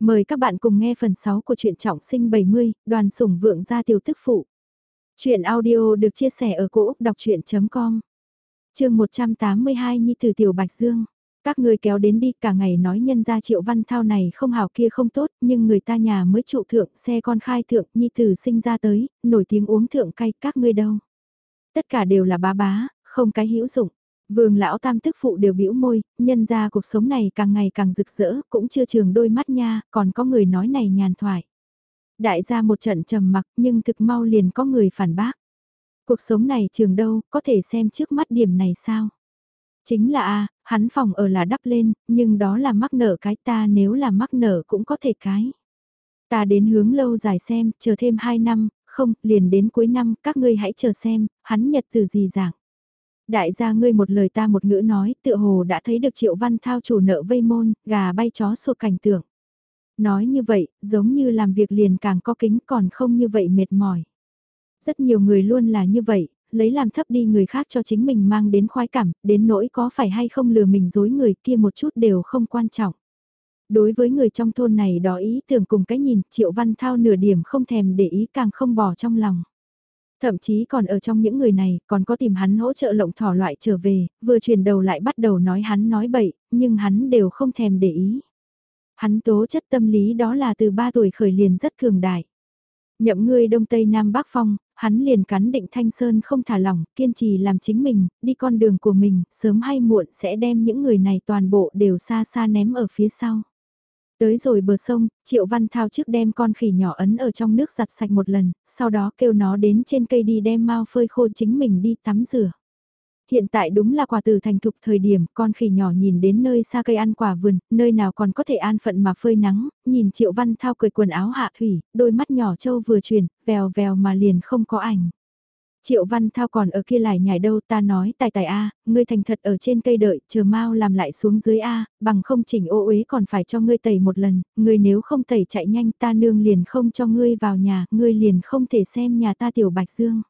Mời các bạn cùng nghe phần 6 của truyện trọng sinh 70, đoàn sủng vượng gia tiểu tức phụ. Chuyện audio được chia sẻ ở cỗ đọc chuyện.com Trường 182 Nhi Tử Tiểu Bạch Dương các người kéo đến đi cả ngày nói nhân gia triệu văn thao này không hảo kia không tốt, nhưng người ta nhà mới trụ thượng, xe con khai thượng, nhi tử sinh ra tới, nổi tiếng uống thượng cay, các ngươi đâu. Tất cả đều là bá bá, không cái hữu dụng. Vương lão tam tức phụ đều bĩu môi, nhân ra cuộc sống này càng ngày càng rực rỡ, cũng chưa trường đôi mắt nha, còn có người nói này nhàn thoại. Đại gia một trận trầm mặc nhưng thực mau liền có người phản bác. Cuộc sống này trường đâu, có thể xem trước mắt điểm này sao? Chính là a hắn phòng ở là đắp lên, nhưng đó là mắc nợ cái ta nếu là mắc nợ cũng có thể cái. Ta đến hướng lâu dài xem, chờ thêm 2 năm, không, liền đến cuối năm, các ngươi hãy chờ xem, hắn nhật từ gì dạng. Đại gia ngươi một lời ta một ngữ nói, tựa hồ đã thấy được triệu văn thao chủ nợ vây môn, gà bay chó sột cảnh tượng. Nói như vậy, giống như làm việc liền càng có kính còn không như vậy mệt mỏi. Rất nhiều người luôn là như vậy, lấy làm thấp đi người khác cho chính mình mang đến khoái cảm, đến nỗi có phải hay không lừa mình dối người kia một chút đều không quan trọng. Đối với người trong thôn này đó ý tưởng cùng cái nhìn, Triệu Văn Thao nửa điểm không thèm để ý càng không bỏ trong lòng. Thậm chí còn ở trong những người này, còn có tìm hắn hỗ trợ lộng thỏ loại trở về, vừa chuyển đầu lại bắt đầu nói hắn nói bậy, nhưng hắn đều không thèm để ý. Hắn tố chất tâm lý đó là từ 3 tuổi khởi liền rất cường đại. Nhậm ngươi Đông Tây Nam Bắc Phong, hắn liền cắn định Thanh Sơn không thả lỏng, kiên trì làm chính mình, đi con đường của mình, sớm hay muộn sẽ đem những người này toàn bộ đều xa xa ném ở phía sau. Tới rồi bờ sông, Triệu Văn Thao trước đem con khỉ nhỏ ấn ở trong nước giặt sạch một lần, sau đó kêu nó đến trên cây đi đem mau phơi khô chính mình đi tắm rửa. Hiện tại đúng là quả từ thành thục thời điểm, con khỉ nhỏ nhìn đến nơi xa cây ăn quả vườn, nơi nào còn có thể an phận mà phơi nắng, nhìn Triệu Văn Thao cười quần áo hạ thủy, đôi mắt nhỏ trâu vừa chuyển, vèo vèo mà liền không có ảnh. Triệu Văn Thao còn ở kia lại nhảy đâu ta nói tài tài A, ngươi thành thật ở trên cây đợi, chờ mau làm lại xuống dưới A, bằng không chỉnh ô uế còn phải cho ngươi tẩy một lần, ngươi nếu không tẩy chạy nhanh ta nương liền không cho ngươi vào nhà, ngươi liền không thể xem nhà ta tiểu Bạch Dương.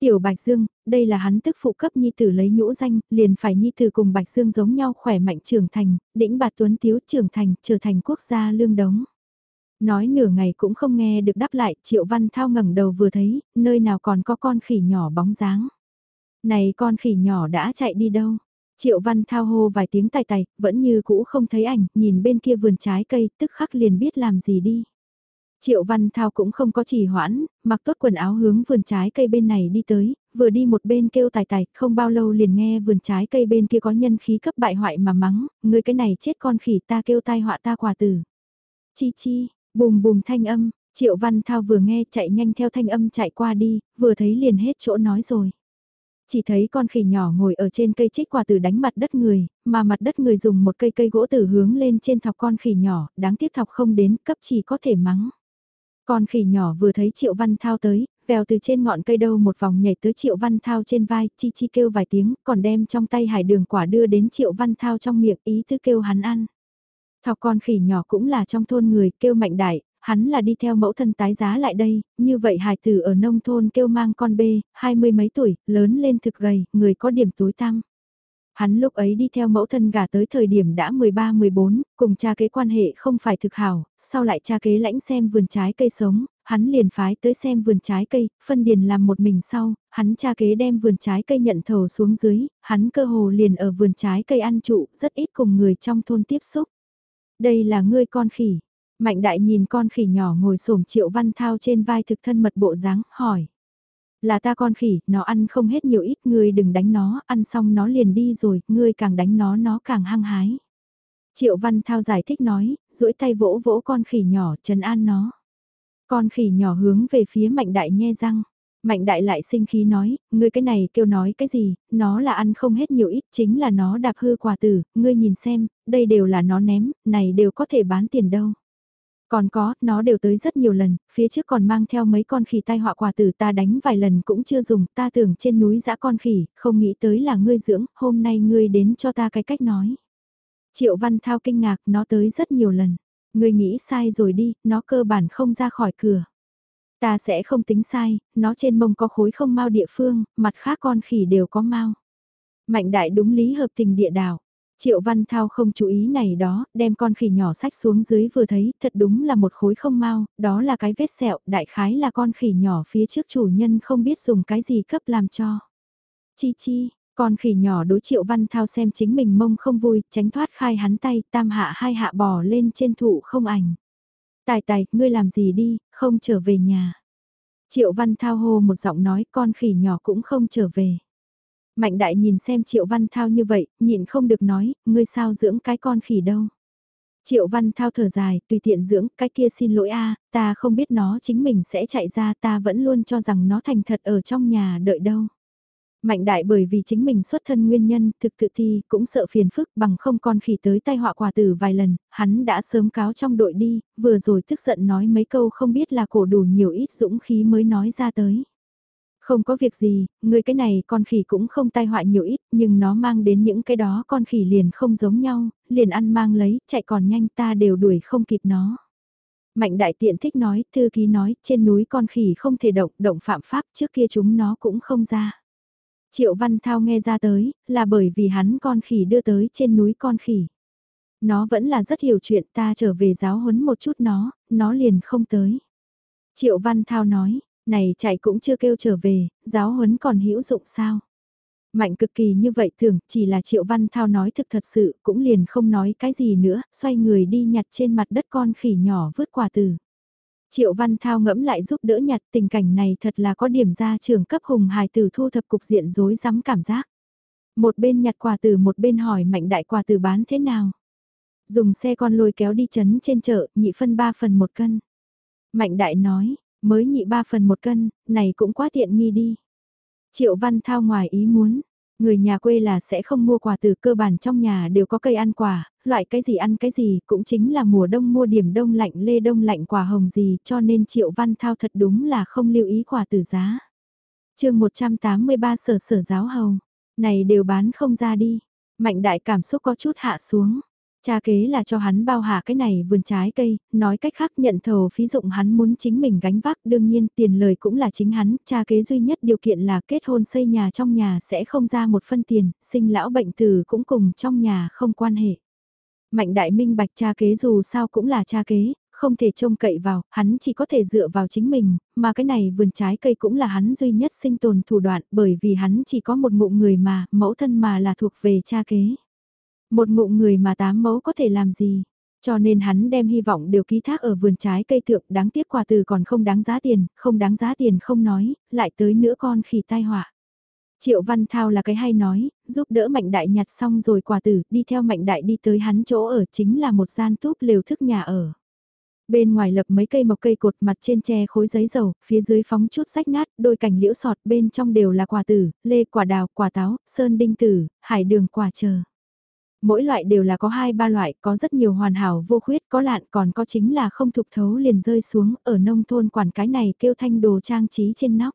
Tiểu Bạch Dương, đây là hắn tức phụ cấp nhi tử lấy nhũ danh, liền phải nhi tử cùng Bạch Dương giống nhau khỏe mạnh trưởng thành, đĩnh bạt tuấn tiếu trưởng thành, trở thành quốc gia lương đống. Nói nửa ngày cũng không nghe được đáp lại, Triệu Văn Thao ngẩng đầu vừa thấy, nơi nào còn có con khỉ nhỏ bóng dáng. Này con khỉ nhỏ đã chạy đi đâu? Triệu Văn Thao hô vài tiếng tài tài, vẫn như cũ không thấy ảnh, nhìn bên kia vườn trái cây, tức khắc liền biết làm gì đi. Triệu Văn Thao cũng không có trì hoãn, mặc tốt quần áo hướng vườn trái cây bên này đi tới, vừa đi một bên kêu tài tài, không bao lâu liền nghe vườn trái cây bên kia có nhân khí cấp bại hoại mà mắng, người cái này chết con khỉ ta kêu tai họa ta quả tử. Chi chi, Bùm bùm thanh âm, Triệu Văn Thao vừa nghe chạy nhanh theo thanh âm chạy qua đi, vừa thấy liền hết chỗ nói rồi. Chỉ thấy con khỉ nhỏ ngồi ở trên cây trích quả tử đánh mặt đất người, mà mặt đất người dùng một cây cây gỗ tử hướng lên trên thọc con khỉ nhỏ, đáng tiếc thọc không đến, cấp chỉ có thể mắng. Con khỉ nhỏ vừa thấy Triệu Văn Thao tới, vèo từ trên ngọn cây đâu một vòng nhảy tới Triệu Văn Thao trên vai, chi chi kêu vài tiếng, còn đem trong tay hải đường quả đưa đến Triệu Văn Thao trong miệng ý thứ kêu hắn ăn. Thọc con khỉ nhỏ cũng là trong thôn người kêu mạnh đại, hắn là đi theo mẫu thân tái giá lại đây, như vậy hài tử ở nông thôn kêu mang con bê, hai mươi mấy tuổi, lớn lên thực gầy, người có điểm tối tăm. Hắn lúc ấy đi theo mẫu thân gả tới thời điểm đã 13-14, cùng cha kế quan hệ không phải thực hảo, sau lại cha kế lãnh xem vườn trái cây sống, hắn liền phái tới xem vườn trái cây, phân điền làm một mình sau, hắn cha kế đem vườn trái cây nhận thầu xuống dưới, hắn cơ hồ liền ở vườn trái cây ăn trụ, rất ít cùng người trong thôn tiếp xúc. Đây là ngươi con khỉ. Mạnh đại nhìn con khỉ nhỏ ngồi xổm triệu văn thao trên vai thực thân mật bộ dáng hỏi. Là ta con khỉ, nó ăn không hết nhiều ít, ngươi đừng đánh nó, ăn xong nó liền đi rồi, ngươi càng đánh nó nó càng hăng hái. Triệu Văn Thao giải thích nói, duỗi tay vỗ vỗ con khỉ nhỏ, trấn an nó. Con khỉ nhỏ hướng về phía mạnh đại nhe răng. Mạnh đại lại sinh khí nói, ngươi cái này kêu nói cái gì, nó là ăn không hết nhiều ít, chính là nó đạp hư quả tử, ngươi nhìn xem, đây đều là nó ném, này đều có thể bán tiền đâu. Còn có, nó đều tới rất nhiều lần, phía trước còn mang theo mấy con khỉ tai họa quả tử ta đánh vài lần cũng chưa dùng, ta tưởng trên núi dã con khỉ, không nghĩ tới là ngươi dưỡng, hôm nay ngươi đến cho ta cái cách nói. Triệu Văn Thao kinh ngạc, nó tới rất nhiều lần. Ngươi nghĩ sai rồi đi, nó cơ bản không ra khỏi cửa. Ta sẽ không tính sai, nó trên mông có khối không mau địa phương, mặt khác con khỉ đều có mau. Mạnh đại đúng lý hợp tình địa đảo. Triệu Văn Thao không chú ý này đó, đem con khỉ nhỏ sách xuống dưới vừa thấy, thật đúng là một khối không mau, đó là cái vết sẹo, đại khái là con khỉ nhỏ phía trước chủ nhân không biết dùng cái gì cấp làm cho. Chi chi, con khỉ nhỏ đối Triệu Văn Thao xem chính mình mông không vui, tránh thoát khai hắn tay, tam hạ hai hạ bò lên trên thụ không ảnh. Tài tài, ngươi làm gì đi, không trở về nhà. Triệu Văn Thao hô một giọng nói con khỉ nhỏ cũng không trở về. Mạnh đại nhìn xem Triệu Văn Thao như vậy, nhịn không được nói, ngươi sao dưỡng cái con khỉ đâu. Triệu Văn Thao thở dài, tùy tiện dưỡng, cái kia xin lỗi a, ta không biết nó chính mình sẽ chạy ra, ta vẫn luôn cho rằng nó thành thật ở trong nhà đợi đâu. Mạnh đại bởi vì chính mình xuất thân nguyên nhân, thực tự thi, cũng sợ phiền phức bằng không con khỉ tới tay họa quả tử vài lần, hắn đã sớm cáo trong đội đi, vừa rồi tức giận nói mấy câu không biết là cổ đủ nhiều ít dũng khí mới nói ra tới. Không có việc gì, người cái này con khỉ cũng không tai họa nhiều ít, nhưng nó mang đến những cái đó con khỉ liền không giống nhau, liền ăn mang lấy, chạy còn nhanh ta đều đuổi không kịp nó. Mạnh đại tiện thích nói, thư ký nói, trên núi con khỉ không thể động, động phạm pháp trước kia chúng nó cũng không ra. Triệu Văn Thao nghe ra tới, là bởi vì hắn con khỉ đưa tới trên núi con khỉ. Nó vẫn là rất hiểu chuyện ta trở về giáo huấn một chút nó, nó liền không tới. Triệu Văn Thao nói, này chạy cũng chưa kêu trở về, giáo huấn còn hữu dụng sao? Mạnh cực kỳ như vậy thường, chỉ là Triệu Văn Thao nói thực thật sự, cũng liền không nói cái gì nữa, xoay người đi nhặt trên mặt đất con khỉ nhỏ vứt quả từ. Triệu Văn Thao ngẫm lại giúp đỡ nhặt tình cảnh này thật là có điểm ra trường cấp hùng hài tử thu thập cục diện rối rắm cảm giác. Một bên nhặt quà từ một bên hỏi mạnh đại quà từ bán thế nào. Dùng xe con lôi kéo đi chấn trên chợ, nhị phân ba phần một cân. Mạnh đại nói, mới nhị ba phần một cân, này cũng quá tiện nghi đi. Triệu Văn Thao ngoài ý muốn, người nhà quê là sẽ không mua quà từ cơ bản trong nhà đều có cây ăn quả, loại cái gì ăn cái gì cũng chính là mùa đông mua điểm đông lạnh lê đông lạnh quả hồng gì cho nên Triệu Văn Thao thật đúng là không lưu ý quà từ giá. chương 183 sở sở giáo hầu, này đều bán không ra đi, mạnh đại cảm xúc có chút hạ xuống. Cha kế là cho hắn bao hạ cái này vườn trái cây, nói cách khác nhận thầu phí dụng hắn muốn chính mình gánh vác đương nhiên tiền lời cũng là chính hắn, cha kế duy nhất điều kiện là kết hôn xây nhà trong nhà sẽ không ra một phân tiền, sinh lão bệnh tử cũng cùng trong nhà không quan hệ. Mạnh đại minh bạch cha kế dù sao cũng là cha kế, không thể trông cậy vào, hắn chỉ có thể dựa vào chính mình, mà cái này vườn trái cây cũng là hắn duy nhất sinh tồn thủ đoạn bởi vì hắn chỉ có một mụ người mà, mẫu thân mà là thuộc về cha kế. Một ngụm người mà tám mẫu có thể làm gì? Cho nên hắn đem hy vọng đều ký thác ở vườn trái cây thượng đáng tiếc quà từ còn không đáng giá tiền, không đáng giá tiền không nói, lại tới nữa con khỉ tai họa. Triệu Văn Thao là cái hay nói, giúp đỡ Mạnh Đại nhặt xong rồi quà tử, đi theo Mạnh Đại đi tới hắn chỗ ở chính là một gian túp lều thức nhà ở. Bên ngoài lập mấy cây mộc cây cột mặt trên tre khối giấy dầu, phía dưới phóng chút rách nát, đôi cành liễu sọt bên trong đều là quả tử, lê quả đào, quả táo, sơn đinh tử, hải đường quả chờ. Mỗi loại đều là có hai ba loại, có rất nhiều hoàn hảo vô khuyết, có lạn còn có chính là không thục thấu liền rơi xuống, ở nông thôn quản cái này kêu thanh đồ trang trí trên nóc.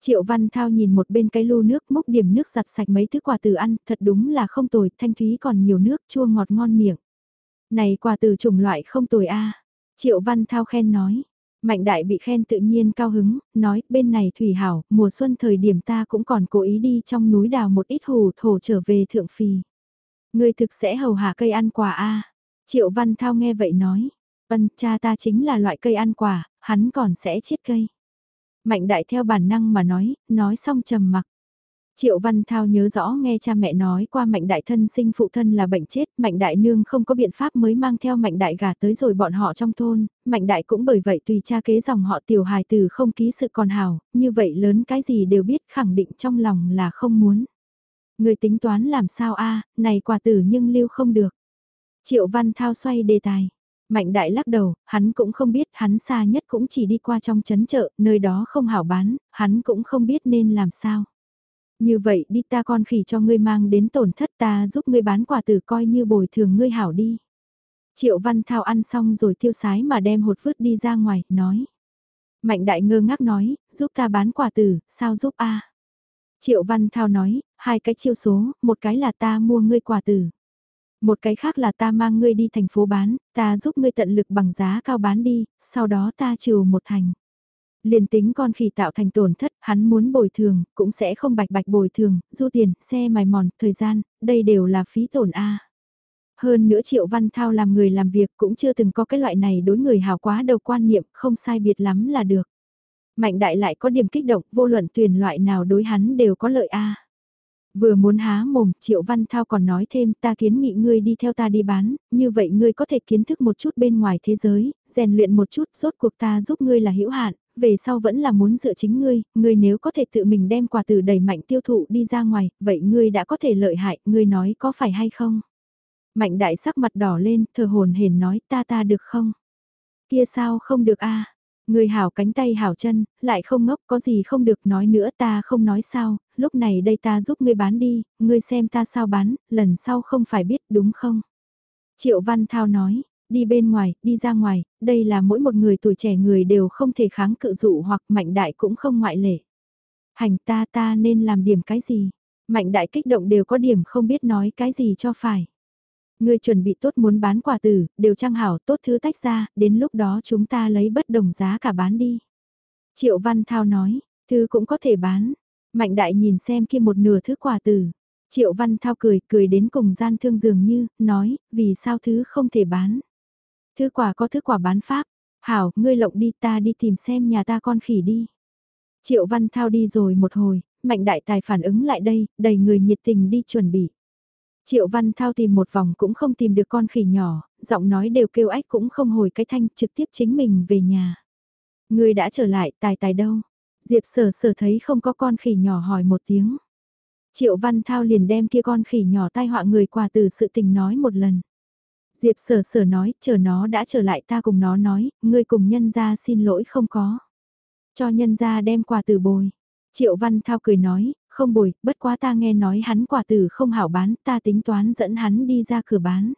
Triệu Văn Thao nhìn một bên cái lu nước múc điểm nước giặt sạch mấy thứ quà từ ăn, thật đúng là không tồi, thanh thúy còn nhiều nước chua ngọt ngon miệng. Này quà từ chủng loại không tồi a Triệu Văn Thao khen nói. Mạnh đại bị khen tự nhiên cao hứng, nói bên này thủy hảo, mùa xuân thời điểm ta cũng còn cố ý đi trong núi đào một ít hù thổ trở về thượng phì ngươi thực sẽ hầu hạ cây ăn quả a Triệu Văn Thao nghe vậy nói. Vân, cha ta chính là loại cây ăn quả, hắn còn sẽ chiết cây. Mạnh đại theo bản năng mà nói, nói xong trầm mặc. Triệu Văn Thao nhớ rõ nghe cha mẹ nói qua mạnh đại thân sinh phụ thân là bệnh chết, mạnh đại nương không có biện pháp mới mang theo mạnh đại gà tới rồi bọn họ trong thôn, mạnh đại cũng bởi vậy tùy cha kế dòng họ tiểu hài từ không ký sự còn hào, như vậy lớn cái gì đều biết khẳng định trong lòng là không muốn. Người tính toán làm sao a này quả tử nhưng lưu không được. Triệu Văn Thao xoay đề tài. Mạnh đại lắc đầu, hắn cũng không biết, hắn xa nhất cũng chỉ đi qua trong chấn chợ, nơi đó không hảo bán, hắn cũng không biết nên làm sao. Như vậy đi ta con khỉ cho ngươi mang đến tổn thất ta giúp ngươi bán quả tử coi như bồi thường ngươi hảo đi. Triệu Văn Thao ăn xong rồi tiêu sái mà đem hột vứt đi ra ngoài, nói. Mạnh đại ngơ ngác nói, giúp ta bán quả tử, sao giúp a Triệu Văn Thao nói, hai cái chiêu số, một cái là ta mua ngươi quả tử. Một cái khác là ta mang ngươi đi thành phố bán, ta giúp ngươi tận lực bằng giá cao bán đi, sau đó ta trừ một thành. Liền tính con khỉ tạo thành tổn thất, hắn muốn bồi thường, cũng sẽ không bạch bạch bồi thường, du tiền, xe mài mòn, thời gian, đây đều là phí tổn A. Hơn nữa Triệu Văn Thao làm người làm việc cũng chưa từng có cái loại này đối người hào quá đầu quan niệm không sai biệt lắm là được. Mạnh đại lại có điểm kích động vô luận tuyển loại nào đối hắn đều có lợi a Vừa muốn há mồm, Triệu Văn Thao còn nói thêm ta kiến nghị ngươi đi theo ta đi bán, như vậy ngươi có thể kiến thức một chút bên ngoài thế giới, rèn luyện một chút, rốt cuộc ta giúp ngươi là hữu hạn, về sau vẫn là muốn dựa chính ngươi, ngươi nếu có thể tự mình đem quà từ đẩy mạnh tiêu thụ đi ra ngoài, vậy ngươi đã có thể lợi hại, ngươi nói có phải hay không? Mạnh đại sắc mặt đỏ lên, thờ hồn hển nói ta ta được không? Kia sao không được a Người hảo cánh tay hảo chân, lại không ngốc có gì không được nói nữa ta không nói sao, lúc này đây ta giúp ngươi bán đi, ngươi xem ta sao bán, lần sau không phải biết đúng không? Triệu Văn Thao nói, đi bên ngoài, đi ra ngoài, đây là mỗi một người tuổi trẻ người đều không thể kháng cự dụ hoặc mạnh đại cũng không ngoại lệ. Hành ta ta nên làm điểm cái gì? Mạnh đại kích động đều có điểm không biết nói cái gì cho phải. Ngươi chuẩn bị tốt muốn bán quả tử, đều trang hảo tốt thứ tách ra, đến lúc đó chúng ta lấy bất đồng giá cả bán đi. Triệu Văn Thao nói, thứ cũng có thể bán. Mạnh đại nhìn xem kia một nửa thứ quả tử. Triệu Văn Thao cười, cười đến cùng gian thương dường như, nói, vì sao thứ không thể bán. Thứ quả có thứ quả bán pháp. Hảo, ngươi lộng đi ta đi tìm xem nhà ta con khỉ đi. Triệu Văn Thao đi rồi một hồi, Mạnh Đại Tài phản ứng lại đây, đầy người nhiệt tình đi chuẩn bị. Triệu Văn Thao tìm một vòng cũng không tìm được con khỉ nhỏ, giọng nói đều kêu ách cũng không hồi cái thanh trực tiếp chính mình về nhà. Người đã trở lại, tài tài đâu? Diệp sở sở thấy không có con khỉ nhỏ hỏi một tiếng. Triệu Văn Thao liền đem kia con khỉ nhỏ tai họa người quà từ sự tình nói một lần. Diệp sở sở nói, chờ nó đã trở lại ta cùng nó nói, ngươi cùng nhân ra xin lỗi không có. Cho nhân ra đem quà từ bồi. Triệu Văn Thao cười nói, không bồi, bất quá ta nghe nói hắn quả tử không hảo bán, ta tính toán dẫn hắn đi ra cửa bán.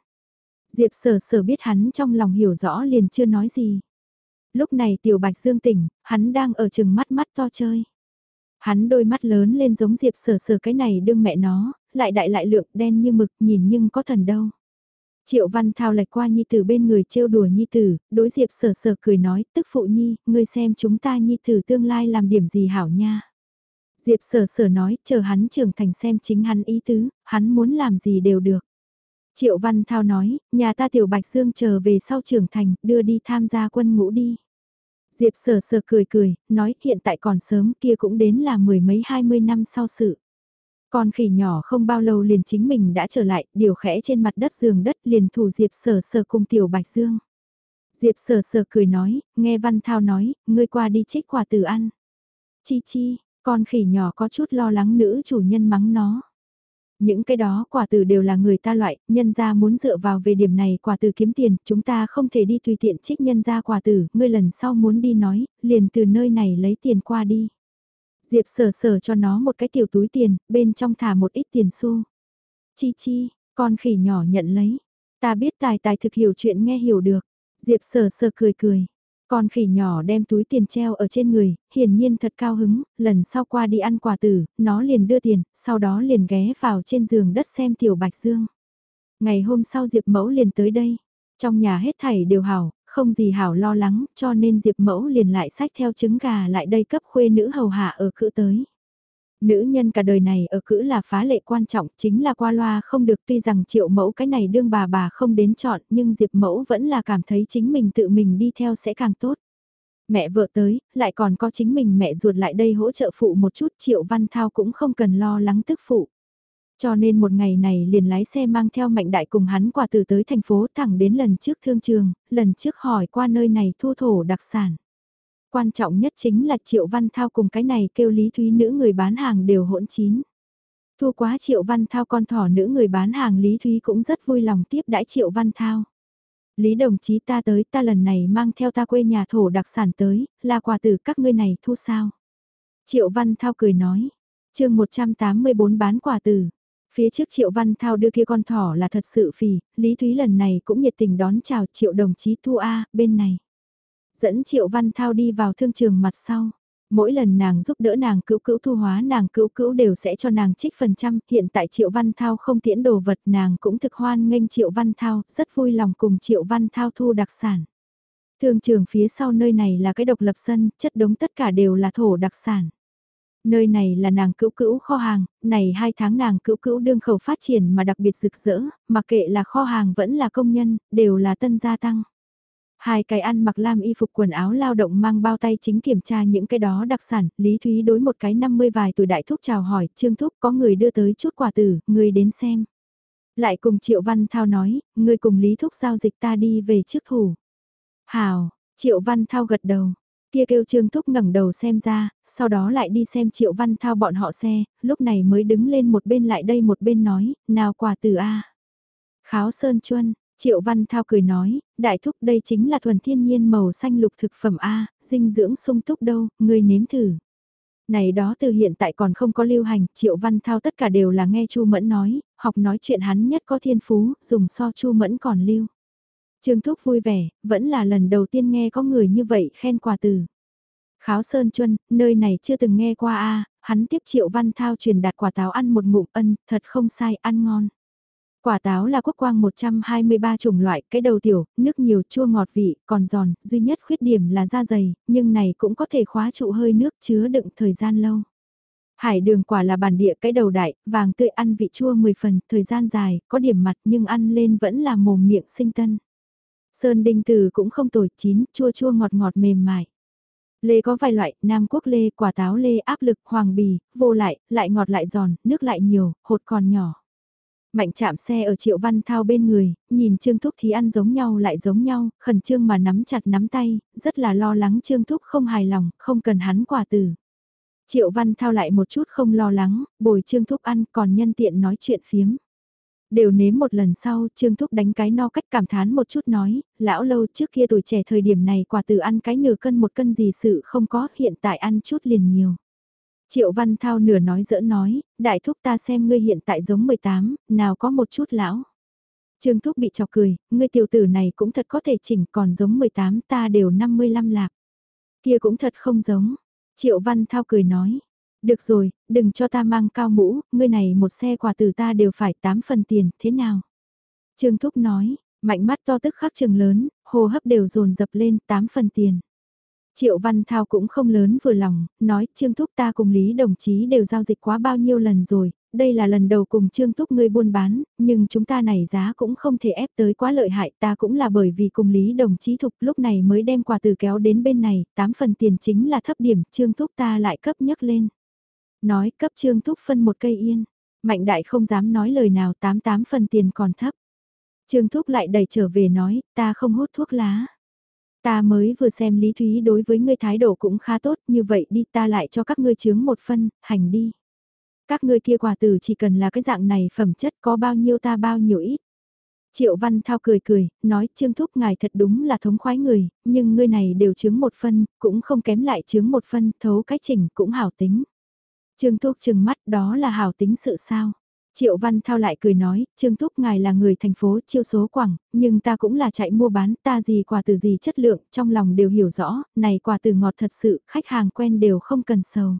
Diệp sở sở biết hắn trong lòng hiểu rõ liền chưa nói gì. Lúc này tiểu bạch dương tỉnh, hắn đang ở chừng mắt mắt to chơi. Hắn đôi mắt lớn lên giống diệp sở sở cái này đương mẹ nó, lại đại lại lượng đen như mực nhìn nhưng có thần đâu. Triệu văn thao lệch qua nhi tử bên người trêu đùa nhi tử, đối diệp sở sở cười nói, tức phụ nhi, ngươi xem chúng ta nhi tử tương lai làm điểm gì hảo nha. Diệp sở sở nói, chờ hắn trưởng thành xem chính hắn ý tứ, hắn muốn làm gì đều được. Triệu Văn Thao nói, nhà ta tiểu Bạch Dương chờ về sau trưởng thành, đưa đi tham gia quân ngũ đi. Diệp sở sở cười cười, nói hiện tại còn sớm kia cũng đến là mười mấy hai mươi năm sau sự. Con khỉ nhỏ không bao lâu liền chính mình đã trở lại, điều khẽ trên mặt đất giường đất liền thủ Diệp sở sở cùng tiểu Bạch Dương. Diệp sở sở cười nói, nghe Văn Thao nói, ngươi qua đi trích quả từ ăn. Chi chi, con khỉ nhỏ có chút lo lắng nữ chủ nhân mắng nó. Những cái đó quả từ đều là người ta loại, nhân ra muốn dựa vào về điểm này quả từ kiếm tiền, chúng ta không thể đi tùy tiện trích nhân ra quả từ, ngươi lần sau muốn đi nói, liền từ nơi này lấy tiền qua đi. Diệp sở sở cho nó một cái tiểu túi tiền, bên trong thả một ít tiền xu. Chi chi, con khỉ nhỏ nhận lấy. Ta biết tài tài thực hiểu chuyện nghe hiểu được. Diệp sở sở cười cười. Con khỉ nhỏ đem túi tiền treo ở trên người, hiển nhiên thật cao hứng, lần sau qua đi ăn quà tử, nó liền đưa tiền, sau đó liền ghé vào trên giường đất xem tiểu bạch dương. Ngày hôm sau Diệp Mẫu liền tới đây, trong nhà hết thảy đều hảo, không gì hảo lo lắng, cho nên Diệp Mẫu liền lại sách theo trứng gà lại đây cấp khuê nữ hầu hạ ở cữ tới. Nữ nhân cả đời này ở cữ là phá lệ quan trọng, chính là qua loa không được tuy rằng triệu mẫu cái này đương bà bà không đến chọn nhưng Diệp mẫu vẫn là cảm thấy chính mình tự mình đi theo sẽ càng tốt. Mẹ vợ tới, lại còn có chính mình mẹ ruột lại đây hỗ trợ phụ một chút triệu văn thao cũng không cần lo lắng tức phụ. Cho nên một ngày này liền lái xe mang theo mạnh đại cùng hắn qua từ tới thành phố thẳng đến lần trước thương trường, lần trước hỏi qua nơi này thu thổ đặc sản. Quan trọng nhất chính là Triệu Văn Thao cùng cái này kêu Lý Thúy nữ người bán hàng đều hỗn chín. Thua quá Triệu Văn Thao con thỏ nữ người bán hàng Lý Thúy cũng rất vui lòng tiếp đãi Triệu Văn Thao. Lý đồng chí ta tới ta lần này mang theo ta quê nhà thổ đặc sản tới, là quà từ các ngươi này thu sao. Triệu Văn Thao cười nói, chương 184 bán quà từ. Phía trước Triệu Văn Thao đưa kia con thỏ là thật sự phì, Lý Thúy lần này cũng nhiệt tình đón chào Triệu đồng chí Thu A, bên này dẫn Triệu Văn Thao đi vào thương trường mặt sau. Mỗi lần nàng giúp đỡ nàng cứu cứu thu hóa nàng cứu cứu đều sẽ cho nàng trích phần trăm, hiện tại Triệu Văn Thao không tiễn đồ vật nàng cũng thực hoan nghênh Triệu Văn Thao, rất vui lòng cùng Triệu Văn Thao thu đặc sản. Thương trường phía sau nơi này là cái độc lập sân, chất đống tất cả đều là thổ đặc sản. Nơi này là nàng cữu cữu kho hàng, này hai tháng nàng cữu cữu đương khẩu phát triển mà đặc biệt rực rỡ, mặc kệ là kho hàng vẫn là công nhân, đều là tân gia tăng. Hai cái ăn mặc lam y phục quần áo lao động mang bao tay chính kiểm tra những cái đó đặc sản, Lý Thúy đối một cái 50 vài tuổi đại thúc chào hỏi, Trương Thúc có người đưa tới chút quà tử, người đến xem. Lại cùng Triệu Văn Thao nói, người cùng Lý Thúc giao dịch ta đi về trước thủ. Hào, Triệu Văn Thao gật đầu, kia kêu Trương Thúc ngẩng đầu xem ra, sau đó lại đi xem Triệu Văn Thao bọn họ xe, lúc này mới đứng lên một bên lại đây một bên nói, nào quà tử A. Kháo Sơn Chuân, Triệu Văn Thao cười nói, đại thúc đây chính là thuần thiên nhiên màu xanh lục thực phẩm A, dinh dưỡng sung túc đâu, người nếm thử. Này đó từ hiện tại còn không có lưu hành, Triệu Văn Thao tất cả đều là nghe Chu Mẫn nói, học nói chuyện hắn nhất có thiên phú, dùng so Chu Mẫn còn lưu. Trương Thúc vui vẻ, vẫn là lần đầu tiên nghe có người như vậy khen quà từ. Kháo Sơn Chuân, nơi này chưa từng nghe qua a hắn tiếp Triệu Văn Thao truyền đạt quả táo ăn một ngụm ân, thật không sai, ăn ngon. Quả táo là quốc quang 123 chủng loại, cái đầu tiểu, nước nhiều chua ngọt vị, còn giòn, duy nhất khuyết điểm là da dày, nhưng này cũng có thể khóa trụ hơi nước chứa đựng thời gian lâu. Hải đường quả là bản địa cái đầu đại, vàng tươi ăn vị chua 10 phần, thời gian dài, có điểm mặt nhưng ăn lên vẫn là mồm miệng sinh tân. Sơn đinh từ cũng không tồi, chín, chua chua ngọt ngọt mềm mại. Lê có vài loại, Nam Quốc lê, quả táo lê áp lực, hoàng bì, vô lại, lại ngọt lại giòn, nước lại nhiều, hột còn nhỏ. Mạnh chạm xe ở Triệu Văn Thao bên người, nhìn Trương Thúc thì ăn giống nhau lại giống nhau, khẩn trương mà nắm chặt nắm tay, rất là lo lắng Trương Thúc không hài lòng, không cần hắn quả từ. Triệu Văn Thao lại một chút không lo lắng, bồi Trương Thúc ăn còn nhân tiện nói chuyện phiếm. Đều nếm một lần sau, Trương Thúc đánh cái no cách cảm thán một chút nói, lão lâu trước kia tuổi trẻ thời điểm này quả từ ăn cái nửa cân một cân gì sự không có, hiện tại ăn chút liền nhiều. Triệu Văn Thao nửa nói dỡ nói, đại thúc ta xem ngươi hiện tại giống 18, nào có một chút lão. Trương Thúc bị chọc cười, ngươi tiểu tử này cũng thật có thể chỉnh còn giống 18 ta đều 55 lạc. Kia cũng thật không giống. Triệu Văn Thao cười nói, được rồi, đừng cho ta mang cao mũ, ngươi này một xe quà từ ta đều phải 8 phần tiền, thế nào? Trương Thúc nói, mạnh mắt to tức khắc trường lớn, hồ hấp đều dồn dập lên 8 phần tiền. Triệu Văn Thao cũng không lớn vừa lòng, nói Trương Thúc ta cùng Lý đồng chí đều giao dịch quá bao nhiêu lần rồi, đây là lần đầu cùng Trương Thúc ngươi buôn bán, nhưng chúng ta này giá cũng không thể ép tới quá lợi hại ta cũng là bởi vì cùng Lý đồng chí Thục lúc này mới đem quà từ kéo đến bên này, 8 phần tiền chính là thấp điểm, Trương Thúc ta lại cấp nhấc lên. Nói cấp Trương Thúc phân một cây yên, Mạnh Đại không dám nói lời nào 88 phần tiền còn thấp. Trương Thúc lại đẩy trở về nói, ta không hút thuốc lá. Ta mới vừa xem Lý Thúy đối với ngươi thái độ cũng khá tốt, như vậy đi ta lại cho các ngươi chướng một phân, hành đi. Các ngươi kia quả tử chỉ cần là cái dạng này phẩm chất có bao nhiêu ta bao nhiêu ít. Triệu Văn Thao cười cười, nói Trương Thúc ngài thật đúng là thống khoái người, nhưng ngươi này đều chướng một phân, cũng không kém lại chướng một phân, thấu cách chỉnh cũng hảo tính. Trương Thúc chừng mắt đó là hảo tính sự sao. Triệu Văn Thao lại cười nói, Trương Thúc ngài là người thành phố chiêu số quảng, nhưng ta cũng là chạy mua bán, ta gì quà từ gì chất lượng, trong lòng đều hiểu rõ, này quà từ ngọt thật sự, khách hàng quen đều không cần sầu.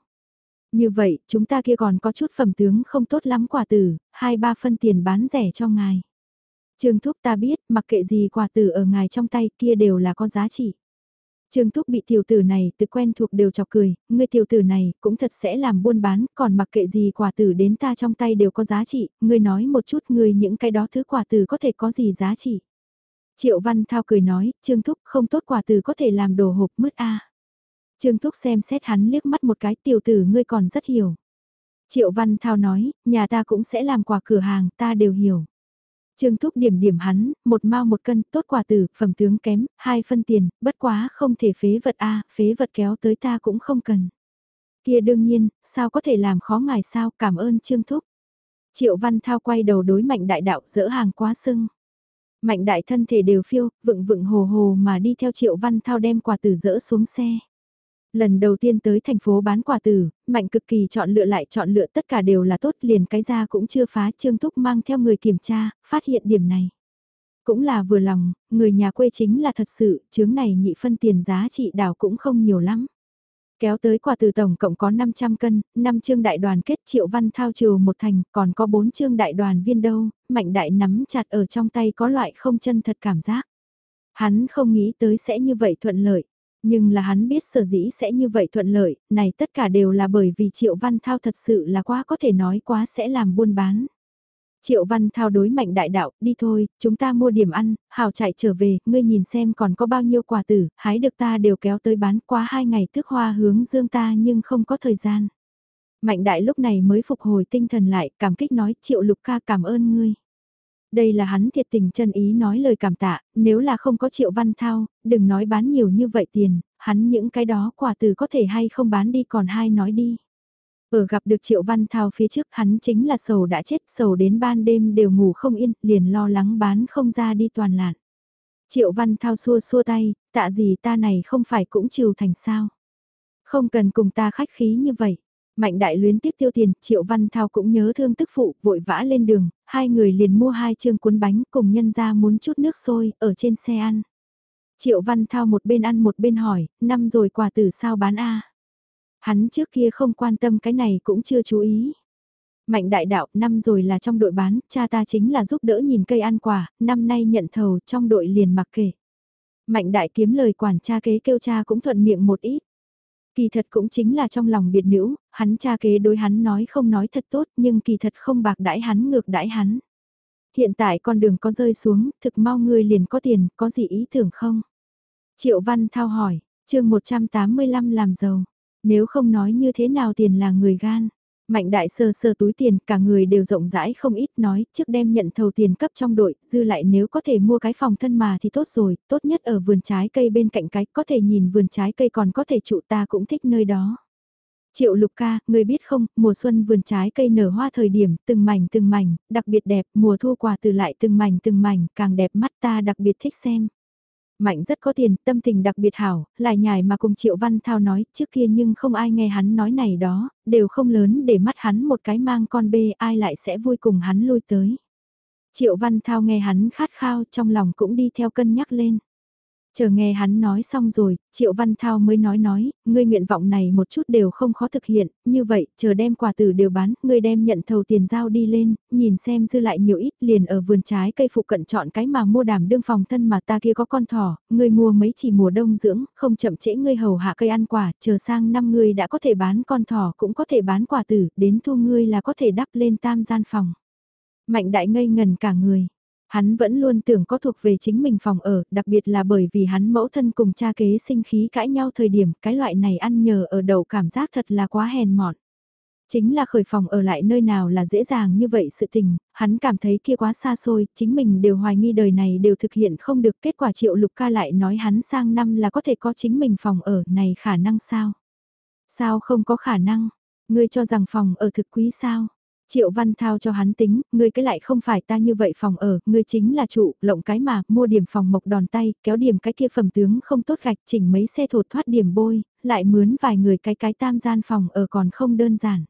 Như vậy, chúng ta kia còn có chút phẩm tướng không tốt lắm quà từ, hai ba phân tiền bán rẻ cho ngài. Trương Thúc ta biết, mặc kệ gì quà từ ở ngài trong tay kia đều là có giá trị. Trương Thúc bị tiểu tử này từ quen thuộc đều chọc cười, người tiểu tử này cũng thật sẽ làm buôn bán, còn mặc kệ gì quả tử đến ta trong tay đều có giá trị, Ngươi nói một chút ngươi những cái đó thứ quả tử có thể có gì giá trị. Triệu Văn Thao cười nói, Trương Thúc không tốt quả tử có thể làm đồ hộp mứt a. Trương Thúc xem xét hắn liếc mắt một cái tiểu tử ngươi còn rất hiểu. Triệu Văn Thao nói, nhà ta cũng sẽ làm quà cửa hàng, ta đều hiểu. Trương Thúc điểm điểm hắn, một mao một cân, tốt quả tử, phẩm tướng kém, hai phân tiền, bất quá không thể phế vật a, phế vật kéo tới ta cũng không cần. Kia đương nhiên, sao có thể làm khó ngài sao, cảm ơn Trương Thúc. Triệu Văn Thao quay đầu đối mạnh đại đạo dỡ hàng quá sưng. Mạnh đại thân thể đều phiêu, vựng vựng hồ hồ mà đi theo Triệu Văn Thao đem quả tử dỡ xuống xe. Lần đầu tiên tới thành phố bán quà tử, mạnh cực kỳ chọn lựa lại chọn lựa tất cả đều là tốt liền cái ra cũng chưa phá Trương Thúc mang theo người kiểm tra, phát hiện điểm này. Cũng là vừa lòng, người nhà quê chính là thật sự, chướng này nhị phân tiền giá trị đảo cũng không nhiều lắm. Kéo tới quà từ tổng cộng có 500 cân, 5 chương đại đoàn kết triệu văn thao trừ một thành, còn có 4 chương đại đoàn viên đâu, mạnh đại nắm chặt ở trong tay có loại không chân thật cảm giác. Hắn không nghĩ tới sẽ như vậy thuận lợi. Nhưng là hắn biết sở dĩ sẽ như vậy thuận lợi, này tất cả đều là bởi vì Triệu Văn Thao thật sự là quá có thể nói quá sẽ làm buôn bán. Triệu Văn Thao đối mạnh đại đạo, đi thôi, chúng ta mua điểm ăn, hào chạy trở về, ngươi nhìn xem còn có bao nhiêu quả tử, hái được ta đều kéo tới bán qua hai ngày thức hoa hướng dương ta nhưng không có thời gian. Mạnh đại lúc này mới phục hồi tinh thần lại, cảm kích nói Triệu Lục ca cảm ơn ngươi. Đây là hắn thiệt tình chân ý nói lời cảm tạ, nếu là không có Triệu Văn Thao, đừng nói bán nhiều như vậy tiền, hắn những cái đó quả từ có thể hay không bán đi còn hai nói đi. Ở gặp được Triệu Văn Thao phía trước hắn chính là sầu đã chết, sầu đến ban đêm đều ngủ không yên, liền lo lắng bán không ra đi toàn lạn. Triệu Văn Thao xua xua tay, tạ gì ta này không phải cũng chiều thành sao. Không cần cùng ta khách khí như vậy. Mạnh đại luyến tiếp tiêu tiền, Triệu Văn Thao cũng nhớ thương tức phụ, vội vã lên đường, hai người liền mua hai chương cuốn bánh cùng nhân ra muốn chút nước sôi, ở trên xe ăn. Triệu Văn Thao một bên ăn một bên hỏi, năm rồi quà tử sao bán a Hắn trước kia không quan tâm cái này cũng chưa chú ý. Mạnh đại đạo, năm rồi là trong đội bán, cha ta chính là giúp đỡ nhìn cây ăn quả, năm nay nhận thầu trong đội liền mặc kệ. Mạnh đại kiếm lời quản cha kế kêu cha cũng thuận miệng một ít. Kỳ thật cũng chính là trong lòng biệt nữ, hắn cha kế đối hắn nói không nói thật tốt nhưng kỳ thật không bạc đãi hắn ngược đãi hắn. Hiện tại con đường có rơi xuống, thực mau ngươi liền có tiền, có gì ý tưởng không? Triệu Văn Thao hỏi, chương 185 làm giàu. Nếu không nói như thế nào tiền là người gan. Mạnh đại sơ sơ túi tiền, cả người đều rộng rãi không ít nói, trước đem nhận thầu tiền cấp trong đội, dư lại nếu có thể mua cái phòng thân mà thì tốt rồi, tốt nhất ở vườn trái cây bên cạnh cái, có thể nhìn vườn trái cây còn có thể trụ ta cũng thích nơi đó. Triệu lục ca, người biết không, mùa xuân vườn trái cây nở hoa thời điểm, từng mảnh từng mảnh, đặc biệt đẹp, mùa thu quả từ lại từng mảnh từng mảnh, càng đẹp mắt ta đặc biệt thích xem. Mạnh rất có tiền, tâm tình đặc biệt hảo, lại nhài mà cùng Triệu Văn Thao nói, trước kia nhưng không ai nghe hắn nói này đó, đều không lớn để mắt hắn một cái mang con bê ai lại sẽ vui cùng hắn lui tới. Triệu Văn Thao nghe hắn khát khao trong lòng cũng đi theo cân nhắc lên. Chờ nghe hắn nói xong rồi, Triệu Văn Thao mới nói nói, ngươi nguyện vọng này một chút đều không khó thực hiện, như vậy, chờ đem quà tử đều bán, ngươi đem nhận thầu tiền giao đi lên, nhìn xem dư lại nhiều ít liền ở vườn trái cây phụ cận chọn cái mà mua đảm đương phòng thân mà ta kia có con thỏ, ngươi mua mấy chỉ mùa đông dưỡng, không chậm trễ ngươi hầu hạ cây ăn quả, chờ sang năm ngươi đã có thể bán con thỏ cũng có thể bán quà tử, đến thu ngươi là có thể đắp lên tam gian phòng. Mạnh đại ngây ngần cả người. Hắn vẫn luôn tưởng có thuộc về chính mình phòng ở, đặc biệt là bởi vì hắn mẫu thân cùng cha kế sinh khí cãi nhau thời điểm cái loại này ăn nhờ ở đầu cảm giác thật là quá hèn mọn. Chính là khởi phòng ở lại nơi nào là dễ dàng như vậy sự tình, hắn cảm thấy kia quá xa xôi, chính mình đều hoài nghi đời này đều thực hiện không được kết quả triệu lục ca lại nói hắn sang năm là có thể có chính mình phòng ở này khả năng sao? Sao không có khả năng? Ngươi cho rằng phòng ở thực quý sao? Triệu Văn Thao cho hắn tính, ngươi cái lại không phải ta như vậy phòng ở, ngươi chính là trụ, lộng cái mà, mua điểm phòng mộc đòn tay, kéo điểm cái kia phẩm tướng không tốt gạch, chỉnh mấy xe thột thoát điểm bôi, lại mướn vài người cái cái tam gian phòng ở còn không đơn giản.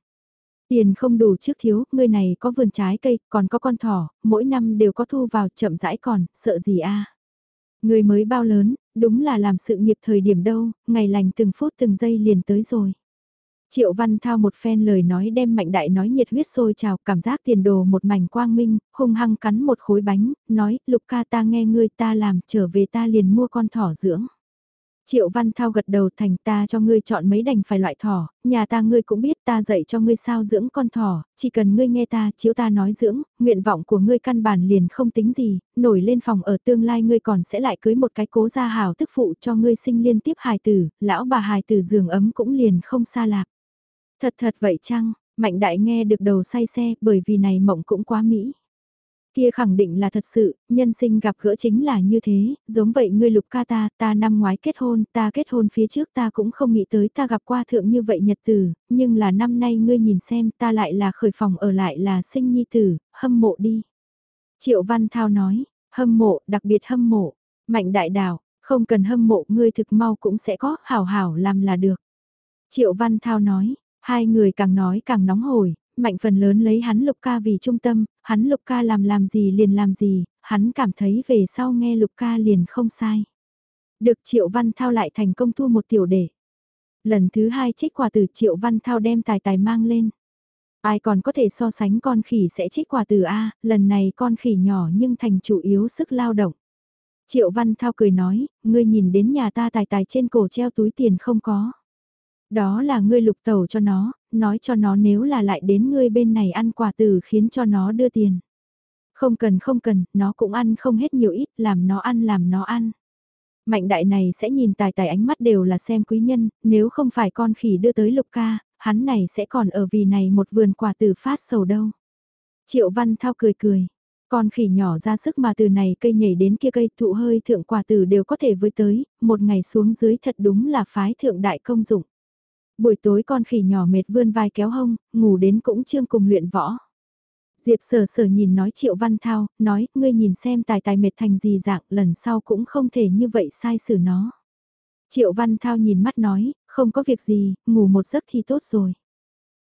Tiền không đủ trước thiếu, ngươi này có vườn trái cây, còn có con thỏ, mỗi năm đều có thu vào chậm rãi còn, sợ gì a? Ngươi mới bao lớn, đúng là làm sự nghiệp thời điểm đâu, ngày lành từng phút từng giây liền tới rồi. Triệu Văn Thao một phen lời nói đem mạnh đại nói nhiệt huyết sôi trào, cảm giác tiền đồ một mảnh quang minh, hung hăng cắn một khối bánh, nói, lục ca ta nghe ngươi ta làm, trở về ta liền mua con thỏ dưỡng. Triệu Văn Thao gật đầu thành ta cho ngươi chọn mấy đành phải loại thỏ, nhà ta ngươi cũng biết ta dạy cho ngươi sao dưỡng con thỏ, chỉ cần ngươi nghe ta, chiếu ta nói dưỡng, nguyện vọng của ngươi căn bản liền không tính gì, nổi lên phòng ở tương lai ngươi còn sẽ lại cưới một cái cố gia hào tức phụ cho ngươi sinh liên tiếp hài tử, lão bà hài tử giường ấm cũng liền không xa lạc. Thật thật vậy chăng, Mạnh Đại nghe được đầu say xe bởi vì này mộng cũng quá mỹ. Kia khẳng định là thật sự, nhân sinh gặp gỡ chính là như thế, giống vậy ngươi lục ca ta, ta năm ngoái kết hôn, ta kết hôn phía trước ta cũng không nghĩ tới ta gặp qua thượng như vậy nhật tử, nhưng là năm nay ngươi nhìn xem ta lại là khởi phòng ở lại là sinh nhi tử, hâm mộ đi. Triệu Văn Thao nói, hâm mộ, đặc biệt hâm mộ, mạnh đại đảo, không cần hâm mộ ngươi thực mau cũng sẽ có, hảo hảo làm là được. Triệu Văn Thao nói, Hai người càng nói càng nóng hổi, mạnh phần lớn lấy hắn lục ca vì trung tâm, hắn lục ca làm làm gì liền làm gì, hắn cảm thấy về sau nghe lục ca liền không sai. Được Triệu Văn Thao lại thành công thu một tiểu đệ. Lần thứ hai trích quà từ Triệu Văn Thao đem tài tài mang lên. Ai còn có thể so sánh con khỉ sẽ trích quà từ A, lần này con khỉ nhỏ nhưng thành chủ yếu sức lao động. Triệu Văn Thao cười nói, ngươi nhìn đến nhà ta tài tài trên cổ treo túi tiền không có. Đó là ngươi lục tẩu cho nó, nói cho nó nếu là lại đến ngươi bên này ăn quà tử khiến cho nó đưa tiền. Không cần không cần, nó cũng ăn không hết nhiều ít, làm nó ăn làm nó ăn. Mạnh đại này sẽ nhìn tài tài ánh mắt đều là xem quý nhân, nếu không phải con khỉ đưa tới lục ca, hắn này sẽ còn ở vì này một vườn quả tử phát sầu đâu. Triệu Văn Thao cười cười, con khỉ nhỏ ra sức mà từ này cây nhảy đến kia cây thụ hơi thượng quả tử đều có thể với tới, một ngày xuống dưới thật đúng là phái thượng đại công dụng. Buổi tối con khỉ nhỏ mệt vươn vai kéo hông, ngủ đến cũng trương cùng luyện võ. Diệp sở sở nhìn nói Triệu Văn Thao, nói, ngươi nhìn xem tài tài mệt thành gì dạng, lần sau cũng không thể như vậy sai xử nó. Triệu Văn Thao nhìn mắt nói, không có việc gì, ngủ một giấc thì tốt rồi.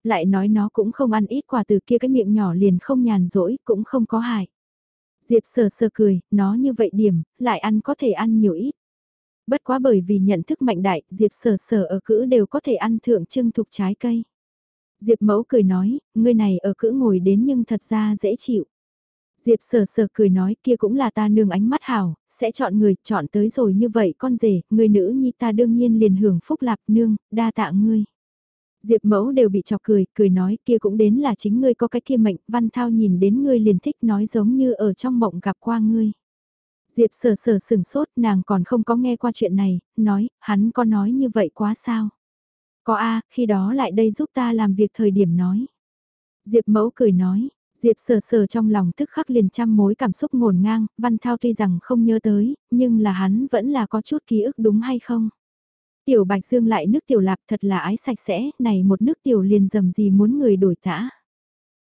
Lại nói nó cũng không ăn ít quà từ kia cái miệng nhỏ liền không nhàn rỗi, cũng không có hại. Diệp sờ sờ cười, nó như vậy điểm, lại ăn có thể ăn nhiều ít. Bất quá bởi vì nhận thức mạnh đại, Diệp sở sở ở cữ đều có thể ăn thượng trưng thục trái cây. Diệp mẫu cười nói, ngươi này ở cữ ngồi đến nhưng thật ra dễ chịu. Diệp sở sở cười nói kia cũng là ta nương ánh mắt hảo, sẽ chọn người, chọn tới rồi như vậy con rể, người nữ nhi ta đương nhiên liền hưởng phúc lạp nương, đa tạ ngươi. Diệp mẫu đều bị chọc cười, cười nói kia cũng đến là chính ngươi có cái kia mệnh, văn thao nhìn đến ngươi liền thích nói giống như ở trong mộng gặp qua ngươi. Diệp sờ sờ sừng sốt, nàng còn không có nghe qua chuyện này, nói, hắn có nói như vậy quá sao? Có a khi đó lại đây giúp ta làm việc thời điểm nói. Diệp mẫu cười nói, Diệp sờ sờ trong lòng tức khắc liền trăm mối cảm xúc ngổn ngang, Văn Thao tuy rằng không nhớ tới, nhưng là hắn vẫn là có chút ký ức đúng hay không? Tiểu Bạch Dương lại nước tiểu lạp thật là ái sạch sẽ, này một nước tiểu liền dầm gì muốn người đổi tã.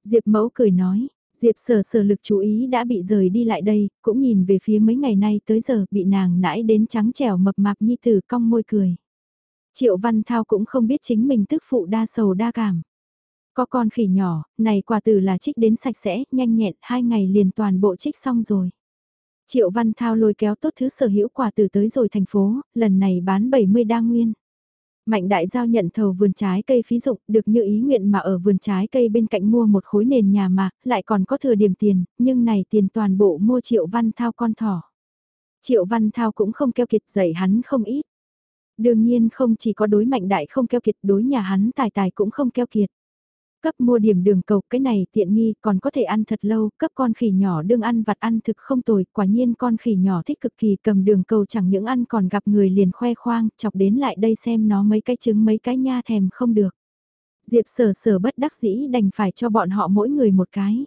Diệp mẫu cười nói, Diệp sở sở lực chú ý đã bị rời đi lại đây, cũng nhìn về phía mấy ngày nay tới giờ bị nàng nãi đến trắng trẻo mập mạp như từ cong môi cười. Triệu Văn Thao cũng không biết chính mình tức phụ đa sầu đa cảm. Có con khỉ nhỏ, này quả từ là trích đến sạch sẽ, nhanh nhẹn, hai ngày liền toàn bộ trích xong rồi. Triệu Văn Thao lôi kéo tốt thứ sở hữu quả từ tới rồi thành phố, lần này bán 70 đa nguyên. Mạnh đại giao nhận thầu vườn trái cây phí dụng, được như ý nguyện mà ở vườn trái cây bên cạnh mua một khối nền nhà mà, lại còn có thừa điểm tiền, nhưng này tiền toàn bộ mua Triệu Văn Thao con thỏ. Triệu Văn Thao cũng không keo kiệt dạy hắn không ít. Đương nhiên không chỉ có đối mạnh đại không keo kiệt đối nhà hắn tài tài cũng không keo kiệt. Cấp mua điểm đường cầu cái này tiện nghi còn có thể ăn thật lâu, cấp con khỉ nhỏ đương ăn vặt ăn thực không tồi, quả nhiên con khỉ nhỏ thích cực kỳ cầm đường cầu chẳng những ăn còn gặp người liền khoe khoang, chọc đến lại đây xem nó mấy cái trứng mấy cái nha thèm không được. Diệp sở sở bất đắc dĩ đành phải cho bọn họ mỗi người một cái.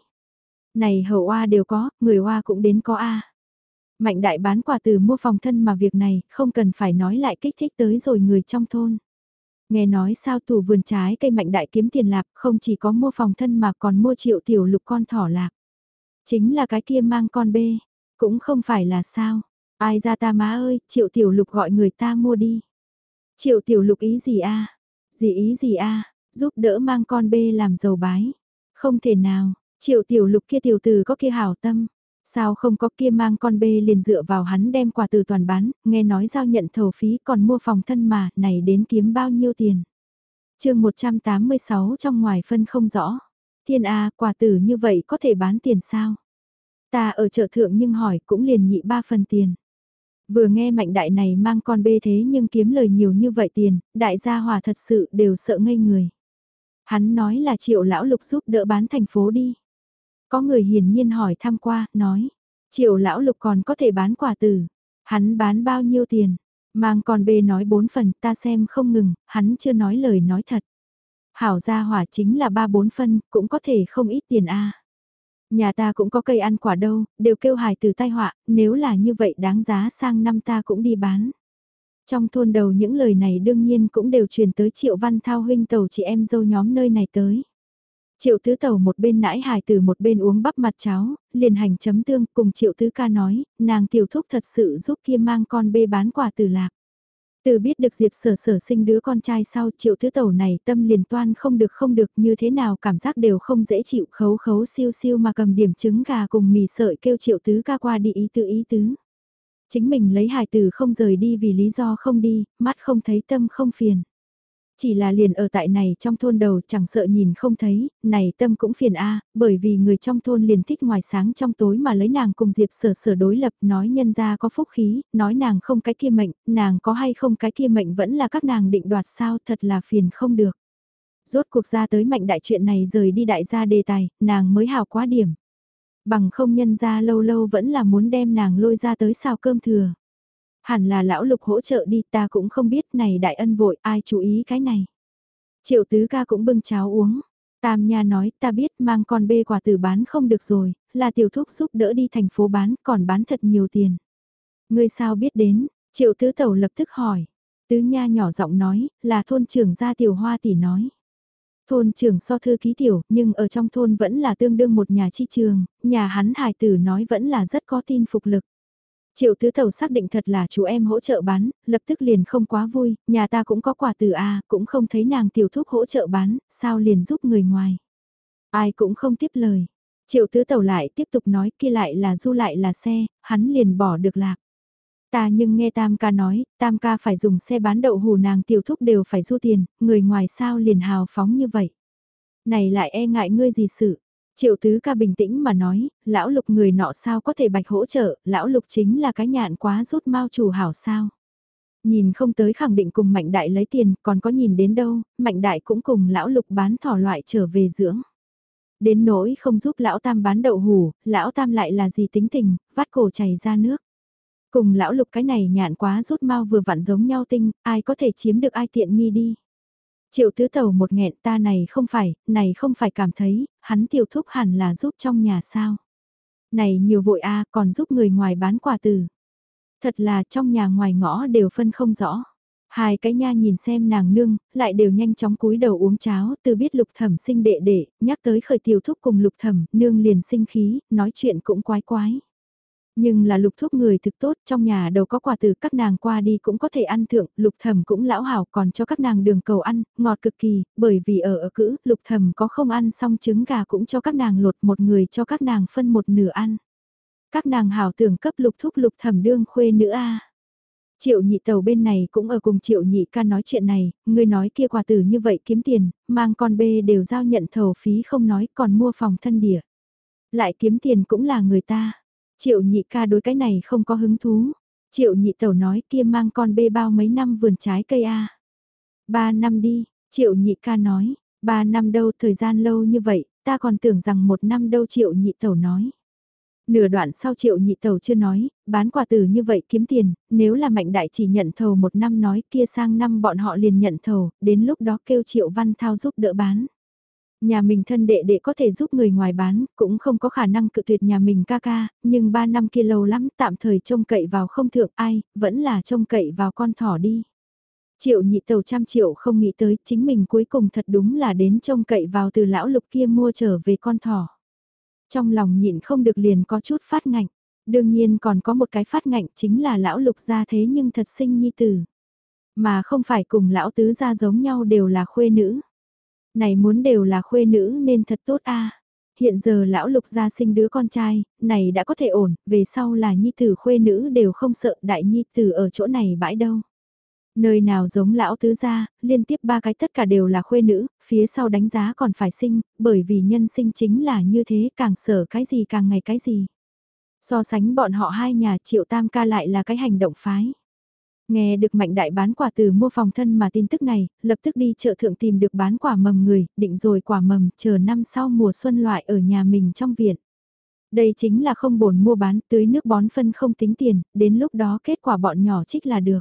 Này hậu oa đều có, người oa cũng đến có a. Mạnh đại bán quà từ mua phòng thân mà việc này không cần phải nói lại kích thích tới rồi người trong thôn. Nghe nói sao tù vườn trái cây mạnh đại kiếm tiền lạc không chỉ có mua phòng thân mà còn mua triệu tiểu lục con thỏ lạc. Chính là cái kia mang con bê, cũng không phải là sao. Ai ra ta má ơi, triệu tiểu lục gọi người ta mua đi. Triệu tiểu lục ý gì a Gì ý gì a giúp đỡ mang con bê làm giàu bái. Không thể nào, triệu tiểu lục kia tiểu tử có kia hảo tâm. Sao không có kia mang con bê liền dựa vào hắn đem quà từ toàn bán, nghe nói giao nhận thầu phí còn mua phòng thân mà, này đến kiếm bao nhiêu tiền. chương 186 trong ngoài phân không rõ. Thiên A, quà tử như vậy có thể bán tiền sao? Ta ở chợ thượng nhưng hỏi cũng liền nhị ba phần tiền. Vừa nghe mạnh đại này mang con bê thế nhưng kiếm lời nhiều như vậy tiền, đại gia hòa thật sự đều sợ ngây người. Hắn nói là triệu lão lục giúp đỡ bán thành phố đi. Có người hiển nhiên hỏi thăm qua, nói, triệu lão lục còn có thể bán quả tử, hắn bán bao nhiêu tiền, mang con bê nói bốn phần ta xem không ngừng, hắn chưa nói lời nói thật. Hảo gia hỏa chính là ba bốn phân, cũng có thể không ít tiền a. Nhà ta cũng có cây ăn quả đâu, đều kêu hài từ tai họa, nếu là như vậy đáng giá sang năm ta cũng đi bán. Trong thôn đầu những lời này đương nhiên cũng đều truyền tới triệu văn thao huynh tàu chị em dâu nhóm nơi này tới. Triệu tứ tẩu một bên nãi hài từ một bên uống bắp mặt cháo, liền hành chấm tương cùng triệu tứ ca nói, nàng tiểu thúc thật sự giúp kia mang con bê bán quả từ lạc. Từ biết được Diệp sở sở sinh đứa con trai sau triệu tứ tẩu này tâm liền toan không được không được như thế nào cảm giác đều không dễ chịu khấu khấu siêu siêu mà cầm điểm trứng gà cùng mì sợi kêu triệu tứ ca qua đi ý tứ ý tứ. Chính mình lấy hài từ không rời đi vì lý do không đi, mắt không thấy tâm không phiền. Chỉ là liền ở tại này trong thôn đầu chẳng sợ nhìn không thấy, này tâm cũng phiền a bởi vì người trong thôn liền thích ngoài sáng trong tối mà lấy nàng cùng Diệp sở sở đối lập nói nhân ra có phúc khí, nói nàng không cái kia mệnh, nàng có hay không cái kia mệnh vẫn là các nàng định đoạt sao thật là phiền không được. Rốt cuộc ra tới mạnh đại chuyện này rời đi đại gia đề tài, nàng mới hào quá điểm. Bằng không nhân ra lâu lâu vẫn là muốn đem nàng lôi ra tới xào cơm thừa. Hẳn là lão lục hỗ trợ đi ta cũng không biết này đại ân vội ai chú ý cái này. Triệu tứ ca cũng bưng cháo uống. Tam Nha nói ta biết mang con bê quả tử bán không được rồi, là tiểu thúc giúp đỡ đi thành phố bán còn bán thật nhiều tiền. Ngươi sao biết đến, triệu tứ tẩu lập tức hỏi. Tứ Nha nhỏ giọng nói, là thôn trưởng gia tiểu hoa tỷ nói. Thôn trưởng so thư ký tiểu, nhưng ở trong thôn vẫn là tương đương một nhà chi trường, nhà hắn hài tử nói vẫn là rất có tin phục lực. Triệu tứ tàu xác định thật là chú em hỗ trợ bán, lập tức liền không quá vui, nhà ta cũng có quà từ A, cũng không thấy nàng tiểu thúc hỗ trợ bán, sao liền giúp người ngoài. Ai cũng không tiếp lời. Triệu tứ tàu lại tiếp tục nói kia lại là du lại là xe, hắn liền bỏ được lạc. Ta nhưng nghe Tam ca nói, Tam ca phải dùng xe bán đậu hù nàng tiểu thúc đều phải du tiền, người ngoài sao liền hào phóng như vậy. Này lại e ngại ngươi gì sự, Triệu tứ ca bình tĩnh mà nói, lão lục người nọ sao có thể bạch hỗ trợ, lão lục chính là cái nhạn quá rút mau chủ hảo sao. Nhìn không tới khẳng định cùng mạnh đại lấy tiền, còn có nhìn đến đâu, mạnh đại cũng cùng lão lục bán thỏ loại trở về dưỡng. Đến nỗi không giúp lão tam bán đậu hủ, lão tam lại là gì tính tình, vắt cổ chảy ra nước. Cùng lão lục cái này nhạn quá rút mau vừa vặn giống nhau tinh, ai có thể chiếm được ai tiện nghi đi. Triệu tứ tàu một nghẹn ta này không phải, này không phải cảm thấy, hắn tiểu thúc hẳn là giúp trong nhà sao. Này nhiều vội a còn giúp người ngoài bán quà từ. Thật là trong nhà ngoài ngõ đều phân không rõ. Hai cái nha nhìn xem nàng nương, lại đều nhanh chóng cúi đầu uống cháo, từ biết lục thẩm sinh đệ đệ, nhắc tới khởi tiểu thúc cùng lục thẩm, nương liền sinh khí, nói chuyện cũng quái quái. Nhưng là lục thúc người thực tốt, trong nhà đầu có quà từ các nàng qua đi cũng có thể ăn thượng, lục thầm cũng lão hảo còn cho các nàng đường cầu ăn, ngọt cực kỳ, bởi vì ở ở cữ, lục thầm có không ăn xong trứng gà cũng cho các nàng lột một người cho các nàng phân một nửa ăn. Các nàng hảo tưởng cấp lục thúc lục thầm đương khuê nữa a Triệu nhị tàu bên này cũng ở cùng triệu nhị ca nói chuyện này, người nói kia quà tử như vậy kiếm tiền, mang con bê đều giao nhận thầu phí không nói còn mua phòng thân địa. Lại kiếm tiền cũng là người ta, Triệu nhị ca đối cái này không có hứng thú. Triệu nhị tẩu nói kia mang con bê bao mấy năm vườn trái cây a Ba năm đi, triệu nhị ca nói, ba năm đâu thời gian lâu như vậy, ta còn tưởng rằng một năm đâu triệu nhị tẩu nói. Nửa đoạn sau triệu nhị tẩu chưa nói, bán quà từ như vậy kiếm tiền, nếu là mạnh đại chỉ nhận thầu một năm nói kia sang năm bọn họ liền nhận thầu, đến lúc đó kêu triệu văn thao giúp đỡ bán. Nhà mình thân đệ đệ có thể giúp người ngoài bán, cũng không có khả năng cự tuyệt nhà mình ca ca, nhưng 3 năm kia lâu lắm tạm thời trông cậy vào không thượng ai, vẫn là trông cậy vào con thỏ đi. Triệu nhị tàu trăm triệu không nghĩ tới chính mình cuối cùng thật đúng là đến trông cậy vào từ lão lục kia mua trở về con thỏ. Trong lòng nhịn không được liền có chút phát ngạnh, đương nhiên còn có một cái phát ngạnh chính là lão lục ra thế nhưng thật sinh nhi tử. Mà không phải cùng lão tứ ra giống nhau đều là khuê nữ. Này muốn đều là khuê nữ nên thật tốt a. Hiện giờ lão lục gia sinh đứa con trai, này đã có thể ổn, về sau là nhi tử khuê nữ đều không sợ đại nhi tử ở chỗ này bãi đâu. Nơi nào giống lão tứ gia, liên tiếp ba cái tất cả đều là khuê nữ, phía sau đánh giá còn phải sinh, bởi vì nhân sinh chính là như thế càng sở cái gì càng ngày cái gì. So sánh bọn họ hai nhà triệu tam ca lại là cái hành động phái. Nghe được mạnh đại bán quả từ mua phòng thân mà tin tức này, lập tức đi chợ thượng tìm được bán quả mầm người, định rồi quả mầm, chờ năm sau mùa xuân loại ở nhà mình trong viện. Đây chính là không bổn mua bán, tưới nước bón phân không tính tiền, đến lúc đó kết quả bọn nhỏ trích là được.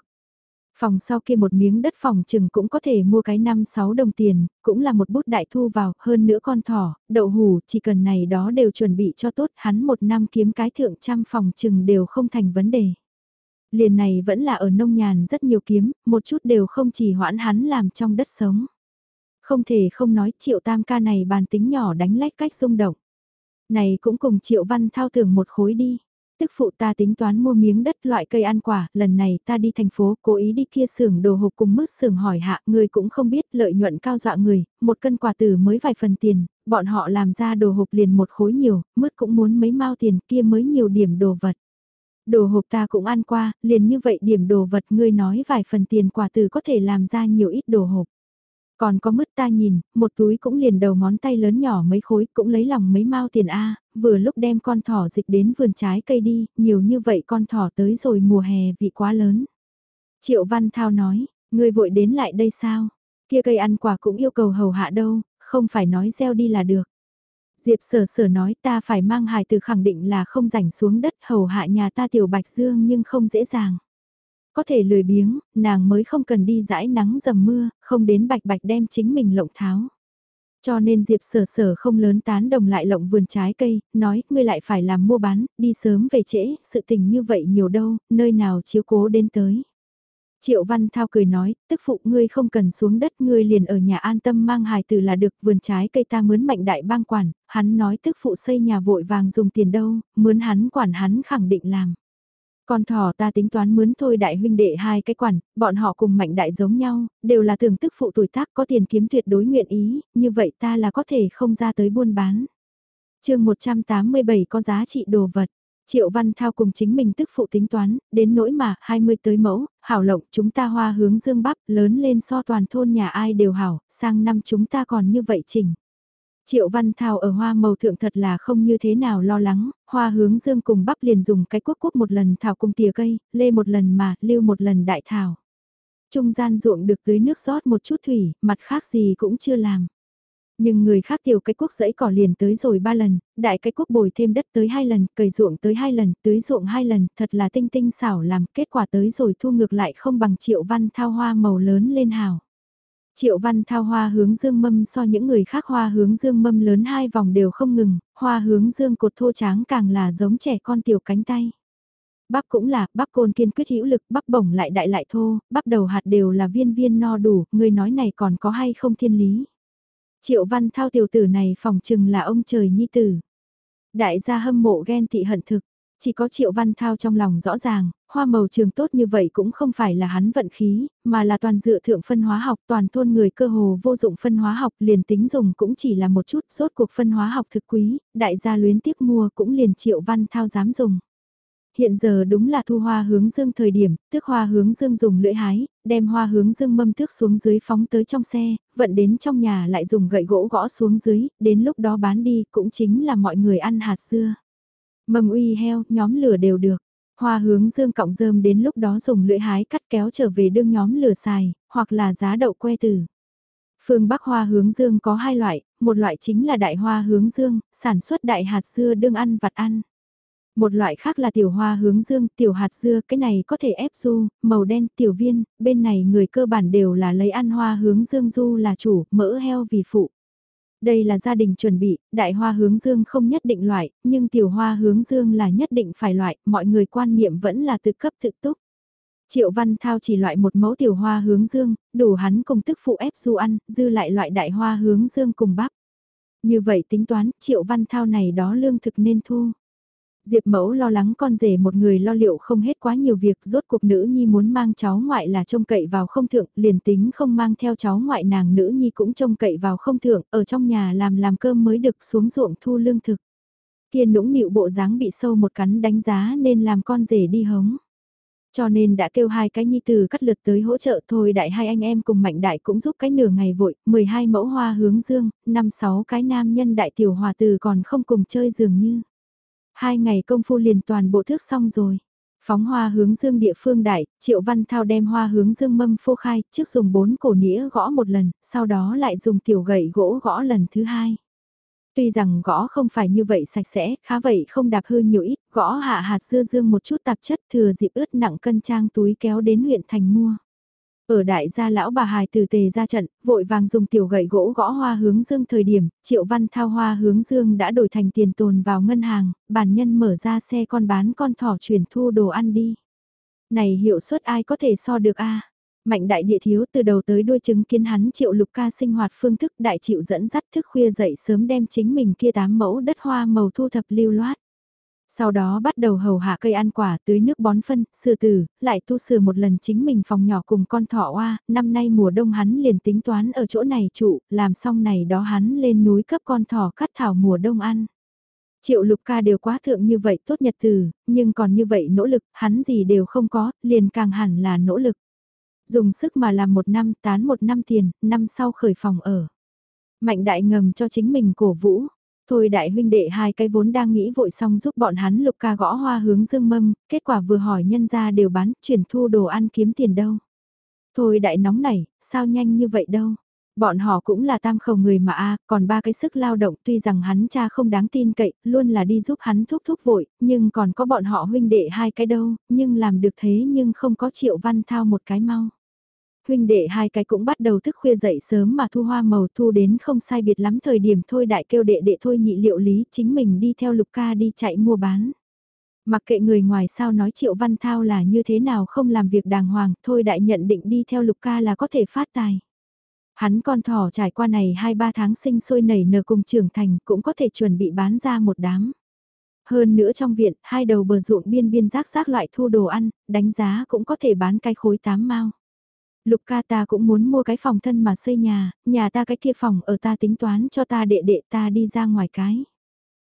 Phòng sau kia một miếng đất phòng chừng cũng có thể mua cái 5-6 đồng tiền, cũng là một bút đại thu vào, hơn nữa con thỏ, đậu hủ, chỉ cần này đó đều chuẩn bị cho tốt, hắn một năm kiếm cái thượng trăm phòng chừng đều không thành vấn đề liền này vẫn là ở nông nhàn rất nhiều kiếm, một chút đều không chỉ hoãn hắn làm trong đất sống. Không thể không nói triệu tam ca này bàn tính nhỏ đánh lách cách rung động. Này cũng cùng triệu văn thao tưởng một khối đi. Tức phụ ta tính toán mua miếng đất loại cây ăn quả, lần này ta đi thành phố cố ý đi kia xưởng đồ hộp cùng mức xưởng hỏi hạ, người cũng không biết lợi nhuận cao dọa người, một cân quả tử mới vài phần tiền, bọn họ làm ra đồ hộp liền một khối nhiều, mức cũng muốn mấy mao tiền kia mới nhiều điểm đồ vật. Đồ hộp ta cũng ăn qua, liền như vậy điểm đồ vật ngươi nói vài phần tiền quả từ có thể làm ra nhiều ít đồ hộp. Còn có mứt ta nhìn, một túi cũng liền đầu ngón tay lớn nhỏ mấy khối cũng lấy lòng mấy mao tiền A, vừa lúc đem con thỏ dịch đến vườn trái cây đi, nhiều như vậy con thỏ tới rồi mùa hè vị quá lớn. Triệu Văn Thao nói, ngươi vội đến lại đây sao? Kia cây ăn quả cũng yêu cầu hầu hạ đâu, không phải nói gieo đi là được. Diệp sở sở nói ta phải mang hài từ khẳng định là không rảnh xuống đất hầu hạ nhà ta tiểu bạch dương nhưng không dễ dàng. Có thể lười biếng, nàng mới không cần đi dãi nắng dầm mưa, không đến bạch bạch đem chính mình lộng tháo. Cho nên Diệp sở sở không lớn tán đồng lại lộng vườn trái cây, nói ngươi lại phải làm mua bán, đi sớm về trễ, sự tình như vậy nhiều đâu, nơi nào chiếu cố đến tới. Triệu Văn Thao cười nói, tức phụ ngươi không cần xuống đất ngươi liền ở nhà an tâm mang hài từ là được vườn trái cây ta mướn mạnh đại bang quản, hắn nói tức phụ xây nhà vội vàng dùng tiền đâu, mướn hắn quản hắn khẳng định làm. Con thỏ ta tính toán mướn thôi đại huynh đệ hai cái quản, bọn họ cùng mạnh đại giống nhau, đều là tưởng tức phụ tuổi tác có tiền kiếm tuyệt đối nguyện ý, như vậy ta là có thể không ra tới buôn bán. chương 187 có giá trị đồ vật. Triệu Văn Thao cùng chính mình tức phụ tính toán, đến nỗi mà, 20 tới mẫu, hảo lộng chúng ta hoa hướng dương bắp, lớn lên so toàn thôn nhà ai đều hảo, sang năm chúng ta còn như vậy chỉnh. Triệu Văn Thao ở hoa màu thượng thật là không như thế nào lo lắng, hoa hướng dương cùng bắp liền dùng cái quốc quốc một lần thảo cùng tìa cây, lê một lần mà, lưu một lần đại thảo. Trung gian ruộng được tưới nước rót một chút thủy, mặt khác gì cũng chưa làm. Nhưng người khác tiểu cái quốc dẫy cỏ liền tới rồi ba lần, đại cái quốc bồi thêm đất tới hai lần, cày ruộng tới hai lần, tưới ruộng hai lần, thật là tinh tinh xảo làm, kết quả tới rồi thu ngược lại không bằng triệu văn thao hoa màu lớn lên hào. Triệu văn thao hoa hướng dương mâm so những người khác hoa hướng dương mâm lớn hai vòng đều không ngừng, hoa hướng dương cột thô tráng càng là giống trẻ con tiểu cánh tay. Bắp cũng là, bắp côn kiên quyết hữu lực, bắp bổng lại đại lại thô, bắp đầu hạt đều là viên viên no đủ, người nói này còn có hay không thiên lý. Triệu văn thao tiểu tử này phòng chừng là ông trời nhi tử. Đại gia hâm mộ ghen tị hận thực, chỉ có triệu văn thao trong lòng rõ ràng, hoa màu trường tốt như vậy cũng không phải là hắn vận khí, mà là toàn dựa thượng phân hóa học toàn thôn người cơ hồ vô dụng phân hóa học liền tính dùng cũng chỉ là một chút rốt cuộc phân hóa học thực quý, đại gia luyến tiếc mua cũng liền triệu văn thao dám dùng. Hiện giờ đúng là thu hoa hướng dương thời điểm, tước hoa hướng dương dùng lưỡi hái, đem hoa hướng dương mâm tước xuống dưới phóng tới trong xe, vận đến trong nhà lại dùng gậy gỗ gõ xuống dưới, đến lúc đó bán đi cũng chính là mọi người ăn hạt dưa. Mâm uy heo, nhóm lửa đều được. Hoa hướng dương cọng rơm đến lúc đó dùng lưỡi hái cắt kéo trở về đương nhóm lửa xài, hoặc là giá đậu que tử. Phương Bắc hoa hướng dương có hai loại, một loại chính là đại hoa hướng dương, sản xuất đại hạt dưa đương ăn vặt ăn. Một loại khác là tiểu hoa hướng dương, tiểu hạt dưa, cái này có thể ép du, màu đen, tiểu viên, bên này người cơ bản đều là lấy ăn hoa hướng dương du là chủ, mỡ heo vì phụ. Đây là gia đình chuẩn bị, đại hoa hướng dương không nhất định loại, nhưng tiểu hoa hướng dương là nhất định phải loại, mọi người quan niệm vẫn là tự cấp thực túc. Triệu Văn Thao chỉ loại một mẫu tiểu hoa hướng dương, đủ hắn cùng tức phụ ép du ăn, dư lại loại đại hoa hướng dương cùng bắp. Như vậy tính toán, Triệu Văn Thao này đó lương thực nên thu. Diệp mẫu lo lắng con rể một người lo liệu không hết quá nhiều việc, rốt cuộc nữ nhi muốn mang cháu ngoại là trông cậy vào không thượng, liền tính không mang theo cháu ngoại nàng nữ nhi cũng trông cậy vào không thượng, ở trong nhà làm làm cơm mới được xuống ruộng thu lương thực. Kiên nũng nịu bộ dáng bị sâu một cắn đánh giá nên làm con rể đi hống. Cho nên đã kêu hai cái nhi từ cắt lượt tới hỗ trợ thôi đại hai anh em cùng mạnh đại cũng giúp cái nửa ngày vội, 12 mẫu hoa hướng dương, năm sáu cái nam nhân đại tiểu hòa từ còn không cùng chơi dường như. Hai ngày công phu liền toàn bộ thước xong rồi. Phóng hoa hướng dương địa phương đại, Triệu Văn Thao đem hoa hướng dương mâm phô khai, trước dùng bốn cổ nĩa gõ một lần, sau đó lại dùng tiểu gậy gỗ gõ lần thứ hai. Tuy rằng gõ không phải như vậy sạch sẽ, khá vậy không đạp hư nhiều ít, gõ hạ hạt dưa dương một chút tạp chất thừa dịp ướt nặng cân trang túi kéo đến huyện thành mua. Ở đại gia lão bà hài từ tề ra trận, vội vàng dùng tiểu gậy gỗ gõ hoa hướng dương thời điểm, triệu văn thao hoa hướng dương đã đổi thành tiền tồn vào ngân hàng, bản nhân mở ra xe con bán con thỏ chuyển thu đồ ăn đi. Này hiệu suất ai có thể so được a Mạnh đại địa thiếu từ đầu tới đuôi chứng kiến hắn triệu lục ca sinh hoạt phương thức đại chịu dẫn dắt thức khuya dậy sớm đem chính mình kia tám mẫu đất hoa màu thu thập lưu loát. Sau đó bắt đầu hầu hạ cây ăn quả tưới nước bón phân, sửa từ, lại tu sửa một lần chính mình phòng nhỏ cùng con thỏ oa, năm nay mùa đông hắn liền tính toán ở chỗ này trụ, làm xong này đó hắn lên núi cấp con thỏ cắt thảo mùa đông ăn. Triệu lục ca đều quá thượng như vậy tốt nhật từ, nhưng còn như vậy nỗ lực, hắn gì đều không có, liền càng hẳn là nỗ lực. Dùng sức mà làm một năm tán một năm tiền, năm sau khởi phòng ở. Mạnh đại ngầm cho chính mình cổ vũ. Thôi đại huynh đệ hai cái vốn đang nghĩ vội xong giúp bọn hắn lục ca gõ hoa hướng dương mâm, kết quả vừa hỏi nhân ra đều bán, chuyển thu đồ ăn kiếm tiền đâu. Thôi đại nóng nảy, sao nhanh như vậy đâu. Bọn họ cũng là tam khẩu người mà a còn ba cái sức lao động tuy rằng hắn cha không đáng tin cậy, luôn là đi giúp hắn thúc thúc vội, nhưng còn có bọn họ huynh đệ hai cái đâu, nhưng làm được thế nhưng không có triệu văn thao một cái mau. Huynh đệ hai cái cũng bắt đầu thức khuya dậy sớm mà thu hoa màu thu đến không sai biệt lắm thời điểm thôi đại kêu đệ đệ thôi nhị liệu lý chính mình đi theo lục ca đi chạy mua bán. Mặc kệ người ngoài sao nói Triệu Văn Thao là như thế nào không làm việc đàng hoàng, thôi đại nhận định đi theo Lục ca là có thể phát tài. Hắn con thỏ trải qua này 2-3 tháng sinh sôi nảy nở cùng trưởng thành cũng có thể chuẩn bị bán ra một đám. Hơn nữa trong viện, hai đầu bờ ruộng biên biên rác rác loại thu đồ ăn, đánh giá cũng có thể bán cái khối tám mao. Lục ca ta cũng muốn mua cái phòng thân mà xây nhà, nhà ta cái kia phòng ở ta tính toán cho ta đệ đệ ta đi ra ngoài cái.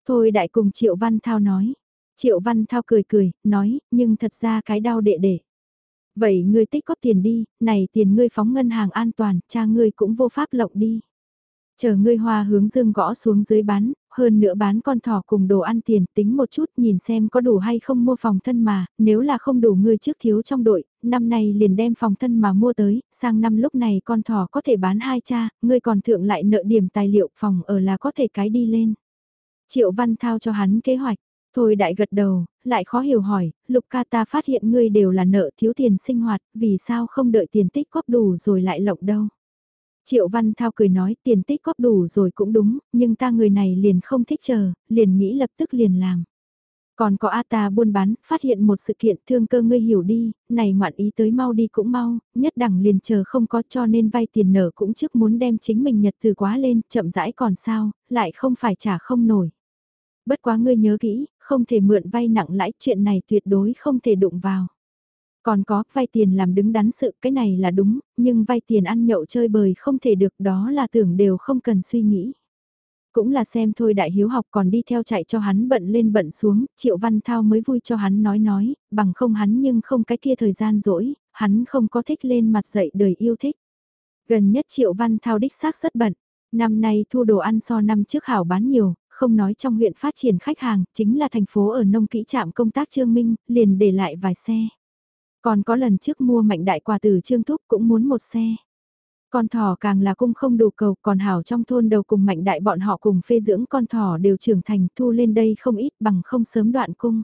Thôi đại cùng Triệu Văn Thao nói. Triệu Văn Thao cười cười, nói, nhưng thật ra cái đau đệ đệ. Vậy ngươi tích góp tiền đi, này tiền ngươi phóng ngân hàng an toàn, cha ngươi cũng vô pháp lộng đi. Chờ ngươi hoa hướng dương gõ xuống dưới bán, hơn nữa bán con thỏ cùng đồ ăn tiền tính một chút nhìn xem có đủ hay không mua phòng thân mà, nếu là không đủ ngươi trước thiếu trong đội, năm nay liền đem phòng thân mà mua tới, sang năm lúc này con thỏ có thể bán hai cha, ngươi còn thượng lại nợ điểm tài liệu phòng ở là có thể cái đi lên. Triệu Văn Thao cho hắn kế hoạch, Thôi đại gật đầu, lại khó hiểu hỏi, Lục ca ta phát hiện ngươi đều là nợ thiếu tiền sinh hoạt, vì sao không đợi tiền tích góp đủ rồi lại lộng đâu. Triệu Văn Thao cười nói tiền tích góp đủ rồi cũng đúng, nhưng ta người này liền không thích chờ, liền nghĩ lập tức liền làm. Còn có A ta buôn bán, phát hiện một sự kiện thương cơ ngươi hiểu đi, này ngoạn ý tới mau đi cũng mau, nhất đẳng liền chờ không có cho nên vay tiền nở cũng trước muốn đem chính mình nhật từ quá lên, chậm rãi còn sao, lại không phải trả không nổi. Bất quá ngươi nhớ kỹ, không thể mượn vay nặng lãi chuyện này tuyệt đối không thể đụng vào. Còn có, vay tiền làm đứng đắn sự, cái này là đúng, nhưng vay tiền ăn nhậu chơi bời không thể được đó là tưởng đều không cần suy nghĩ. Cũng là xem thôi đại hiếu học còn đi theo chạy cho hắn bận lên bận xuống, triệu văn thao mới vui cho hắn nói nói, bằng không hắn nhưng không cái kia thời gian rỗi, hắn không có thích lên mặt dậy đời yêu thích. Gần nhất triệu văn thao đích xác rất bận, năm nay thu đồ ăn so năm trước hảo bán nhiều, không nói trong huyện phát triển khách hàng, chính là thành phố ở nông kỹ trạm công tác Trương Minh, liền để lại vài xe. Còn có lần trước mua mạnh đại quà từ Trương Thúc cũng muốn một xe. Con thỏ càng là cung không đủ cầu, còn hảo trong thôn đầu cùng mạnh đại bọn họ cùng phê dưỡng con thỏ đều trưởng thành thu lên đây không ít bằng không sớm đoạn cung.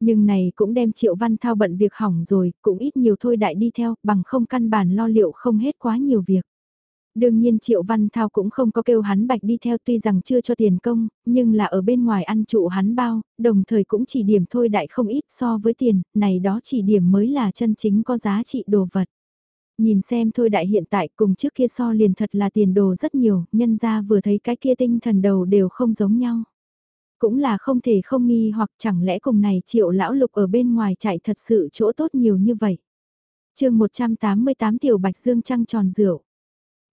Nhưng này cũng đem triệu văn thao bận việc hỏng rồi, cũng ít nhiều thôi đại đi theo, bằng không căn bản lo liệu không hết quá nhiều việc. Đương nhiên Triệu Văn Thao cũng không có kêu hắn bạch đi theo tuy rằng chưa cho tiền công, nhưng là ở bên ngoài ăn trụ hắn bao, đồng thời cũng chỉ điểm thôi đại không ít so với tiền, này đó chỉ điểm mới là chân chính có giá trị đồ vật. Nhìn xem thôi đại hiện tại cùng trước kia so liền thật là tiền đồ rất nhiều, nhân ra vừa thấy cái kia tinh thần đầu đều không giống nhau. Cũng là không thể không nghi hoặc chẳng lẽ cùng này triệu lão lục ở bên ngoài chạy thật sự chỗ tốt nhiều như vậy. chương 188 tiểu bạch dương trăng tròn rượu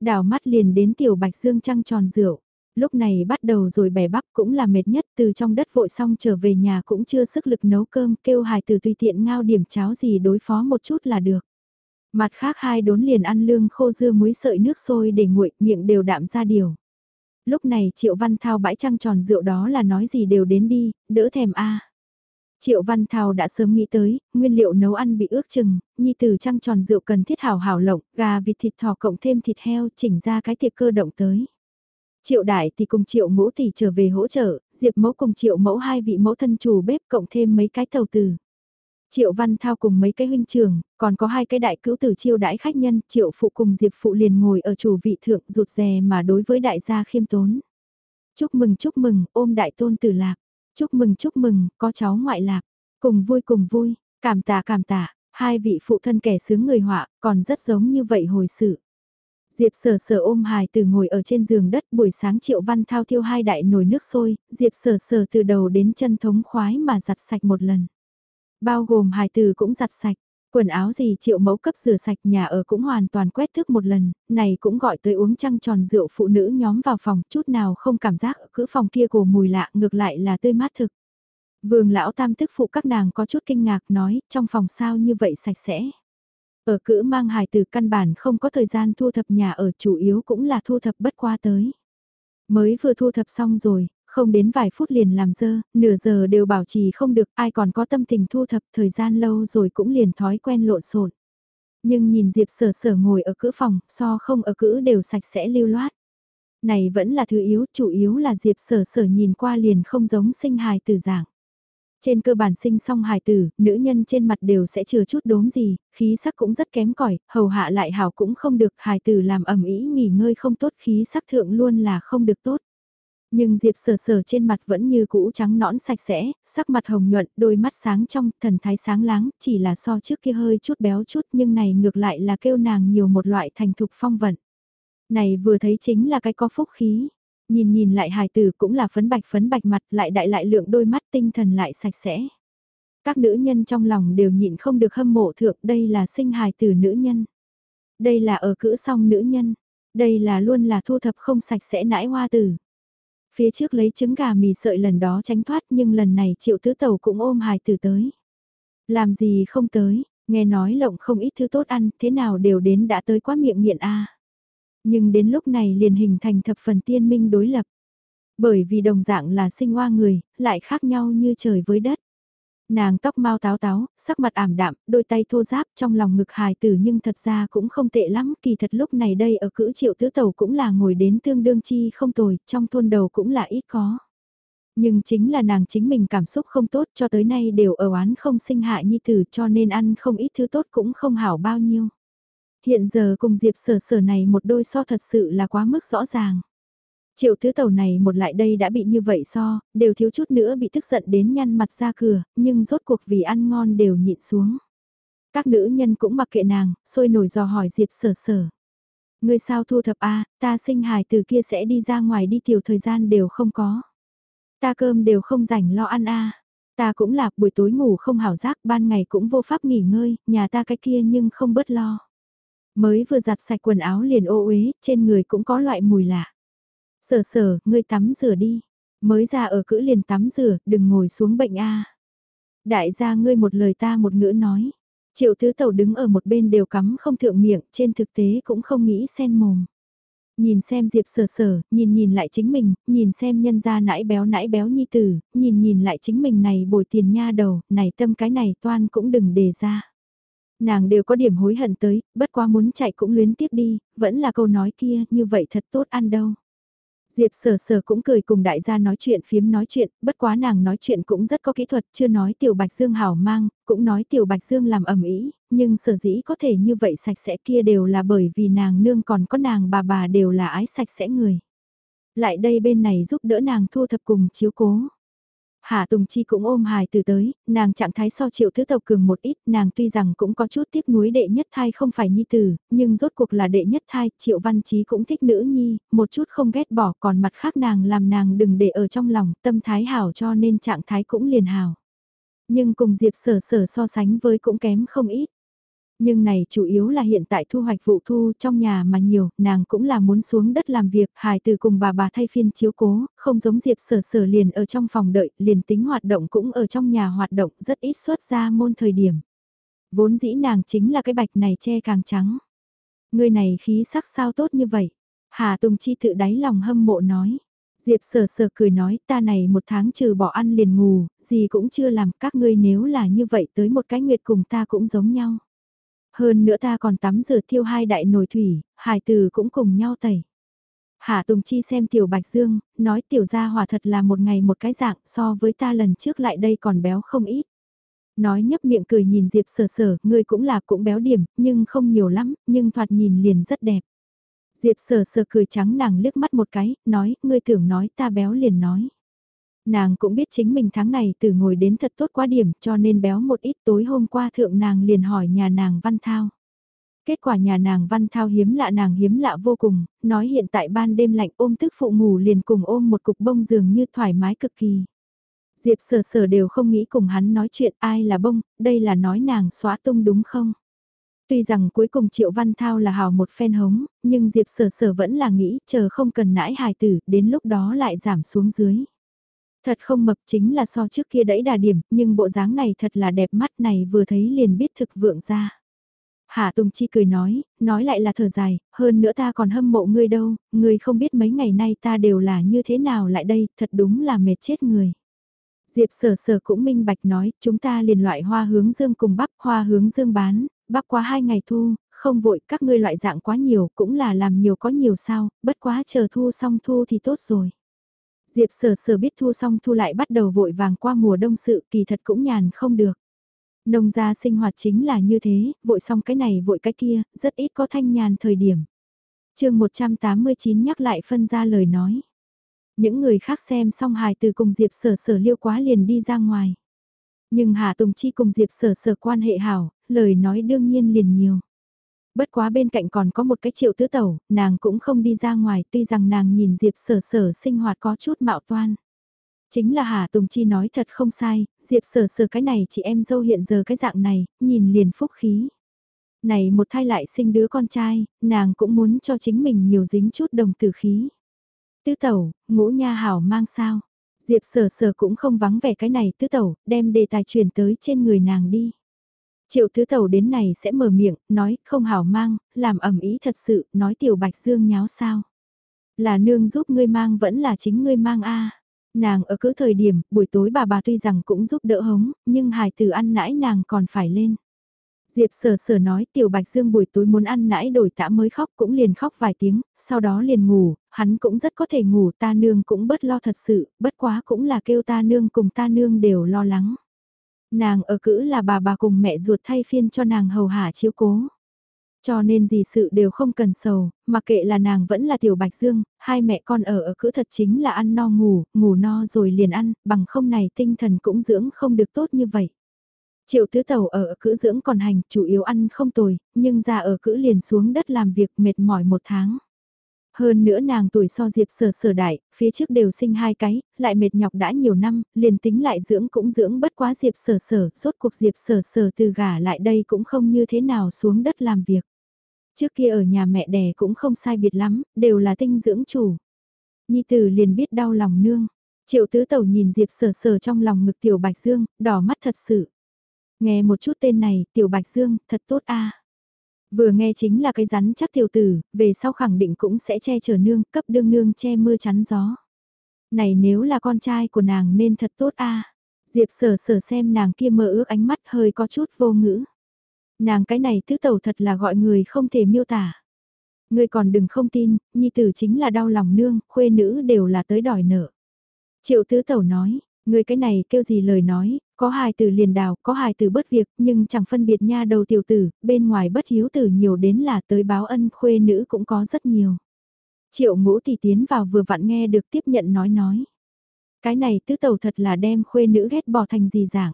đào mắt liền đến tiểu bạch dương trăng tròn rượu. Lúc này bắt đầu rồi bẻ bắp cũng là mệt nhất từ trong đất vội xong trở về nhà cũng chưa sức lực nấu cơm kêu hài từ tùy tiện ngao điểm cháo gì đối phó một chút là được. Mặt khác hai đốn liền ăn lương khô dưa muối sợi nước sôi để nguội miệng đều đạm ra điều. Lúc này Triệu Văn Thao bãi trăng tròn rượu đó là nói gì đều đến đi, đỡ thèm a Triệu Văn Thao đã sớm nghĩ tới, nguyên liệu nấu ăn bị ước chừng, nhi từ trăng tròn rượu cần thiết hảo hảo lộng, gà vịt thịt thỏ cộng thêm thịt heo chỉnh ra cái tiệc cơ động tới. Triệu đại thì cùng triệu ngũ tỷ trở về hỗ trợ, diệp mẫu cùng triệu mẫu hai vị mẫu thân chủ bếp cộng thêm mấy cái tàu từ. Triệu Văn Thao cùng mấy cái huynh trưởng, còn có hai cái đại cữu tử chiêu đãi khách nhân, triệu phụ cùng diệp phụ liền ngồi ở chủ vị thượng rụt rè mà đối với đại gia khiêm tốn. Chúc mừng chúc mừng, ôm đại tôn tử lạc. Chúc mừng chúc mừng, có cháu ngoại lạc. Cùng vui cùng vui, cảm tạ cảm tạ, hai vị phụ thân kẻ sướng người họa, còn rất giống như vậy hồi sự. Diệp sở sở ôm hài từ ngồi ở trên giường đất buổi sáng triệu văn thao thiêu hai đại nồi nước sôi, diệp sở sở từ đầu đến chân thống khoái mà giặt sạch một lần. Bao gồm hài từ cũng giặt sạch, Quần áo gì triệu mẫu cấp rửa sạch nhà ở cũng hoàn toàn quét thức một lần, này cũng gọi tới uống trăng tròn rượu phụ nữ nhóm vào phòng chút nào không cảm giác cứ phòng kia của mùi lạ ngược lại là tươi mát thực. Vương lão tam tức phụ các nàng có chút kinh ngạc nói trong phòng sao như vậy sạch sẽ. Ở cữ mang hài từ căn bản không có thời gian thu thập nhà ở chủ yếu cũng là thu thập bất qua tới. Mới vừa thu thập xong rồi, không đến vài phút liền làm dơ, nửa giờ đều bảo trì không được, ai còn có tâm tình thu thập thời gian lâu rồi cũng liền thói quen lộn xộn. Nhưng nhìn Diệp sở sở ngồi ở cữ phòng, so không ở cữ đều sạch sẽ lưu loát. Này vẫn là thứ yếu, chủ yếu là Diệp sở sở nhìn qua liền không giống sinh hài tử dạng. Trên cơ bản sinh xong hài tử, nữ nhân trên mặt đều sẽ chừa chút đốm gì, khí sắc cũng rất kém cỏi hầu hạ lại hảo cũng không được, hài tử làm ẩm ý nghỉ ngơi không tốt, khí sắc thượng luôn là không được tốt. Nhưng Diệp sờ sờ trên mặt vẫn như cũ trắng nõn sạch sẽ, sắc mặt hồng nhuận, đôi mắt sáng trong, thần thái sáng láng, chỉ là so trước kia hơi chút béo chút nhưng này ngược lại là kêu nàng nhiều một loại thành thục phong vận. Này vừa thấy chính là cái có phúc khí. Nhìn nhìn lại hài tử cũng là phấn bạch phấn bạch mặt lại đại lại lượng đôi mắt tinh thần lại sạch sẽ. Các nữ nhân trong lòng đều nhịn không được hâm mộ thượng đây là sinh hài tử nữ nhân. Đây là ở cữ song nữ nhân. Đây là luôn là thu thập không sạch sẽ nãi hoa tử. Phía trước lấy trứng gà mì sợi lần đó tránh thoát nhưng lần này triệu tứ tàu cũng ôm hài tử tới. Làm gì không tới, nghe nói lộng không ít thứ tốt ăn, thế nào đều đến đã tới quá miệng nghiện a Nhưng đến lúc này liền hình thành thập phần tiên minh đối lập. Bởi vì đồng dạng là sinh hoa người, lại khác nhau như trời với đất. Nàng tóc mau táo táo, sắc mặt ảm đạm, đôi tay thô giáp trong lòng ngực hài tử nhưng thật ra cũng không tệ lắm, kỳ thật lúc này đây ở cữ triệu tứ tàu cũng là ngồi đến tương đương chi không tồi, trong thôn đầu cũng là ít có. Nhưng chính là nàng chính mình cảm xúc không tốt cho tới nay đều ở oán không sinh hạ nhi tử cho nên ăn không ít thứ tốt cũng không hảo bao nhiêu. Hiện giờ cùng Diệp sở sở này một đôi so thật sự là quá mức rõ ràng. Triệu thứ tàu này một lại đây đã bị như vậy so, đều thiếu chút nữa bị tức giận đến nhăn mặt ra cửa, nhưng rốt cuộc vì ăn ngon đều nhịn xuống. Các nữ nhân cũng mặc kệ nàng, sôi nổi dò hỏi Diệp sở sở. Người sao thu thập a ta sinh hài từ kia sẽ đi ra ngoài đi tiểu thời gian đều không có. Ta cơm đều không rảnh lo ăn a Ta cũng là buổi tối ngủ không hảo giác, ban ngày cũng vô pháp nghỉ ngơi, nhà ta cái kia nhưng không bớt lo. Mới vừa giặt sạch quần áo liền ô uế, trên người cũng có loại mùi lạ. Sở sở, ngươi tắm rửa đi. Mới ra ở cữ liền tắm rửa, đừng ngồi xuống bệnh a. Đại gia ngươi một lời ta một ngữ nói. Triệu tứ tẩu đứng ở một bên đều cắm không thượng miệng, trên thực tế cũng không nghĩ sen mồm. Nhìn xem Diệp sở sở, nhìn nhìn lại chính mình, nhìn xem nhân gia nãi béo nãi béo nhi tử, nhìn nhìn lại chính mình này bồi tiền nha đầu, này tâm cái này toan cũng đừng đề ra. Nàng đều có điểm hối hận tới, bất quá muốn chạy cũng luyến tiếc đi, vẫn là câu nói kia, như vậy thật tốt ăn đâu. Diệp sở sở cũng cười cùng đại gia nói chuyện phiếm nói chuyện, bất quá nàng nói chuyện cũng rất có kỹ thuật, chưa nói tiểu bạch dương hảo mang, cũng nói tiểu bạch dương làm ẩm ý, nhưng sở dĩ có thể như vậy sạch sẽ kia đều là bởi vì nàng nương còn có nàng bà bà đều là ái sạch sẽ người. Lại đây bên này giúp đỡ nàng thu thập cùng chiếu cố. Hạ Tùng Chi cũng ôm hài từ tới, nàng trạng thái so triệu thứ tộc cường một ít, nàng tuy rằng cũng có chút tiếc nuối đệ nhất thai không phải nhi tử, nhưng rốt cuộc là đệ nhất thai, triệu văn trí cũng thích nữ nhi, một chút không ghét bỏ còn mặt khác nàng làm nàng đừng để ở trong lòng, tâm thái hảo cho nên trạng thái cũng liền hảo. Nhưng cùng Diệp sở sở so sánh với cũng kém không ít. Nhưng này chủ yếu là hiện tại thu hoạch vụ thu trong nhà mà nhiều, nàng cũng là muốn xuống đất làm việc, hài từ cùng bà bà thay phiên chiếu cố, không giống Diệp sở sở liền ở trong phòng đợi, liền tính hoạt động cũng ở trong nhà hoạt động, rất ít xuất ra môn thời điểm. Vốn dĩ nàng chính là cái bạch này che càng trắng. Người này khí sắc sao tốt như vậy? Hà Tùng Chi tự đáy lòng hâm mộ nói. Diệp sở sở cười nói ta này một tháng trừ bỏ ăn liền ngủ, gì cũng chưa làm các ngươi nếu là như vậy tới một cái nguyệt cùng ta cũng giống nhau. Hơn nữa ta còn tắm rửa thiêu hai đại nồi thủy, hải từ cũng cùng nhau tẩy. Hạ Tùng Chi xem Tiểu Bạch Dương, nói Tiểu Gia Hòa thật là một ngày một cái dạng so với ta lần trước lại đây còn béo không ít. Nói nhấp miệng cười nhìn Diệp sở sở, ngươi cũng là cũng béo điểm, nhưng không nhiều lắm, nhưng thoạt nhìn liền rất đẹp. Diệp sở sở cười trắng nàng liếc mắt một cái, nói, ngươi tưởng nói ta béo liền nói. Nàng cũng biết chính mình tháng này từ ngồi đến thật tốt quá điểm cho nên béo một ít tối hôm qua thượng nàng liền hỏi nhà nàng Văn Thao. Kết quả nhà nàng Văn Thao hiếm lạ nàng hiếm lạ vô cùng, nói hiện tại ban đêm lạnh ôm tức phụ ngủ liền cùng ôm một cục bông giường như thoải mái cực kỳ. Diệp sở sở đều không nghĩ cùng hắn nói chuyện ai là bông, đây là nói nàng xóa tung đúng không? Tuy rằng cuối cùng Triệu Văn Thao là hào một phen hống, nhưng Diệp sở sở vẫn là nghĩ chờ không cần nãi hài tử, đến lúc đó lại giảm xuống dưới. Thật không mập chính là so trước kia đẫy đà điểm, nhưng bộ dáng này thật là đẹp mắt này vừa thấy liền biết thực vượng ra. Hạ Tùng Chi cười nói, nói lại là thở dài, hơn nữa ta còn hâm mộ ngươi đâu, ngươi không biết mấy ngày nay ta đều là như thế nào lại đây, thật đúng là mệt chết người. Diệp sở sở cũng minh bạch nói, chúng ta liền loại hoa hướng dương cùng bắp, hoa hướng dương bán, bắp qua hai ngày thu, không vội, các ngươi loại dạng quá nhiều, cũng là làm nhiều có nhiều sao, bất quá chờ thu xong thu thì tốt rồi. Diệp sở sở biết thu xong thu lại bắt đầu vội vàng qua mùa đông sự, kỳ thật cũng nhàn không được. Nông gia sinh hoạt chính là như thế, vội xong cái này vội cái kia, rất ít có thanh nhàn thời điểm. chương 189 nhắc lại phân ra lời nói. Những người khác xem xong hài từ cùng Diệp sở sở liêu quá liền đi ra ngoài. Nhưng Hà Tùng Chi cùng Diệp sở sở quan hệ hảo, lời nói đương nhiên liền nhiều. Bất quá bên cạnh còn có một cái triệu tứ tẩu, nàng cũng không đi ra ngoài tuy rằng nàng nhìn Diệp sở sở sinh hoạt có chút mạo toan. Chính là Hà Tùng Chi nói thật không sai, Diệp sở sở cái này chị em dâu hiện giờ cái dạng này, nhìn liền phúc khí. Này một thai lại sinh đứa con trai, nàng cũng muốn cho chính mình nhiều dính chút đồng tử khí. Tứ tẩu, ngũ nha hảo mang sao. Diệp sở sở cũng không vắng vẻ cái này tứ tẩu, đem đề tài chuyển tới trên người nàng đi. Triệu tứ tẩu đến này sẽ mở miệng, nói không hảo mang, làm ẩm ý thật sự, nói tiểu bạch dương nháo sao. Là nương giúp ngươi mang vẫn là chính ngươi mang a Nàng ở cứ thời điểm, buổi tối bà bà tuy rằng cũng giúp đỡ hống, nhưng hài từ ăn nãi nàng còn phải lên. Diệp sở sở nói tiểu bạch dương buổi tối muốn ăn nãi đổi tã mới khóc cũng liền khóc vài tiếng, sau đó liền ngủ, hắn cũng rất có thể ngủ ta nương cũng bất lo thật sự, bất quá cũng là kêu ta nương cùng ta nương đều lo lắng. Nàng ở cữ là bà bà cùng mẹ ruột thay phiên cho nàng hầu hạ chiếu cố. Cho nên gì sự đều không cần sầu, mà kệ là nàng vẫn là tiểu bạch dương, hai mẹ con ở ở cữ thật chính là ăn no ngủ, ngủ no rồi liền ăn, bằng không này tinh thần cũng dưỡng không được tốt như vậy. Triệu tứ tàu ở cữ dưỡng còn hành, chủ yếu ăn không tồi, nhưng ra ở cữ liền xuống đất làm việc mệt mỏi một tháng. Hơn nữa nàng tuổi so Diệp sở sở đại, phía trước đều sinh hai cái, lại mệt nhọc đã nhiều năm, liền tính lại dưỡng cũng dưỡng bất quá Diệp sở sở, rốt cuộc Diệp sở sở từ gả lại đây cũng không như thế nào xuống đất làm việc. Trước kia ở nhà mẹ đẻ cũng không sai biệt lắm, đều là tinh dưỡng chủ. Nhi tử liền biết đau lòng nương. Triệu tứ tẩu nhìn Diệp sở sở trong lòng ngực tiểu bạch dương, đỏ mắt thật sự. Nghe một chút tên này, tiểu bạch dương, thật tốt a Vừa nghe chính là cái rắn chắc tiểu tử, về sau khẳng định cũng sẽ che chở nương, cấp đương nương che mưa chắn gió. Này nếu là con trai của nàng nên thật tốt a Diệp sở sở xem nàng kia mơ ước ánh mắt hơi có chút vô ngữ. Nàng cái này tứ tẩu thật là gọi người không thể miêu tả. Ngươi còn đừng không tin, nhi tử chính là đau lòng nương, khuê nữ đều là tới đòi nợ. Triệu tứ tẩu nói, ngươi cái này kêu gì lời nói, có hài tử liền đào, có hài tử bất việc, nhưng chẳng phân biệt nha đầu tiểu tử, bên ngoài bất hiếu tử nhiều đến là tới báo ân khuê nữ cũng có rất nhiều. Triệu ngũ thì tiến vào vừa vặn nghe được tiếp nhận nói nói. Cái này tứ tẩu thật là đem khuê nữ ghét bỏ thành gì dạng.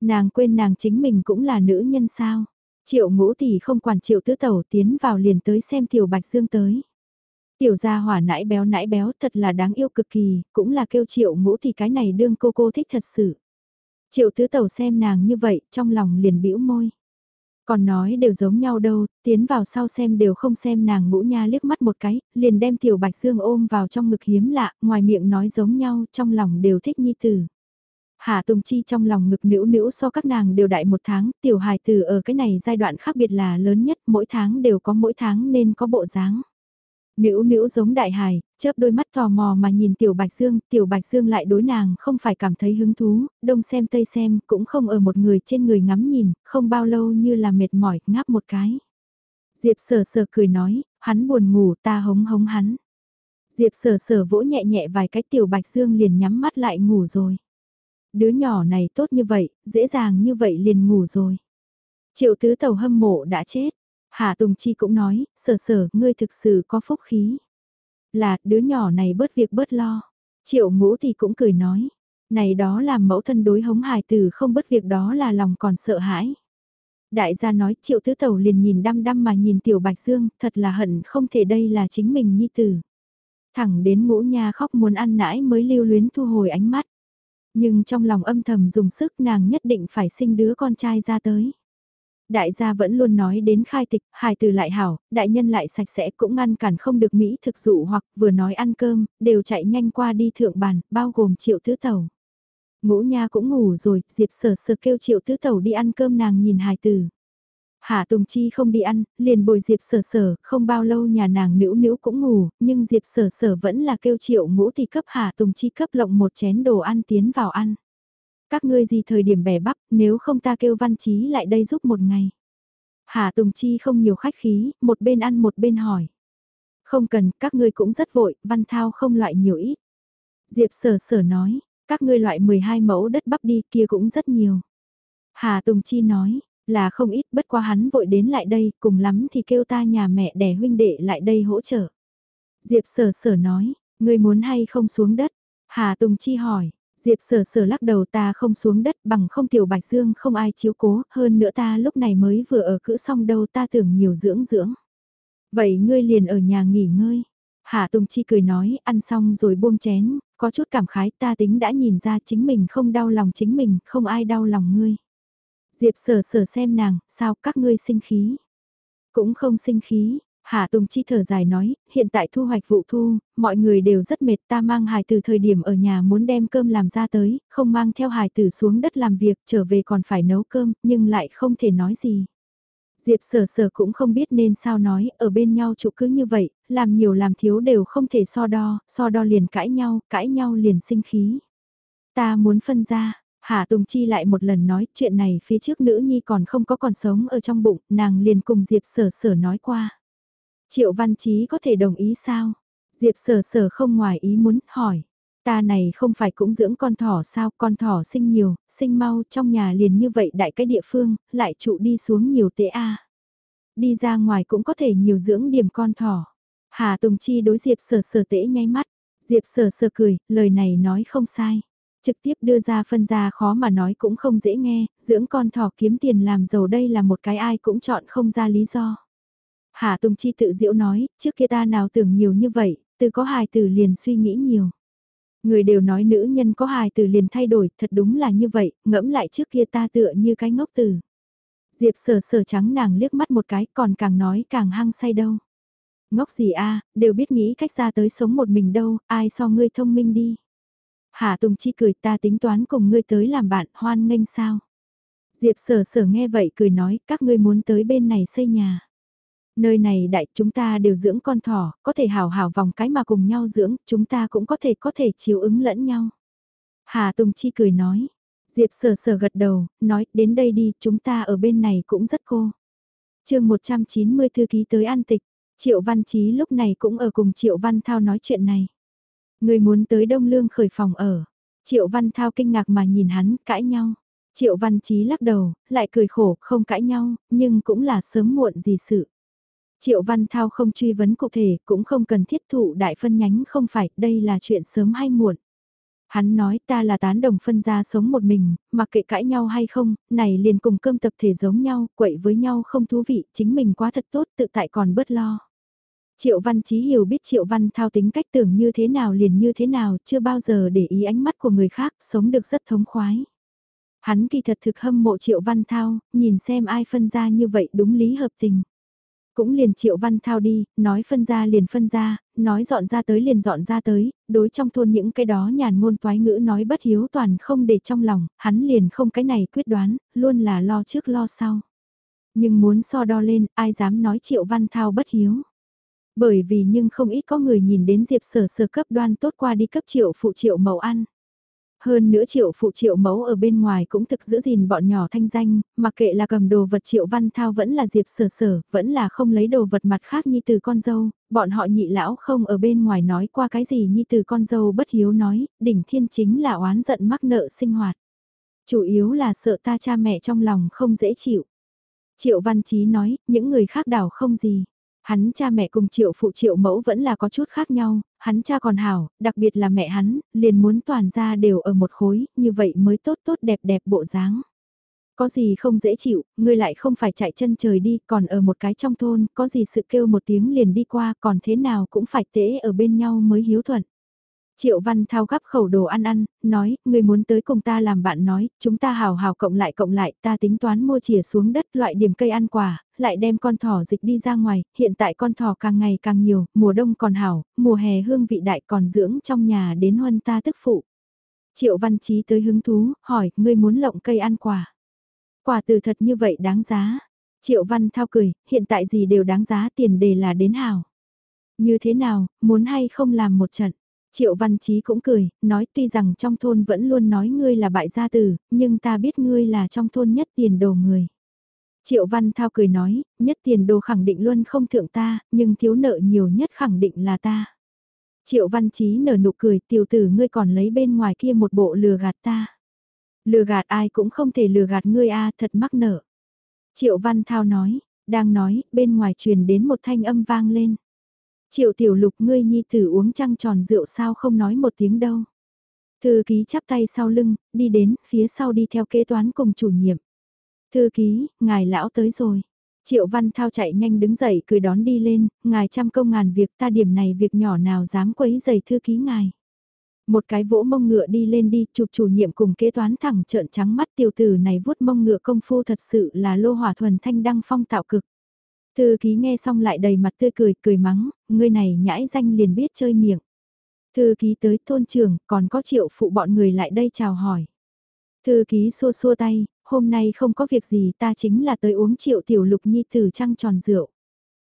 Nàng quên nàng chính mình cũng là nữ nhân sao. Triệu ngũ tỷ không quản triệu tứ tẩu tiến vào liền tới xem tiểu bạch dương tới. Tiểu gia hỏa nãi béo nãi béo thật là đáng yêu cực kỳ, cũng là kêu triệu ngũ thì cái này đương cô cô thích thật sự. Triệu tứ tẩu xem nàng như vậy, trong lòng liền bĩu môi. Còn nói đều giống nhau đâu, tiến vào sau xem đều không xem nàng ngũ nha liếc mắt một cái, liền đem tiểu bạch dương ôm vào trong ngực hiếm lạ, ngoài miệng nói giống nhau, trong lòng đều thích nhi tử. Hạ Tùng Chi trong lòng ngực nữ nữ so các nàng đều đại một tháng, tiểu hài tử ở cái này giai đoạn khác biệt là lớn nhất, mỗi tháng đều có mỗi tháng nên có bộ dáng. Nữ nữ giống đại hài, chớp đôi mắt tò mò mà nhìn tiểu bạch dương, tiểu bạch dương lại đối nàng không phải cảm thấy hứng thú, đông xem tây xem, cũng không ở một người trên người ngắm nhìn, không bao lâu như là mệt mỏi, ngáp một cái. Diệp sờ sờ cười nói, hắn buồn ngủ ta hống hống hắn. Diệp sờ sờ vỗ nhẹ nhẹ vài cái tiểu bạch dương liền nhắm mắt lại ngủ rồi. Đứa nhỏ này tốt như vậy, dễ dàng như vậy liền ngủ rồi. Triệu tứ tàu hâm mộ đã chết. Hạ Tùng Chi cũng nói, sở sở, ngươi thực sự có phúc khí. Là, đứa nhỏ này bớt việc bớt lo. Triệu ngũ thì cũng cười nói, này đó làm mẫu thân đối hống hài tử không bớt việc đó là lòng còn sợ hãi. Đại gia nói triệu tứ tẩu liền nhìn đăm đăm mà nhìn tiểu bạch dương, thật là hận không thể đây là chính mình nhi tử. Thẳng đến ngũ nha khóc muốn ăn nãi mới lưu luyến thu hồi ánh mắt. Nhưng trong lòng âm thầm dùng sức nàng nhất định phải sinh đứa con trai ra tới. Đại gia vẫn luôn nói đến khai tịch, hài từ lại hảo, đại nhân lại sạch sẽ cũng ngăn cản không được Mỹ thực dụ hoặc vừa nói ăn cơm, đều chạy nhanh qua đi thượng bàn, bao gồm triệu tứ tẩu, Ngũ nha cũng ngủ rồi, Diệp sở sở kêu triệu tứ tẩu đi ăn cơm nàng nhìn hài từ. Hạ Tùng Chi không đi ăn, liền bồi Diệp Sở Sở, không bao lâu nhà nàng nữ nữ cũng ngủ, nhưng Diệp Sở Sở vẫn là kêu triệu ngũ thì cấp Hạ Tùng Chi cấp lộng một chén đồ ăn tiến vào ăn. Các ngươi gì thời điểm bẻ bắp, nếu không ta kêu văn trí lại đây giúp một ngày. hà Tùng Chi không nhiều khách khí, một bên ăn một bên hỏi. Không cần, các ngươi cũng rất vội, văn thao không loại nhiều ít. Diệp Sở Sở nói, các ngươi loại 12 mẫu đất bắp đi kia cũng rất nhiều. Hà Tùng Chi nói, là không ít bất qua hắn vội đến lại đây, cùng lắm thì kêu ta nhà mẹ đẻ huynh đệ lại đây hỗ trợ. Diệp sở sở nói, ngươi muốn hay không xuống đất? Hà Tùng Chi hỏi, Diệp sở sở lắc đầu ta không xuống đất bằng không tiểu bạch dương không ai chiếu cố, hơn nữa ta lúc này mới vừa ở cữ xong đâu ta tưởng nhiều dưỡng dưỡng. Vậy ngươi liền ở nhà nghỉ ngơi. Hạ Tùng Chi cười nói, ăn xong rồi buông chén, có chút cảm khái ta tính đã nhìn ra chính mình không đau lòng chính mình, không ai đau lòng ngươi. Diệp sở sở xem nàng, sao các ngươi sinh khí? Cũng không sinh khí, Hạ Tùng Chi thở dài nói, hiện tại thu hoạch vụ thu, mọi người đều rất mệt ta mang hài từ thời điểm ở nhà muốn đem cơm làm ra tới, không mang theo hài tử xuống đất làm việc, trở về còn phải nấu cơm, nhưng lại không thể nói gì. Diệp sở sở cũng không biết nên sao nói, ở bên nhau trụ cứ như vậy, làm nhiều làm thiếu đều không thể so đo, so đo liền cãi nhau, cãi nhau liền sinh khí. Ta muốn phân ra, Hạ Tùng Chi lại một lần nói chuyện này phía trước nữ nhi còn không có còn sống ở trong bụng, nàng liền cùng Diệp Sở Sở nói qua. Triệu Văn Chí có thể đồng ý sao? Diệp Sở Sở không ngoài ý muốn hỏi. Ta này không phải cũng dưỡng con thỏ sao, con thỏ sinh nhiều, sinh mau trong nhà liền như vậy đại cái địa phương, lại trụ đi xuống nhiều tế A. Đi ra ngoài cũng có thể nhiều dưỡng điểm con thỏ. Hà Tùng Chi đối Diệp Sở Sở tễ nháy mắt. Diệp Sở Sở cười, lời này nói không sai trực tiếp đưa ra phân ra khó mà nói cũng không dễ nghe, dưỡng con thỏ kiếm tiền làm giàu đây là một cái ai cũng chọn không ra lý do. Hà Tùng Chi tự diễu nói, trước kia ta nào tưởng nhiều như vậy, từ có hài tử liền suy nghĩ nhiều. Người đều nói nữ nhân có hài tử liền thay đổi, thật đúng là như vậy, ngẫm lại trước kia ta tựa như cái ngốc tử. Diệp sở sở trắng nàng liếc mắt một cái còn càng nói càng hăng say đâu. Ngốc gì a đều biết nghĩ cách ra tới sống một mình đâu, ai so ngươi thông minh đi. Hạ Tùng Chi cười ta tính toán cùng ngươi tới làm bạn hoan nghênh sao. Diệp sở sở nghe vậy cười nói các ngươi muốn tới bên này xây nhà. Nơi này đại chúng ta đều dưỡng con thỏ, có thể hào hào vòng cái mà cùng nhau dưỡng, chúng ta cũng có thể có thể chiếu ứng lẫn nhau. Hà Tùng Chi cười nói. Diệp sở sở gật đầu, nói đến đây đi, chúng ta ở bên này cũng rất cô. chương 190 thư ký tới an tịch, Triệu Văn Chí lúc này cũng ở cùng Triệu Văn Thao nói chuyện này. Người muốn tới Đông Lương khởi phòng ở. Triệu Văn Thao kinh ngạc mà nhìn hắn, cãi nhau. Triệu Văn Chí lắc đầu, lại cười khổ, không cãi nhau, nhưng cũng là sớm muộn gì sự. Triệu Văn Thao không truy vấn cụ thể, cũng không cần thiết thụ đại phân nhánh không phải, đây là chuyện sớm hay muộn. Hắn nói ta là tán đồng phân ra sống một mình, mặc kệ cãi nhau hay không, này liền cùng cơm tập thể giống nhau, quậy với nhau không thú vị, chính mình quá thật tốt tự tại còn bớt lo. Triệu Văn Chí hiểu biết Triệu Văn Thao tính cách tưởng như thế nào liền như thế nào, chưa bao giờ để ý ánh mắt của người khác, sống được rất thống khoái. Hắn kỳ thật thực hâm mộ Triệu Văn Thao, nhìn xem ai phân ra như vậy đúng lý hợp tình. Cũng liền Triệu Văn Thao đi, nói phân ra liền phân ra, nói dọn ra tới liền dọn ra tới, đối trong thôn những cái đó nhàn ngôn toái ngữ nói bất hiếu toàn không để trong lòng, hắn liền không cái này quyết đoán, luôn là lo trước lo sau. Nhưng muốn so đo lên, ai dám nói Triệu Văn Thao bất hiếu. Bởi vì nhưng không ít có người nhìn đến Diệp sở sở cấp đoan tốt qua đi cấp triệu phụ triệu mẫu ăn. Hơn nữa triệu phụ triệu mẫu ở bên ngoài cũng thực giữ gìn bọn nhỏ thanh danh, mặc kệ là cầm đồ vật triệu văn thao vẫn là diệp sở sở, vẫn là không lấy đồ vật mặt khác như từ con dâu, bọn họ nhị lão không ở bên ngoài nói qua cái gì như từ con dâu bất hiếu nói, đỉnh thiên chính là oán giận mắc nợ sinh hoạt. Chủ yếu là sợ ta cha mẹ trong lòng không dễ chịu. Triệu văn chí nói, những người khác đảo không gì. Hắn cha mẹ cùng triệu phụ triệu mẫu vẫn là có chút khác nhau, hắn cha còn hảo, đặc biệt là mẹ hắn, liền muốn toàn ra đều ở một khối, như vậy mới tốt tốt đẹp đẹp bộ dáng. Có gì không dễ chịu, ngươi lại không phải chạy chân trời đi, còn ở một cái trong thôn, có gì sự kêu một tiếng liền đi qua, còn thế nào cũng phải tễ ở bên nhau mới hiếu thuận. Triệu Văn Thao gắp khẩu đồ ăn ăn, nói, người muốn tới cùng ta làm bạn nói, chúng ta hào hào cộng lại cộng lại, ta tính toán mua chìa xuống đất loại điểm cây ăn quả, lại đem con thỏ dịch đi ra ngoài, hiện tại con thỏ càng ngày càng nhiều, mùa đông còn hảo, mùa hè hương vị đại còn dưỡng trong nhà đến huân ta tức phụ. Triệu Văn Chí tới hứng thú, hỏi, ngươi muốn lộng cây ăn quả. Quả từ thật như vậy đáng giá. Triệu Văn Thao cười, hiện tại gì đều đáng giá tiền đề là đến hào. Như thế nào, muốn hay không làm một trận? Triệu Văn Chí cũng cười, nói tuy rằng trong thôn vẫn luôn nói ngươi là bại gia tử, nhưng ta biết ngươi là trong thôn nhất tiền đồ người. Triệu Văn Thao cười nói, nhất tiền đồ khẳng định luôn không thượng ta, nhưng thiếu nợ nhiều nhất khẳng định là ta. Triệu Văn Chí nở nụ cười, tiểu tử ngươi còn lấy bên ngoài kia một bộ lừa gạt ta. Lừa gạt ai cũng không thể lừa gạt ngươi a thật mắc nợ. Triệu Văn Thao nói, đang nói, bên ngoài truyền đến một thanh âm vang lên. Triệu tiểu lục ngươi nhi tử uống trăng tròn rượu sao không nói một tiếng đâu. Thư ký chắp tay sau lưng, đi đến, phía sau đi theo kế toán cùng chủ nhiệm. Thư ký, ngài lão tới rồi. Triệu Văn Thao chạy nhanh đứng dậy cười đón đi lên, ngài trăm công ngàn việc ta điểm này việc nhỏ nào dám quấy giày thư ký ngài. Một cái vỗ mông ngựa đi lên đi, chụp chủ nhiệm cùng kế toán thẳng trợn trắng mắt tiểu tử này vuốt mông ngựa công phu thật sự là lô hỏa thuần thanh đăng phong tạo cực. Thư ký nghe xong lại đầy mặt tươi cười, cười mắng, người này nhãi danh liền biết chơi miệng. Thư ký tới thôn trường, còn có triệu phụ bọn người lại đây chào hỏi. Thư ký xua xua tay, hôm nay không có việc gì ta chính là tới uống triệu tiểu lục nhi tử trăng tròn rượu.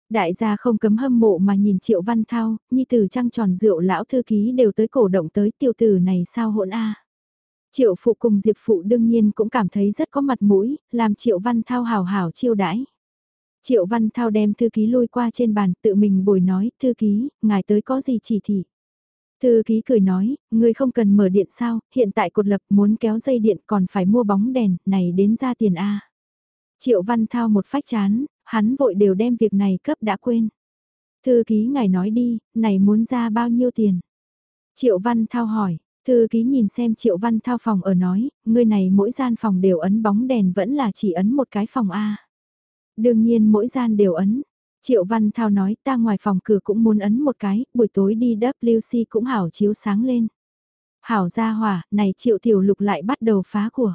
Đại gia không cấm hâm mộ mà nhìn triệu văn thao, nhi tử trăng tròn rượu lão thư ký đều tới cổ động tới tiểu tử này sao hỗn a Triệu phụ cùng diệp phụ đương nhiên cũng cảm thấy rất có mặt mũi, làm triệu văn thao hào hào chiêu đãi. Triệu văn thao đem thư ký lôi qua trên bàn tự mình bồi nói, thư ký, ngài tới có gì chỉ thị. Thư ký cười nói, người không cần mở điện sao, hiện tại cột lập muốn kéo dây điện còn phải mua bóng đèn, này đến ra tiền A. Triệu Văn Thao một phách chán, hắn vội đều đem việc này cấp đã quên. Thư ký ngài nói đi, này muốn ra bao nhiêu tiền? Triệu Văn Thao hỏi, thư ký nhìn xem Triệu Văn Thao phòng ở nói, người này mỗi gian phòng đều ấn bóng đèn vẫn là chỉ ấn một cái phòng A. Đương nhiên mỗi gian đều ấn, Triệu Văn Thao nói ta ngoài phòng cửa cũng muốn ấn một cái, buổi tối đi WC cũng hảo chiếu sáng lên. Hảo ra hỏa, này Triệu Tiểu Lục lại bắt đầu phá của.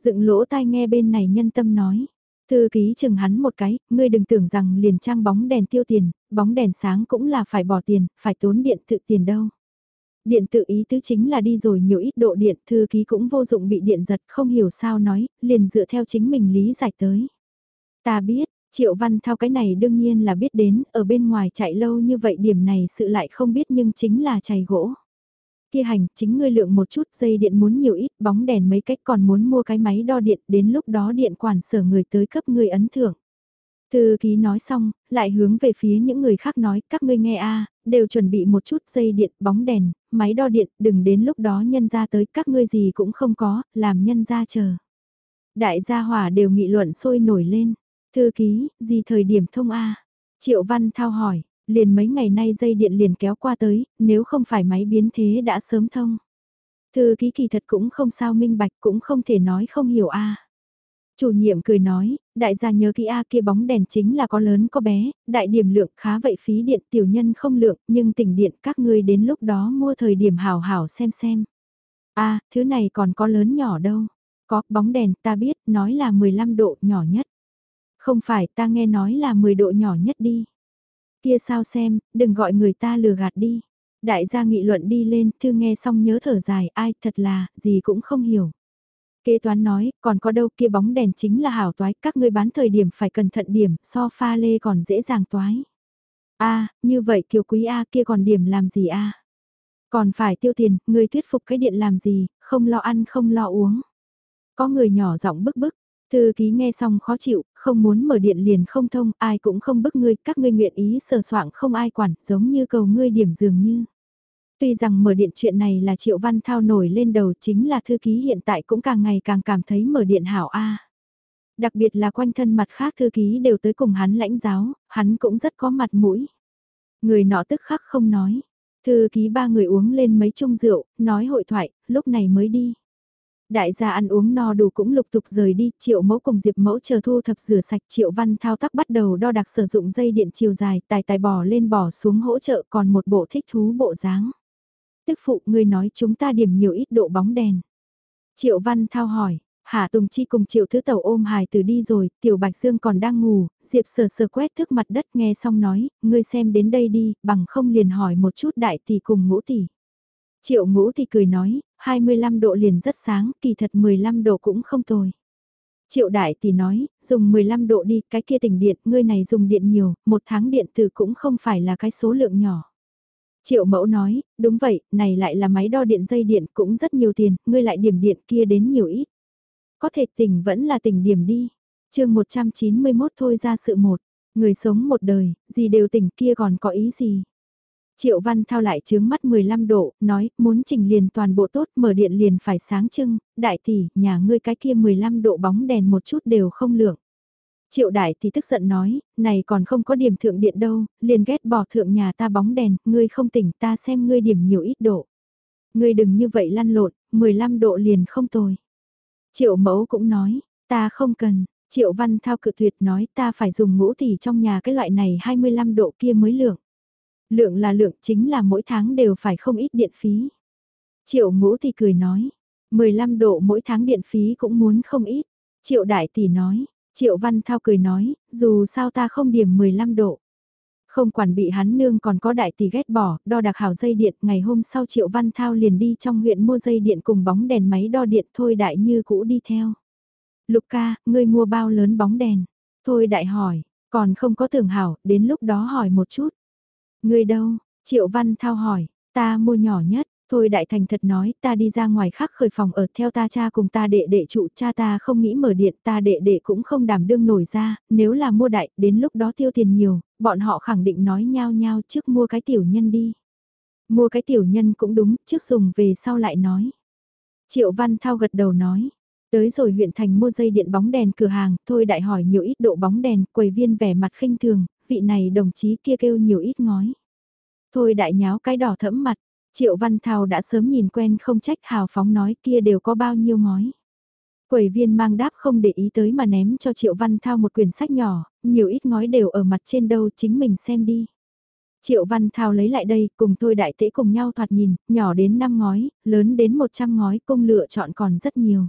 Dựng lỗ tai nghe bên này nhân tâm nói. Thư ký chừng hắn một cái, ngươi đừng tưởng rằng liền trang bóng đèn tiêu tiền, bóng đèn sáng cũng là phải bỏ tiền, phải tốn điện tự tiền đâu. Điện tự ý tứ chính là đi rồi nhiều ít độ điện, thư ký cũng vô dụng bị điện giật không hiểu sao nói, liền dựa theo chính mình lý giải tới. Ta biết, Triệu Văn Thao cái này đương nhiên là biết đến, ở bên ngoài chạy lâu như vậy điểm này sự lại không biết nhưng chính là chày gỗ. Kia hành, chính ngươi lượng một chút dây điện muốn nhiều ít, bóng đèn mấy cách còn muốn mua cái máy đo điện, đến lúc đó điện quản sở người tới cấp ngươi ấn thưởng. Thư ký nói xong, lại hướng về phía những người khác nói, các ngươi nghe a đều chuẩn bị một chút dây điện, bóng đèn, máy đo điện, đừng đến lúc đó nhân ra tới, các ngươi gì cũng không có, làm nhân ra chờ. Đại gia hỏa đều nghị luận sôi nổi lên. Thư ký, gì thời điểm thông A? Triệu Văn Thao hỏi, liền mấy ngày nay dây điện liền kéo qua tới, nếu không phải máy biến thế đã sớm thông. Thư ký kỳ thật cũng không sao minh bạch cũng không thể nói không hiểu A. Chủ nhiệm cười nói, đại gia nhớ kỹ A kia bóng đèn chính là có lớn có bé, đại điểm lượng khá vậy phí điện tiểu nhân không lượng, nhưng tỉnh điện các ngươi đến lúc đó mua thời điểm hảo hảo xem xem. A, thứ này còn có lớn nhỏ đâu. Có, bóng đèn ta biết, nói là 15 độ nhỏ nhất. Không phải ta nghe nói là 10 độ nhỏ nhất đi. Kia sao xem, đừng gọi người ta lừa gạt đi. Đại gia nghị luận đi lên, thư nghe xong nhớ thở dài, ai thật là, gì cũng không hiểu. Kế toán nói, còn có đâu kia bóng đèn chính là hảo toái, các ngươi bán thời điểm phải cẩn thận điểm, so pha lê còn dễ dàng toái. a như vậy kiều quý A kia còn điểm làm gì A? Còn phải tiêu tiền, người thuyết phục cái điện làm gì, không lo ăn không lo uống. Có người nhỏ giọng bức bức, Thư ký nghe xong khó chịu, không muốn mở điện liền không thông, ai cũng không bức ngươi, các ngươi nguyện ý sờ soạng không ai quản, giống như cầu ngươi điểm dường như. Tuy rằng mở điện chuyện này là Triệu Văn Thao nổi lên đầu chính là thư ký hiện tại cũng càng ngày càng cảm thấy mở điện hảo A. Đặc biệt là quanh thân mặt khác thư ký đều tới cùng hắn lãnh giáo, hắn cũng rất có mặt mũi. Người nọ tức khắc không nói. Thư ký ba người uống lên mấy chung rượu, nói hội thoại, lúc này mới đi. Đại gia ăn uống no đủ cũng lục tục rời đi, triệu mẫu cùng diệp mẫu chờ thu thập rửa sạch triệu văn thao tác bắt đầu đo đạc sử dụng dây điện chiều dài tài tài bỏ lên bỏ xuống hỗ trợ còn một bộ thích thú bộ dáng. Tức phụ người nói chúng ta điểm nhiều ít độ bóng đèn. Triệu văn thao hỏi, Hạ Tùng Chi cùng triệu thứ tàu ôm hài từ đi rồi, tiểu bạch dương còn đang ngủ, diệp sờ sờ quét thức mặt đất nghe xong nói, ngươi xem đến đây đi, bằng không liền hỏi một chút đại tỷ cùng ngũ tỷ. Triệu ngũ thì cười nói, 25 độ liền rất sáng, kỳ thật 15 độ cũng không tồi. Triệu đại tỷ nói, dùng 15 độ đi, cái kia tỉnh điện, ngươi này dùng điện nhiều, một tháng điện từ cũng không phải là cái số lượng nhỏ. Triệu mẫu nói, đúng vậy, này lại là máy đo điện dây điện cũng rất nhiều tiền, ngươi lại điểm điện kia đến nhiều ít. Có thể tỉnh vẫn là tỉnh điểm đi. chương 191 thôi ra sự một, người sống một đời, gì đều tỉnh kia còn có ý gì. Triệu Văn Thao lại chướng mắt 15 độ, nói, muốn chỉnh liền toàn bộ tốt, mở điện liền phải sáng trưng, đại tỷ, nhà ngươi cái kia 15 độ bóng đèn một chút đều không lượng. Triệu đại thì tức giận nói, này còn không có điểm thượng điện đâu, liền ghét bỏ thượng nhà ta bóng đèn, ngươi không tỉnh ta xem ngươi điểm nhiều ít độ. Ngươi đừng như vậy lăn lộn, 15 độ liền không tồi. Triệu mẫu cũng nói, ta không cần, triệu văn thao cự tuyệt nói ta phải dùng ngũ tỷ trong nhà cái loại này 25 độ kia mới lượng. Lượng là lượng chính là mỗi tháng đều phải không ít điện phí. Triệu ngũ thì cười nói, 15 độ mỗi tháng điện phí cũng muốn không ít. Triệu đại tỷ nói, triệu văn thao cười nói, dù sao ta không điểm 15 độ. Không quản bị hắn nương còn có đại tỷ ghét bỏ, đo đạc hảo dây điện, ngày hôm sau Triệu Văn Thao liền đi trong huyện mua dây điện cùng bóng đèn máy đo điện thôi đại như cũ đi theo. Lục ca, ngươi mua bao lớn bóng đèn? Thôi đại hỏi, còn không có tưởng hảo, đến lúc đó hỏi một chút người đâu? Triệu Văn Thao hỏi, ta mua nhỏ nhất. Thôi Đại Thành thật nói, ta đi ra ngoài khác khởi phòng ở theo ta cha cùng ta đệ đệ trụ, cha ta không nghĩ mở điện, ta đệ đệ cũng không đảm đương nổi ra, nếu là mua đại, đến lúc đó tiêu tiền nhiều, bọn họ khẳng định nói nhau nhau trước mua cái tiểu nhân đi. Mua cái tiểu nhân cũng đúng, trước dùng về sau lại nói. Triệu Văn Thao gật đầu nói, Tới rồi huyện thành mua dây điện bóng đèn cửa hàng, thôi đại hỏi nhiều ít độ bóng đèn, quầy viên vẻ mặt khinh thường, vị này đồng chí kia kêu nhiều ít ngói. Thôi đại nháo cái đỏ thẫm mặt, Triệu Văn Thao đã sớm nhìn quen không trách hào phóng nói kia đều có bao nhiêu ngói. Quầy viên mang đáp không để ý tới mà ném cho Triệu Văn Thao một quyển sách nhỏ, nhiều ít ngói đều ở mặt trên đâu chính mình xem đi. Triệu Văn Thao lấy lại đây cùng thôi đại tễ cùng nhau thoạt nhìn, nhỏ đến 5 ngói, lớn đến 100 ngói công lựa chọn còn rất nhiều.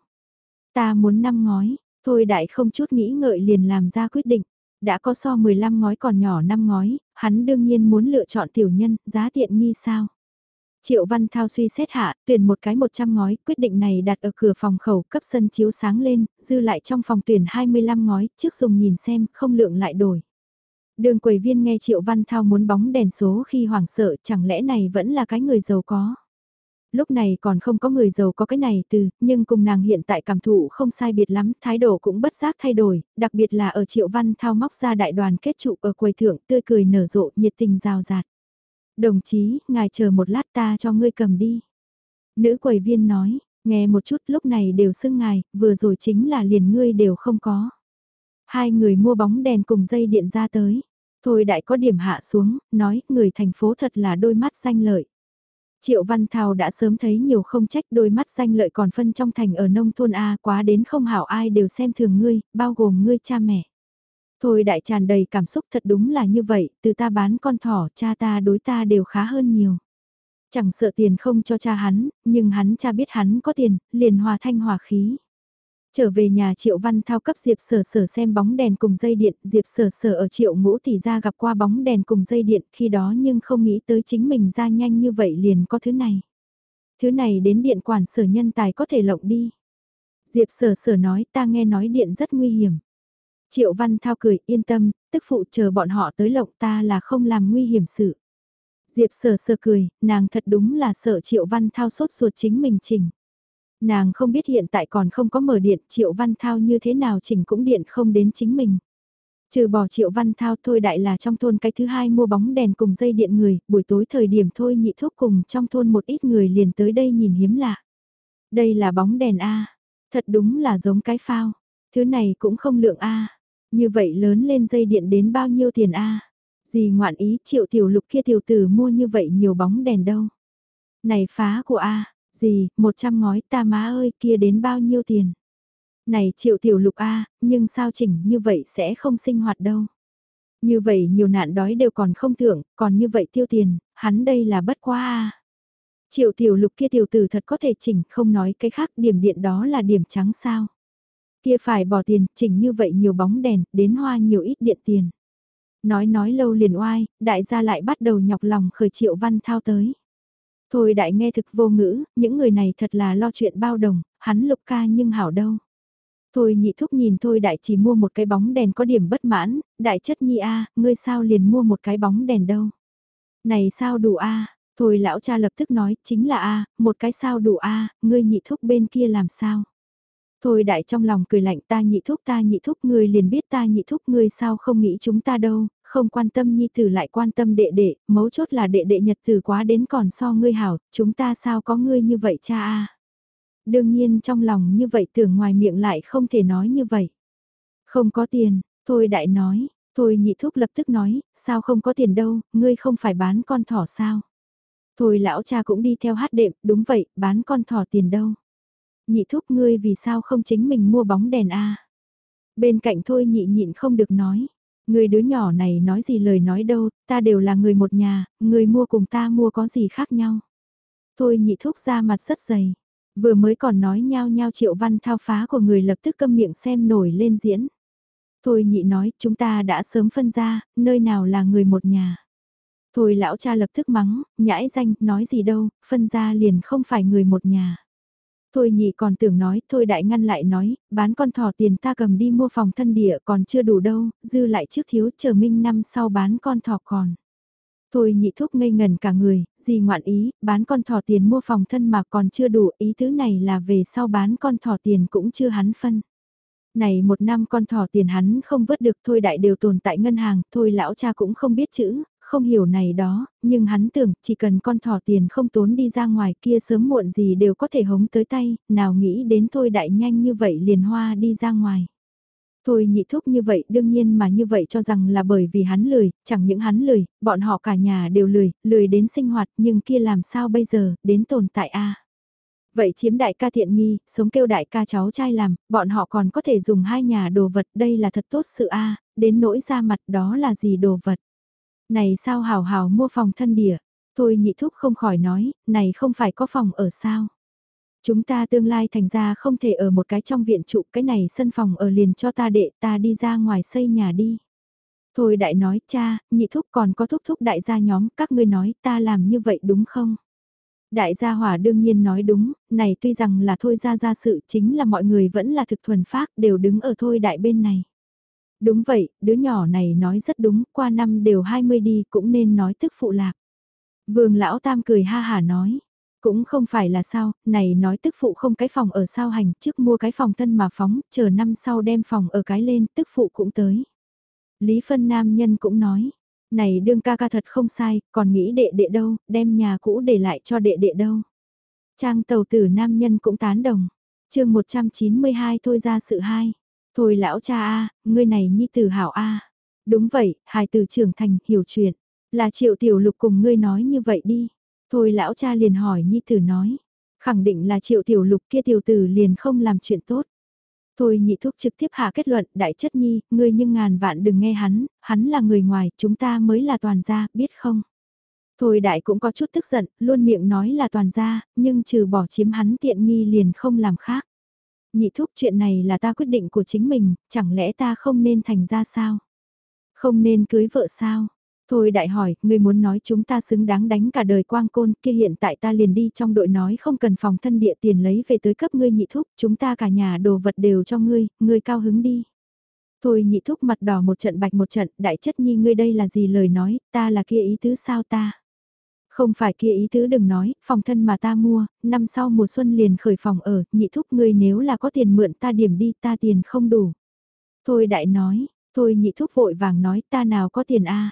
Ta muốn 5 ngói, thôi đại không chút nghĩ ngợi liền làm ra quyết định. Đã có so 15 ngói còn nhỏ 5 ngói, hắn đương nhiên muốn lựa chọn tiểu nhân, giá tiện nghi sao. Triệu Văn Thao suy xét hạ, tuyển một cái 100 ngói, quyết định này đặt ở cửa phòng khẩu cấp sân chiếu sáng lên, dư lại trong phòng tuyển 25 ngói, trước dùng nhìn xem, không lượng lại đổi. Đường quầy viên nghe Triệu Văn Thao muốn bóng đèn số khi hoảng sợ, chẳng lẽ này vẫn là cái người giàu có lúc này còn không có người giàu có cái này từ, nhưng cùng nàng hiện tại cảm thụ không sai biệt lắm, thái độ cũng bất giác thay đổi, đặc biệt là ở triệu văn thao móc ra đại đoàn kết trụ ở quầy thượng tươi cười nở rộ nhiệt tình rào rạt. Đồng chí, ngài chờ một lát ta cho ngươi cầm đi. Nữ quầy viên nói, nghe một chút lúc này đều xưng ngài, vừa rồi chính là liền ngươi đều không có. Hai người mua bóng đèn cùng dây điện ra tới. Thôi đại có điểm hạ xuống, nói người thành phố thật là đôi mắt xanh lợi. Triệu Văn Thao đã sớm thấy nhiều không trách đôi mắt danh lợi còn phân trong thành ở nông thôn A quá đến không hảo ai đều xem thường ngươi, bao gồm ngươi cha mẹ. Thôi đại tràn đầy cảm xúc thật đúng là như vậy, từ ta bán con thỏ cha ta đối ta đều khá hơn nhiều. Chẳng sợ tiền không cho cha hắn, nhưng hắn cha biết hắn có tiền, liền hòa thanh hòa khí. Trở về nhà Triệu Văn Thao cấp Diệp Sở Sở xem bóng đèn cùng dây điện, Diệp Sở Sở ở Triệu Ngũ thì ra gặp qua bóng đèn cùng dây điện khi đó nhưng không nghĩ tới chính mình ra nhanh như vậy liền có thứ này. Thứ này đến điện quản sở nhân tài có thể lộng đi. Diệp Sở Sở nói ta nghe nói điện rất nguy hiểm. Triệu Văn Thao cười yên tâm, tức phụ chờ bọn họ tới lộng ta là không làm nguy hiểm sự. Diệp Sở Sở cười, nàng thật đúng là sợ Triệu Văn Thao sốt ruột chính mình chỉnh. Nàng không biết hiện tại còn không có mở điện, Triệu Văn Thao như thế nào chỉnh cũng điện không đến chính mình. Trừ bỏ Triệu Văn Thao thôi đại là trong thôn cái thứ hai mua bóng đèn cùng dây điện người, buổi tối thời điểm thôi nhị thuốc cùng trong thôn một ít người liền tới đây nhìn hiếm lạ. Đây là bóng đèn A, thật đúng là giống cái phao, thứ này cũng không lượng A, như vậy lớn lên dây điện đến bao nhiêu tiền A. Gì ngoạn ý triệu tiểu lục kia tiểu tử mua như vậy nhiều bóng đèn đâu. Này phá của A, gì, một trăm ngói ta má ơi kia đến bao nhiêu tiền. Này triệu tiểu lục A, nhưng sao chỉnh như vậy sẽ không sinh hoạt đâu. Như vậy nhiều nạn đói đều còn không thưởng, còn như vậy tiêu tiền, hắn đây là bất quá A. Triệu tiểu lục kia tiểu tử thật có thể chỉnh, không nói cái khác điểm điện đó là điểm trắng sao. Kia phải bỏ tiền, chỉnh như vậy nhiều bóng đèn, đến hoa nhiều ít điện tiền. Nói nói lâu liền oai, đại gia lại bắt đầu nhọc lòng khởi triệu văn thao tới. Thôi đại nghe thực vô ngữ, những người này thật là lo chuyện bao đồng, hắn lục ca nhưng hảo đâu. Thôi nhị thúc nhìn thôi đại chỉ mua một cái bóng đèn có điểm bất mãn, đại chất nhi a, ngươi sao liền mua một cái bóng đèn đâu. Này sao đủ a, thôi lão cha lập tức nói, chính là a, một cái sao đủ a, ngươi nhị thúc bên kia làm sao. Thôi đại trong lòng cười lạnh ta nhị thúc ta nhị thúc ngươi liền biết ta nhị thúc ngươi sao không nghĩ chúng ta đâu, không quan tâm nhi tử lại quan tâm đệ đệ, mấu chốt là đệ đệ nhật tử quá đến còn so ngươi hảo, chúng ta sao có ngươi như vậy cha a Đương nhiên trong lòng như vậy tưởng ngoài miệng lại không thể nói như vậy. Không có tiền, thôi đại nói, thôi nhị thúc lập tức nói, sao không có tiền đâu, ngươi không phải bán con thỏ sao. Thôi lão cha cũng đi theo hát đệm, đúng vậy, bán con thỏ tiền đâu. Nhị thúc ngươi vì sao không chính mình mua bóng đèn a Bên cạnh thôi nhị nhịn không được nói. Người đứa nhỏ này nói gì lời nói đâu, ta đều là người một nhà, người mua cùng ta mua có gì khác nhau. Thôi nhị thúc ra mặt rất dày. Vừa mới còn nói nhao nhao triệu văn thao phá của người lập tức câm miệng xem nổi lên diễn. Thôi nhị nói, chúng ta đã sớm phân ra, nơi nào là người một nhà. Thôi lão cha lập tức mắng, nhãi danh, nói gì đâu, phân ra liền không phải người một nhà. Thôi nhị còn tưởng nói, thôi đại ngăn lại nói, bán con thỏ tiền ta cầm đi mua phòng thân địa còn chưa đủ đâu, dư lại trước thiếu chờ minh năm sau bán con thỏ còn. Thôi nhị thúc ngây ngần cả người, gì ngoạn ý, bán con thỏ tiền mua phòng thân mà còn chưa đủ, ý tứ này là về sau bán con thỏ tiền cũng chưa hắn phân. Này một năm con thỏ tiền hắn không vớt được thôi đại đều tồn tại ngân hàng, thôi lão cha cũng không biết chữ, không hiểu này đó, nhưng hắn tưởng chỉ cần con thỏ tiền không tốn đi ra ngoài kia sớm muộn gì đều có thể hống tới tay, nào nghĩ đến thôi đại nhanh như vậy liền hoa đi ra ngoài. Thôi nhị thúc như vậy đương nhiên mà như vậy cho rằng là bởi vì hắn lười, chẳng những hắn lười, bọn họ cả nhà đều lười, lười đến sinh hoạt nhưng kia làm sao bây giờ, đến tồn tại a Vậy chiếm đại ca thiện nghi, sống kêu đại ca cháu trai làm, bọn họ còn có thể dùng hai nhà đồ vật, đây là thật tốt sự a đến nỗi ra mặt đó là gì đồ vật. Này sao hào hào mua phòng thân địa, thôi nhị thúc không khỏi nói, này không phải có phòng ở sao. Chúng ta tương lai thành ra không thể ở một cái trong viện trụ cái này sân phòng ở liền cho ta đệ ta đi ra ngoài xây nhà đi. Thôi đại nói cha, nhị thúc còn có thúc thúc đại gia nhóm, các ngươi nói ta làm như vậy đúng không? Đại gia hỏa đương nhiên nói đúng, này tuy rằng là thôi ra ra sự chính là mọi người vẫn là thực thuần phác đều đứng ở thôi đại bên này. Đúng vậy, đứa nhỏ này nói rất đúng, qua năm đều 20 đi cũng nên nói tức phụ lạc. Vương lão tam cười ha hà nói, cũng không phải là sao, này nói tức phụ không cái phòng ở sao hành, trước mua cái phòng thân mà phóng, chờ năm sau đem phòng ở cái lên, tức phụ cũng tới. Lý phân nam nhân cũng nói, này đương ca ca thật không sai, còn nghĩ đệ đệ đâu, đem nhà cũ để lại cho đệ đệ đâu. Trang tàu tử nam nhân cũng tán đồng. chương 192 thôi ra sự hai. Thôi lão cha a ngươi này nhi tử hảo a Đúng vậy, hài tử trưởng thành, hiểu chuyện. Là triệu tiểu lục cùng ngươi nói như vậy đi. Thôi lão cha liền hỏi nhi tử nói. Khẳng định là triệu tiểu lục kia tiểu tử liền không làm chuyện tốt. Thôi nhị thúc trực tiếp hạ kết luận, đại chất nhi, ngươi nhưng ngàn vạn đừng nghe hắn, hắn là người ngoài, chúng ta mới là toàn gia, biết không? Thôi đại cũng có chút tức giận, luôn miệng nói là toàn gia, nhưng trừ bỏ chiếm hắn tiện nghi liền không làm khác. Nhị thúc chuyện này là ta quyết định của chính mình, chẳng lẽ ta không nên thành ra sao? Không nên cưới vợ sao? Thôi đại hỏi, ngươi muốn nói chúng ta xứng đáng đánh cả đời quang côn kia hiện tại ta liền đi trong đội nói không cần phòng thân địa tiền lấy về tới cấp ngươi nhị thúc, chúng ta cả nhà đồ vật đều cho ngươi, ngươi cao hứng đi. Thôi nhị thúc mặt đỏ một trận bạch một trận, đại chất nhi ngươi đây là gì lời nói, ta là kia ý tứ sao ta. Không phải kia ý tứ đừng nói, phòng thân mà ta mua, năm sau mùa xuân liền khởi phòng ở, nhị thúc ngươi nếu là có tiền mượn ta điểm đi ta tiền không đủ. Thôi đại nói, thôi nhị thúc vội vàng nói ta nào có tiền a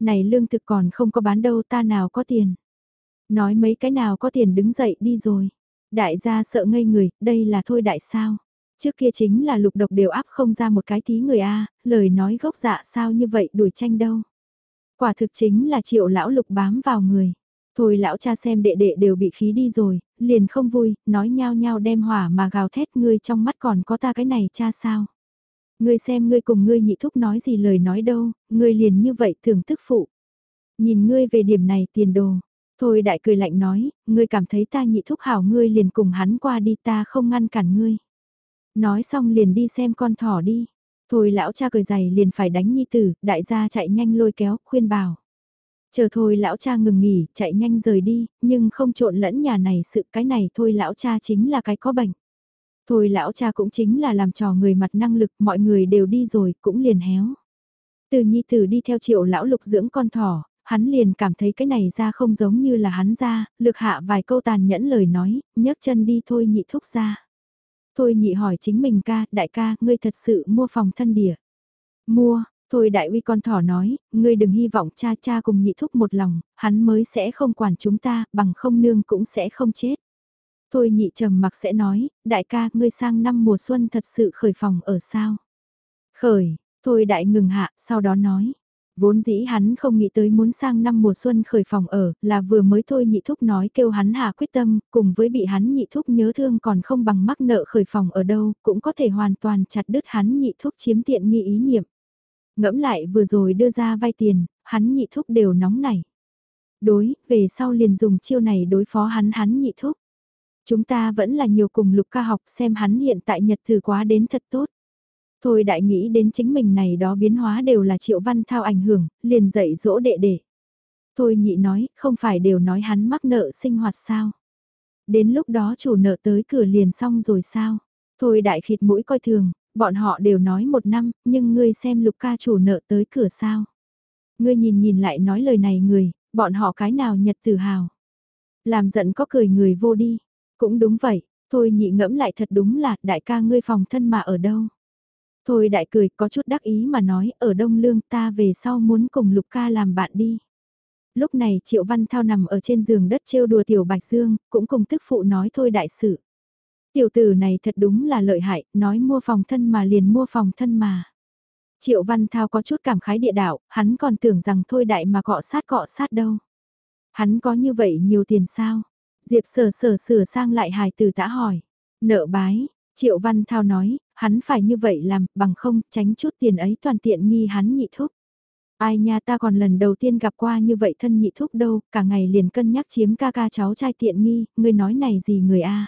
Này lương thực còn không có bán đâu ta nào có tiền. Nói mấy cái nào có tiền đứng dậy đi rồi. Đại gia sợ ngây người, đây là thôi đại sao. Trước kia chính là lục độc đều áp không ra một cái tí người A, lời nói gốc dạ sao như vậy đuổi tranh đâu. Quả thực chính là triệu lão lục bám vào người. Thôi lão cha xem đệ đệ đều bị khí đi rồi, liền không vui, nói nhao nhao đem hỏa mà gào thét ngươi trong mắt còn có ta cái này cha sao. Ngươi xem ngươi cùng ngươi nhị thúc nói gì lời nói đâu, ngươi liền như vậy thường tức phụ. Nhìn ngươi về điểm này tiền đồ. Thôi đại cười lạnh nói, ngươi cảm thấy ta nhị thúc hảo ngươi liền cùng hắn qua đi ta không ngăn cản ngươi. Nói xong liền đi xem con thỏ đi. Thôi lão cha cười dày liền phải đánh nhi tử, đại gia chạy nhanh lôi kéo, khuyên bảo. Chờ thôi lão cha ngừng nghỉ, chạy nhanh rời đi, nhưng không trộn lẫn nhà này sự cái này thôi lão cha chính là cái có bệnh. Thôi lão cha cũng chính là làm trò người mặt năng lực, mọi người đều đi rồi, cũng liền héo. Từ nhi tử đi theo triệu lão lục dưỡng con thỏ, hắn liền cảm thấy cái này ra không giống như là hắn ra, lực hạ vài câu tàn nhẫn lời nói, nhấc chân đi thôi nhị thúc ra. Thôi nhị hỏi chính mình ca, đại ca, ngươi thật sự mua phòng thân địa. Mua, thôi đại uy con thỏ nói, ngươi đừng hy vọng cha cha cùng nhị thúc một lòng, hắn mới sẽ không quản chúng ta, bằng không nương cũng sẽ không chết. Thôi nhị trầm mặc sẽ nói, đại ca, ngươi sang năm mùa xuân thật sự khởi phòng ở sao? Khởi, thôi đại ngừng hạ, sau đó nói. Vốn dĩ hắn không nghĩ tới muốn sang năm mùa xuân khởi phòng ở, là vừa mới thôi nhị thúc nói kêu hắn hạ quyết tâm, cùng với bị hắn nhị thúc nhớ thương còn không bằng mắc nợ khởi phòng ở đâu, cũng có thể hoàn toàn chặt đứt hắn nhị thúc chiếm tiện nghi ý niệm. Ngẫm lại vừa rồi đưa ra vay tiền, hắn nhị thúc đều nóng nảy. Đối, về sau liền dùng chiêu này đối phó hắn hắn nhị thúc. Chúng ta vẫn là nhiều cùng lục ca học xem hắn hiện tại nhật thử quá đến thật tốt. Thôi đại nghĩ đến chính mình này đó biến hóa đều là triệu văn thao ảnh hưởng, liền dạy dỗ đệ đệ. Thôi nhị nói, không phải đều nói hắn mắc nợ sinh hoạt sao. Đến lúc đó chủ nợ tới cửa liền xong rồi sao. Thôi đại khịt mũi coi thường, bọn họ đều nói một năm, nhưng ngươi xem lục ca chủ nợ tới cửa sao. Ngươi nhìn nhìn lại nói lời này người, bọn họ cái nào nhật tự hào. Làm giận có cười người vô đi. Cũng đúng vậy, thôi nhị ngẫm lại thật đúng là đại ca ngươi phòng thân mà ở đâu. Thôi đại cười có chút đắc ý mà nói ở Đông Lương ta về sau muốn cùng Lục ca làm bạn đi. Lúc này Triệu Văn Thao nằm ở trên giường đất trêu đùa Tiểu Bạch Dương, cũng cùng tức phụ nói thôi đại sự. Tiểu tử này thật đúng là lợi hại, nói mua phòng thân mà liền mua phòng thân mà. Triệu Văn Thao có chút cảm khái địa đạo, hắn còn tưởng rằng thôi đại mà cọ sát cọ sát đâu. Hắn có như vậy nhiều tiền sao? Diệp sở sở sửa sang lại hài từ tã hỏi. Nợ bái, Triệu Văn Thao nói, hắn phải như vậy làm, bằng không, tránh chút tiền ấy toàn tiện nghi hắn nhị thúc. Ai nha ta còn lần đầu tiên gặp qua như vậy thân nhị thúc đâu, cả ngày liền cân nhắc chiếm ca ca cháu trai tiện nghi, ngươi nói này gì người a?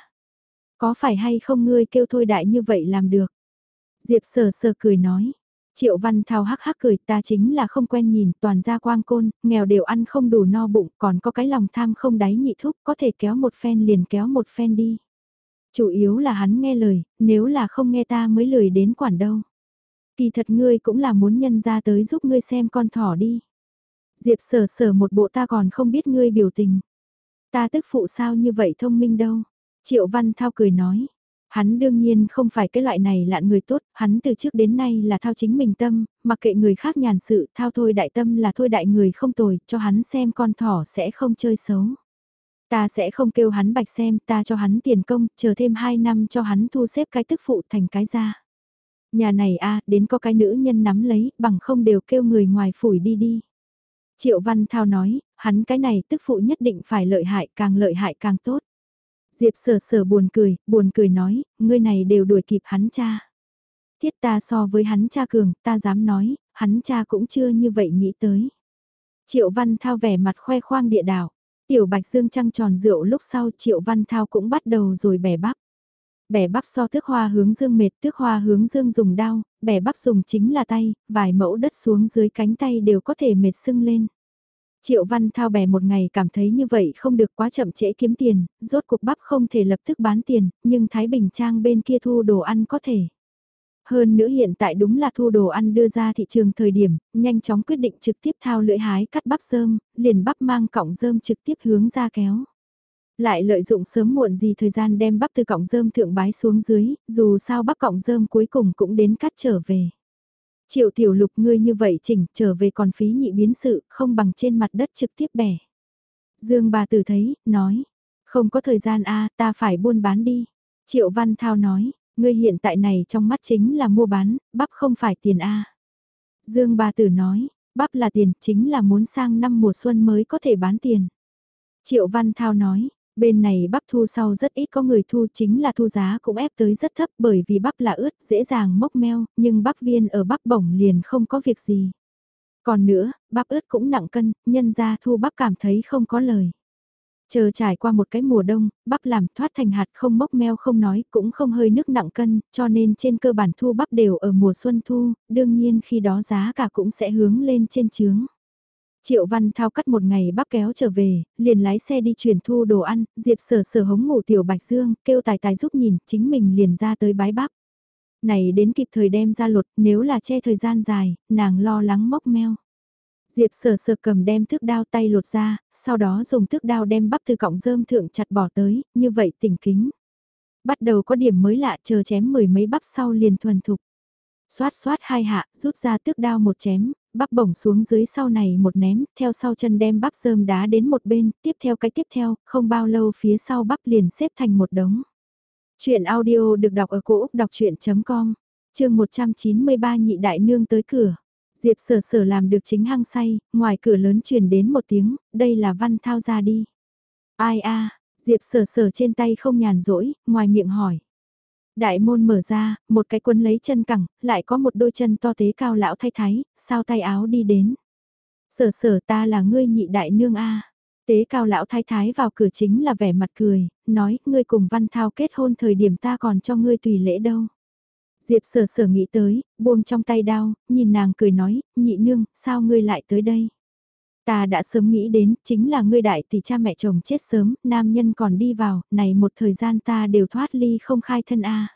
Có phải hay không ngươi kêu thôi đại như vậy làm được? Diệp sờ sờ cười nói, Triệu Văn Thao hắc hắc cười ta chính là không quen nhìn toàn gia quang côn, nghèo đều ăn không đủ no bụng còn có cái lòng tham không đáy nhị thúc có thể kéo một phen liền kéo một phen đi. Chủ yếu là hắn nghe lời, nếu là không nghe ta mới lười đến quản đâu. Kỳ thật ngươi cũng là muốn nhân ra tới giúp ngươi xem con thỏ đi. Diệp sở sở một bộ ta còn không biết ngươi biểu tình. Ta tức phụ sao như vậy thông minh đâu. Triệu Văn Thao cười nói. Hắn đương nhiên không phải cái loại này lạn người tốt, hắn từ trước đến nay là thao chính mình tâm, mặc kệ người khác nhàn sự, thao thôi đại tâm là thôi đại người không tồi, cho hắn xem con thỏ sẽ không chơi xấu. Ta sẽ không kêu hắn bạch xem, ta cho hắn tiền công, chờ thêm 2 năm cho hắn thu xếp cái tức phụ thành cái gia Nhà này a đến có cái nữ nhân nắm lấy, bằng không đều kêu người ngoài phủi đi đi. Triệu Văn Thao nói, hắn cái này tức phụ nhất định phải lợi hại, càng lợi hại càng tốt. Diệp sở sở buồn cười, buồn cười nói, ngươi này đều đuổi kịp hắn cha. Thiết ta so với hắn cha cường, ta dám nói, hắn cha cũng chưa như vậy nghĩ tới. Triệu Văn Thao vẻ mặt khoe khoang địa đảo. Tiểu Bạch Dương trăng tròn rượu lúc sau Triệu Văn Thao cũng bắt đầu rồi bẻ bắp. Bẻ bắp so tước hoa hướng dương mệt tước hoa hướng dương dùng đao, bẻ bắp dùng chính là tay, vài mẫu đất xuống dưới cánh tay đều có thể mệt sưng lên. Triệu Văn Thao bẻ một ngày cảm thấy như vậy không được quá chậm trễ kiếm tiền, rốt cuộc bắp không thể lập tức bán tiền, nhưng Thái Bình Trang bên kia thu đồ ăn có thể. Hơn nữa hiện tại đúng là thu đồ ăn đưa ra thị trường thời điểm, nhanh chóng quyết định trực tiếp thao lưỡi hái cắt bắp rơm, liền bắp mang cọng rơm trực tiếp hướng ra kéo. Lại lợi dụng sớm muộn gì thời gian đem bắp từ cọng rơm thượng bái xuống dưới, dù sao bắp cọng rơm cuối cùng cũng đến cắt trở về. Triệu tiểu lục ngươi như vậy chỉnh trở về còn phí nhị biến sự, không bằng trên mặt đất trực tiếp bẻ. Dương bà tử thấy, nói, không có thời gian a ta phải buôn bán đi. Triệu Văn Thao nói, ngươi hiện tại này trong mắt chính là mua bán, bắp không phải tiền a Dương bà tử nói, bắp là tiền, chính là muốn sang năm mùa xuân mới có thể bán tiền. Triệu Văn Thao nói, Bên này bắp thu sau rất ít có người thu chính là thu giá cũng ép tới rất thấp bởi vì bắp là ướt dễ dàng mốc meo, nhưng bắp viên ở bắp bổng liền không có việc gì. Còn nữa, bắp ướt cũng nặng cân, nhân ra thu bắp cảm thấy không có lời. Chờ trải qua một cái mùa đông, bắp làm thoát thành hạt không mốc meo không nói cũng không hơi nước nặng cân, cho nên trên cơ bản thu bắp đều ở mùa xuân thu, đương nhiên khi đó giá cả cũng sẽ hướng lên trên trướng. Triệu Văn Thao cắt một ngày bắp kéo trở về, liền lái xe đi chuyển thu đồ ăn, Diệp sở sở hống ngủ tiểu Bạch Dương, kêu tài tài giúp nhìn, chính mình liền ra tới bái bắp. Này đến kịp thời đem ra lột, nếu là che thời gian dài, nàng lo lắng mốc meo. Diệp sờ sờ cầm đem thước đao tay lột ra, sau đó dùng thước đao đem bắp từ cọng rơm thượng chặt bỏ tới, như vậy tỉnh kính. Bắt đầu có điểm mới lạ chờ chém mười mấy bắp sau liền thuần thục. Xoát xoát hai hạ, rút ra tước đao một chém, bắp bổng xuống dưới sau này một ném, theo sau chân đem bắp rơm đá đến một bên, tiếp theo cái tiếp theo, không bao lâu phía sau bắp liền xếp thành một đống. Chuyện audio được đọc ở cổ Úc đọc chuyện.com, chương 193 nhị đại nương tới cửa. Diệp sở sở làm được chính hăng say, ngoài cửa lớn truyền đến một tiếng, đây là văn thao ra đi. Ai a Diệp sở sở trên tay không nhàn rỗi, ngoài miệng hỏi. Đại môn mở ra, một cái quân lấy chân cẳng, lại có một đôi chân to tế cao lão thay thái, sao tay áo đi đến. Sở sở ta là ngươi nhị đại nương a Tế cao lão thái thái vào cửa chính là vẻ mặt cười, nói, ngươi cùng văn thao kết hôn thời điểm ta còn cho ngươi tùy lễ đâu. Diệp sở sở nghĩ tới, buông trong tay đao, nhìn nàng cười nói, nhị nương, sao ngươi lại tới đây? Ta đã sớm nghĩ đến, chính là ngươi đại tỷ cha mẹ chồng chết sớm, nam nhân còn đi vào, này một thời gian ta đều thoát ly không khai thân a.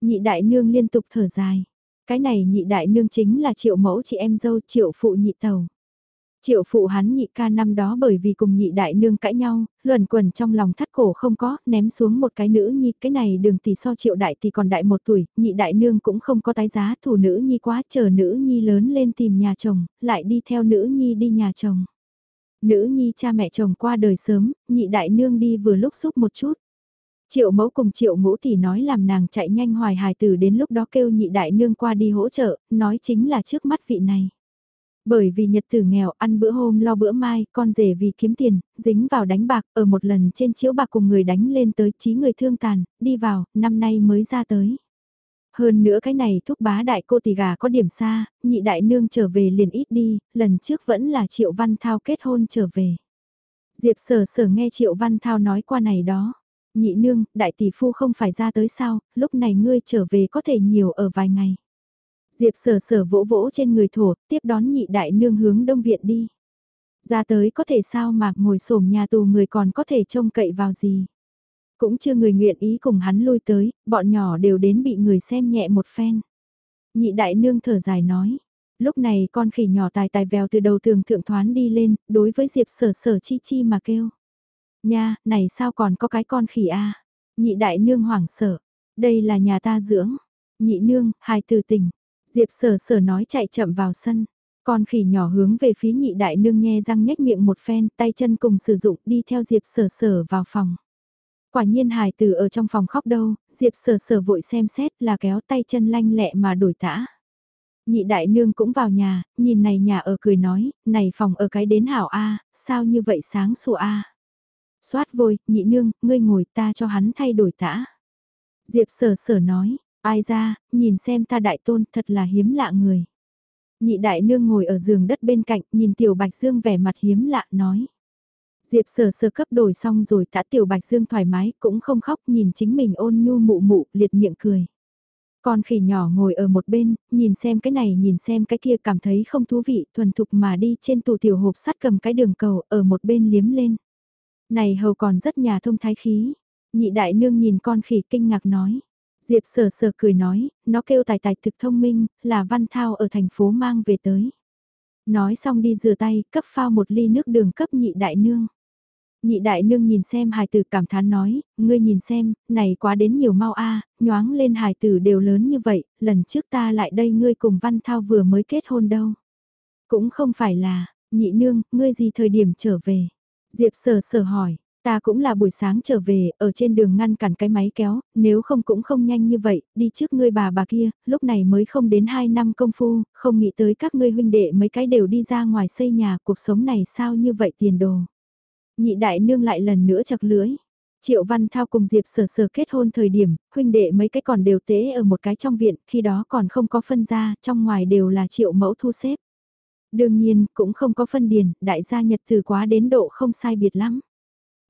Nhị đại nương liên tục thở dài. Cái này nhị đại nương chính là triệu mẫu chị em dâu triệu phụ nhị tàu. Triệu phụ hắn nhị ca năm đó bởi vì cùng nhị đại nương cãi nhau, luẩn quẩn trong lòng thắt cổ không có, ném xuống một cái nữ nhi, cái này đường tỷ so triệu đại thì còn đại một tuổi, nhị đại nương cũng không có tái giá, thủ nữ nhi quá, chờ nữ nhi lớn lên tìm nhà chồng, lại đi theo nữ nhi đi nhà chồng. Nữ nhi cha mẹ chồng qua đời sớm, nhị đại nương đi vừa lúc xúc một chút. Triệu mẫu cùng triệu ngũ thì nói làm nàng chạy nhanh hoài hài từ đến lúc đó kêu nhị đại nương qua đi hỗ trợ, nói chính là trước mắt vị này. Bởi vì nhật tử nghèo ăn bữa hôm lo bữa mai, con rể vì kiếm tiền, dính vào đánh bạc, ở một lần trên chiếu bạc cùng người đánh lên tới trí người thương tàn, đi vào, năm nay mới ra tới. Hơn nữa cái này thúc bá đại cô tỷ gà có điểm xa, nhị đại nương trở về liền ít đi, lần trước vẫn là Triệu Văn Thao kết hôn trở về. Diệp sở sở nghe Triệu Văn Thao nói qua này đó. Nhị nương, đại tỷ phu không phải ra tới sao, lúc này ngươi trở về có thể nhiều ở vài ngày. Diệp sở sở vỗ vỗ trên người thổ, tiếp đón nhị đại nương hướng đông viện đi. Ra tới có thể sao mà ngồi sổm nhà tù người còn có thể trông cậy vào gì. Cũng chưa người nguyện ý cùng hắn lui tới, bọn nhỏ đều đến bị người xem nhẹ một phen. Nhị đại nương thở dài nói. Lúc này con khỉ nhỏ tài tài vèo từ đầu tường thượng thoán đi lên, đối với Diệp sở sở chi chi mà kêu. Nha, này sao còn có cái con khỉ a Nhị đại nương hoảng sợ. Đây là nhà ta dưỡng. Nhị nương, hài từ tỉnh. Diệp sở sở nói chạy chậm vào sân. Con khỉ nhỏ hướng về phía nhị đại nương nghe răng nhếch miệng một phen, tay chân cùng sử dụng đi theo Diệp sở sở vào phòng. Quả nhiên hài tử ở trong phòng khóc đâu, Diệp sở sở vội xem xét là kéo tay chân lanh lẹ mà đổi tã. Nhị đại nương cũng vào nhà, nhìn này nhà ở cười nói, này phòng ở cái đến hảo A, sao như vậy sáng sủa A. Xoát vôi, nhị nương, ngươi ngồi ta cho hắn thay đổi tã. Diệp sở sở nói, ai ra, nhìn xem ta đại tôn thật là hiếm lạ người. Nhị đại nương ngồi ở giường đất bên cạnh, nhìn tiểu bạch dương vẻ mặt hiếm lạ, nói. Diệp sở sở cấp đổi xong rồi tã tiểu bạch dương thoải mái, cũng không khóc nhìn chính mình ôn nhu mụ mụ, liệt miệng cười. Con khỉ nhỏ ngồi ở một bên, nhìn xem cái này nhìn xem cái kia cảm thấy không thú vị, thuần thục mà đi trên tủ tiểu hộp sắt cầm cái đường cầu ở một bên liếm lên. Này hầu còn rất nhà thông thái khí. Nhị đại nương nhìn con khỉ kinh ngạc nói. Diệp sở sở cười nói, nó kêu tài tài thực thông minh, là văn thao ở thành phố mang về tới. Nói xong đi rửa tay, cấp phao một ly nước đường cấp nhị đại nương. Nhị đại nương nhìn xem hài tử cảm thán nói, ngươi nhìn xem, này quá đến nhiều mau a, nhoáng lên hài tử đều lớn như vậy, lần trước ta lại đây ngươi cùng văn thao vừa mới kết hôn đâu. Cũng không phải là, nhị nương, ngươi gì thời điểm trở về. Diệp sở sở hỏi, ta cũng là buổi sáng trở về, ở trên đường ngăn cản cái máy kéo, nếu không cũng không nhanh như vậy, đi trước ngươi bà bà kia, lúc này mới không đến 2 năm công phu, không nghĩ tới các ngươi huynh đệ mấy cái đều đi ra ngoài xây nhà, cuộc sống này sao như vậy tiền đồ. Nhị đại nương lại lần nữa chặt lưỡi. Triệu Văn Thao cùng Diệp Sở Sở kết hôn thời điểm, huynh đệ mấy cái còn đều tế ở một cái trong viện, khi đó còn không có phân ra, trong ngoài đều là triệu mẫu thu xếp. Đương nhiên, cũng không có phân điền, đại gia nhật từ quá đến độ không sai biệt lắm.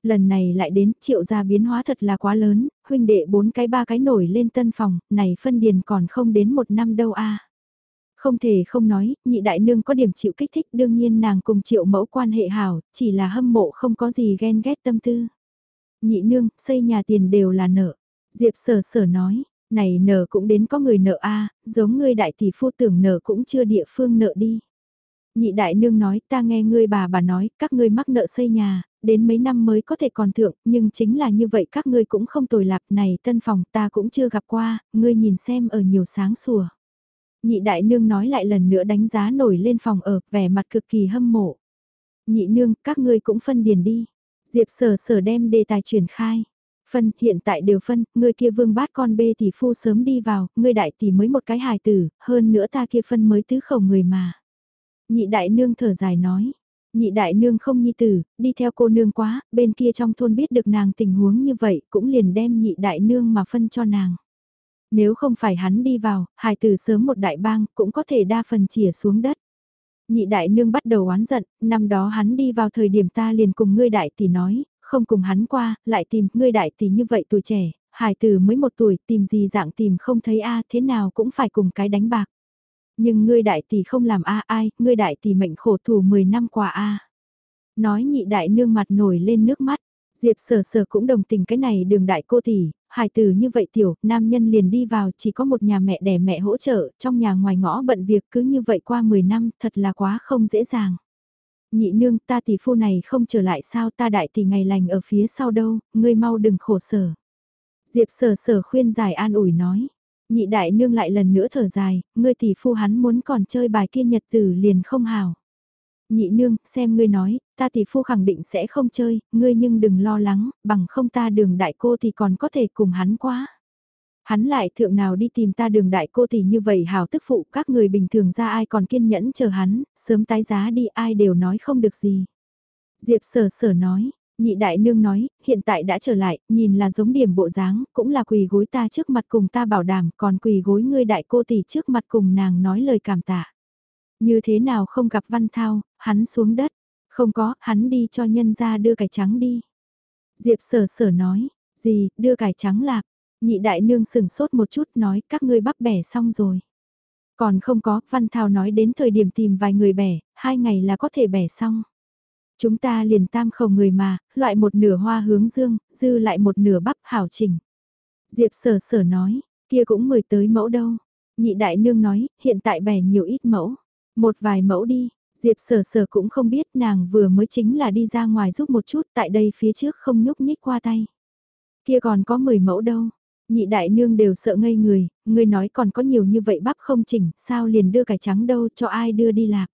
Lần này lại đến triệu gia biến hóa thật là quá lớn, huynh đệ bốn cái ba cái nổi lên tân phòng, này phân điền còn không đến một năm đâu a Không thể không nói, nhị đại nương có điểm chịu kích thích đương nhiên nàng cùng triệu mẫu quan hệ hảo, chỉ là hâm mộ không có gì ghen ghét tâm tư. Nhị nương, xây nhà tiền đều là nợ. Diệp sở sở nói, này nợ cũng đến có người nợ a giống ngươi đại tỷ phu tưởng nợ cũng chưa địa phương nợ đi. Nhị đại nương nói ta nghe ngươi bà bà nói các ngươi mắc nợ xây nhà, đến mấy năm mới có thể còn thượng, nhưng chính là như vậy các ngươi cũng không tồi lạc này tân phòng ta cũng chưa gặp qua, ngươi nhìn xem ở nhiều sáng sủa. Nhị đại nương nói lại lần nữa đánh giá nổi lên phòng ở, vẻ mặt cực kỳ hâm mộ. Nhị nương, các ngươi cũng phân điền đi. Diệp sở sở đem đề tài truyền khai. Phân, hiện tại đều phân, ngươi kia vương bát con bê tỷ phu sớm đi vào, ngươi đại tỷ mới một cái hài tử, hơn nữa ta kia phân mới tứ khẩu người mà. Nhị đại nương thở dài nói, nhị đại nương không nhi tử, đi theo cô nương quá, bên kia trong thôn biết được nàng tình huống như vậy, cũng liền đem nhị đại nương mà phân cho nàng. Nếu không phải hắn đi vào, hài tử sớm một đại bang, cũng có thể đa phần chìa xuống đất. Nhị đại nương bắt đầu oán giận, năm đó hắn đi vào thời điểm ta liền cùng ngươi đại tỷ nói, không cùng hắn qua, lại tìm ngươi đại tỷ như vậy tuổi trẻ, hài tử mới một tuổi, tìm gì dạng tìm không thấy a thế nào cũng phải cùng cái đánh bạc. Nhưng ngươi đại tỷ không làm a ai, ngươi đại tỷ mệnh khổ thủ 10 năm qua a. Nói nhị đại nương mặt nổi lên nước mắt, Diệp sở sở cũng đồng tình cái này đường đại cô tỷ, hài tử như vậy tiểu, nam nhân liền đi vào chỉ có một nhà mẹ đẻ mẹ hỗ trợ, trong nhà ngoài ngõ bận việc cứ như vậy qua 10 năm, thật là quá không dễ dàng. Nhị nương ta tỷ phu này không trở lại sao ta đại tỷ ngày lành ở phía sau đâu, ngươi mau đừng khổ sở. Diệp sở sở khuyên giải an ủi nói. Nhị đại nương lại lần nữa thở dài, ngươi tỷ phu hắn muốn còn chơi bài kia nhật tử liền không hảo. Nhị nương, xem ngươi nói, ta tỷ phu khẳng định sẽ không chơi, ngươi nhưng đừng lo lắng, bằng không ta đường đại cô thì còn có thể cùng hắn quá. Hắn lại thượng nào đi tìm ta đường đại cô thì như vậy hào tức phụ các người bình thường ra ai còn kiên nhẫn chờ hắn, sớm tái giá đi ai đều nói không được gì. Diệp sở sở nói, nhị đại nương nói, hiện tại đã trở lại, nhìn là giống điểm bộ dáng, cũng là quỳ gối ta trước mặt cùng ta bảo đảm, còn quỳ gối ngươi đại cô tỷ trước mặt cùng nàng nói lời cảm tạ. Như thế nào không gặp Văn Thao, hắn xuống đất, không có, hắn đi cho nhân ra đưa cải trắng đi. Diệp sở sở nói, gì, đưa cải trắng lạc, nhị đại nương sừng sốt một chút nói các ngươi bắp bẻ xong rồi. Còn không có, Văn Thao nói đến thời điểm tìm vài người bẻ, hai ngày là có thể bẻ xong. Chúng ta liền tam khẩu người mà, loại một nửa hoa hướng dương, dư lại một nửa bắp hảo chỉnh. Diệp sở sở nói, kia cũng mười tới mẫu đâu. Nhị đại nương nói, hiện tại bẻ nhiều ít mẫu. Một vài mẫu đi, Diệp sở sở cũng không biết nàng vừa mới chính là đi ra ngoài giúp một chút tại đây phía trước không nhúc nhích qua tay. Kia còn có 10 mẫu đâu. Nhị đại nương đều sợ ngây người, người nói còn có nhiều như vậy bắp không chỉnh, sao liền đưa cải trắng đâu cho ai đưa đi lạc.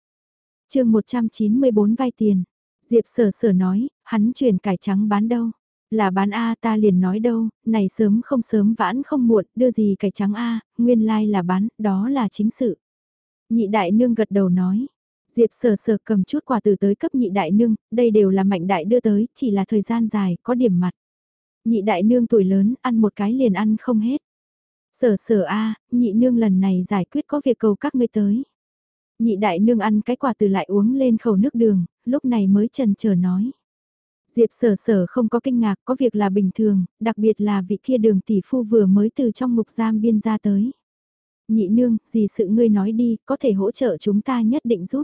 chương 194 vay tiền. Diệp sở sở nói, hắn chuyển cải trắng bán đâu. Là bán A ta liền nói đâu, này sớm không sớm vãn không muộn, đưa gì cải trắng A, nguyên lai like là bán, đó là chính sự. Nhị đại nương gật đầu nói. Diệp sờ sờ cầm chút quà từ tới cấp nhị đại nương, đây đều là mạnh đại đưa tới, chỉ là thời gian dài, có điểm mặt. Nhị đại nương tuổi lớn, ăn một cái liền ăn không hết. Sở sở a nhị nương lần này giải quyết có việc cầu các ngươi tới. Nhị đại nương ăn cái quà từ lại uống lên khẩu nước đường, lúc này mới trần chờ nói. Diệp sở sở không có kinh ngạc, có việc là bình thường, đặc biệt là vị kia đường tỷ phu vừa mới từ trong ngục giam biên ra tới. Nhị nương, gì sự ngươi nói đi, có thể hỗ trợ chúng ta nhất định giúp.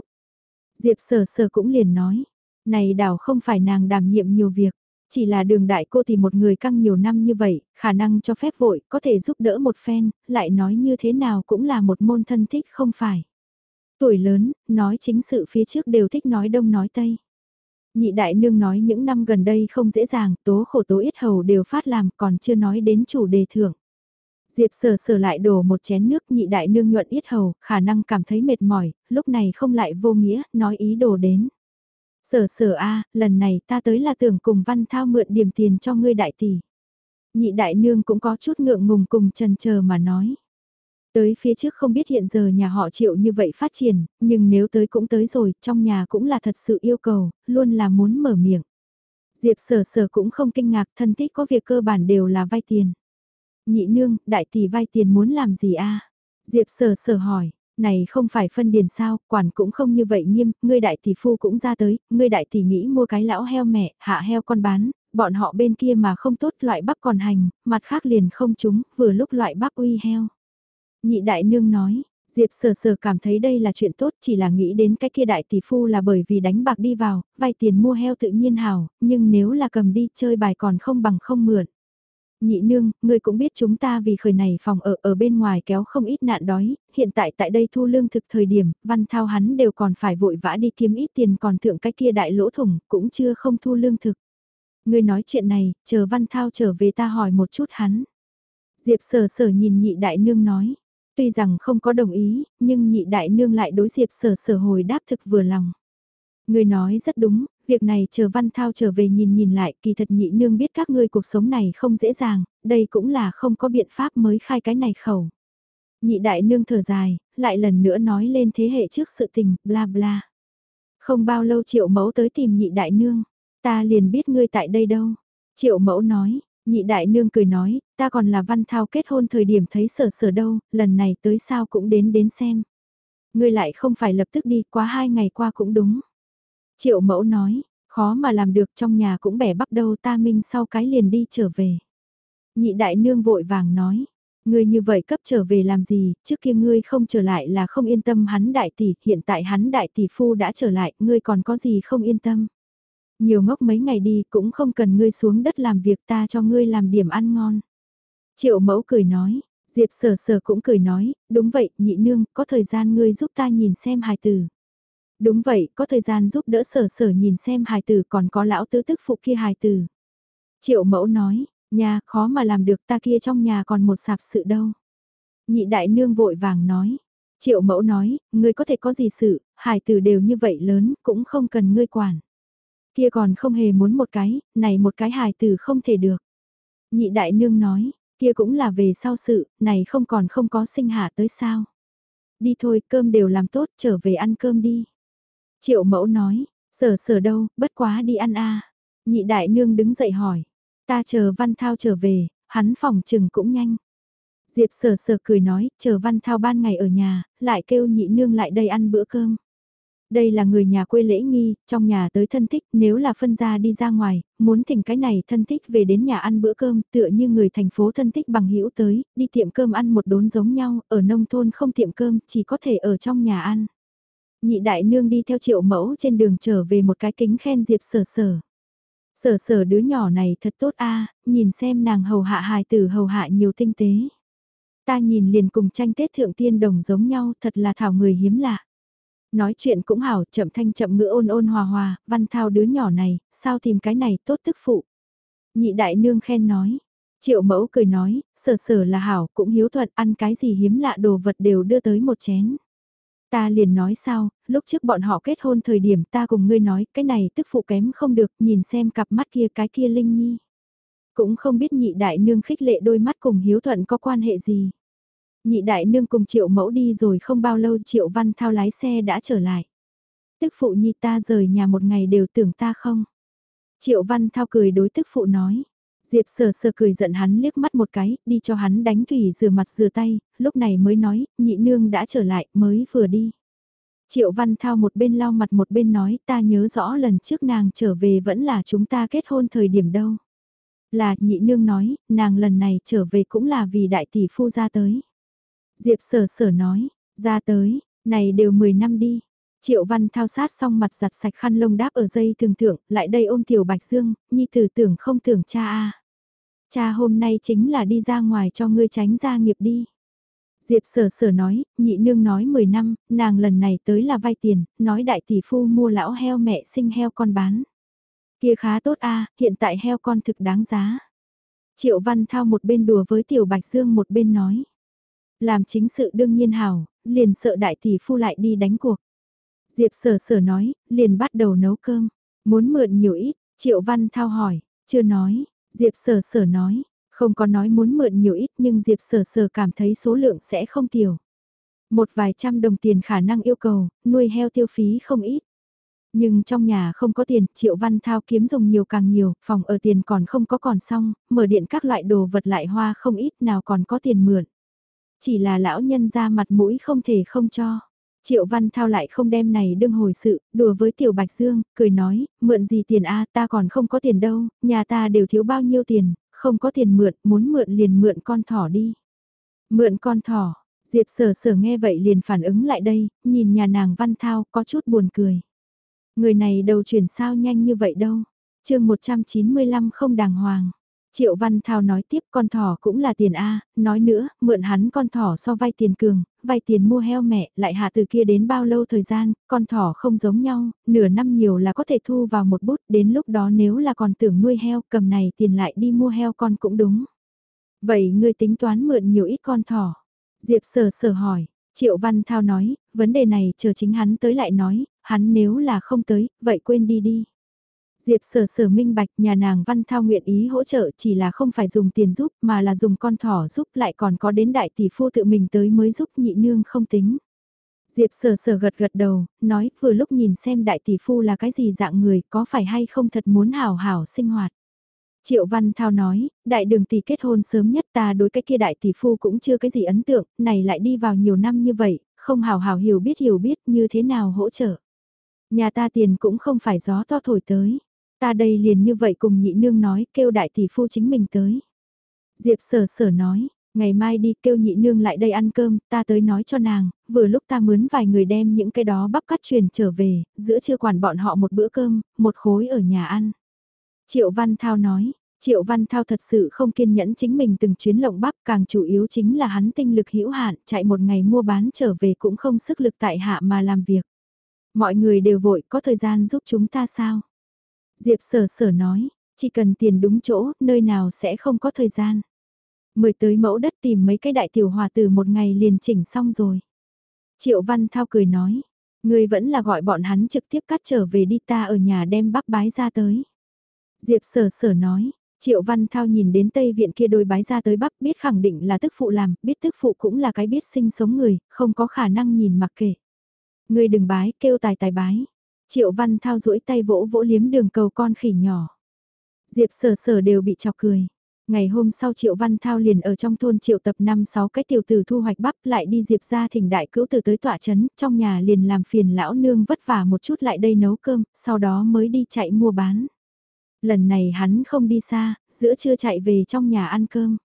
Diệp sở sở cũng liền nói, này đảo không phải nàng đảm nhiệm nhiều việc, chỉ là đường đại cô thì một người căng nhiều năm như vậy, khả năng cho phép vội, có thể giúp đỡ một phen, lại nói như thế nào cũng là một môn thân thích không phải. Tuổi lớn, nói chính sự phía trước đều thích nói đông nói tây. Nhị đại nương nói những năm gần đây không dễ dàng, tố khổ tố ít hầu đều phát làm còn chưa nói đến chủ đề thưởng. Diệp sở sở lại đổ một chén nước nhị đại nương nhuận ít hầu, khả năng cảm thấy mệt mỏi, lúc này không lại vô nghĩa, nói ý đồ đến. Sở sở a lần này ta tới là tưởng cùng văn thao mượn điểm tiền cho ngươi đại tỷ. Nhị đại nương cũng có chút ngượng ngùng cùng trần chờ mà nói. Tới phía trước không biết hiện giờ nhà họ chịu như vậy phát triển, nhưng nếu tới cũng tới rồi, trong nhà cũng là thật sự yêu cầu, luôn là muốn mở miệng. Diệp sở sở cũng không kinh ngạc thân thích có việc cơ bản đều là vay tiền. Nhị nương, đại tỷ vay tiền muốn làm gì a? Diệp sở sở hỏi, này không phải phân điền sao, quản cũng không như vậy nghiêm, ngươi đại tỷ phu cũng ra tới, ngươi đại tỷ nghĩ mua cái lão heo mẹ, hạ heo con bán, bọn họ bên kia mà không tốt loại bắp còn hành, mặt khác liền không chúng, vừa lúc loại bắp uy heo. Nhị đại nương nói, Diệp sờ sờ cảm thấy đây là chuyện tốt chỉ là nghĩ đến cái kia đại tỷ phu là bởi vì đánh bạc đi vào, vay tiền mua heo tự nhiên hào nhưng nếu là cầm đi chơi bài còn không bằng không mượn. Nhị nương, ngươi cũng biết chúng ta vì khởi này phòng ở ở bên ngoài kéo không ít nạn đói, hiện tại tại đây thu lương thực thời điểm, văn thao hắn đều còn phải vội vã đi kiếm ít tiền còn thượng cái kia đại lỗ thủng, cũng chưa không thu lương thực. Ngươi nói chuyện này, chờ văn thao trở về ta hỏi một chút hắn. Diệp sở sở nhìn nhị đại nương nói, tuy rằng không có đồng ý, nhưng nhị đại nương lại đối Diệp sở sở hồi đáp thực vừa lòng. người nói rất đúng, việc này chờ Văn Thao trở về nhìn nhìn lại, kỳ thật nhị nương biết các ngươi cuộc sống này không dễ dàng, đây cũng là không có biện pháp mới khai cái này khẩu. Nhị đại nương thở dài, lại lần nữa nói lên thế hệ trước sự tình, bla bla. Không bao lâu triệu mẫu tới tìm nhị đại nương, ta liền biết ngươi tại đây đâu. Triệu mẫu nói, nhị đại nương cười nói, ta còn là văn thao kết hôn thời điểm thấy sở sở đâu, lần này tới sao cũng đến đến xem. Ngươi lại không phải lập tức đi, quá hai ngày qua cũng đúng. Triệu mẫu nói, khó mà làm được trong nhà cũng bẻ bắp đâu ta minh sau cái liền đi trở về. Nhị đại nương vội vàng nói, ngươi như vậy cấp trở về làm gì, trước kia ngươi không trở lại là không yên tâm hắn đại tỷ, hiện tại hắn đại tỷ phu đã trở lại, ngươi còn có gì không yên tâm. Nhiều ngốc mấy ngày đi cũng không cần ngươi xuống đất làm việc ta cho ngươi làm điểm ăn ngon. Triệu mẫu cười nói, Diệp sở sở cũng cười nói, đúng vậy, nhị nương, có thời gian ngươi giúp ta nhìn xem hài tử. Đúng vậy, có thời gian giúp đỡ sở sở nhìn xem hài tử còn có lão tứ tức phụ kia hài tử. Triệu mẫu nói, nhà khó mà làm được ta kia trong nhà còn một sạp sự đâu. Nhị đại nương vội vàng nói. Triệu mẫu nói, ngươi có thể có gì sự, hài tử đều như vậy lớn, cũng không cần ngươi quản. Kia còn không hề muốn một cái, này một cái hài tử không thể được. Nhị đại nương nói, kia cũng là về sau sự, này không còn không có sinh hạ tới sao. Đi thôi, cơm đều làm tốt, trở về ăn cơm đi. Triệu mẫu nói, sở sở đâu, bất quá đi ăn a Nhị đại nương đứng dậy hỏi, ta chờ văn thao trở về, hắn phòng trừng cũng nhanh. Diệp sở sở cười nói, chờ văn thao ban ngày ở nhà, lại kêu nhị nương lại đây ăn bữa cơm. Đây là người nhà quê lễ nghi, trong nhà tới thân thích, nếu là phân gia đi ra ngoài, muốn thỉnh cái này thân thích về đến nhà ăn bữa cơm, tựa như người thành phố thân thích bằng hữu tới, đi tiệm cơm ăn một đốn giống nhau, ở nông thôn không tiệm cơm, chỉ có thể ở trong nhà ăn. Nhị đại nương đi theo triệu mẫu trên đường trở về một cái kính khen Diệp sở sở. Sở sở đứa nhỏ này thật tốt a nhìn xem nàng hầu hạ hài tử hầu hạ nhiều tinh tế. Ta nhìn liền cùng tranh tết thượng tiên đồng giống nhau thật là thảo người hiếm lạ. Nói chuyện cũng hảo chậm thanh chậm ngữ ôn ôn hòa hòa, văn thao đứa nhỏ này, sao tìm cái này tốt tức phụ. Nhị đại nương khen nói. Triệu mẫu cười nói, sở sở là hảo cũng hiếu thuận ăn cái gì hiếm lạ đồ vật đều đưa tới một chén. Ta liền nói sao, lúc trước bọn họ kết hôn thời điểm ta cùng ngươi nói cái này tức phụ kém không được nhìn xem cặp mắt kia cái kia linh nhi. Cũng không biết nhị đại nương khích lệ đôi mắt cùng hiếu thuận có quan hệ gì. Nhị đại nương cùng triệu mẫu đi rồi không bao lâu triệu văn thao lái xe đã trở lại. Tức phụ nhi ta rời nhà một ngày đều tưởng ta không. Triệu văn thao cười đối tức phụ nói. Diệp sờ sờ cười giận hắn liếc mắt một cái, đi cho hắn đánh thủy rửa mặt rửa tay, lúc này mới nói, nhị nương đã trở lại, mới vừa đi. Triệu Văn Thao một bên lau mặt một bên nói ta nhớ rõ lần trước nàng trở về vẫn là chúng ta kết hôn thời điểm đâu. Là nhị nương nói, nàng lần này trở về cũng là vì đại tỷ phu ra tới. Diệp sở sở nói, ra tới, này đều 10 năm đi. Triệu Văn thao sát xong mặt giặt sạch khăn lông đáp ở dây thường thượng, lại đây ôm Tiểu Bạch Dương, nhi tử tưởng không tưởng cha a. Cha hôm nay chính là đi ra ngoài cho ngươi tránh gia nghiệp đi. Diệp sở sở nói, nhị nương nói 10 năm, nàng lần này tới là vay tiền, nói đại tỷ phu mua lão heo mẹ sinh heo con bán. Kia khá tốt a, hiện tại heo con thực đáng giá. Triệu Văn Thao một bên đùa với Tiểu Bạch Dương một bên nói. Làm chính sự đương nhiên hảo, liền sợ đại tỷ phu lại đi đánh cuộc. Diệp sở sở nói, liền bắt đầu nấu cơm. Muốn mượn nhiều ít, Triệu Văn Thao hỏi, chưa nói, Diệp sở sở nói, không có nói muốn mượn nhiều ít nhưng Diệp sở sở cảm thấy số lượng sẽ không tiểu. Một vài trăm đồng tiền khả năng yêu cầu, nuôi heo tiêu phí không ít. Nhưng trong nhà không có tiền, Triệu Văn Thao kiếm dùng nhiều càng nhiều, phòng ở tiền còn không có còn xong, mở điện các loại đồ vật lại hoa không ít nào còn có tiền mượn. Chỉ là lão nhân ra mặt mũi không thể không cho. Triệu Văn Thao lại không đem này đương hồi sự, đùa với Tiểu Bạch Dương, cười nói, mượn gì tiền a ta còn không có tiền đâu, nhà ta đều thiếu bao nhiêu tiền, không có tiền mượn, muốn mượn liền mượn con thỏ đi. Mượn con thỏ, Diệp sở sở nghe vậy liền phản ứng lại đây, nhìn nhà nàng Văn Thao có chút buồn cười. Người này đầu chuyển sao nhanh như vậy đâu. chương 195 không đàng hoàng. Triệu Văn Thao nói tiếp con thỏ cũng là tiền A, nói nữa, mượn hắn con thỏ so vay tiền cường, vay tiền mua heo mẹ, lại hạ từ kia đến bao lâu thời gian, con thỏ không giống nhau, nửa năm nhiều là có thể thu vào một bút, đến lúc đó nếu là còn tưởng nuôi heo, cầm này tiền lại đi mua heo con cũng đúng. Vậy ngươi tính toán mượn nhiều ít con thỏ? Diệp sở sở hỏi, Triệu Văn Thao nói, vấn đề này chờ chính hắn tới lại nói, hắn nếu là không tới, vậy quên đi đi. Diệp sở sở minh bạch nhà nàng Văn Thao nguyện ý hỗ trợ chỉ là không phải dùng tiền giúp mà là dùng con thỏ giúp lại còn có đến đại tỷ phu tự mình tới mới giúp nhị nương không tính. Diệp sở sở gật gật đầu, nói vừa lúc nhìn xem đại tỷ phu là cái gì dạng người có phải hay không thật muốn hảo hảo sinh hoạt. Triệu Văn Thao nói, đại đường tỷ kết hôn sớm nhất ta đối cái kia đại tỷ phu cũng chưa cái gì ấn tượng, này lại đi vào nhiều năm như vậy, không hào hào hiểu biết hiểu biết như thế nào hỗ trợ. Nhà ta tiền cũng không phải gió to thổi tới. Ta đây liền như vậy cùng nhị nương nói, kêu đại tỷ phu chính mình tới. Diệp sở sở nói, ngày mai đi kêu nhị nương lại đây ăn cơm, ta tới nói cho nàng, vừa lúc ta mướn vài người đem những cái đó bắp cắt truyền trở về, giữa chưa quản bọn họ một bữa cơm, một khối ở nhà ăn. Triệu Văn Thao nói, Triệu Văn Thao thật sự không kiên nhẫn chính mình từng chuyến lộng bắp càng chủ yếu chính là hắn tinh lực hữu hạn, chạy một ngày mua bán trở về cũng không sức lực tại hạ mà làm việc. Mọi người đều vội có thời gian giúp chúng ta sao? Diệp sở sở nói, chỉ cần tiền đúng chỗ, nơi nào sẽ không có thời gian. Mời tới mẫu đất tìm mấy cái đại tiểu hòa từ một ngày liền chỉnh xong rồi. Triệu Văn Thao cười nói, người vẫn là gọi bọn hắn trực tiếp cắt trở về đi ta ở nhà đem bắp bái ra tới. Diệp sở sở nói, Triệu Văn Thao nhìn đến Tây Viện kia đôi bái ra tới bắp biết khẳng định là tức phụ làm, biết tức phụ cũng là cái biết sinh sống người, không có khả năng nhìn mặc kệ. Người đừng bái, kêu tài tài bái. Triệu Văn Thao duỗi tay vỗ vỗ liếm đường cầu con khỉ nhỏ. Diệp sở sở đều bị chọc cười. Ngày hôm sau Triệu Văn Thao liền ở trong thôn Triệu tập 5-6 cái tiểu tử thu hoạch bắp lại đi Diệp ra thỉnh đại cữu tử tới tỏa chấn, trong nhà liền làm phiền lão nương vất vả một chút lại đây nấu cơm, sau đó mới đi chạy mua bán. Lần này hắn không đi xa, giữa trưa chạy về trong nhà ăn cơm.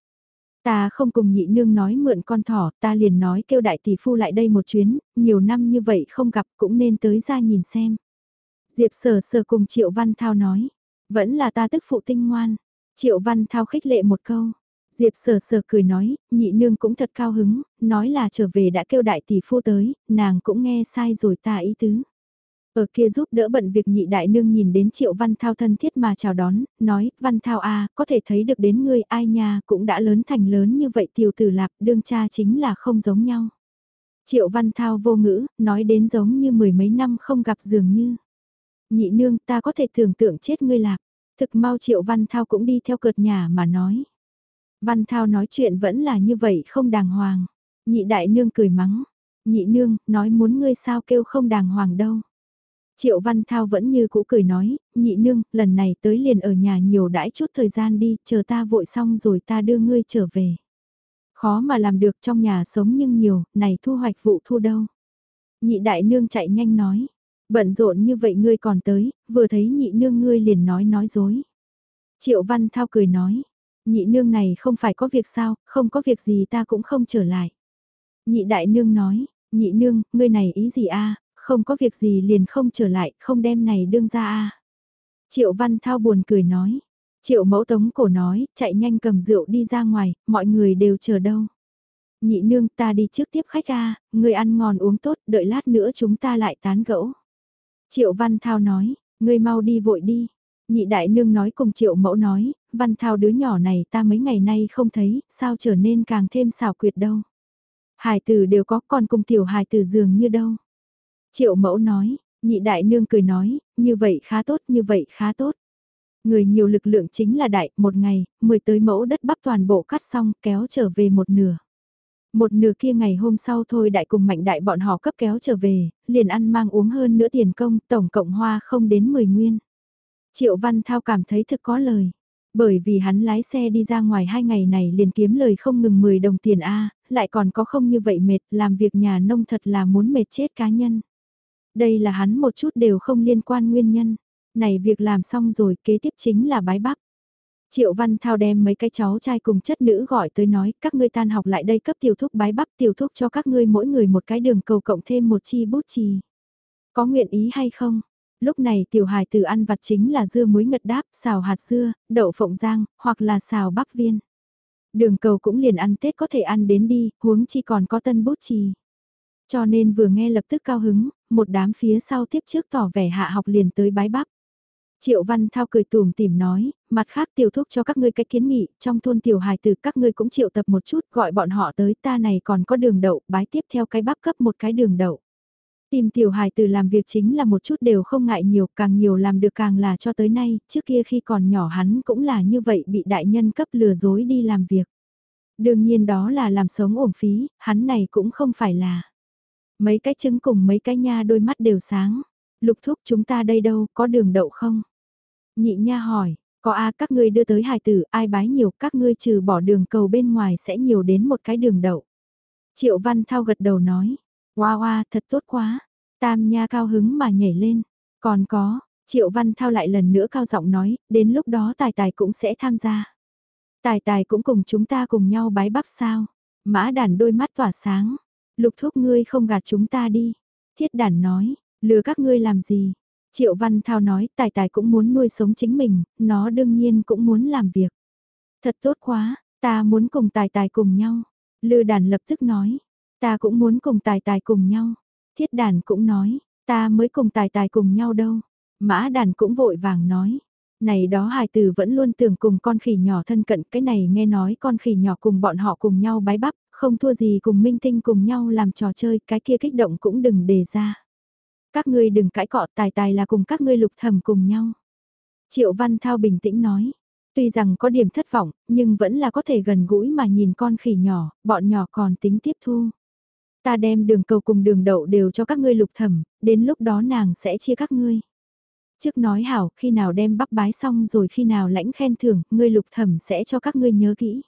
Ta không cùng nhị nương nói mượn con thỏ, ta liền nói kêu đại tỷ phu lại đây một chuyến, nhiều năm như vậy không gặp cũng nên tới ra nhìn xem. Diệp sở sở cùng Triệu Văn Thao nói, vẫn là ta tức phụ tinh ngoan. Triệu Văn Thao khích lệ một câu. Diệp sở sở cười nói, nhị nương cũng thật cao hứng, nói là trở về đã kêu đại tỷ phu tới, nàng cũng nghe sai rồi ta ý tứ. Ở kia giúp đỡ bận việc nhị đại nương nhìn đến triệu văn thao thân thiết mà chào đón, nói, văn thao a có thể thấy được đến ngươi ai nhà cũng đã lớn thành lớn như vậy tiểu tử lạc đương cha chính là không giống nhau. Triệu văn thao vô ngữ, nói đến giống như mười mấy năm không gặp dường như. Nhị nương ta có thể tưởng tượng chết ngươi lạc, thực mau triệu văn thao cũng đi theo cợt nhà mà nói. Văn thao nói chuyện vẫn là như vậy không đàng hoàng. Nhị đại nương cười mắng. Nhị nương, nói muốn ngươi sao kêu không đàng hoàng đâu. Triệu Văn Thao vẫn như cũ cười nói, nhị nương, lần này tới liền ở nhà nhiều đãi chút thời gian đi, chờ ta vội xong rồi ta đưa ngươi trở về. Khó mà làm được trong nhà sống nhưng nhiều, này thu hoạch vụ thu đâu. Nhị đại nương chạy nhanh nói, bận rộn như vậy ngươi còn tới, vừa thấy nhị nương ngươi liền nói nói dối. Triệu Văn Thao cười nói, nhị nương này không phải có việc sao, không có việc gì ta cũng không trở lại. Nhị đại nương nói, nhị nương, ngươi này ý gì a không có việc gì liền không trở lại, không đem này đương ra a Triệu Văn Thao buồn cười nói. Triệu mẫu tống cổ nói, chạy nhanh cầm rượu đi ra ngoài, mọi người đều chờ đâu. Nhị nương ta đi trước tiếp khách a người ăn ngon uống tốt, đợi lát nữa chúng ta lại tán gẫu. Triệu Văn Thao nói, Ngươi mau đi vội đi. Nhị đại nương nói cùng triệu mẫu nói, Văn Thao đứa nhỏ này ta mấy ngày nay không thấy, sao trở nên càng thêm xảo quyệt đâu. Hải tử đều có con cùng tiểu hải tử dường như đâu. Triệu mẫu nói, nhị đại nương cười nói, như vậy khá tốt, như vậy khá tốt. Người nhiều lực lượng chính là đại, một ngày, mười tới mẫu đất bắp toàn bộ cắt xong, kéo trở về một nửa. Một nửa kia ngày hôm sau thôi đại cùng mạnh đại bọn họ cấp kéo trở về, liền ăn mang uống hơn nữa tiền công, tổng cộng hoa không đến 10 nguyên. Triệu Văn Thao cảm thấy thực có lời. Bởi vì hắn lái xe đi ra ngoài hai ngày này liền kiếm lời không ngừng 10 đồng tiền A, lại còn có không như vậy mệt, làm việc nhà nông thật là muốn mệt chết cá nhân. Đây là hắn một chút đều không liên quan nguyên nhân. Này việc làm xong rồi kế tiếp chính là bái bắp. Triệu Văn Thao đem mấy cái cháu trai cùng chất nữ gọi tới nói các ngươi tan học lại đây cấp tiểu thúc bái bắp tiểu thúc cho các ngươi mỗi người một cái đường cầu cộng thêm một chi bút chì. Có nguyện ý hay không? Lúc này tiểu hài tử ăn vặt chính là dưa muối ngật đáp, xào hạt dưa, đậu phộng rang, hoặc là xào bắp viên. Đường cầu cũng liền ăn Tết có thể ăn đến đi, huống chi còn có tân bút chì. Cho nên vừa nghe lập tức cao hứng, một đám phía sau tiếp trước tỏ vẻ hạ học liền tới bái bắp. Triệu Văn Thao cười tùm tìm nói, mặt khác tiểu thúc cho các ngươi cái kiến nghị, trong thôn tiểu hài Từ các ngươi cũng triệu tập một chút gọi bọn họ tới ta này còn có đường đậu, bái tiếp theo cái bắp cấp một cái đường đậu. Tìm tiểu hài Từ làm việc chính là một chút đều không ngại nhiều, càng nhiều làm được càng là cho tới nay, trước kia khi còn nhỏ hắn cũng là như vậy bị đại nhân cấp lừa dối đi làm việc. Đương nhiên đó là làm sống uổng phí, hắn này cũng không phải là. Mấy cái trứng cùng mấy cái nha đôi mắt đều sáng. Lục thúc chúng ta đây đâu, có đường đậu không? Nhị nha hỏi, có a các ngươi đưa tới hài tử, ai bái nhiều, các ngươi trừ bỏ đường cầu bên ngoài sẽ nhiều đến một cái đường đậu. Triệu Văn Thao gật đầu nói, Hoa hoa, thật tốt quá. Tam nha cao hứng mà nhảy lên. Còn có, Triệu Văn Thao lại lần nữa cao giọng nói, đến lúc đó Tài Tài cũng sẽ tham gia. Tài Tài cũng cùng chúng ta cùng nhau bái bắp sao. Mã đàn đôi mắt tỏa sáng. Lục thúc ngươi không gạt chúng ta đi. Thiết đàn nói, lừa các ngươi làm gì. Triệu Văn Thao nói Tài Tài cũng muốn nuôi sống chính mình, nó đương nhiên cũng muốn làm việc. Thật tốt quá, ta muốn cùng Tài Tài cùng nhau. Lư đàn lập tức nói, Ta cũng muốn cùng tài tài cùng nhau. Thiết đàn cũng nói, ta mới cùng tài tài cùng nhau đâu. Mã đàn cũng vội vàng nói. Này đó hài tử vẫn luôn tưởng cùng con khỉ nhỏ thân cận cái này nghe nói con khỉ nhỏ cùng bọn họ cùng nhau bái bắp, không thua gì cùng minh tinh cùng nhau làm trò chơi, cái kia kích động cũng đừng đề ra. Các ngươi đừng cãi cọ tài tài là cùng các ngươi lục thầm cùng nhau. Triệu Văn Thao bình tĩnh nói, tuy rằng có điểm thất vọng, nhưng vẫn là có thể gần gũi mà nhìn con khỉ nhỏ, bọn nhỏ còn tính tiếp thu. Ta đem đường cầu cùng đường đậu đều cho các ngươi lục thẩm, đến lúc đó nàng sẽ chia các ngươi. Trước nói hảo, khi nào đem bắp bái xong rồi khi nào lãnh khen thưởng, ngươi lục thẩm sẽ cho các ngươi nhớ kỹ.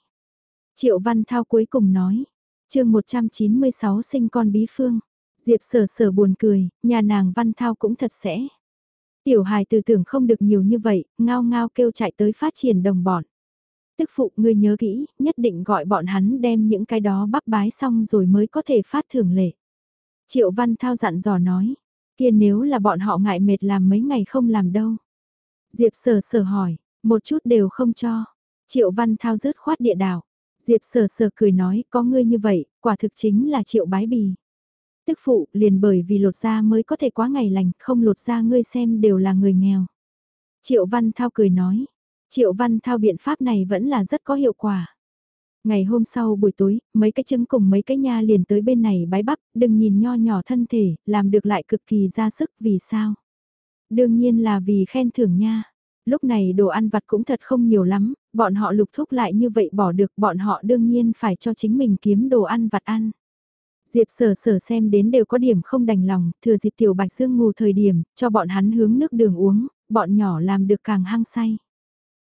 Triệu Văn Thao cuối cùng nói, chương 196 sinh con bí phương. Diệp sở sở buồn cười, nhà nàng Văn Thao cũng thật sẽ. Tiểu hài từ tưởng không được nhiều như vậy, ngao ngao kêu chạy tới phát triển đồng bọn tức phụ ngươi nhớ kỹ, nhất định gọi bọn hắn đem những cái đó bắp bái xong rồi mới có thể phát thưởng lệ. Triệu Văn Thao dặn dò nói, kia nếu là bọn họ ngại mệt làm mấy ngày không làm đâu. Diệp sở sở hỏi, một chút đều không cho. Triệu Văn Thao rớt khoát địa đảo. Diệp sở sở cười nói, có ngươi như vậy, quả thực chính là triệu bái bì. Tức phụ, liền bởi vì lột da mới có thể quá ngày lành, không lột da ngươi xem đều là người nghèo. Triệu Văn Thao cười nói, Triệu Văn Thao biện pháp này vẫn là rất có hiệu quả. Ngày hôm sau buổi tối, mấy cái trứng cùng mấy cái nha liền tới bên này bái bắp, đừng nhìn nho nhỏ thân thể, làm được lại cực kỳ ra sức vì sao. Đương nhiên là vì khen thưởng nha. Lúc này đồ ăn vặt cũng thật không nhiều lắm, bọn họ lục thúc lại như vậy bỏ được bọn họ đương nhiên phải cho chính mình kiếm đồ ăn vặt ăn. Diệp sở sở xem đến đều có điểm không đành lòng, thừa dịp tiểu bạch dương ngủ thời điểm, cho bọn hắn hướng nước đường uống, bọn nhỏ làm được càng hăng say.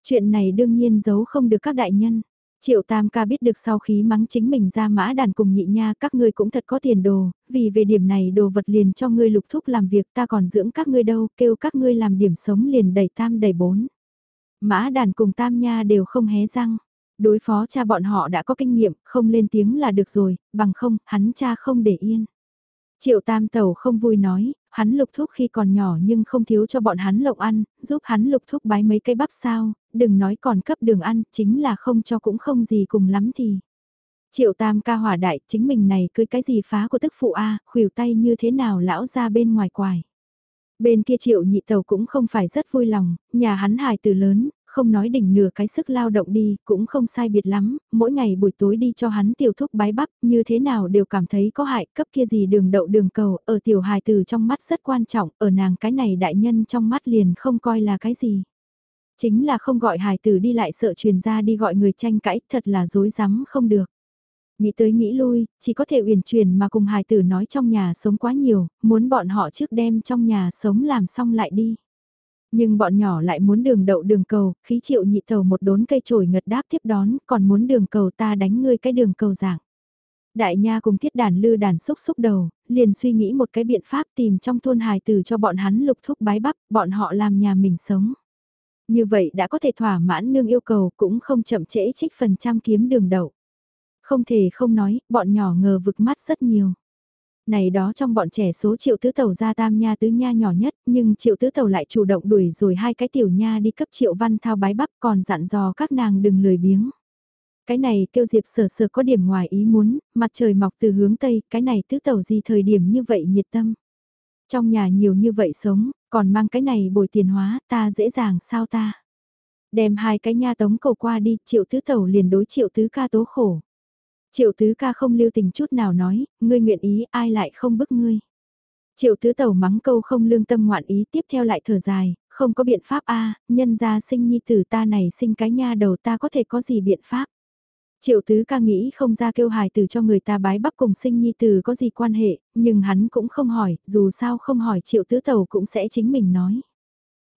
Chuyện này đương nhiên giấu không được các đại nhân. Triệu Tam ca biết được sau khi mắng chính mình ra mã đàn cùng nhị nha các ngươi cũng thật có tiền đồ, vì về điểm này đồ vật liền cho ngươi lục thúc làm việc ta còn dưỡng các ngươi đâu, kêu các ngươi làm điểm sống liền đẩy tam đẩy bốn. Mã đàn cùng tam nha đều không hé răng. Đối phó cha bọn họ đã có kinh nghiệm, không lên tiếng là được rồi, bằng không, hắn cha không để yên. Triệu tam tàu không vui nói, hắn lục thúc khi còn nhỏ nhưng không thiếu cho bọn hắn lộng ăn, giúp hắn lục thúc bái mấy cây bắp sao, đừng nói còn cấp đường ăn, chính là không cho cũng không gì cùng lắm thì. Triệu tam ca hỏa đại, chính mình này cưới cái gì phá của tức phụ A, khuỷu tay như thế nào lão ra bên ngoài quài. Bên kia triệu nhị tàu cũng không phải rất vui lòng, nhà hắn hài từ lớn, không nói đỉnh nửa cái sức lao động đi, cũng không sai biệt lắm, mỗi ngày buổi tối đi cho hắn tiểu thúc bái bắp, như thế nào đều cảm thấy có hại, cấp kia gì đường đậu đường cầu, ở tiểu hài từ trong mắt rất quan trọng, ở nàng cái này đại nhân trong mắt liền không coi là cái gì. Chính là không gọi hài tử đi lại sợ truyền ra đi gọi người tranh cãi, thật là dối rắm không được. Nghĩ tới nghĩ lui, chỉ có thể uyển chuyển mà cùng hài tử nói trong nhà sống quá nhiều, muốn bọn họ trước đem trong nhà sống làm xong lại đi. Nhưng bọn nhỏ lại muốn đường đậu đường cầu, khí triệu nhị tàu một đốn cây trổi ngật đáp tiếp đón, còn muốn đường cầu ta đánh ngươi cái đường cầu dạng. Đại nha cùng thiết đàn lư đàn xúc xúc đầu, liền suy nghĩ một cái biện pháp tìm trong thôn hài tử cho bọn hắn lục thúc bái bắp, bọn họ làm nhà mình sống. Như vậy đã có thể thỏa mãn nương yêu cầu cũng không chậm trễ trích phần trăm kiếm đường đậu. Không thể không nói, bọn nhỏ ngờ vực mắt rất nhiều. Này đó trong bọn trẻ số triệu tứ tàu ra tam nha tứ nha nhỏ nhất, nhưng triệu tứ tàu lại chủ động đuổi rồi hai cái tiểu nha đi cấp triệu văn thao bái bắp còn dặn dò các nàng đừng lười biếng. Cái này kêu Diệp sở sở có điểm ngoài ý muốn, mặt trời mọc từ hướng Tây, cái này tứ tàu gì thời điểm như vậy nhiệt tâm. Trong nhà nhiều như vậy sống, còn mang cái này bồi tiền hóa, ta dễ dàng sao ta. Đem hai cái nha tống cầu qua đi, triệu tứ tàu liền đối triệu tứ ca tố khổ. Triệu tứ ca không lưu tình chút nào nói, ngươi nguyện ý ai lại không bức ngươi. Triệu tứ tàu mắng câu không lương tâm ngoạn ý tiếp theo lại thở dài, không có biện pháp a nhân gia sinh nhi tử ta này sinh cái nha đầu ta có thể có gì biện pháp. Triệu tứ ca nghĩ không ra kêu hài tử cho người ta bái bắp cùng sinh nhi tử có gì quan hệ, nhưng hắn cũng không hỏi, dù sao không hỏi triệu tứ tàu cũng sẽ chính mình nói.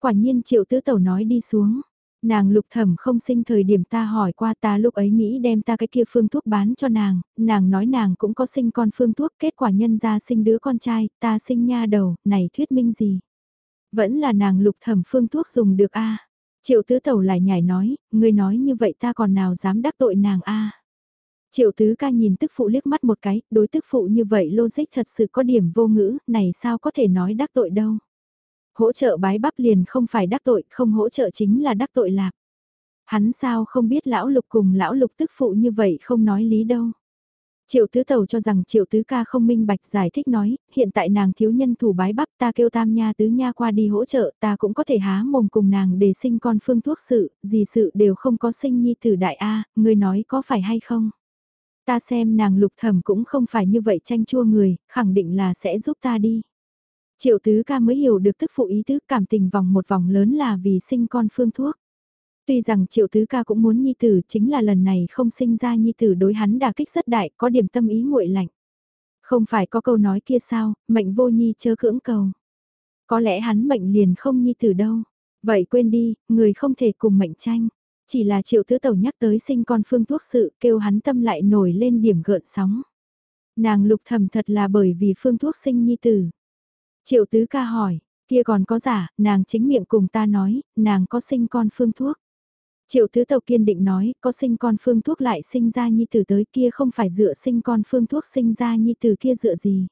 Quả nhiên triệu tứ tàu nói đi xuống, Nàng lục thẩm không sinh thời điểm ta hỏi qua ta lúc ấy nghĩ đem ta cái kia phương thuốc bán cho nàng, nàng nói nàng cũng có sinh con phương thuốc, kết quả nhân ra sinh đứa con trai, ta sinh nha đầu, này thuyết minh gì? Vẫn là nàng lục thẩm phương thuốc dùng được a Triệu tứ tẩu lại nhảy nói, ngươi nói như vậy ta còn nào dám đắc tội nàng a Triệu tứ ca nhìn tức phụ liếc mắt một cái, đối tức phụ như vậy logic thật sự có điểm vô ngữ, này sao có thể nói đắc tội đâu. Hỗ trợ bái bắp liền không phải đắc tội, không hỗ trợ chính là đắc tội lạc. Hắn sao không biết lão lục cùng lão lục tức phụ như vậy không nói lý đâu. Triệu tứ tàu cho rằng triệu tứ ca không minh bạch giải thích nói, hiện tại nàng thiếu nhân thủ bái bắp ta kêu tam nha tứ nha qua đi hỗ trợ ta cũng có thể há mồm cùng nàng để sinh con phương thuốc sự, gì sự đều không có sinh nhi tử đại A, người nói có phải hay không? Ta xem nàng lục thẩm cũng không phải như vậy tranh chua người, khẳng định là sẽ giúp ta đi. Triệu tứ ca mới hiểu được tức phụ ý tứ cảm tình vòng một vòng lớn là vì sinh con phương thuốc. Tuy rằng triệu tứ ca cũng muốn nhi tử chính là lần này không sinh ra nhi tử đối hắn đả kích rất đại có điểm tâm ý nguội lạnh. Không phải có câu nói kia sao, mệnh vô nhi chớ cưỡng cầu. Có lẽ hắn mệnh liền không nhi tử đâu. Vậy quên đi, người không thể cùng mệnh tranh. Chỉ là triệu tứ tẩu nhắc tới sinh con phương thuốc sự kêu hắn tâm lại nổi lên điểm gợn sóng. Nàng lục thầm thật là bởi vì phương thuốc sinh nhi tử. Triệu tứ ca hỏi, kia còn có giả, nàng chính miệng cùng ta nói, nàng có sinh con phương thuốc. Triệu tứ tàu kiên định nói, có sinh con phương thuốc lại sinh ra nhi tử tới kia không phải dựa sinh con phương thuốc sinh ra nhi tử kia dựa gì.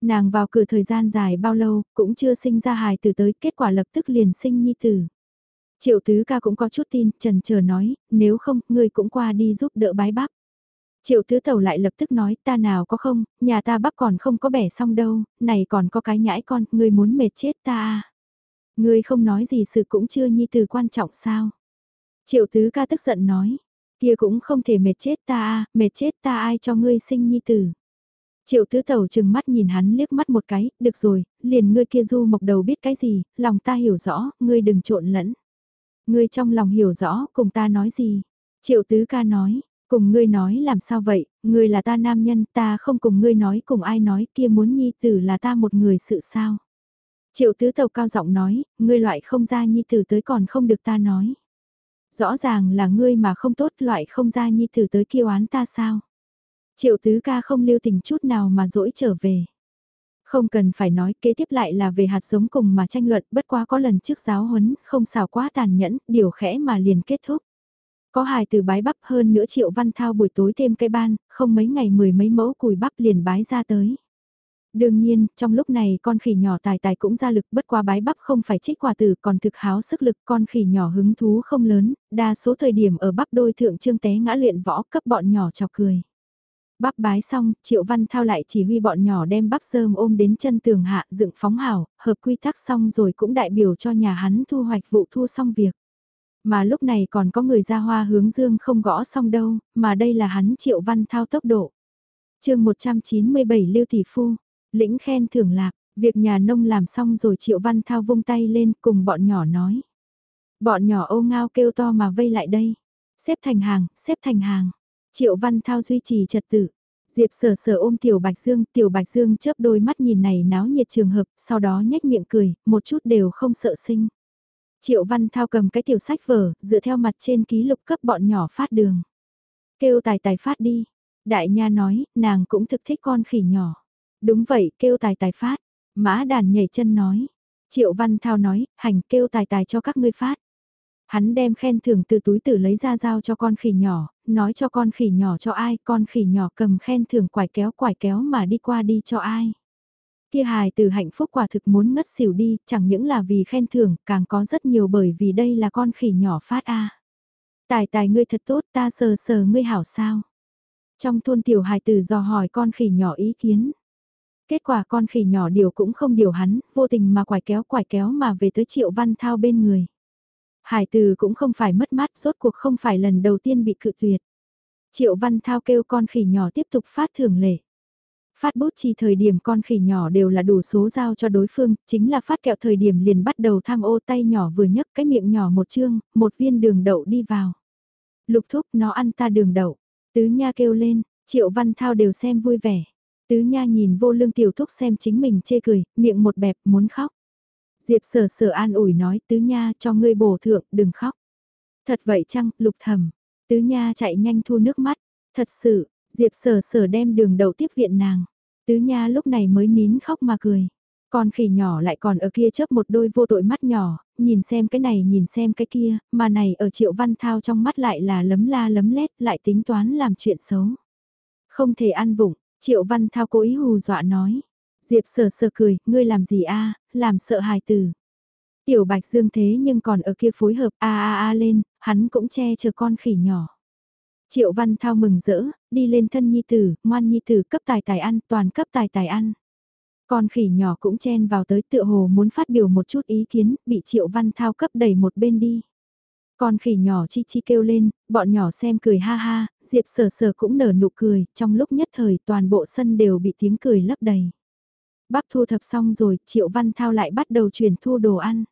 Nàng vào cửa thời gian dài bao lâu, cũng chưa sinh ra hài tử tới, kết quả lập tức liền sinh nhi tử. Triệu tứ ca cũng có chút tin, trần chờ nói, nếu không, ngươi cũng qua đi giúp đỡ bái bắp. Triệu tứ tàu lại lập tức nói ta nào có không, nhà ta bắp còn không có bẻ xong đâu, này còn có cái nhãi con, ngươi muốn mệt chết ta à. Ngươi không nói gì sự cũng chưa nhi từ quan trọng sao. Triệu tứ ca tức giận nói, kia cũng không thể mệt chết ta à, mệt chết ta ai cho ngươi sinh nhi tử. Triệu tứ tàu chừng mắt nhìn hắn liếc mắt một cái, được rồi, liền ngươi kia du mộc đầu biết cái gì, lòng ta hiểu rõ, ngươi đừng trộn lẫn. Ngươi trong lòng hiểu rõ, cùng ta nói gì. Triệu tứ ca nói, Cùng ngươi nói làm sao vậy, ngươi là ta nam nhân, ta không cùng ngươi nói cùng ai nói kia muốn nhi tử là ta một người sự sao. Triệu tứ tàu cao giọng nói, ngươi loại không ra nhi tử tới còn không được ta nói. Rõ ràng là ngươi mà không tốt loại không ra nhi tử tới kêu án ta sao. Triệu tứ ca không lưu tình chút nào mà dỗi trở về. Không cần phải nói kế tiếp lại là về hạt giống cùng mà tranh luận bất quá có lần trước giáo huấn, không xào quá tàn nhẫn, điều khẽ mà liền kết thúc. Có hài từ bái bắp hơn nữa triệu văn thao buổi tối thêm cây ban, không mấy ngày mười mấy mẫu cùi bắp liền bái ra tới. Đương nhiên, trong lúc này con khỉ nhỏ tài tài cũng ra lực bất qua bái bắp không phải trích quả tử còn thực háo sức lực con khỉ nhỏ hứng thú không lớn, đa số thời điểm ở bắp đôi thượng trương té ngã luyện võ cấp bọn nhỏ chọc cười. Bắp bái xong, Triệu Văn Thao lại chỉ huy bọn nhỏ đem bắp sơm ôm đến chân tường hạ dựng phóng hảo, hợp quy tắc xong rồi cũng đại biểu cho nhà hắn thu hoạch vụ thu xong việc. Mà lúc này còn có người ra hoa hướng dương không gõ xong đâu, mà đây là hắn triệu văn thao tốc độ. chương 197 Lưu Tỷ Phu, lĩnh khen thưởng lạc, việc nhà nông làm xong rồi triệu văn thao vung tay lên cùng bọn nhỏ nói. Bọn nhỏ ô ngao kêu to mà vây lại đây. Xếp thành hàng, xếp thành hàng. Triệu văn thao duy trì trật tự. Diệp sở sở ôm Tiểu Bạch Dương, Tiểu Bạch Dương chớp đôi mắt nhìn này náo nhiệt trường hợp, sau đó nhếch miệng cười, một chút đều không sợ sinh. Triệu Văn Thao cầm cái tiểu sách vở, dựa theo mặt trên ký lục cấp bọn nhỏ phát đường. Kêu tài tài phát đi. Đại nha nói, nàng cũng thực thích con khỉ nhỏ. Đúng vậy, kêu tài tài phát. Mã đàn nhảy chân nói. Triệu Văn Thao nói, hành kêu tài tài cho các ngươi phát. Hắn đem khen thưởng từ túi tử lấy ra giao cho con khỉ nhỏ, nói cho con khỉ nhỏ cho ai, con khỉ nhỏ cầm khen thưởng quải kéo quải kéo mà đi qua đi cho ai. Kia hài từ hạnh phúc quả thực muốn ngất xỉu đi, chẳng những là vì khen thưởng, càng có rất nhiều bởi vì đây là con khỉ nhỏ phát a. Tài tài ngươi thật tốt, ta sờ sờ ngươi hảo sao. Trong thôn tiểu hài tử dò hỏi con khỉ nhỏ ý kiến. Kết quả con khỉ nhỏ điều cũng không điều hắn, vô tình mà quải kéo quải kéo mà về tới triệu văn thao bên người. Hải từ cũng không phải mất mát, rốt cuộc không phải lần đầu tiên bị cự tuyệt. Triệu văn thao kêu con khỉ nhỏ tiếp tục phát thưởng lệ. Phát bút chi thời điểm con khỉ nhỏ đều là đủ số giao cho đối phương, chính là phát kẹo thời điểm liền bắt đầu tham ô tay nhỏ vừa nhấc cái miệng nhỏ một chương, một viên đường đậu đi vào. Lục thúc nó ăn ta đường đậu, tứ nha kêu lên, triệu văn thao đều xem vui vẻ. Tứ nha nhìn vô lương tiểu thúc xem chính mình chê cười, miệng một bẹp muốn khóc. Diệp sở sở an ủi nói tứ nha cho ngươi bổ thượng đừng khóc. Thật vậy chăng, lục thầm. Tứ nha chạy nhanh thu nước mắt. Thật sự, Diệp sở sở đem đường đầu tiếp viện nàng. Tứ nha lúc này mới nín khóc mà cười. Con khỉ nhỏ lại còn ở kia chớp một đôi vô tội mắt nhỏ, nhìn xem cái này nhìn xem cái kia, mà này ở triệu văn thao trong mắt lại là lấm la lấm lét lại tính toán làm chuyện xấu. Không thể ăn vụng, triệu văn thao cố ý hù dọa nói. Diệp sờ sờ cười, ngươi làm gì a làm sợ hài tử. Tiểu bạch dương thế nhưng còn ở kia phối hợp a a a lên, hắn cũng che chờ con khỉ nhỏ. Triệu văn thao mừng rỡ, đi lên thân nhi tử, ngoan nhi tử cấp tài tài ăn, toàn cấp tài tài ăn. Con khỉ nhỏ cũng chen vào tới tựa hồ muốn phát biểu một chút ý kiến, bị triệu văn thao cấp đẩy một bên đi. Con khỉ nhỏ chi chi kêu lên, bọn nhỏ xem cười ha ha, Diệp sờ sờ cũng nở nụ cười, trong lúc nhất thời toàn bộ sân đều bị tiếng cười lấp đầy. Bắp thu thập xong rồi, Triệu Văn Thao lại bắt đầu chuyển thu đồ ăn.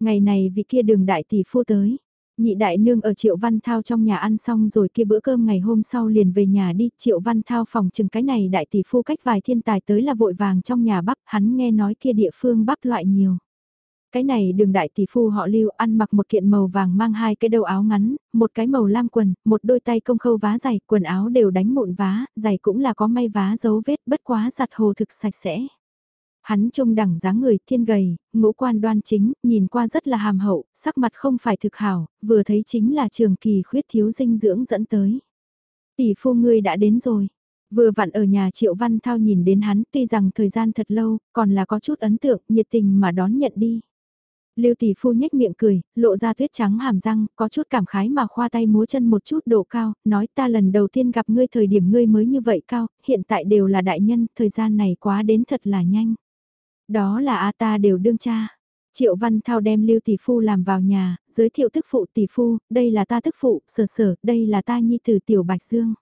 Ngày này vị kia đường đại tỷ phu tới. Nhị đại nương ở Triệu Văn Thao trong nhà ăn xong rồi kia bữa cơm ngày hôm sau liền về nhà đi, Triệu Văn Thao phòng chừng cái này đại tỷ phu cách vài thiên tài tới là vội vàng trong nhà bắp, hắn nghe nói kia địa phương bắp loại nhiều. Cái này đường đại tỷ phu họ lưu ăn mặc một kiện màu vàng mang hai cái đầu áo ngắn, một cái màu lam quần, một đôi tay công khâu vá giày, quần áo đều đánh mụn vá, giày cũng là có may vá dấu vết bất quá giặt hồ thực sạch sẽ. Hắn trông đẳng dáng người thiên gầy, ngũ quan đoan chính, nhìn qua rất là hàm hậu, sắc mặt không phải thực hảo, vừa thấy chính là trường kỳ khuyết thiếu dinh dưỡng dẫn tới. Tỷ phu ngươi đã đến rồi. Vừa vặn ở nhà Triệu Văn Thao nhìn đến hắn tuy rằng thời gian thật lâu, còn là có chút ấn tượng, nhiệt tình mà đón nhận đi. Lưu tỷ phu nhếch miệng cười, lộ ra tuyết trắng hàm răng, có chút cảm khái mà khoa tay múa chân một chút độ cao, nói ta lần đầu tiên gặp ngươi thời điểm ngươi mới như vậy cao, hiện tại đều là đại nhân, thời gian này quá đến thật là nhanh. Đó là A ta đều đương cha. Triệu Văn Thao đem Lưu Tỷ Phu làm vào nhà, giới thiệu tức phụ Tỷ Phu, đây là ta tức phụ, sở sở, đây là ta nhi tử Tiểu Bạch Dương.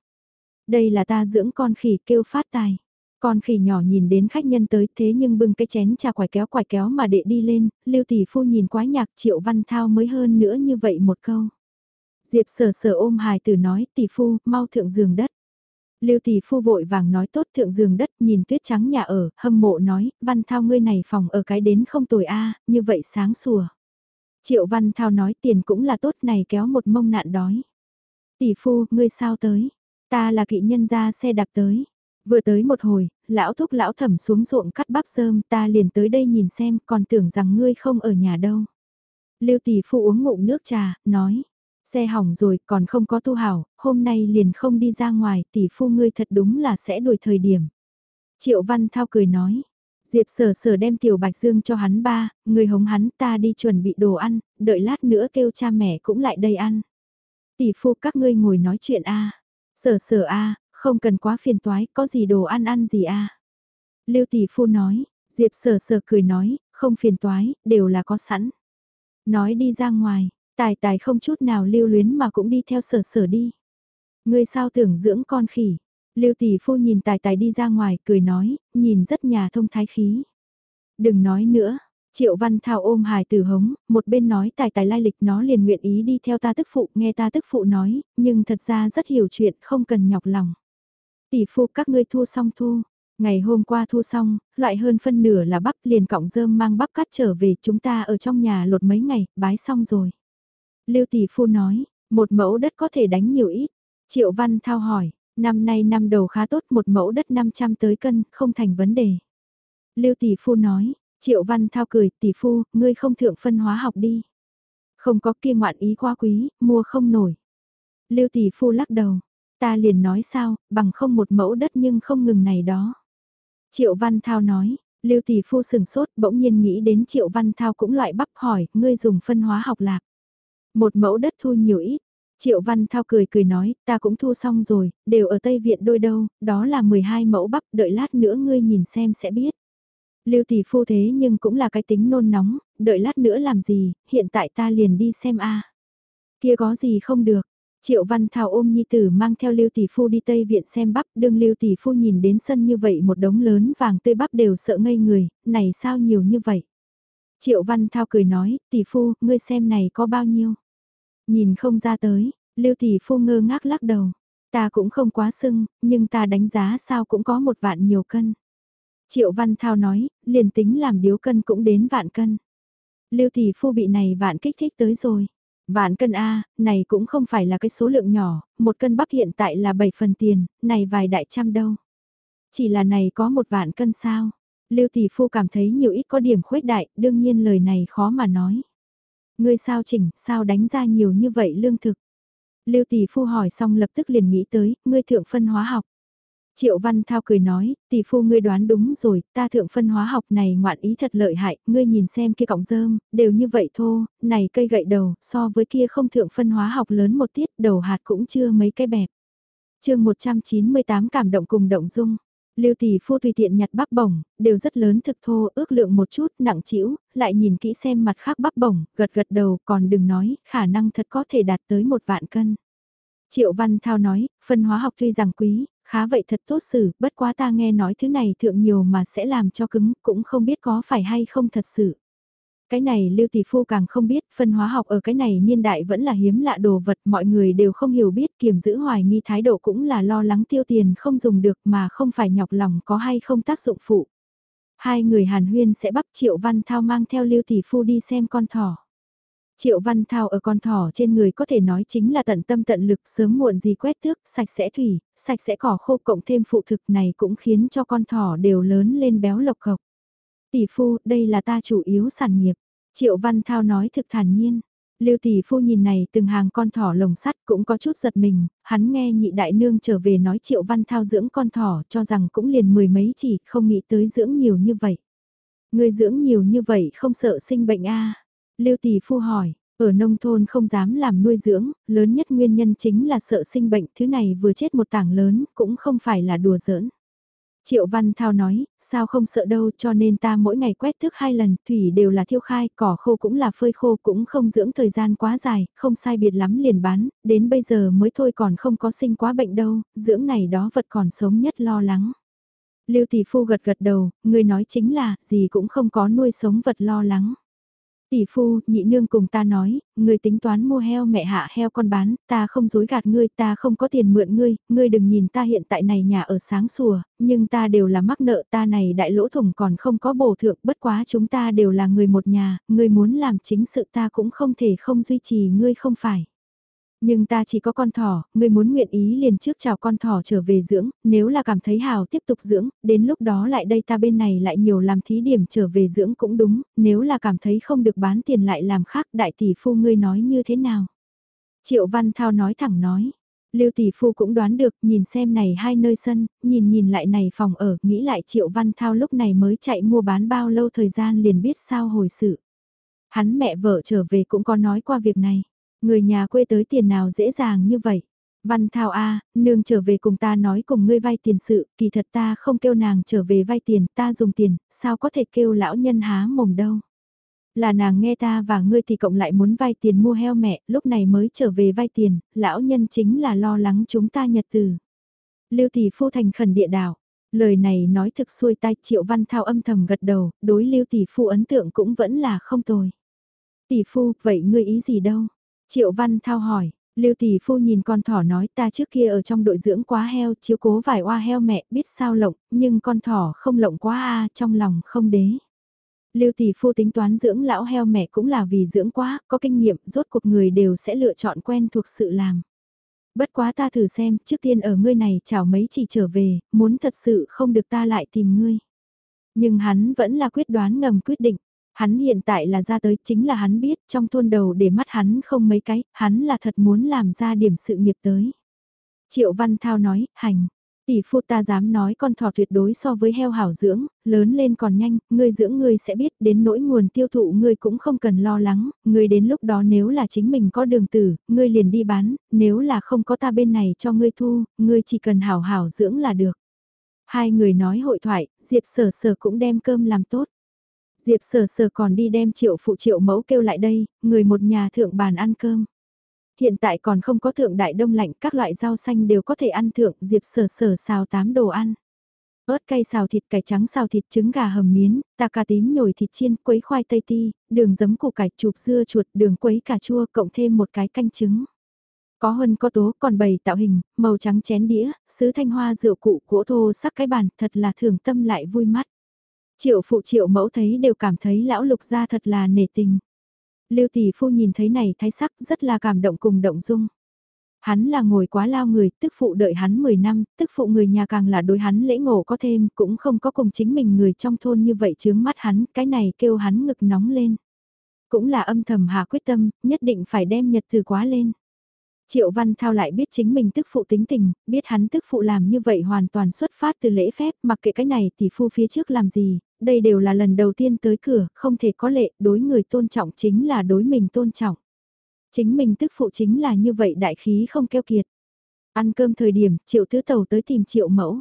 Đây là ta dưỡng con khỉ kêu phát tài. Con khỉ nhỏ nhìn đến khách nhân tới thế nhưng bưng cái chén trà quải kéo quải kéo mà đệ đi lên, Lưu Tỷ Phu nhìn quái nhạc Triệu Văn Thao mới hơn nữa như vậy một câu. Diệp sở sở ôm hài tử nói Tỷ Phu, mau thượng giường đất. Lưu tỷ phu vội vàng nói tốt thượng giường đất nhìn tuyết trắng nhà ở, hâm mộ nói, văn thao ngươi này phòng ở cái đến không tồi a như vậy sáng sủa. Triệu văn thao nói tiền cũng là tốt này kéo một mông nạn đói. Tỷ phu, ngươi sao tới? Ta là kỵ nhân ra xe đạp tới. Vừa tới một hồi, lão thúc lão thẩm xuống ruộng cắt bắp rơm ta liền tới đây nhìn xem còn tưởng rằng ngươi không ở nhà đâu. Lưu tỷ phu uống ngụm nước trà, nói, Xe hỏng rồi còn không có tu hảo, hôm nay liền không đi ra ngoài, tỷ phu ngươi thật đúng là sẽ đuổi thời điểm. Triệu Văn Thao cười nói, Diệp sở sở đem tiểu bạch dương cho hắn ba, người hống hắn ta đi chuẩn bị đồ ăn, đợi lát nữa kêu cha mẹ cũng lại đây ăn. Tỷ phu các ngươi ngồi nói chuyện a Sở sở a không cần quá phiền toái, có gì đồ ăn ăn gì a Lưu tỷ phu nói, Diệp sở sở cười nói, không phiền toái, đều là có sẵn. Nói đi ra ngoài, Tài tài không chút nào lưu luyến mà cũng đi theo sở sở đi. Ngươi sao tưởng dưỡng con khỉ. Lưu tỷ phu nhìn tài tài đi ra ngoài cười nói, nhìn rất nhà thông thái khí. Đừng nói nữa, Triệu Văn Thao ôm hài tử hống, một bên nói tài tài lai lịch nó liền nguyện ý đi theo ta tức phụ, nghe ta tức phụ nói, nhưng thật ra rất hiểu chuyện, không cần nhọc lòng. Tỷ phu các ngươi thu xong thu, ngày hôm qua thu xong, loại hơn phân nửa là bắp liền cọng rơm mang bắp cắt trở về chúng ta ở trong nhà lột mấy ngày, bái xong rồi. Lưu tỷ phu nói, một mẫu đất có thể đánh nhiều ít. Triệu Văn Thao hỏi, năm nay năm đầu khá tốt một mẫu đất 500 tới cân, không thành vấn đề. Lưu tỷ phu nói, Triệu Văn Thao cười, tỷ phu, ngươi không thượng phân hóa học đi. Không có kia ngoạn ý quá quý, mua không nổi. Lưu tỷ phu lắc đầu, ta liền nói sao, bằng không một mẫu đất nhưng không ngừng này đó. Triệu Văn Thao nói, Lưu tỷ phu sừng sốt bỗng nhiên nghĩ đến Triệu Văn Thao cũng loại bắp hỏi, ngươi dùng phân hóa học lạc. Một mẫu đất thu nhiều ít, Triệu Văn Thao cười cười nói, ta cũng thu xong rồi, đều ở Tây Viện đôi đâu, đó là 12 mẫu bắp, đợi lát nữa ngươi nhìn xem sẽ biết. Lưu tỷ phu thế nhưng cũng là cái tính nôn nóng, đợi lát nữa làm gì, hiện tại ta liền đi xem a. Kia có gì không được. Triệu Văn Thảo ôm nhi tử mang theo Lưu tỷ phu đi Tây viện xem bắp, đương Lưu tỷ phu nhìn đến sân như vậy một đống lớn vàng tươi bắp đều sợ ngây người, này sao nhiều như vậy. Triệu Văn Thao cười nói, tỷ phu, ngươi xem này có bao nhiêu. Nhìn không ra tới, Lưu tỷ phu ngơ ngác lắc đầu. Ta cũng không quá sưng, nhưng ta đánh giá sao cũng có một vạn nhiều cân. Triệu Văn Thao nói, liền tính làm điếu cân cũng đến vạn cân. Lưu tỷ phu bị này vạn kích thích tới rồi. Vạn cân A, này cũng không phải là cái số lượng nhỏ, một cân bắp hiện tại là 7 phần tiền, này vài đại trăm đâu. Chỉ là này có một vạn cân sao. Lưu tỷ phu cảm thấy nhiều ít có điểm khuếch đại, đương nhiên lời này khó mà nói. Ngươi sao chỉnh, sao đánh ra nhiều như vậy lương thực? Lưu tỷ phu hỏi xong lập tức liền nghĩ tới, ngươi thượng phân hóa học. Triệu Văn Thao cười nói, tỷ phu ngươi đoán đúng rồi, ta thượng phân hóa học này ngoạn ý thật lợi hại, ngươi nhìn xem kia cọng rơm, đều như vậy thô, này cây gậy đầu, so với kia không thượng phân hóa học lớn một tiết, đầu hạt cũng chưa mấy cái bẹp. chương 198 cảm động cùng động dung. Lưu tỷ phu tùy tiện nhặt bắp bổng, đều rất lớn thực thô, ước lượng một chút, nặng chịu, lại nhìn kỹ xem mặt khác bắp bổng, gật gật đầu, còn đừng nói, khả năng thật có thể đạt tới một vạn cân. Triệu Văn Thao nói, phân hóa học tuy rằng quý, khá vậy thật tốt xử, bất quá ta nghe nói thứ này thượng nhiều mà sẽ làm cho cứng, cũng không biết có phải hay không thật sự. Cái này Lưu Tỷ Phu càng không biết, phân hóa học ở cái này niên đại vẫn là hiếm lạ đồ vật, mọi người đều không hiểu biết, kiềm giữ hoài nghi thái độ cũng là lo lắng tiêu tiền không dùng được mà không phải nhọc lòng có hay không tác dụng phụ. Hai người Hàn Huyên sẽ bắt Triệu Văn Thao mang theo Lưu Tỷ Phu đi xem con thỏ. Triệu Văn Thao ở con thỏ trên người có thể nói chính là tận tâm tận lực sớm muộn gì quét tước, sạch sẽ thủy, sạch sẽ cỏ khô cộng thêm phụ thực này cũng khiến cho con thỏ đều lớn lên béo lộc cộc. Tỷ phu, đây là ta chủ yếu sản nghiệp. Triệu Văn Thao nói thực thản nhiên. Lưu tỷ phu nhìn này từng hàng con thỏ lồng sắt cũng có chút giật mình, hắn nghe nhị đại nương trở về nói Triệu Văn Thao dưỡng con thỏ cho rằng cũng liền mười mấy chỉ, không nghĩ tới dưỡng nhiều như vậy. Người dưỡng nhiều như vậy không sợ sinh bệnh a Lưu Tỷ Phu hỏi, ở nông thôn không dám làm nuôi dưỡng, lớn nhất nguyên nhân chính là sợ sinh bệnh, thứ này vừa chết một tảng lớn, cũng không phải là đùa giỡn. Triệu Văn Thao nói, sao không sợ đâu cho nên ta mỗi ngày quét thức hai lần, thủy đều là thiêu khai, cỏ khô cũng là phơi khô cũng không dưỡng thời gian quá dài, không sai biệt lắm liền bán, đến bây giờ mới thôi còn không có sinh quá bệnh đâu, dưỡng này đó vật còn sống nhất lo lắng. Lưu Tỷ Phu gật gật đầu, người nói chính là, gì cũng không có nuôi sống vật lo lắng. Tỷ phu, nhị nương cùng ta nói, ngươi tính toán mua heo mẹ hạ heo con bán, ta không dối gạt ngươi, ta không có tiền mượn ngươi, ngươi đừng nhìn ta hiện tại này nhà ở sáng sủa, nhưng ta đều là mắc nợ ta này đại lỗ thủng còn không có bổ thượng, bất quá chúng ta đều là người một nhà, ngươi muốn làm chính sự ta cũng không thể không duy trì ngươi không phải. Nhưng ta chỉ có con thỏ, ngươi muốn nguyện ý liền trước chào con thỏ trở về dưỡng, nếu là cảm thấy hào tiếp tục dưỡng, đến lúc đó lại đây ta bên này lại nhiều làm thí điểm trở về dưỡng cũng đúng, nếu là cảm thấy không được bán tiền lại làm khác đại tỷ phu ngươi nói như thế nào. Triệu Văn Thao nói thẳng nói, Lưu tỷ phu cũng đoán được, nhìn xem này hai nơi sân, nhìn nhìn lại này phòng ở, nghĩ lại Triệu Văn Thao lúc này mới chạy mua bán bao lâu thời gian liền biết sao hồi sự. Hắn mẹ vợ trở về cũng có nói qua việc này. Người nhà quê tới tiền nào dễ dàng như vậy. Văn Thao A, nương trở về cùng ta nói cùng ngươi vay tiền sự, kỳ thật ta không kêu nàng trở về vay tiền, ta dùng tiền, sao có thể kêu lão nhân há mồm đâu. Là nàng nghe ta và ngươi thì cộng lại muốn vay tiền mua heo mẹ, lúc này mới trở về vay tiền, lão nhân chính là lo lắng chúng ta nhật từ. Lưu tỷ phu thành khẩn địa đảo, lời này nói thực xuôi tai triệu văn thao âm thầm gật đầu, đối lưu tỷ phu ấn tượng cũng vẫn là không tồi. Tỷ phu, vậy ngươi ý gì đâu? Triệu Văn Thao hỏi, Lưu tỷ phu nhìn con thỏ nói ta trước kia ở trong đội dưỡng quá heo, chiếu cố vài oa heo mẹ, biết sao lộng, nhưng con thỏ không lộng quá a, trong lòng không đế. Lưu tỷ phu tính toán dưỡng lão heo mẹ cũng là vì dưỡng quá, có kinh nghiệm, rốt cuộc người đều sẽ lựa chọn quen thuộc sự làm. Bất quá ta thử xem, trước tiên ở ngươi này chào mấy chỉ trở về, muốn thật sự không được ta lại tìm ngươi. Nhưng hắn vẫn là quyết đoán ngầm quyết định. Hắn hiện tại là ra tới chính là hắn biết trong thôn đầu để mắt hắn không mấy cái, hắn là thật muốn làm ra điểm sự nghiệp tới. Triệu Văn Thao nói, hành. Tỷ phu ta dám nói con thỏ tuyệt đối so với heo hảo dưỡng, lớn lên còn nhanh, ngươi dưỡng ngươi sẽ biết đến nỗi nguồn tiêu thụ ngươi cũng không cần lo lắng, ngươi đến lúc đó nếu là chính mình có đường tử, ngươi liền đi bán, nếu là không có ta bên này cho ngươi thu, ngươi chỉ cần hảo hảo dưỡng là được. Hai người nói hội thoại, Diệp sở sở cũng đem cơm làm tốt. Diệp sở sở còn đi đem triệu phụ triệu mẫu kêu lại đây, người một nhà thượng bàn ăn cơm. Hiện tại còn không có thượng đại đông lạnh, các loại rau xanh đều có thể ăn thượng, Diệp sở sở xào tám đồ ăn. ớt cay xào thịt cải trắng xào thịt trứng gà hầm miến, tà cà tím nhồi thịt chiên, quấy khoai tây ti, đường giấm củ cải chụp dưa chuột, đường quấy cà chua cộng thêm một cái canh trứng. Có hơn có tố còn bày tạo hình, màu trắng chén đĩa, sứ thanh hoa rượu cụ gỗ thô sắc cái bàn, thật là thường tâm lại vui mắt. Triệu phụ triệu mẫu thấy đều cảm thấy lão lục gia thật là nể tình. Lưu tỷ phu nhìn thấy này thái sắc rất là cảm động cùng động dung. Hắn là ngồi quá lao người, tức phụ đợi hắn 10 năm, tức phụ người nhà càng là đối hắn lễ ngộ có thêm, cũng không có cùng chính mình người trong thôn như vậy chướng mắt hắn, cái này kêu hắn ngực nóng lên. Cũng là âm thầm hạ quyết tâm, nhất định phải đem nhật từ quá lên. Triệu Văn Thao lại biết chính mình tức phụ tính tình, biết hắn tức phụ làm như vậy hoàn toàn xuất phát từ lễ phép, mặc kệ cái này thì phu phía trước làm gì, đây đều là lần đầu tiên tới cửa, không thể có lệ, đối người tôn trọng chính là đối mình tôn trọng. Chính mình tức phụ chính là như vậy đại khí không keo kiệt. Ăn cơm thời điểm, triệu tứ tàu tới tìm triệu mẫu.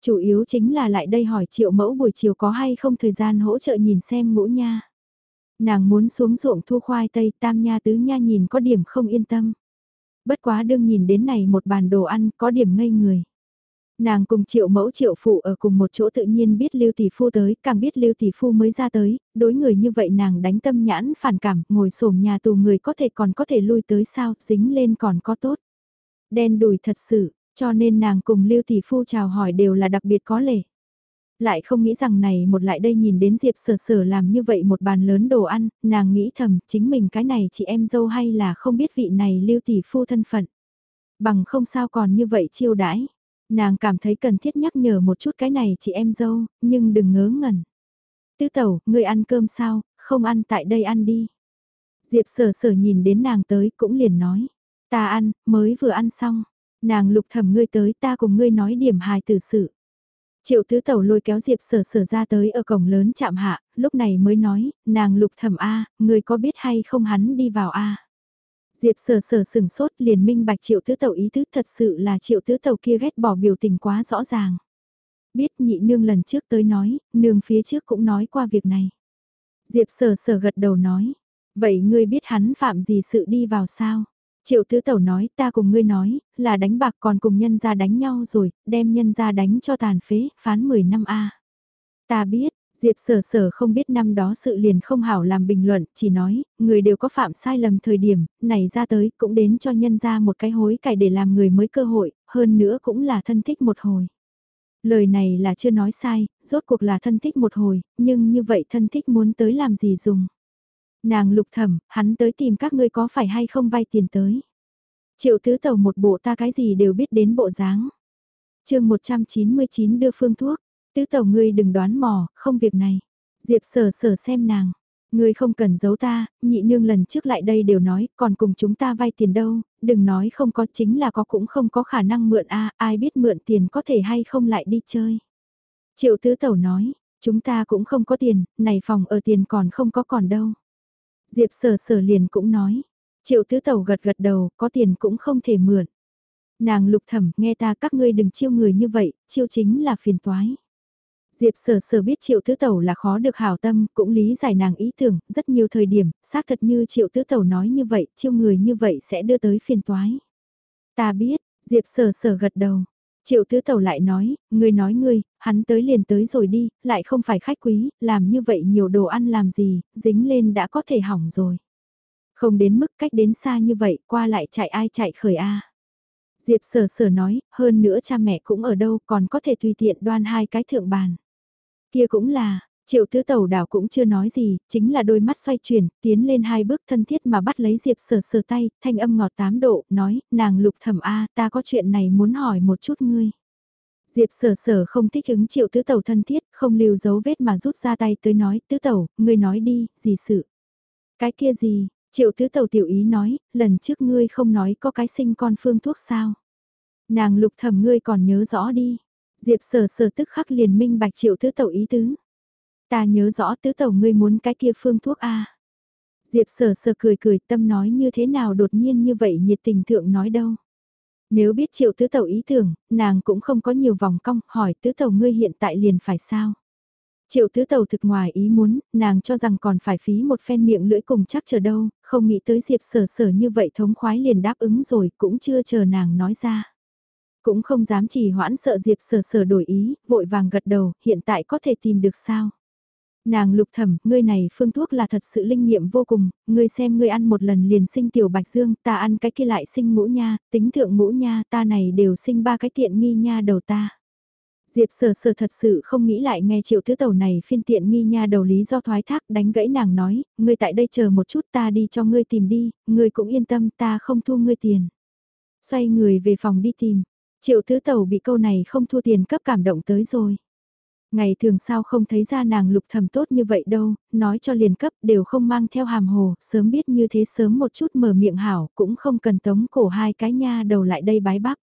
Chủ yếu chính là lại đây hỏi triệu mẫu buổi chiều có hay không thời gian hỗ trợ nhìn xem ngũ nha. Nàng muốn xuống ruộng thu khoai tây tam nha tứ nha nhìn có điểm không yên tâm. Bất quá đương nhìn đến này một bàn đồ ăn có điểm ngây người. Nàng cùng triệu mẫu triệu phụ ở cùng một chỗ tự nhiên biết lưu tỷ phu tới, càng biết lưu tỷ phu mới ra tới, đối người như vậy nàng đánh tâm nhãn phản cảm, ngồi sổm nhà tù người có thể còn có thể lui tới sao, dính lên còn có tốt. Đen đùi thật sự, cho nên nàng cùng lưu tỷ phu chào hỏi đều là đặc biệt có lệ. Lại không nghĩ rằng này một lại đây nhìn đến Diệp sở sở làm như vậy một bàn lớn đồ ăn, nàng nghĩ thầm chính mình cái này chị em dâu hay là không biết vị này lưu tỷ phu thân phận. Bằng không sao còn như vậy chiêu đãi Nàng cảm thấy cần thiết nhắc nhở một chút cái này chị em dâu, nhưng đừng ngớ ngẩn. Tứ tẩu, người ăn cơm sao, không ăn tại đây ăn đi. Diệp sở sở nhìn đến nàng tới cũng liền nói. Ta ăn, mới vừa ăn xong. Nàng lục thẩm ngươi tới ta cùng ngươi nói điểm hài tử sự. Triệu tứ tẩu lôi kéo Diệp sở sở ra tới ở cổng lớn chạm hạ, lúc này mới nói, nàng lục thẩm A, ngươi có biết hay không hắn đi vào A. Diệp sờ sờ sừng sốt liền minh bạch triệu tứ tẩu ý tứ thật sự là triệu tứ tẩu kia ghét bỏ biểu tình quá rõ ràng. Biết nhị nương lần trước tới nói, nương phía trước cũng nói qua việc này. Diệp sờ sờ gật đầu nói, vậy ngươi biết hắn phạm gì sự đi vào sao? Triệu tứ tẩu nói ta cùng ngươi nói, là đánh bạc còn cùng nhân ra đánh nhau rồi, đem nhân ra đánh cho tàn phế, phán 10 năm A. Ta biết, Diệp sở sở không biết năm đó sự liền không hảo làm bình luận, chỉ nói, người đều có phạm sai lầm thời điểm, này ra tới cũng đến cho nhân ra một cái hối cải để làm người mới cơ hội, hơn nữa cũng là thân thích một hồi. Lời này là chưa nói sai, rốt cuộc là thân thích một hồi, nhưng như vậy thân thích muốn tới làm gì dùng. Nàng lục thẩm, hắn tới tìm các ngươi có phải hay không vay tiền tới. Triệu tứ tàu một bộ ta cái gì đều biết đến bộ dáng. chương 199 đưa phương thuốc, Tứ tẩu ngươi đừng đoán mò, không việc này. Diệp sở sở xem nàng. Ngươi không cần giấu ta, nhị nương lần trước lại đây đều nói, còn cùng chúng ta vay tiền đâu, đừng nói không có chính là có cũng không có khả năng mượn a ai biết mượn tiền có thể hay không lại đi chơi. Triệu tứ tẩu nói, chúng ta cũng không có tiền, này phòng ở tiền còn không có còn đâu. Diệp sở sở liền cũng nói, triệu tứ tẩu gật gật đầu, có tiền cũng không thể mượn. Nàng lục thẩm nghe ta các ngươi đừng chiêu người như vậy, chiêu chính là phiền toái. Diệp sở sở biết triệu tứ tẩu là khó được hảo tâm, cũng lý giải nàng ý tưởng, rất nhiều thời điểm, xác thật như triệu tứ tẩu nói như vậy, chiêu người như vậy sẽ đưa tới phiền toái. Ta biết, Diệp sở sở gật đầu. Triệu tứ tẩu lại nói, ngươi nói ngươi, hắn tới liền tới rồi đi, lại không phải khách quý, làm như vậy nhiều đồ ăn làm gì, dính lên đã có thể hỏng rồi. Không đến mức cách đến xa như vậy, qua lại chạy ai chạy khởi a. Diệp sở sở nói, hơn nữa cha mẹ cũng ở đâu còn có thể tùy tiện đoan hai cái thượng bàn. Kia cũng là, triệu tứ tẩu đảo cũng chưa nói gì, chính là đôi mắt xoay chuyển, tiến lên hai bước thân thiết mà bắt lấy Diệp sở sở tay, thanh âm ngọt tám độ, nói, nàng lục thẩm A, ta có chuyện này muốn hỏi một chút ngươi. Diệp sở sở không thích ứng triệu tứ tẩu thân thiết, không lưu dấu vết mà rút ra tay tới nói, tứ tẩu, ngươi nói đi, gì sự. Cái kia gì, triệu tứ tẩu tiểu ý nói, lần trước ngươi không nói có cái sinh con phương thuốc sao. Nàng lục thẩm ngươi còn nhớ rõ đi. Diệp sở sở tức khắc liền minh bạch triệu tứ tẩu ý tứ. Ta nhớ rõ tứ tẩu ngươi muốn cái kia phương thuốc A. Diệp sở sở cười cười tâm nói như thế nào đột nhiên như vậy nhiệt tình thượng nói đâu. Nếu biết triệu tứ tẩu ý tưởng, nàng cũng không có nhiều vòng cong, hỏi tứ tẩu ngươi hiện tại liền phải sao? Triệu tứ tẩu thực ngoài ý muốn, nàng cho rằng còn phải phí một phen miệng lưỡi cùng chắc chờ đâu, không nghĩ tới diệp sở sở như vậy thống khoái liền đáp ứng rồi, cũng chưa chờ nàng nói ra. Cũng không dám chỉ hoãn sợ diệp sở sở đổi ý, vội vàng gật đầu, hiện tại có thể tìm được sao? Nàng lục thẩm, ngươi này phương thuốc là thật sự linh nghiệm vô cùng, ngươi xem ngươi ăn một lần liền sinh tiểu bạch dương, ta ăn cái kia lại sinh ngũ nha, tính thượng ngũ nha, ta này đều sinh ba cái tiện nghi nha đầu ta. Diệp sở sở thật sự không nghĩ lại nghe triệu thứ tàu này phiên tiện nghi nha đầu lý do thoái thác đánh gãy nàng nói, ngươi tại đây chờ một chút ta đi cho ngươi tìm đi, ngươi cũng yên tâm ta không thu ngươi tiền. Xoay người về phòng đi tìm, triệu thứ tàu bị câu này không thua tiền cấp cảm động tới rồi. Ngày thường sao không thấy ra nàng lục thầm tốt như vậy đâu, nói cho liền cấp đều không mang theo hàm hồ, sớm biết như thế sớm một chút mở miệng hảo, cũng không cần tống cổ hai cái nha đầu lại đây bái bắp.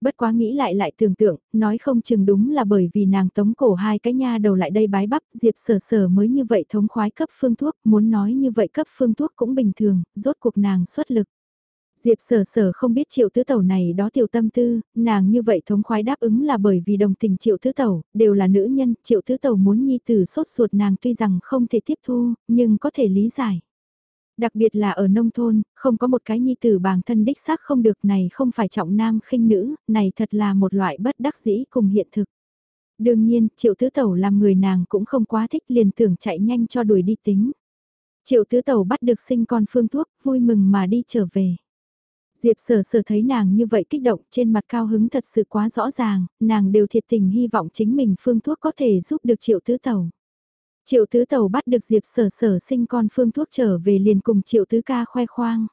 Bất quá nghĩ lại lại tưởng tượng, nói không chừng đúng là bởi vì nàng tống cổ hai cái nha đầu lại đây bái bắp, diệp sở sở mới như vậy thống khoái cấp phương thuốc, muốn nói như vậy cấp phương thuốc cũng bình thường, rốt cuộc nàng xuất lực. Diệp sở sở không biết triệu tứ tẩu này đó tiểu tâm tư, nàng như vậy thống khoái đáp ứng là bởi vì đồng tình triệu tứ tẩu, đều là nữ nhân, triệu tứ tẩu muốn nhi tử sốt ruột nàng tuy rằng không thể tiếp thu, nhưng có thể lý giải. Đặc biệt là ở nông thôn, không có một cái nhi tử bằng thân đích xác không được này không phải trọng nam khinh nữ, này thật là một loại bất đắc dĩ cùng hiện thực. Đương nhiên, triệu tứ tẩu làm người nàng cũng không quá thích liền tưởng chạy nhanh cho đuổi đi tính. Triệu tứ tẩu bắt được sinh con phương thuốc, vui mừng mà đi trở về. Diệp sở sở thấy nàng như vậy kích động trên mặt cao hứng thật sự quá rõ ràng, nàng đều thiệt tình hy vọng chính mình phương thuốc có thể giúp được triệu tứ tẩu. Triệu tứ tẩu bắt được Diệp sở sở sinh con phương thuốc trở về liền cùng triệu tứ ca khoe khoang.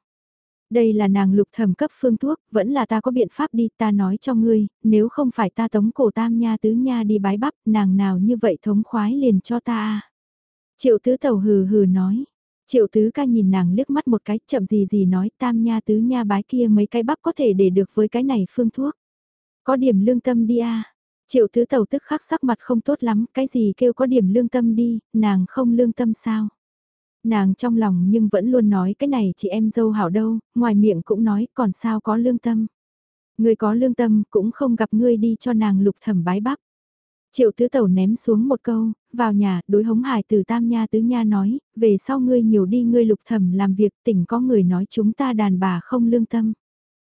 Đây là nàng lục thẩm cấp phương thuốc, vẫn là ta có biện pháp đi, ta nói cho ngươi, nếu không phải ta tống cổ tam nha tứ nha đi bái bắp, nàng nào như vậy thống khoái liền cho ta. Triệu tứ tẩu hừ hừ nói, Triệu tứ ca nhìn nàng liếc mắt một cái chậm gì gì nói tam nha tứ nha bái kia mấy cái bắp có thể để được với cái này phương thuốc. Có điểm lương tâm đi a Triệu tứ tàu tức khắc sắc mặt không tốt lắm, cái gì kêu có điểm lương tâm đi, nàng không lương tâm sao. Nàng trong lòng nhưng vẫn luôn nói cái này chị em dâu hảo đâu, ngoài miệng cũng nói còn sao có lương tâm. Người có lương tâm cũng không gặp ngươi đi cho nàng lục thẩm bái bắp. Triệu tứ tẩu ném xuống một câu, vào nhà, đối hống hải từ tam nha tứ nha nói, về sau ngươi nhiều đi ngươi lục thẩm làm việc tỉnh có người nói chúng ta đàn bà không lương tâm.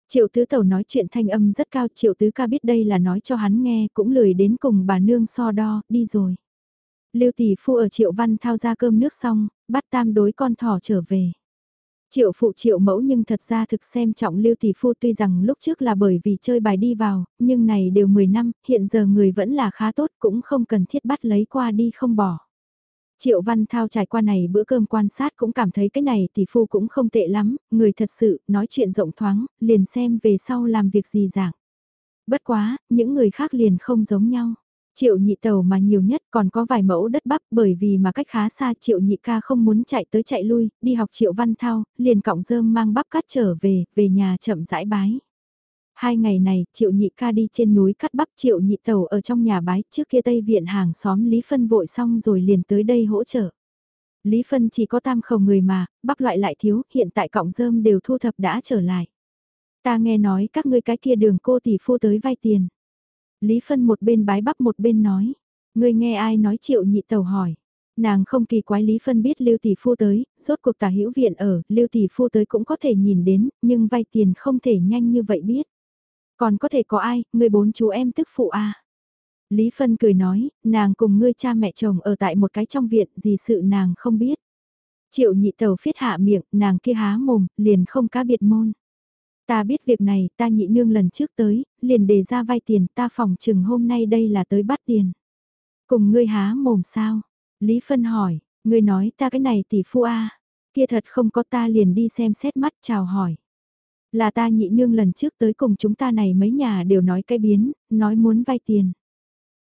Triệu tứ tẩu nói chuyện thanh âm rất cao, triệu tứ ca biết đây là nói cho hắn nghe, cũng lười đến cùng bà nương so đo, đi rồi. Lưu tỷ phu ở triệu văn thao ra cơm nước xong, bắt tam đối con thỏ trở về. Triệu phụ triệu mẫu nhưng thật ra thực xem trọng lưu tỷ phu tuy rằng lúc trước là bởi vì chơi bài đi vào, nhưng này đều 10 năm, hiện giờ người vẫn là khá tốt cũng không cần thiết bắt lấy qua đi không bỏ. Triệu Văn Thao trải qua này bữa cơm quan sát cũng cảm thấy cái này tỷ phu cũng không tệ lắm, người thật sự, nói chuyện rộng thoáng, liền xem về sau làm việc gì dạng. Bất quá, những người khác liền không giống nhau. Triệu nhị tàu mà nhiều nhất còn có vài mẫu đất bắp bởi vì mà cách khá xa triệu nhị ca không muốn chạy tới chạy lui, đi học triệu văn thao, liền cọng dơm mang bắp cắt trở về, về nhà chậm rãi bái. Hai ngày này, triệu nhị ca đi trên núi cắt bắp triệu nhị tàu ở trong nhà bái trước kia tây viện hàng xóm Lý Phân vội xong rồi liền tới đây hỗ trợ. Lý Phân chỉ có tam khẩu người mà, bắp loại lại thiếu, hiện tại cọng dơm đều thu thập đã trở lại. Ta nghe nói các ngươi cái kia đường cô tỷ phu tới vay tiền. Lý Phân một bên bái bắp một bên nói. Người nghe ai nói triệu nhị tàu hỏi. Nàng không kỳ quái Lý Phân biết Lưu Tỷ Phu tới, rốt cuộc tả hữu viện ở, Lưu Tỷ Phu tới cũng có thể nhìn đến, nhưng vay tiền không thể nhanh như vậy biết. Còn có thể có ai, người bốn chú em tức phụ à. Lý Phân cười nói, nàng cùng ngươi cha mẹ chồng ở tại một cái trong viện, gì sự nàng không biết. Triệu nhị tàu phiết hạ miệng, nàng kia há mồm, liền không cá biệt môn. Ta biết việc này, ta nhị nương lần trước tới, liền đề ra vay tiền, ta phòng chừng hôm nay đây là tới bắt tiền. Cùng ngươi há mồm sao? Lý Phân hỏi, ngươi nói ta cái này tỷ phu a kia thật không có ta liền đi xem xét mắt chào hỏi. Là ta nhị nương lần trước tới cùng chúng ta này mấy nhà đều nói cái biến, nói muốn vay tiền.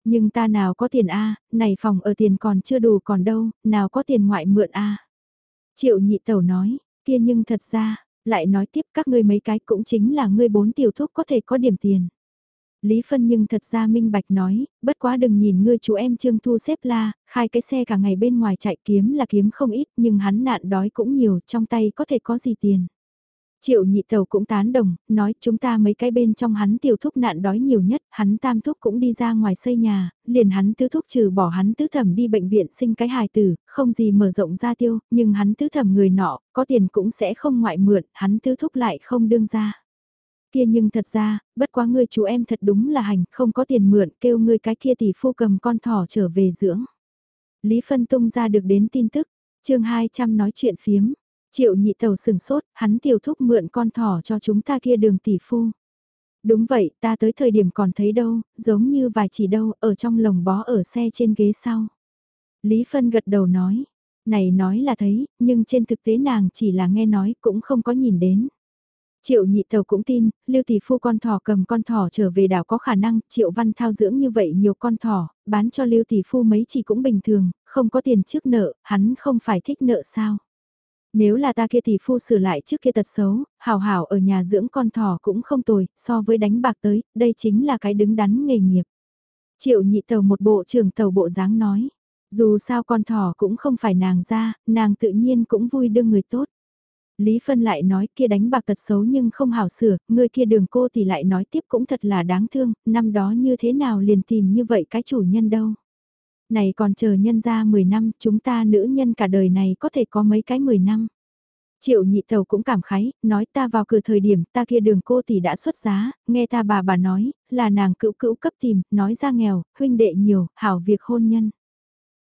Nhưng ta nào có tiền A, này phòng ở tiền còn chưa đủ còn đâu, nào có tiền ngoại mượn A. Triệu nhị tẩu nói, kia nhưng thật ra, lại nói tiếp các ngươi mấy cái cũng chính là ngươi bốn tiểu thuốc có thể có điểm tiền. Lý Phân nhưng thật ra minh bạch nói, bất quá đừng nhìn ngươi chú em Trương Thu xếp la, khai cái xe cả ngày bên ngoài chạy kiếm là kiếm không ít nhưng hắn nạn đói cũng nhiều trong tay có thể có gì tiền. Triệu nhị tàu cũng tán đồng, nói chúng ta mấy cái bên trong hắn tiểu thúc nạn đói nhiều nhất, hắn tam thúc cũng đi ra ngoài xây nhà, liền hắn tứ thúc trừ bỏ hắn tứ thẩm đi bệnh viện sinh cái hài tử, không gì mở rộng ra tiêu, nhưng hắn tứ thẩm người nọ, có tiền cũng sẽ không ngoại mượn, hắn tứ thúc lại không đương ra. Kia nhưng thật ra, bất quá ngươi chú em thật đúng là hành, không có tiền mượn, kêu ngươi cái kia tỷ phu cầm con thỏ trở về dưỡng. Lý Phân tung ra được đến tin tức, chương 200 nói chuyện phiếm Triệu nhị tàu sừng sốt, hắn tiểu thúc mượn con thỏ cho chúng ta kia đường tỷ phu. Đúng vậy, ta tới thời điểm còn thấy đâu, giống như vài chỉ đâu, ở trong lồng bó ở xe trên ghế sau. Lý Phân gật đầu nói, này nói là thấy, nhưng trên thực tế nàng chỉ là nghe nói cũng không có nhìn đến. Triệu nhị tàu cũng tin, lưu tỷ phu con thỏ cầm con thỏ trở về đảo có khả năng, triệu văn thao dưỡng như vậy nhiều con thỏ, bán cho lưu tỷ phu mấy chỉ cũng bình thường, không có tiền trước nợ, hắn không phải thích nợ sao. Nếu là ta kia thì phu sửa lại trước kia tật xấu, hào hảo ở nhà dưỡng con thỏ cũng không tồi, so với đánh bạc tới, đây chính là cái đứng đắn nghề nghiệp. Triệu nhị tàu một bộ trưởng tàu bộ dáng nói, dù sao con thỏ cũng không phải nàng ra, nàng tự nhiên cũng vui đương người tốt. Lý Phân lại nói kia đánh bạc tật xấu nhưng không hảo sửa, người kia đường cô thì lại nói tiếp cũng thật là đáng thương, năm đó như thế nào liền tìm như vậy cái chủ nhân đâu này còn chờ nhân ra 10 năm, chúng ta nữ nhân cả đời này có thể có mấy cái 10 năm. Triệu nhị tàu cũng cảm khái, nói ta vào cửa thời điểm ta kia đường cô tỷ đã xuất giá, nghe ta bà bà nói, là nàng cữu cữu cấp tìm, nói ra nghèo, huynh đệ nhiều, hảo việc hôn nhân.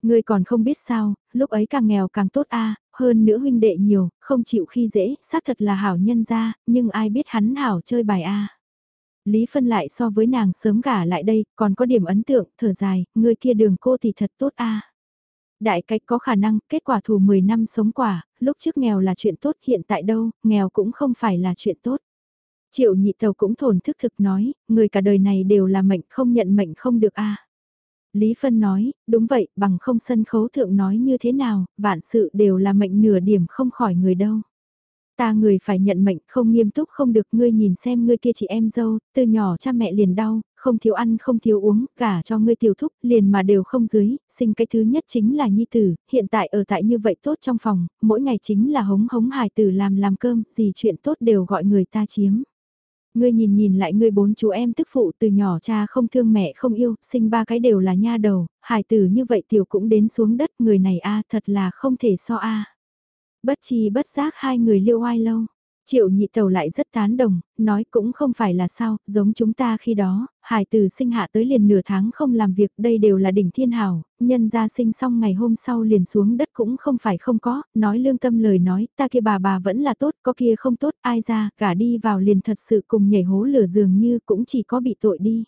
Ngươi còn không biết sao, lúc ấy càng nghèo càng tốt a hơn nữa huynh đệ nhiều, không chịu khi dễ, xác thật là hảo nhân ra, nhưng ai biết hắn hảo chơi bài a Lý Phân lại so với nàng sớm gả lại đây, còn có điểm ấn tượng, thở dài, người kia đường cô thì thật tốt a. Đại cách có khả năng, kết quả thù 10 năm sống quả, lúc trước nghèo là chuyện tốt, hiện tại đâu, nghèo cũng không phải là chuyện tốt. Triệu nhị tàu cũng thổn thức thực nói, người cả đời này đều là mệnh không nhận mệnh không được a. Lý Phân nói, đúng vậy, bằng không sân khấu thượng nói như thế nào, vạn sự đều là mệnh nửa điểm không khỏi người đâu. Ta người phải nhận mệnh không nghiêm túc không được ngươi nhìn xem ngươi kia chị em dâu, từ nhỏ cha mẹ liền đau, không thiếu ăn không thiếu uống, cả cho ngươi tiểu thúc liền mà đều không dưới, sinh cái thứ nhất chính là nhi tử, hiện tại ở tại như vậy tốt trong phòng, mỗi ngày chính là hống hống hài tử làm làm cơm, gì chuyện tốt đều gọi người ta chiếm. Ngươi nhìn nhìn lại ngươi bốn chú em tức phụ từ nhỏ cha không thương mẹ không yêu, sinh ba cái đều là nha đầu, hài tử như vậy tiểu cũng đến xuống đất, người này a thật là không thể so a Bất chi bất giác hai người liêu oai lâu. Triệu nhị tàu lại rất tán đồng, nói cũng không phải là sao, giống chúng ta khi đó, hải từ sinh hạ tới liền nửa tháng không làm việc, đây đều là đỉnh thiên hào, nhân gia sinh xong ngày hôm sau liền xuống đất cũng không phải không có, nói lương tâm lời nói, ta kia bà bà vẫn là tốt, có kia không tốt, ai ra, cả đi vào liền thật sự cùng nhảy hố lửa dường như cũng chỉ có bị tội đi.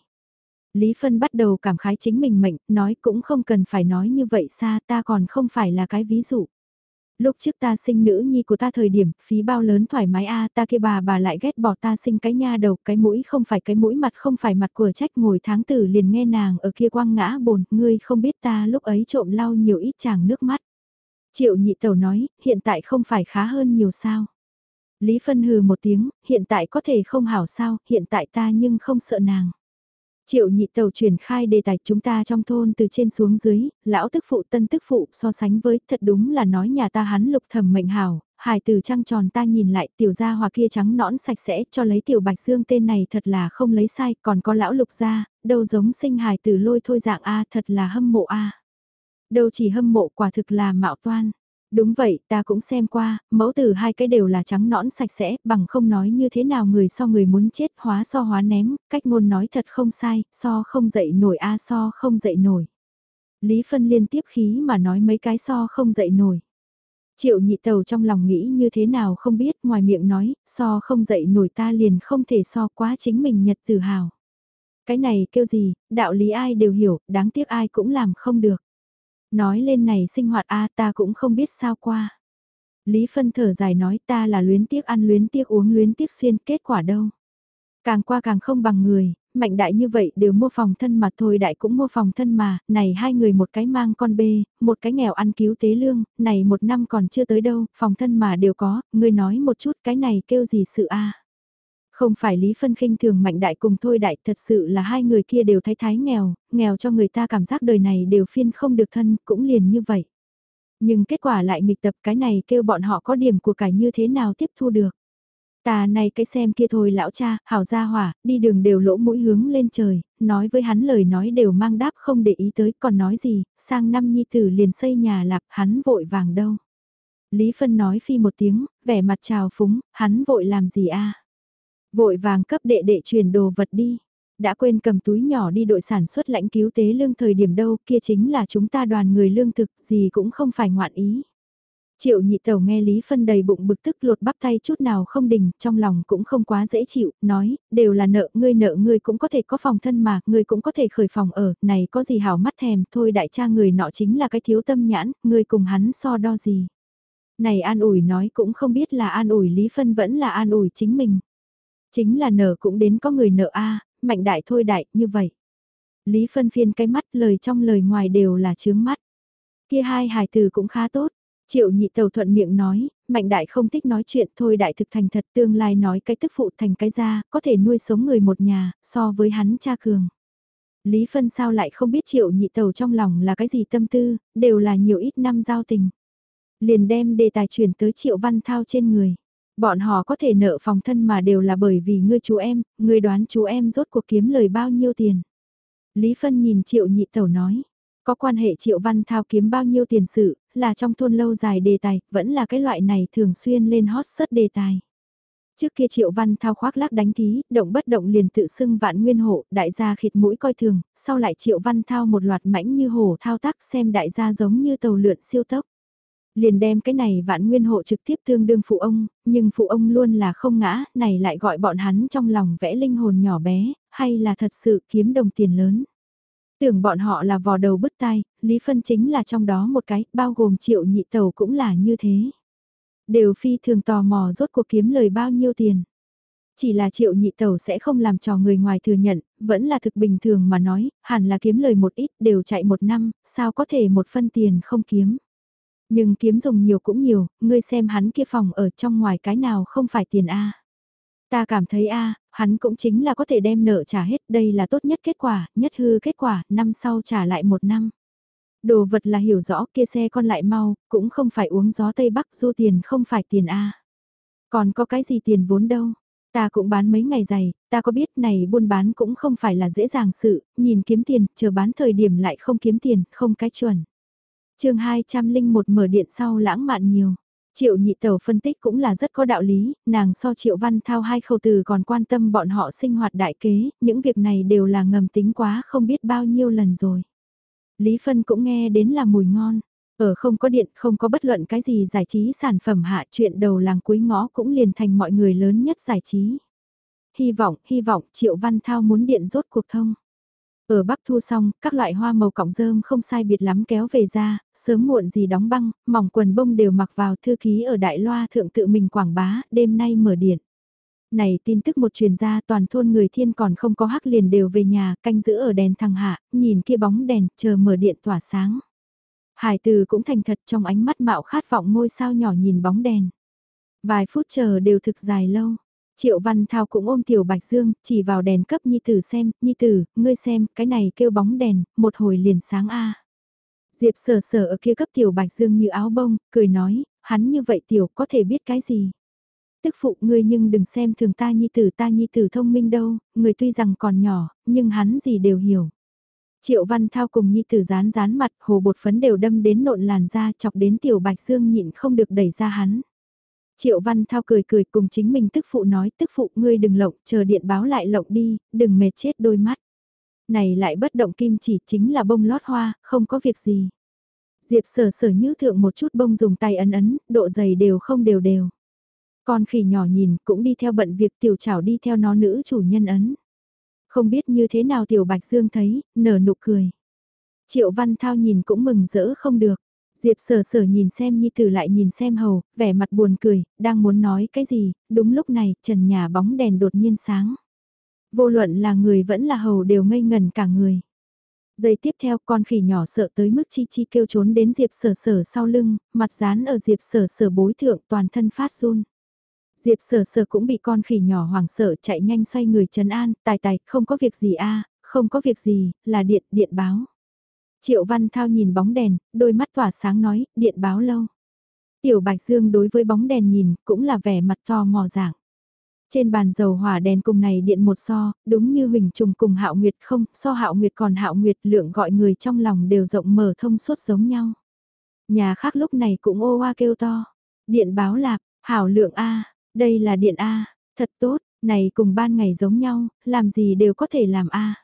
Lý Phân bắt đầu cảm khái chính mình mệnh, nói cũng không cần phải nói như vậy xa, ta còn không phải là cái ví dụ. Lúc trước ta sinh nữ nhi của ta thời điểm, phí bao lớn thoải mái a ta kia bà bà lại ghét bỏ ta sinh cái nha đầu, cái mũi không phải cái mũi mặt không phải mặt của trách ngồi tháng tử liền nghe nàng ở kia quăng ngã bồn, ngươi không biết ta lúc ấy trộm lau nhiều ít chàng nước mắt. Triệu nhị tẩu nói, hiện tại không phải khá hơn nhiều sao. Lý phân hừ một tiếng, hiện tại có thể không hảo sao, hiện tại ta nhưng không sợ nàng. Triệu nhị tàu truyền khai đề tài chúng ta trong thôn từ trên xuống dưới, lão tức phụ tân tức phụ so sánh với thật đúng là nói nhà ta hắn lục thẩm mệnh hảo, hài từ trăng tròn ta nhìn lại tiểu gia hòa kia trắng nõn sạch sẽ cho lấy tiểu bạch dương tên này thật là không lấy sai, còn có lão lục gia, đâu giống sinh hài từ lôi thôi dạng A thật là hâm mộ A. Đâu chỉ hâm mộ quả thực là mạo toan. Đúng vậy, ta cũng xem qua, mẫu tử hai cái đều là trắng nõn sạch sẽ, bằng không nói như thế nào người so người muốn chết hóa so hóa ném, cách ngôn nói thật không sai, so không dậy nổi a so không dậy nổi. Lý Phân liên tiếp khí mà nói mấy cái so không dậy nổi. Triệu nhị tàu trong lòng nghĩ như thế nào không biết, ngoài miệng nói, so không dậy nổi ta liền không thể so quá chính mình nhật tự hào. Cái này kêu gì, đạo lý ai đều hiểu, đáng tiếc ai cũng làm không được. Nói lên này sinh hoạt a ta cũng không biết sao qua. Lý Phân thở dài nói ta là luyến tiếc ăn luyến tiếc uống luyến tiếc xuyên kết quả đâu. Càng qua càng không bằng người, mạnh đại như vậy đều mua phòng thân mà thôi đại cũng mua phòng thân mà, này hai người một cái mang con bê, một cái nghèo ăn cứu tế lương, này một năm còn chưa tới đâu, phòng thân mà đều có, người nói một chút cái này kêu gì sự a không phải Lý Phân khinh thường mạnh đại cùng thôi đại, thật sự là hai người kia đều thái thái nghèo, nghèo cho người ta cảm giác đời này đều phiên không được thân, cũng liền như vậy. Nhưng kết quả lại nghịch tập cái này kêu bọn họ có điểm của cải như thế nào tiếp thu được. Ta này cái xem kia thôi lão cha, hảo gia hỏa, đi đường đều lỗ mũi hướng lên trời, nói với hắn lời nói đều mang đáp không để ý tới, còn nói gì, sang năm nhi tử liền xây nhà lạp, hắn vội vàng đâu. Lý Phân nói phi một tiếng, vẻ mặt trào phúng, hắn vội làm gì a? Vội vàng cấp đệ đệ truyền đồ vật đi. Đã quên cầm túi nhỏ đi đội sản xuất lãnh cứu tế lương thời điểm đâu, kia chính là chúng ta đoàn người lương thực, gì cũng không phải ngoạn ý. Triệu nhị tẩu nghe Lý Phân đầy bụng bực tức lột bắp tay chút nào không đình, trong lòng cũng không quá dễ chịu, nói, đều là nợ, ngươi nợ ngươi cũng có thể có phòng thân mà, ngươi cũng có thể khởi phòng ở, này có gì hảo mắt thèm, thôi đại cha người nọ chính là cái thiếu tâm nhãn, ngươi cùng hắn so đo gì. Này an ủi nói cũng không biết là an ủi Lý Phân vẫn là an ủi chính mình. Chính là nợ cũng đến có người nợ a mạnh đại thôi đại, như vậy. Lý Phân phiên cái mắt lời trong lời ngoài đều là chướng mắt. Kia hai hài từ cũng khá tốt, Triệu nhị tàu thuận miệng nói, mạnh đại không thích nói chuyện thôi đại thực thành thật tương lai nói cái tức phụ thành cái ra, có thể nuôi sống người một nhà, so với hắn cha cường. Lý Phân sao lại không biết triệu nhị tàu trong lòng là cái gì tâm tư, đều là nhiều ít năm giao tình. Liền đem đề tài chuyển tới triệu văn thao trên người. Bọn họ có thể nợ phòng thân mà đều là bởi vì ngươi chú em, ngươi đoán chú em rốt cuộc kiếm lời bao nhiêu tiền. Lý Phân nhìn triệu nhị tẩu nói, có quan hệ triệu văn thao kiếm bao nhiêu tiền sự, là trong thôn lâu dài đề tài, vẫn là cái loại này thường xuyên lên hot search đề tài. Trước kia triệu văn thao khoác lác đánh thí, động bất động liền tự xưng vạn nguyên hộ, đại gia khịt mũi coi thường, sau lại triệu văn thao một loạt mãnh như hổ thao tác xem đại gia giống như tàu lượn siêu tốc. Liền đem cái này vạn nguyên hộ trực tiếp tương đương phụ ông, nhưng phụ ông luôn là không ngã, này lại gọi bọn hắn trong lòng vẽ linh hồn nhỏ bé, hay là thật sự kiếm đồng tiền lớn. Tưởng bọn họ là vò đầu bứt tai, Lý Phân chính là trong đó một cái, bao gồm triệu nhị tàu cũng là như thế. Đều phi thường tò mò rốt cuộc kiếm lời bao nhiêu tiền. Chỉ là triệu nhị tàu sẽ không làm trò người ngoài thừa nhận, vẫn là thực bình thường mà nói, hẳn là kiếm lời một ít đều chạy một năm, sao có thể một phân tiền không kiếm. Nhưng kiếm dùng nhiều cũng nhiều, ngươi xem hắn kia phòng ở trong ngoài cái nào không phải tiền A. Ta cảm thấy A, hắn cũng chính là có thể đem nợ trả hết, đây là tốt nhất kết quả, nhất hư kết quả, năm sau trả lại một năm. Đồ vật là hiểu rõ kia xe con lại mau, cũng không phải uống gió Tây Bắc du tiền không phải tiền A. Còn có cái gì tiền vốn đâu. Ta cũng bán mấy ngày dày, ta có biết này buôn bán cũng không phải là dễ dàng sự, nhìn kiếm tiền, chờ bán thời điểm lại không kiếm tiền, không cái chuẩn chương 201 mở điện sau lãng mạn nhiều. Triệu nhị tẩu phân tích cũng là rất có đạo lý, nàng so triệu văn thao hai khẩu từ còn quan tâm bọn họ sinh hoạt đại kế, những việc này đều là ngầm tính quá không biết bao nhiêu lần rồi. Lý Phân cũng nghe đến là mùi ngon, ở không có điện không có bất luận cái gì giải trí sản phẩm hạ chuyện đầu làng cuối ngõ cũng liền thành mọi người lớn nhất giải trí. Hy vọng, hy vọng Triệu Văn Thao muốn điện rốt cuộc thông. Ở Bắc thu xong, các loại hoa màu cọng rơm không sai biệt lắm kéo về ra, sớm muộn gì đóng băng, mỏng quần bông đều mặc vào thư ký ở Đại Loa thượng tự mình quảng bá, đêm nay mở điện. Này tin tức một truyền ra toàn thôn người thiên còn không có hắc liền đều về nhà, canh giữ ở đèn thằng hạ, nhìn kia bóng đèn, chờ mở điện tỏa sáng. Hải từ cũng thành thật trong ánh mắt mạo khát vọng ngôi sao nhỏ nhìn bóng đèn. Vài phút chờ đều thực dài lâu. Triệu Văn Thao cũng ôm Tiểu Bạch Dương, chỉ vào đèn cấp Nhi Tử xem, Nhi Tử, ngươi xem, cái này kêu bóng đèn, một hồi liền sáng a. Diệp sở sở ở kia cấp Tiểu Bạch Dương như áo bông, cười nói, hắn như vậy Tiểu có thể biết cái gì. Tức phụ ngươi nhưng đừng xem thường ta Nhi Tử ta Nhi Tử thông minh đâu, người tuy rằng còn nhỏ, nhưng hắn gì đều hiểu. Triệu Văn Thao cùng Nhi Tử rán rán mặt, hồ bột phấn đều đâm đến nộn làn da chọc đến Tiểu Bạch Dương nhịn không được đẩy ra hắn. Triệu Văn Thao cười cười cùng chính mình tức phụ nói tức phụ ngươi đừng lộng, chờ điện báo lại lộng đi, đừng mệt chết đôi mắt. Này lại bất động kim chỉ chính là bông lót hoa, không có việc gì. Diệp sở sở như thượng một chút bông dùng tay ấn ấn, độ dày đều không đều đều. Con khỉ nhỏ nhìn cũng đi theo bận việc tiểu chảo đi theo nó nữ chủ nhân ấn. Không biết như thế nào tiểu bạch dương thấy, nở nụ cười. Triệu Văn Thao nhìn cũng mừng rỡ không được. Diệp sở sở nhìn xem Nhi Tử lại nhìn xem hầu, vẻ mặt buồn cười, đang muốn nói cái gì, đúng lúc này, trần nhà bóng đèn đột nhiên sáng. Vô luận là người vẫn là hầu đều ngây ngần cả người. Giây tiếp theo con khỉ nhỏ sợ tới mức chi chi kêu trốn đến Diệp sở sở sau lưng, mặt dán ở Diệp sở sở bối thượng toàn thân phát run. Diệp sở sở cũng bị con khỉ nhỏ hoảng sợ chạy nhanh xoay người trấn an, tài tài, không có việc gì a không có việc gì, là điện, điện báo. Triệu Văn Thao nhìn bóng đèn, đôi mắt tỏa sáng nói, điện báo lâu. Tiểu Bạch Dương đối với bóng đèn nhìn, cũng là vẻ mặt to mò dạng. Trên bàn dầu hỏa đèn cùng này điện một so, đúng như Huỳnh Trùng cùng Hạo Nguyệt không, so Hạo Nguyệt còn Hạo Nguyệt lượng gọi người trong lòng đều rộng mở thông suốt giống nhau. Nhà khác lúc này cũng ô oa kêu to. Điện báo lạp, Hảo lượng A, đây là điện A, thật tốt, này cùng ban ngày giống nhau, làm gì đều có thể làm A.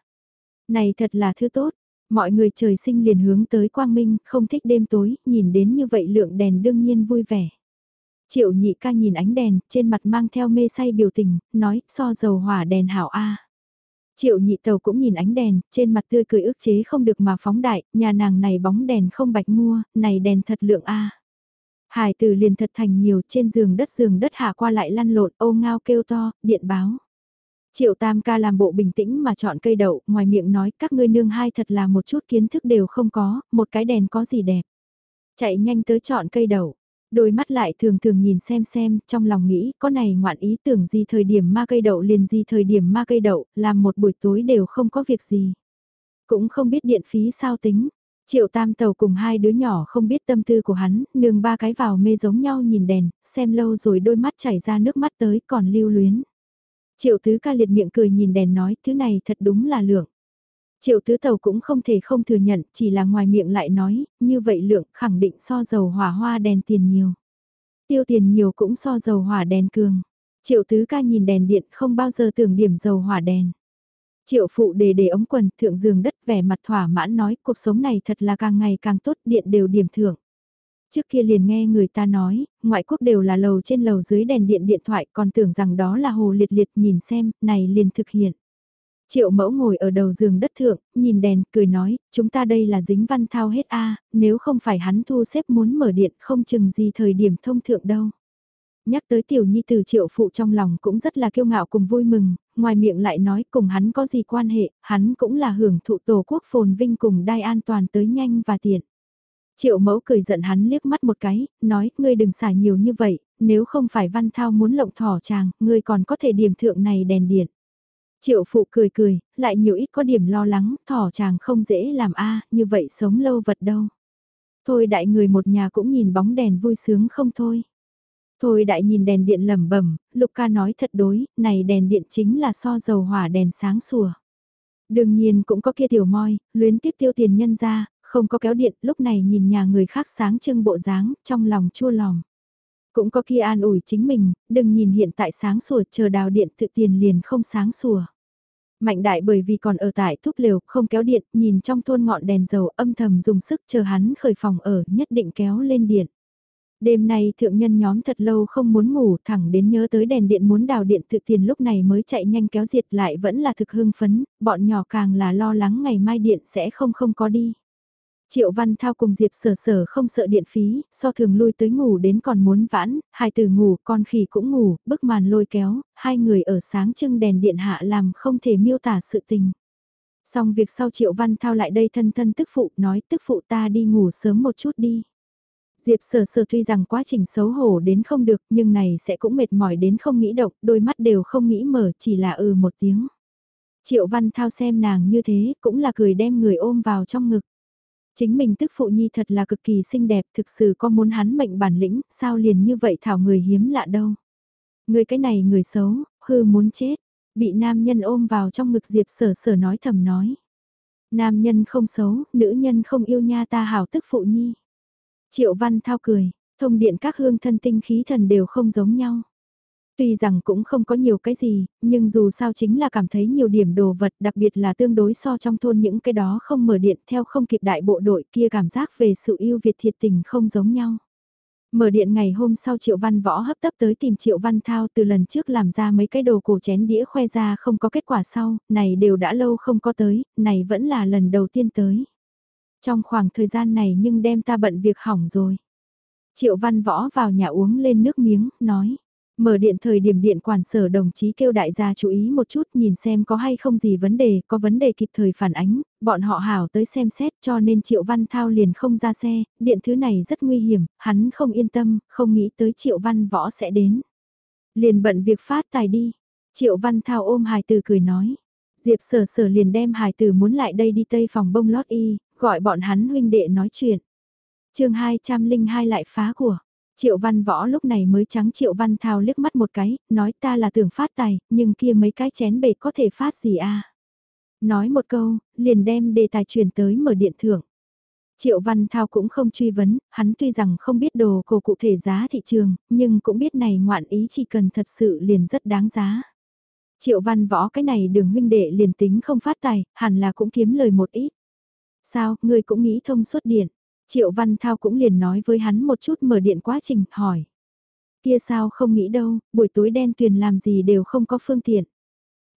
Này thật là thứ tốt, mọi người trời sinh liền hướng tới quang minh, không thích đêm tối, nhìn đến như vậy lượng đèn đương nhiên vui vẻ. Triệu nhị ca nhìn ánh đèn, trên mặt mang theo mê say biểu tình, nói, so dầu hỏa đèn hảo A. Triệu nhị tàu cũng nhìn ánh đèn, trên mặt tươi cười ước chế không được mà phóng đại, nhà nàng này bóng đèn không bạch mua, này đèn thật lượng A. Hải tử liền thật thành nhiều trên giường đất giường đất hạ qua lại lăn lộn ô ngao kêu to, điện báo. Triệu tam ca làm bộ bình tĩnh mà chọn cây đậu, ngoài miệng nói các ngươi nương hai thật là một chút kiến thức đều không có, một cái đèn có gì đẹp. Chạy nhanh tới chọn cây đậu, đôi mắt lại thường thường nhìn xem xem, trong lòng nghĩ có này ngoạn ý tưởng gì thời điểm ma cây đậu liền gì thời điểm ma cây đậu, làm một buổi tối đều không có việc gì. Cũng không biết điện phí sao tính, Triệu tam tàu cùng hai đứa nhỏ không biết tâm tư của hắn, nương ba cái vào mê giống nhau nhìn đèn, xem lâu rồi đôi mắt chảy ra nước mắt tới còn lưu luyến. Triệu tứ ca liệt miệng cười nhìn đèn nói thứ này thật đúng là lượng. Triệu tứ tàu cũng không thể không thừa nhận, chỉ là ngoài miệng lại nói, như vậy lượng khẳng định so dầu hỏa hoa đèn tiền nhiều. Tiêu tiền nhiều cũng so dầu hỏa đèn cường. Triệu tứ ca nhìn đèn điện không bao giờ tưởng điểm dầu hỏa đèn. Triệu phụ đề để ống quần thượng giường đất vẻ mặt thỏa mãn nói cuộc sống này thật là càng ngày càng tốt điện đều điểm thưởng. Trước kia liền nghe người ta nói, ngoại quốc đều là lầu trên lầu dưới đèn điện điện thoại còn tưởng rằng đó là hồ liệt liệt nhìn xem, này liền thực hiện. Triệu mẫu ngồi ở đầu giường đất thượng, nhìn đèn, cười nói, chúng ta đây là dính văn thao hết a nếu không phải hắn thu xếp muốn mở điện không chừng gì thời điểm thông thượng đâu. Nhắc tới tiểu nhi từ triệu phụ trong lòng cũng rất là kiêu ngạo cùng vui mừng, ngoài miệng lại nói cùng hắn có gì quan hệ, hắn cũng là hưởng thụ tổ quốc phồn vinh cùng đai an toàn tới nhanh và tiện. Triệu mẫu cười giận hắn liếc mắt một cái, nói, ngươi đừng xài nhiều như vậy, nếu không phải văn thao muốn lộng thỏ chàng, ngươi còn có thể điểm thượng này đèn điện. Triệu phụ cười cười, lại nhiều ít có điểm lo lắng, thỏ chàng không dễ làm a như vậy sống lâu vật đâu. Thôi đại người một nhà cũng nhìn bóng đèn vui sướng không thôi. Thôi đại nhìn đèn điện lẩm bẩm, Lục ca nói thật đối, này đèn điện chính là so dầu hỏa đèn sáng sủa. Đương nhiên cũng có kia tiểu moi, luyến tiếp tiêu tiền nhân ra, không có kéo điện, lúc này nhìn nhà người khác sáng trưng bộ dáng, trong lòng chua lòng. Cũng có kia an ủi chính mình, đừng nhìn hiện tại sáng sủa chờ đào điện tự tiền liền không sáng sủa. Mạnh đại bởi vì còn ở tại thúc liều, không kéo điện, nhìn trong thôn ngọn đèn dầu âm thầm dùng sức chờ hắn khởi phòng ở, nhất định kéo lên điện. Đêm nay thượng nhân nhóm thật lâu không muốn ngủ thẳng đến nhớ tới đèn điện muốn đào điện tự tiền lúc này mới chạy nhanh kéo diệt lại vẫn là thực hưng phấn, bọn nhỏ càng là lo lắng ngày mai điện sẽ không không có đi. Triệu Văn Thao cùng Diệp Sở Sở không sợ điện phí, so thường lui tới ngủ đến còn muốn vãn, hai từ ngủ, con khỉ cũng ngủ, bức màn lôi kéo, hai người ở sáng trưng đèn điện hạ làm không thể miêu tả sự tình. Xong việc sau Triệu Văn Thao lại đây thân thân tức phụ nói tức phụ ta đi ngủ sớm một chút đi. Diệp sở sở tuy rằng quá trình xấu hổ đến không được nhưng này sẽ cũng mệt mỏi đến không nghĩ động, đôi mắt đều không nghĩ mở chỉ là ừ một tiếng. Triệu Văn Thao xem nàng như thế cũng là cười đem người ôm vào trong ngực. Chính mình tức phụ nhi thật là cực kỳ xinh đẹp thực sự có muốn hắn mệnh bản lĩnh sao liền như vậy thảo người hiếm lạ đâu. Người cái này người xấu, hư muốn chết, bị nam nhân ôm vào trong ngực Diệp sở sở nói thầm nói. Nam nhân không xấu, nữ nhân không yêu nha ta hảo tức phụ nhi. Triệu Văn Thao cười, thông điện các hương thân tinh khí thần đều không giống nhau. Tuy rằng cũng không có nhiều cái gì, nhưng dù sao chính là cảm thấy nhiều điểm đồ vật đặc biệt là tương đối so trong thôn những cái đó không mở điện theo không kịp đại bộ đội kia cảm giác về sự yêu Việt thiệt tình không giống nhau. Mở điện ngày hôm sau Triệu Văn Võ hấp tấp tới tìm Triệu Văn Thao từ lần trước làm ra mấy cái đồ cổ chén đĩa khoe ra không có kết quả sau, này đều đã lâu không có tới, này vẫn là lần đầu tiên tới. Trong khoảng thời gian này nhưng đem ta bận việc hỏng rồi. Triệu Văn Võ vào nhà uống lên nước miếng, nói. Mở điện thời điểm điện quản sở đồng chí kêu đại gia chú ý một chút nhìn xem có hay không gì vấn đề, có vấn đề kịp thời phản ánh, bọn họ hảo tới xem xét cho nên Triệu Văn Thao liền không ra xe, điện thứ này rất nguy hiểm, hắn không yên tâm, không nghĩ tới Triệu Văn Võ sẽ đến. Liền bận việc phát tài đi. Triệu Văn Thao ôm hài từ cười nói. Diệp sở sở liền đem hài từ muốn lại đây đi tây phòng bông lót y, gọi bọn hắn huynh đệ nói chuyện. chương 202 lại phá của. Triệu Văn Võ lúc này mới trắng Triệu Văn Thao liếc mắt một cái, nói ta là tưởng phát tài, nhưng kia mấy cái chén bể có thể phát gì a Nói một câu, liền đem đề tài chuyển tới mở điện thưởng. Triệu Văn Thao cũng không truy vấn, hắn tuy rằng không biết đồ cổ cụ thể giá thị trường, nhưng cũng biết này ngoạn ý chỉ cần thật sự liền rất đáng giá. Triệu Văn Võ cái này đường huynh đệ liền tính không phát tài, hẳn là cũng kiếm lời một ít. Sao, ngươi cũng nghĩ thông suốt điện. Triệu Văn Thao cũng liền nói với hắn một chút mở điện quá trình, hỏi. Kia sao không nghĩ đâu, buổi tối đen tuyền làm gì đều không có phương tiện.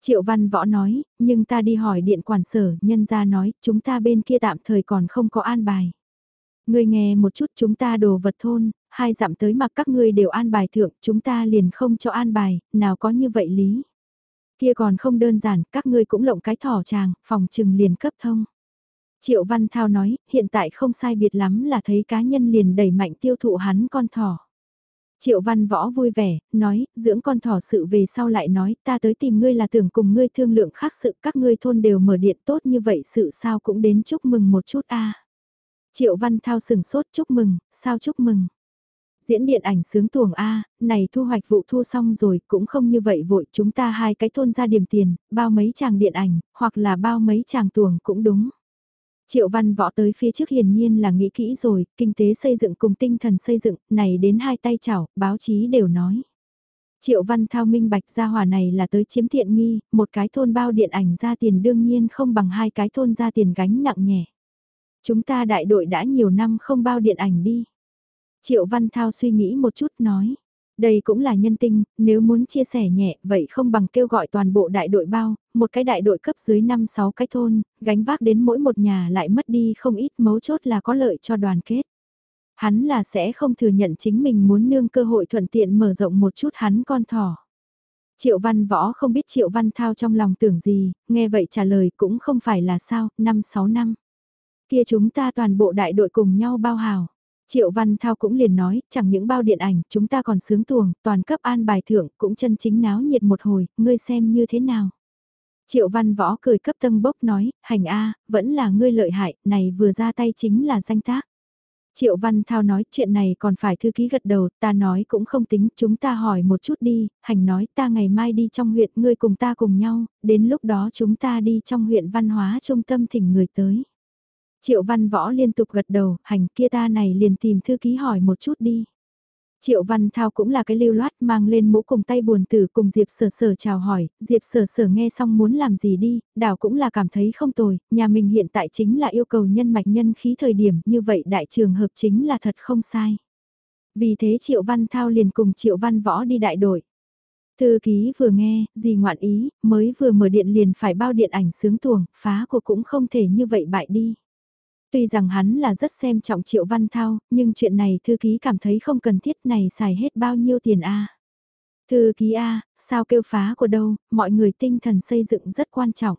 Triệu Văn Võ nói, nhưng ta đi hỏi điện quản sở, nhân ra nói, chúng ta bên kia tạm thời còn không có an bài. Ngươi nghe một chút chúng ta đồ vật thôn, hai dặm tới mặc các ngươi đều an bài thượng, chúng ta liền không cho an bài, nào có như vậy lý. Kia còn không đơn giản, các ngươi cũng lộng cái thỏ tràng, phòng trừng liền cấp thông. Triệu Văn Thao nói, hiện tại không sai biệt lắm là thấy cá nhân liền đẩy mạnh tiêu thụ hắn con thỏ. Triệu Văn Võ vui vẻ, nói, dưỡng con thỏ sự về sau lại nói, ta tới tìm ngươi là tưởng cùng ngươi thương lượng khác sự, các ngươi thôn đều mở điện tốt như vậy sự sao cũng đến chúc mừng một chút a. Triệu Văn Thao sừng sốt chúc mừng, sao chúc mừng. Diễn điện ảnh sướng tuồng A, này thu hoạch vụ thu xong rồi, cũng không như vậy vội, chúng ta hai cái thôn ra điểm tiền, bao mấy chàng điện ảnh, hoặc là bao mấy chàng tuồng cũng đúng. Triệu văn võ tới phía trước hiển nhiên là nghĩ kỹ rồi, kinh tế xây dựng cùng tinh thần xây dựng, này đến hai tay chảo, báo chí đều nói. Triệu văn thao minh bạch gia hòa này là tới chiếm tiện nghi, một cái thôn bao điện ảnh ra tiền đương nhiên không bằng hai cái thôn ra tiền gánh nặng nhẹ. Chúng ta đại đội đã nhiều năm không bao điện ảnh đi. Triệu văn thao suy nghĩ một chút nói. Đây cũng là nhân tinh, nếu muốn chia sẻ nhẹ, vậy không bằng kêu gọi toàn bộ đại đội bao, một cái đại đội cấp dưới 5-6 cái thôn, gánh vác đến mỗi một nhà lại mất đi không ít mấu chốt là có lợi cho đoàn kết. Hắn là sẽ không thừa nhận chính mình muốn nương cơ hội thuận tiện mở rộng một chút hắn con thỏ. Triệu Văn Võ không biết Triệu Văn Thao trong lòng tưởng gì, nghe vậy trả lời cũng không phải là sao, 5-6 năm. Kia chúng ta toàn bộ đại đội cùng nhau bao hào. Triệu Văn Thao cũng liền nói, chẳng những bao điện ảnh, chúng ta còn sướng tuồng, toàn cấp an bài thưởng, cũng chân chính náo nhiệt một hồi, ngươi xem như thế nào. Triệu Văn Võ cười cấp tâm bốc nói, hành A, vẫn là ngươi lợi hại, này vừa ra tay chính là danh tác. Triệu Văn Thao nói chuyện này còn phải thư ký gật đầu, ta nói cũng không tính, chúng ta hỏi một chút đi, hành nói ta ngày mai đi trong huyện, ngươi cùng ta cùng nhau, đến lúc đó chúng ta đi trong huyện văn hóa trung tâm thỉnh người tới. Triệu Văn Võ liên tục gật đầu, hành kia ta này liền tìm thư ký hỏi một chút đi. Triệu Văn Thao cũng là cái lưu loát mang lên mũ cùng tay buồn tử cùng Diệp Sở Sở chào hỏi, Diệp Sở Sở nghe xong muốn làm gì đi, đảo cũng là cảm thấy không tồi, nhà mình hiện tại chính là yêu cầu nhân mạch nhân khí thời điểm như vậy đại trường hợp chính là thật không sai. Vì thế Triệu Văn Thao liền cùng Triệu Văn Võ đi đại đội. Thư ký vừa nghe, gì ngoạn ý, mới vừa mở điện liền phải bao điện ảnh sướng tuồng, phá của cũng không thể như vậy bại đi. Tuy rằng hắn là rất xem trọng Triệu Văn Thao, nhưng chuyện này thư ký cảm thấy không cần thiết này xài hết bao nhiêu tiền a Thư ký A, sao kêu phá của đâu, mọi người tinh thần xây dựng rất quan trọng.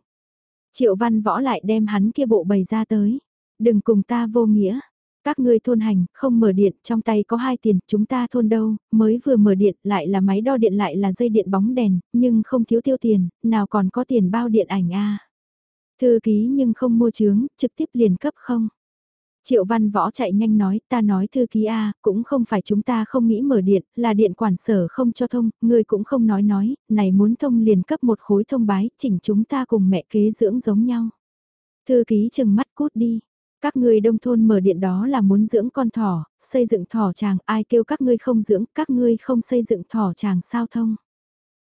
Triệu Văn Võ lại đem hắn kia bộ bày ra tới. Đừng cùng ta vô nghĩa. Các ngươi thôn hành, không mở điện, trong tay có hai tiền, chúng ta thôn đâu, mới vừa mở điện, lại là máy đo điện lại là dây điện bóng đèn, nhưng không thiếu tiêu tiền, nào còn có tiền bao điện ảnh a Thư ký nhưng không mua chướng, trực tiếp liền cấp không. Triệu văn võ chạy nhanh nói, ta nói thư ký A, cũng không phải chúng ta không nghĩ mở điện, là điện quản sở không cho thông, người cũng không nói nói, này muốn thông liền cấp một khối thông bái, chỉnh chúng ta cùng mẹ kế dưỡng giống nhau. Thư ký chừng mắt cút đi, các người đông thôn mở điện đó là muốn dưỡng con thỏ, xây dựng thỏ chàng, ai kêu các ngươi không dưỡng, các ngươi không xây dựng thỏ chàng sao thông.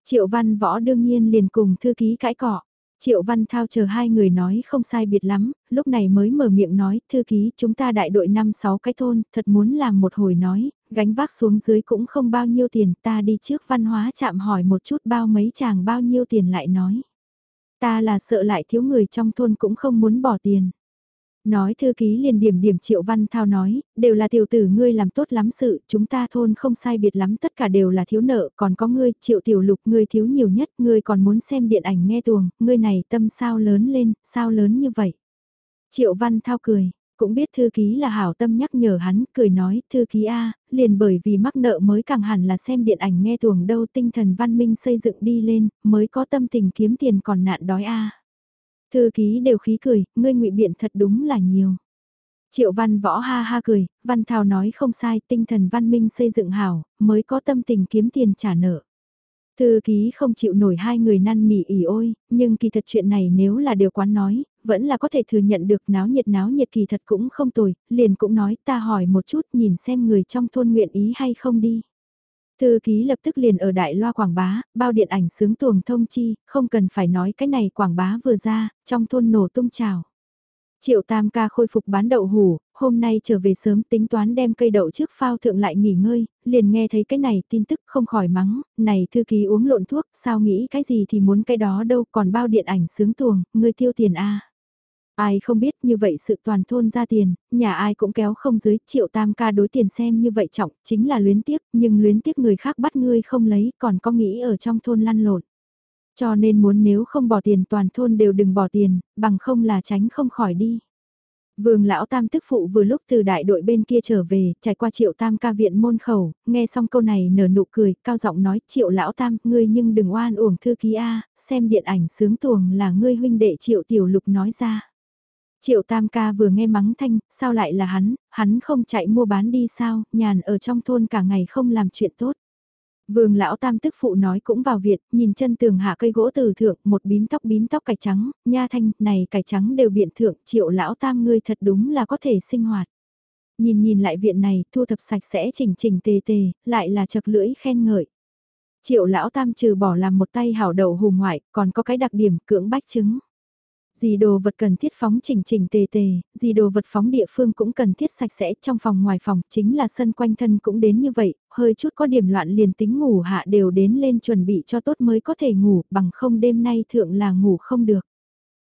Triệu văn võ đương nhiên liền cùng thư ký cãi cọ. Triệu Văn Thao chờ hai người nói không sai biệt lắm, lúc này mới mở miệng nói, thư ký chúng ta đại đội 5-6 cái thôn, thật muốn làm một hồi nói, gánh vác xuống dưới cũng không bao nhiêu tiền, ta đi trước văn hóa chạm hỏi một chút bao mấy chàng bao nhiêu tiền lại nói. Ta là sợ lại thiếu người trong thôn cũng không muốn bỏ tiền. Nói thư ký liền điểm điểm Triệu Văn Thao nói, đều là tiểu tử ngươi làm tốt lắm sự, chúng ta thôn không sai biệt lắm tất cả đều là thiếu nợ, còn có ngươi, Triệu Tiểu Lục ngươi thiếu nhiều nhất, ngươi còn muốn xem điện ảnh nghe tuồng, ngươi này tâm sao lớn lên, sao lớn như vậy. Triệu Văn Thao cười, cũng biết thư ký là hảo tâm nhắc nhở hắn, cười nói, thư ký A, liền bởi vì mắc nợ mới càng hẳn là xem điện ảnh nghe tuồng đâu tinh thần văn minh xây dựng đi lên, mới có tâm tình kiếm tiền còn nạn đói A. Thư ký đều khí cười, ngươi ngụy biện thật đúng là nhiều. Triệu văn võ ha ha cười, văn thao nói không sai, tinh thần văn minh xây dựng hảo, mới có tâm tình kiếm tiền trả nợ. Thư ký không chịu nổi hai người năn nỉ ỉ ôi, nhưng kỳ thật chuyện này nếu là điều quán nói, vẫn là có thể thừa nhận được náo nhiệt náo nhiệt kỳ thật cũng không tồi, liền cũng nói ta hỏi một chút nhìn xem người trong thôn nguyện ý hay không đi. Thư ký lập tức liền ở đại loa quảng bá, bao điện ảnh sướng tuồng thông chi, không cần phải nói cái này quảng bá vừa ra, trong thôn nổ tung trào. Triệu Tam ca khôi phục bán đậu hủ, hôm nay trở về sớm tính toán đem cây đậu trước phao thượng lại nghỉ ngơi, liền nghe thấy cái này tin tức không khỏi mắng, này thư ký uống lộn thuốc, sao nghĩ cái gì thì muốn cái đó đâu còn bao điện ảnh sướng tuồng, ngươi tiêu tiền a Ai không biết như vậy sự toàn thôn ra tiền, nhà ai cũng kéo không dưới, triệu tam ca đối tiền xem như vậy trọng, chính là luyến tiếc, nhưng luyến tiếc người khác bắt ngươi không lấy, còn có nghĩ ở trong thôn lăn lộn. Cho nên muốn nếu không bỏ tiền toàn thôn đều đừng bỏ tiền, bằng không là tránh không khỏi đi. Vương lão tam tức phụ vừa lúc từ đại đội bên kia trở về, trải qua triệu tam ca viện môn khẩu, nghe xong câu này nở nụ cười, cao giọng nói triệu lão tam, ngươi nhưng đừng oan uổng thư ký A, xem điện ảnh sướng tuồng là ngươi huynh đệ triệu tiểu lục nói ra. Triệu tam ca vừa nghe mắng thanh, sao lại là hắn, hắn không chạy mua bán đi sao, nhàn ở trong thôn cả ngày không làm chuyện tốt. Vương lão tam tức phụ nói cũng vào viện nhìn chân tường hạ cây gỗ từ thượng, một bím tóc bím tóc cải trắng, nha thanh, này cải trắng đều biện thượng, triệu lão tam ngươi thật đúng là có thể sinh hoạt. Nhìn nhìn lại viện này, thu thập sạch sẽ chỉnh chỉnh tề tề, lại là chật lưỡi khen ngợi. Triệu lão tam trừ bỏ làm một tay hảo đầu hù ngoại, còn có cái đặc điểm cưỡng bách chứng. Gì đồ vật cần thiết phóng chỉnh chỉnh tề tề, gì đồ vật phóng địa phương cũng cần thiết sạch sẽ trong phòng ngoài phòng, chính là sân quanh thân cũng đến như vậy, hơi chút có điểm loạn liền tính ngủ hạ đều đến lên chuẩn bị cho tốt mới có thể ngủ, bằng không đêm nay thượng là ngủ không được.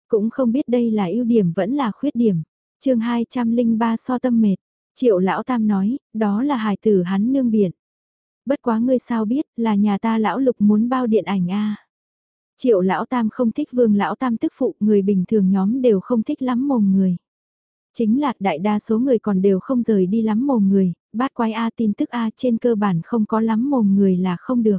Cũng không biết đây là ưu điểm vẫn là khuyết điểm. chương 203 so tâm mệt, triệu lão tam nói, đó là hài tử hắn nương biển. Bất quá ngươi sao biết là nhà ta lão lục muốn bao điện ảnh a Triệu lão tam không thích vương lão tam tức phụ, người bình thường nhóm đều không thích lắm mồm người. Chính là đại đa số người còn đều không rời đi lắm mồm người, bát quái A tin tức A trên cơ bản không có lắm mồm người là không được.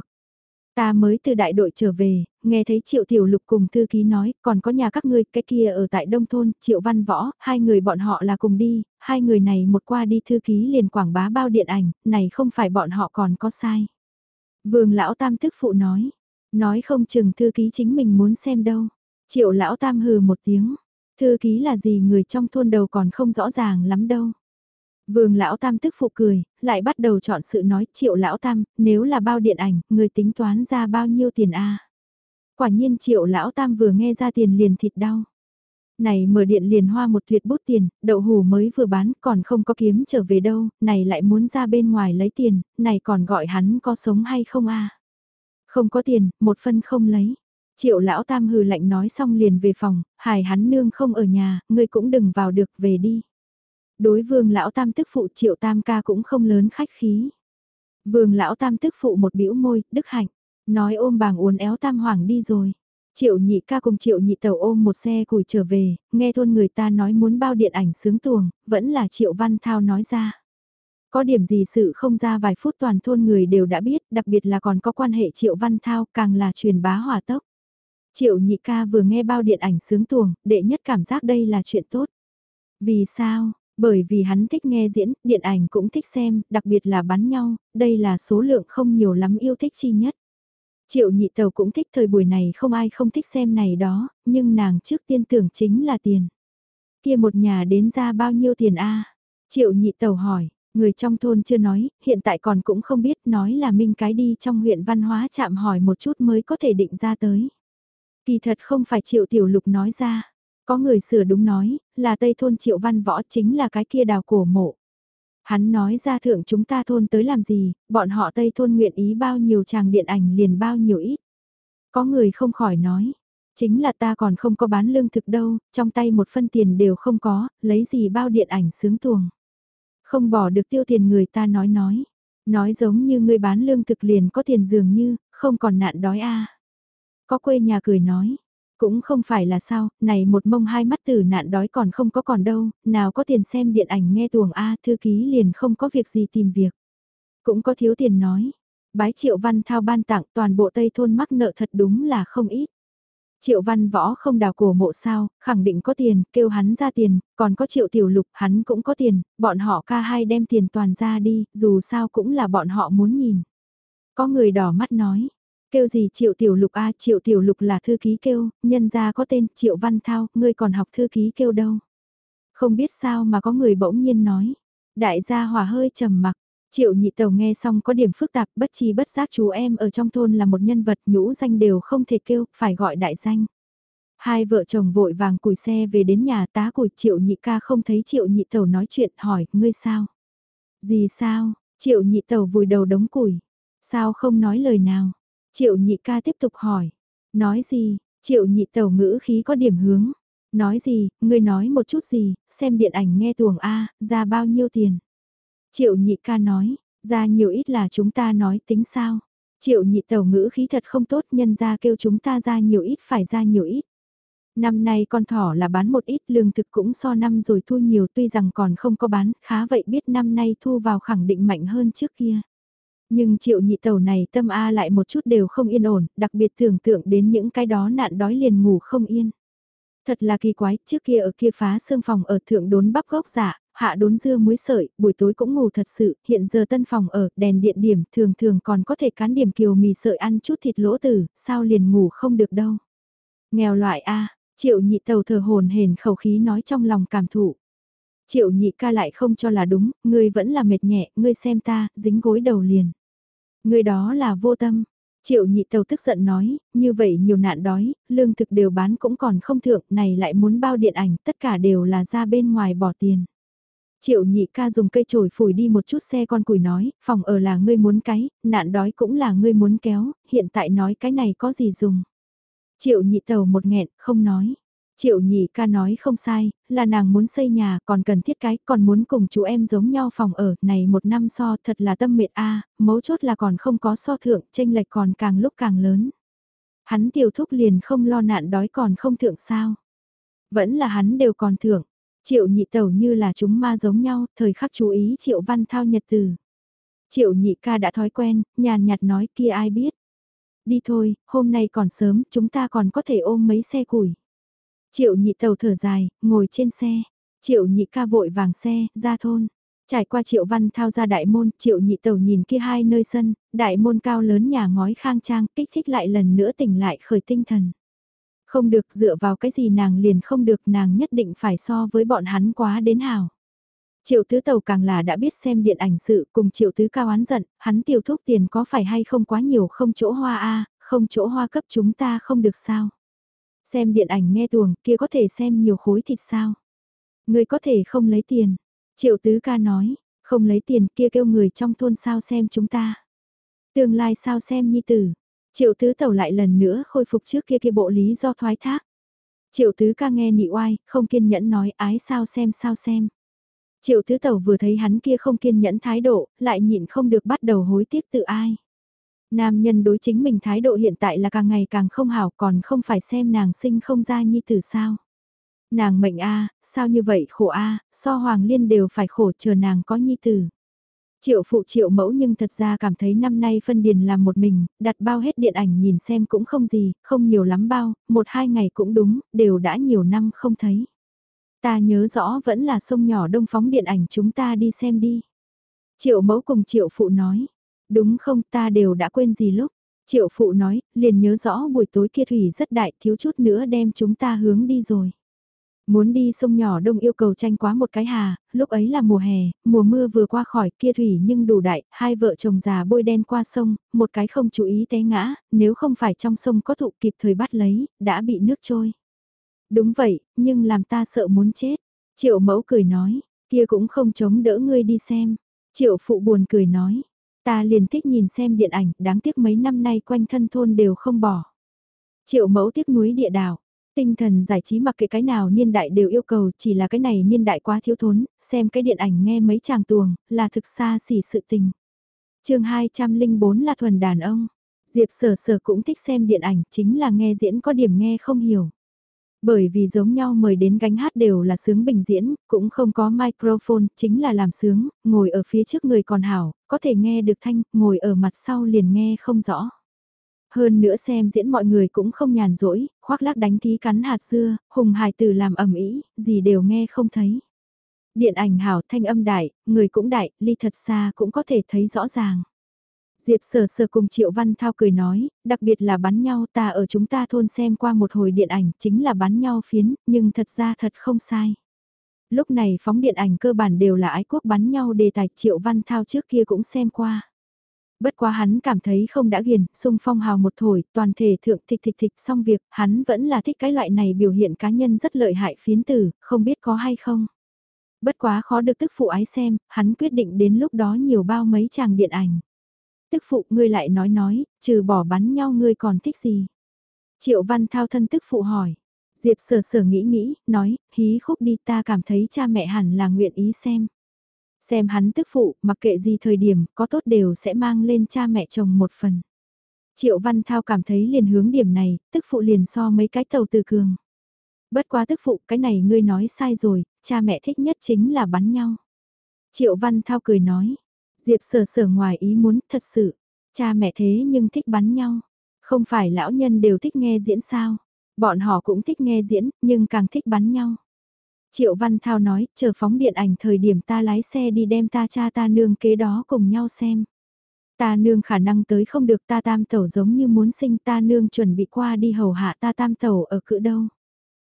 Ta mới từ đại đội trở về, nghe thấy Triệu Tiểu Lục cùng thư ký nói, còn có nhà các ngươi, cái kia ở tại Đông Thôn, Triệu Văn Võ, hai người bọn họ là cùng đi, hai người này một qua đi thư ký liền quảng bá bao điện ảnh, này không phải bọn họ còn có sai. Vương Lão Tam thức phụ nói, Nói không chừng thư ký chính mình muốn xem đâu. Triệu lão tam hừ một tiếng. Thư ký là gì người trong thôn đầu còn không rõ ràng lắm đâu. Vương lão tam tức phụ cười, lại bắt đầu chọn sự nói triệu lão tam, nếu là bao điện ảnh, người tính toán ra bao nhiêu tiền a Quả nhiên triệu lão tam vừa nghe ra tiền liền thịt đau. Này mở điện liền hoa một tuyệt bút tiền, đậu hủ mới vừa bán còn không có kiếm trở về đâu, này lại muốn ra bên ngoài lấy tiền, này còn gọi hắn có sống hay không a không có tiền, một phân không lấy. Triệu lão tam hừ lạnh nói xong liền về phòng, hài hắn nương không ở nhà, ngươi cũng đừng vào được, về đi. Đối vương lão tam tức phụ triệu tam ca cũng không lớn khách khí. Vương lão tam tức phụ một bĩu môi, đức hạnh, nói ôm bàng uốn éo tam hoàng đi rồi. Triệu nhị ca cùng triệu nhị tàu ôm một xe củi trở về, nghe thôn người ta nói muốn bao điện ảnh sướng tuồng, vẫn là triệu văn thao nói ra. Có điểm gì sự không ra vài phút toàn thôn người đều đã biết, đặc biệt là còn có quan hệ Triệu Văn Thao càng là truyền bá hỏa tốc. Triệu nhị ca vừa nghe bao điện ảnh sướng tuồng, đệ nhất cảm giác đây là chuyện tốt. Vì sao? Bởi vì hắn thích nghe diễn, điện ảnh cũng thích xem, đặc biệt là bắn nhau, đây là số lượng không nhiều lắm yêu thích chi nhất. Triệu nhị tàu cũng thích thời buổi này không ai không thích xem này đó, nhưng nàng trước tiên tưởng chính là tiền. Kia một nhà đến ra bao nhiêu tiền a Triệu nhị tàu hỏi, Người trong thôn chưa nói, hiện tại còn cũng không biết nói là Minh cái đi trong huyện văn hóa chạm hỏi một chút mới có thể định ra tới. Kỳ thật không phải Triệu Tiểu Lục nói ra. Có người sửa đúng nói, là Tây thôn Triệu Văn Võ chính là cái kia đào cổ mộ. Hắn nói ra thượng chúng ta thôn tới làm gì, bọn họ Tây thôn nguyện ý bao nhiêu chàng điện ảnh liền bao nhiêu ít. Có người không khỏi nói, Chính là ta còn không có bán lương thực đâu, trong tay một phân tiền đều không có, lấy gì bao điện ảnh sướng tuồng. Không bỏ được tiêu tiền người ta nói nói. Nói giống như người bán lương thực liền có tiền dường như, không còn nạn đói a Có quê nhà cười nói, cũng không phải là sao, này một mông hai mắt tử nạn đói còn không có còn đâu, nào có tiền xem điện ảnh nghe tuồng A thư ký liền không có việc gì tìm việc. Cũng có thiếu tiền nói, bái triệu văn thao ban tặng toàn bộ Tây thôn mắc nợ thật đúng là không ít. Triệu văn võ không đào cổ mộ sao, khẳng định có tiền, kêu hắn ra tiền, còn có triệu tiểu lục hắn cũng có tiền, bọn họ ca hai đem tiền toàn ra đi, dù sao cũng là bọn họ muốn nhìn. Có người đỏ mắt nói, Kêu gì triệu tiểu lục a triệu tiểu lục là thư ký kêu, nhân gia có tên triệu văn thao, ngươi còn học thư ký kêu đâu. Không biết sao mà có người bỗng nhiên nói. Đại gia hòa hơi trầm mặc, triệu nhị tàu nghe xong có điểm phức tạp bất chi bất giác chú em ở trong thôn là một nhân vật nhũ danh đều không thể kêu, phải gọi đại danh. Hai vợ chồng vội vàng cùi xe về đến nhà tá cùi triệu nhị ca không thấy triệu nhị tàu nói chuyện hỏi, ngươi sao? Gì sao? Triệu nhị tàu vùi đầu đống củi. Sao không nói lời nào? Triệu nhị ca tiếp tục hỏi. Nói gì, triệu nhị tàu ngữ khí có điểm hướng. Nói gì, ngươi nói một chút gì, xem điện ảnh nghe tuồng A, ra bao nhiêu tiền. Triệu nhị ca nói, ra nhiều ít là chúng ta nói tính sao. Triệu nhị tẩu ngữ khí thật không tốt nhân ra kêu chúng ta ra nhiều ít phải ra nhiều ít. Năm nay con thỏ là bán một ít lương thực cũng so năm rồi thu nhiều tuy rằng còn không có bán, khá vậy biết năm nay thu vào khẳng định mạnh hơn trước kia. Nhưng triệu nhị tàu này tâm A lại một chút đều không yên ổn, đặc biệt tưởng tượng đến những cái đó nạn đói liền ngủ không yên. Thật là kỳ quái, trước kia ở kia phá xương phòng ở thượng đốn bắp gốc giả, hạ đốn dưa muối sợi, buổi tối cũng ngủ thật sự, hiện giờ tân phòng ở, đèn điện điểm, thường thường còn có thể cán điểm kiều mì sợi ăn chút thịt lỗ tử, sao liền ngủ không được đâu. Nghèo loại A, triệu nhị tàu thờ hồn hền khẩu khí nói trong lòng cảm thụ. Triệu nhị ca lại không cho là đúng, ngươi vẫn là mệt nhẹ, ngươi xem ta, dính gối đầu liền. ngươi đó là vô tâm. Triệu nhị tàu tức giận nói, như vậy nhiều nạn đói, lương thực đều bán cũng còn không thượng, này lại muốn bao điện ảnh, tất cả đều là ra bên ngoài bỏ tiền. Triệu nhị ca dùng cây chổi phủi đi một chút xe con củi nói, phòng ở là ngươi muốn cái, nạn đói cũng là ngươi muốn kéo, hiện tại nói cái này có gì dùng. Triệu nhị tàu một nghẹn, không nói. Triệu nhị ca nói không sai, là nàng muốn xây nhà, còn cần thiết cái, còn muốn cùng chú em giống nhau phòng ở, này một năm so thật là tâm mệt a mấu chốt là còn không có so thượng, tranh lệch còn càng lúc càng lớn. Hắn tiểu thúc liền không lo nạn đói còn không thượng sao. Vẫn là hắn đều còn thượng, triệu nhị tẩu như là chúng ma giống nhau, thời khắc chú ý triệu văn thao nhật từ. Triệu nhị ca đã thói quen, nhàn nhạt nói kia ai biết. Đi thôi, hôm nay còn sớm, chúng ta còn có thể ôm mấy xe củi. Triệu nhị tàu thở dài, ngồi trên xe. Triệu nhị ca vội vàng xe, ra thôn. Trải qua triệu văn thao ra đại môn, triệu nhị tàu nhìn kia hai nơi sân, đại môn cao lớn nhà ngói khang trang, kích thích lại lần nữa tỉnh lại khởi tinh thần. Không được dựa vào cái gì nàng liền không được nàng nhất định phải so với bọn hắn quá đến hào. Triệu tứ tàu càng là đã biết xem điện ảnh sự cùng triệu tứ cao án giận, hắn tiêu thúc tiền có phải hay không quá nhiều không chỗ hoa a không chỗ hoa cấp chúng ta không được sao. Xem điện ảnh nghe tuồng kia có thể xem nhiều khối thịt sao. Người có thể không lấy tiền. Triệu tứ ca nói, không lấy tiền kia kêu người trong thôn sao xem chúng ta. Tương lai sao xem nhi tử. Triệu tứ tẩu lại lần nữa khôi phục trước kia kia bộ lý do thoái thác. Triệu tứ ca nghe nị oai, không kiên nhẫn nói ái sao xem sao xem. Triệu tứ tẩu vừa thấy hắn kia không kiên nhẫn thái độ, lại nhịn không được bắt đầu hối tiếc tự ai. Nam nhân đối chính mình thái độ hiện tại là càng ngày càng không hảo còn không phải xem nàng sinh không ra nhi tử sao. Nàng mệnh a sao như vậy khổ a so Hoàng Liên đều phải khổ chờ nàng có nhi tử. Triệu phụ triệu mẫu nhưng thật ra cảm thấy năm nay phân điền làm một mình, đặt bao hết điện ảnh nhìn xem cũng không gì, không nhiều lắm bao, một hai ngày cũng đúng, đều đã nhiều năm không thấy. Ta nhớ rõ vẫn là sông nhỏ đông phóng điện ảnh chúng ta đi xem đi. Triệu mẫu cùng triệu phụ nói, Đúng không ta đều đã quên gì lúc. Triệu phụ nói, liền nhớ rõ buổi tối kia thủy rất đại thiếu chút nữa đem chúng ta hướng đi rồi. Muốn đi sông nhỏ đông yêu cầu tranh quá một cái hà, lúc ấy là mùa hè, mùa mưa vừa qua khỏi kia thủy nhưng đủ đại, hai vợ chồng già bôi đen qua sông, một cái không chú ý té ngã, nếu không phải trong sông có thụ kịp thời bắt lấy, đã bị nước trôi. Đúng vậy, nhưng làm ta sợ muốn chết. Triệu mẫu cười nói, kia cũng không chống đỡ ngươi đi xem. Triệu phụ buồn cười nói, Ta liền thích nhìn xem điện ảnh, đáng tiếc mấy năm nay quanh thân thôn đều không bỏ. Triệu mẫu tiếc núi địa đảo. Tinh thần giải trí mặc kệ cái nào niên đại đều yêu cầu chỉ là cái này niên đại quá thiếu thốn, xem cái điện ảnh nghe mấy chàng tuồng, là thực xa xỉ sự tình. chương 204 là thuần đàn ông. Diệp sở sở cũng thích xem điện ảnh chính là nghe diễn có điểm nghe không hiểu. Bởi vì giống nhau mời đến gánh hát đều là sướng bình diễn, cũng không có microphone, chính là làm sướng, ngồi ở phía trước người còn hảo, có thể nghe được thanh, ngồi ở mặt sau liền nghe không rõ. Hơn nữa xem diễn mọi người cũng không nhàn rỗi, khoác lác đánh thí cắn hạt dưa, hùng hài từ làm ẩm ý, gì đều nghe không thấy. Điện ảnh hảo thanh âm đại, người cũng đại, ly thật xa cũng có thể thấy rõ ràng. Diệp sờ sờ cùng Triệu Văn Thao cười nói, đặc biệt là bắn nhau ta ở chúng ta thôn xem qua một hồi điện ảnh chính là bắn nhau phiến, nhưng thật ra thật không sai. Lúc này phóng điện ảnh cơ bản đều là ái quốc bắn nhau đề tài Triệu Văn Thao trước kia cũng xem qua. Bất quá hắn cảm thấy không đã ghiền, sung phong hào một thổi, toàn thể thượng thịch thịch thịch xong việc, hắn vẫn là thích cái loại này biểu hiện cá nhân rất lợi hại phiến tử, không biết có hay không. Bất quá khó được tức phụ ái xem, hắn quyết định đến lúc đó nhiều bao mấy chàng điện ảnh. Tức phụ ngươi lại nói nói, trừ bỏ bắn nhau ngươi còn thích gì? Triệu Văn Thao thân tức phụ hỏi. Diệp sở sở nghĩ nghĩ, nói, hí khúc đi ta cảm thấy cha mẹ hẳn là nguyện ý xem. Xem hắn tức phụ, mặc kệ gì thời điểm, có tốt đều sẽ mang lên cha mẹ chồng một phần. Triệu Văn Thao cảm thấy liền hướng điểm này, tức phụ liền so mấy cái tàu từ cường. Bất quá tức phụ, cái này ngươi nói sai rồi, cha mẹ thích nhất chính là bắn nhau. Triệu Văn Thao cười nói, Diệp sở sở ngoài ý muốn thật sự, cha mẹ thế nhưng thích bắn nhau. Không phải lão nhân đều thích nghe diễn sao, bọn họ cũng thích nghe diễn, nhưng càng thích bắn nhau. Triệu Văn Thao nói, chờ phóng điện ảnh thời điểm ta lái xe đi đem ta cha ta nương kế đó cùng nhau xem. Ta nương khả năng tới không được ta tam tẩu giống như muốn sinh ta nương chuẩn bị qua đi hầu hạ ta tam tẩu ở cự đâu.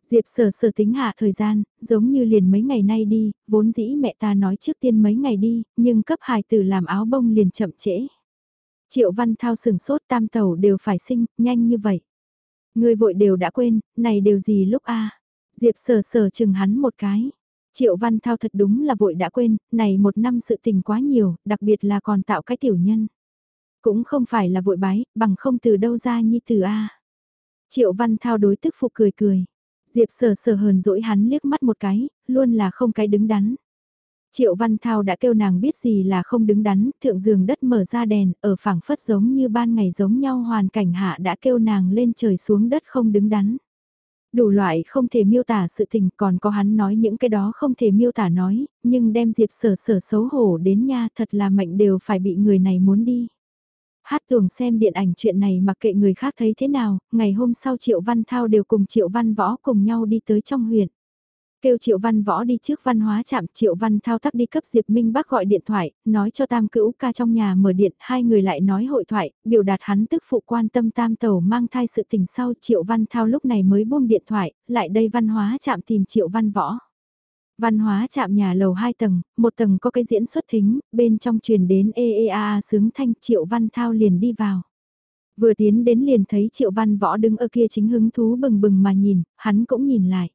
Diệp sở sở tính hạ thời gian, giống như liền mấy ngày nay đi, vốn dĩ mẹ ta nói trước tiên mấy ngày đi, nhưng cấp hài tử làm áo bông liền chậm trễ. Triệu Văn Thao sừng sốt tam tẩu đều phải sinh, nhanh như vậy. Người vội đều đã quên, này đều gì lúc a Diệp sờ sờ chừng hắn một cái. Triệu Văn Thao thật đúng là vội đã quên, này một năm sự tình quá nhiều, đặc biệt là còn tạo cái tiểu nhân. Cũng không phải là vội bái, bằng không từ đâu ra nhi từ A. Triệu Văn Thao đối tức phục cười cười. Diệp sờ sờ hờn dỗi hắn liếc mắt một cái, luôn là không cái đứng đắn. Triệu Văn Thao đã kêu nàng biết gì là không đứng đắn, thượng giường đất mở ra đèn, ở phảng phất giống như ban ngày giống nhau hoàn cảnh hạ đã kêu nàng lên trời xuống đất không đứng đắn. Đủ loại không thể miêu tả sự tình còn có hắn nói những cái đó không thể miêu tả nói, nhưng đem Diệp sở sở xấu hổ đến nha thật là mệnh đều phải bị người này muốn đi. Hát tuồng xem điện ảnh chuyện này mặc kệ người khác thấy thế nào, ngày hôm sau Triệu Văn Thao đều cùng Triệu Văn Võ cùng nhau đi tới trong huyện. Kêu Triệu Văn Võ đi trước văn hóa chạm Triệu Văn Thao tác đi cấp Diệp Minh Bắc gọi điện thoại, nói cho Tam Cữu ca trong nhà mở điện, hai người lại nói hội thoại, biểu đạt hắn tức phụ quan tâm Tam tẩu mang thai sự tình sau Triệu Văn Thao lúc này mới buông điện thoại, lại đây văn hóa chạm tìm Triệu Văn Võ. Văn hóa chạm nhà lầu 2 tầng, một tầng có cái diễn xuất thính, bên trong truyền đến EEA sướng thanh Triệu Văn Thao liền đi vào. Vừa tiến đến liền thấy Triệu Văn Võ đứng ở kia chính hứng thú bừng bừng mà nhìn, hắn cũng nhìn lại.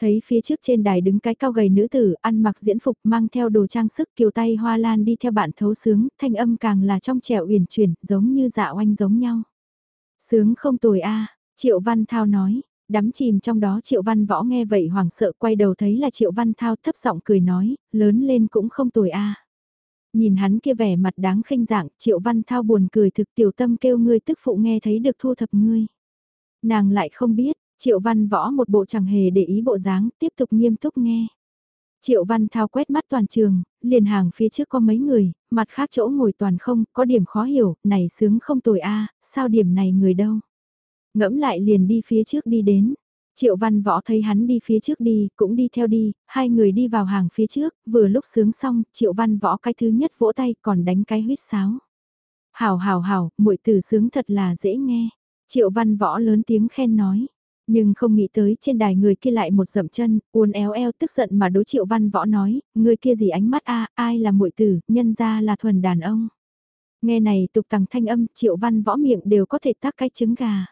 Thấy phía trước trên đài đứng cái cao gầy nữ tử, ăn mặc diễn phục mang theo đồ trang sức kiều tay hoa lan đi theo bạn thấu sướng, thanh âm càng là trong trẻo uyển chuyển, giống như dạ oanh giống nhau. Sướng không tồi a Triệu Văn Thao nói, đắm chìm trong đó Triệu Văn Võ nghe vậy hoảng sợ quay đầu thấy là Triệu Văn Thao thấp giọng cười nói, lớn lên cũng không tồi a Nhìn hắn kia vẻ mặt đáng khinh dạng, Triệu Văn Thao buồn cười thực tiểu tâm kêu ngươi tức phụ nghe thấy được thu thập ngươi. Nàng lại không biết, Triệu Văn Võ một bộ chẳng hề để ý bộ dáng, tiếp tục nghiêm túc nghe. Triệu Văn Thao quét mắt toàn trường, liền hàng phía trước có mấy người, mặt khác chỗ ngồi toàn không, có điểm khó hiểu, này sướng không tồi a, sao điểm này người đâu. Ngẫm lại liền đi phía trước đi đến. Triệu Văn Võ thấy hắn đi phía trước đi, cũng đi theo đi, hai người đi vào hàng phía trước, vừa lúc sướng xong, Triệu Văn Võ cái thứ nhất vỗ tay còn đánh cái huyết sáo. Hảo hảo hảo, muội tử sướng thật là dễ nghe. Triệu Văn Võ lớn tiếng khen nói. Nhưng không nghĩ tới trên đài người kia lại một dậm chân, uốn éo eo tức giận mà đối triệu văn võ nói, người kia gì ánh mắt a ai là muội tử, nhân ra là thuần đàn ông. Nghe này tục tằng thanh âm, triệu văn võ miệng đều có thể tác cái trứng gà.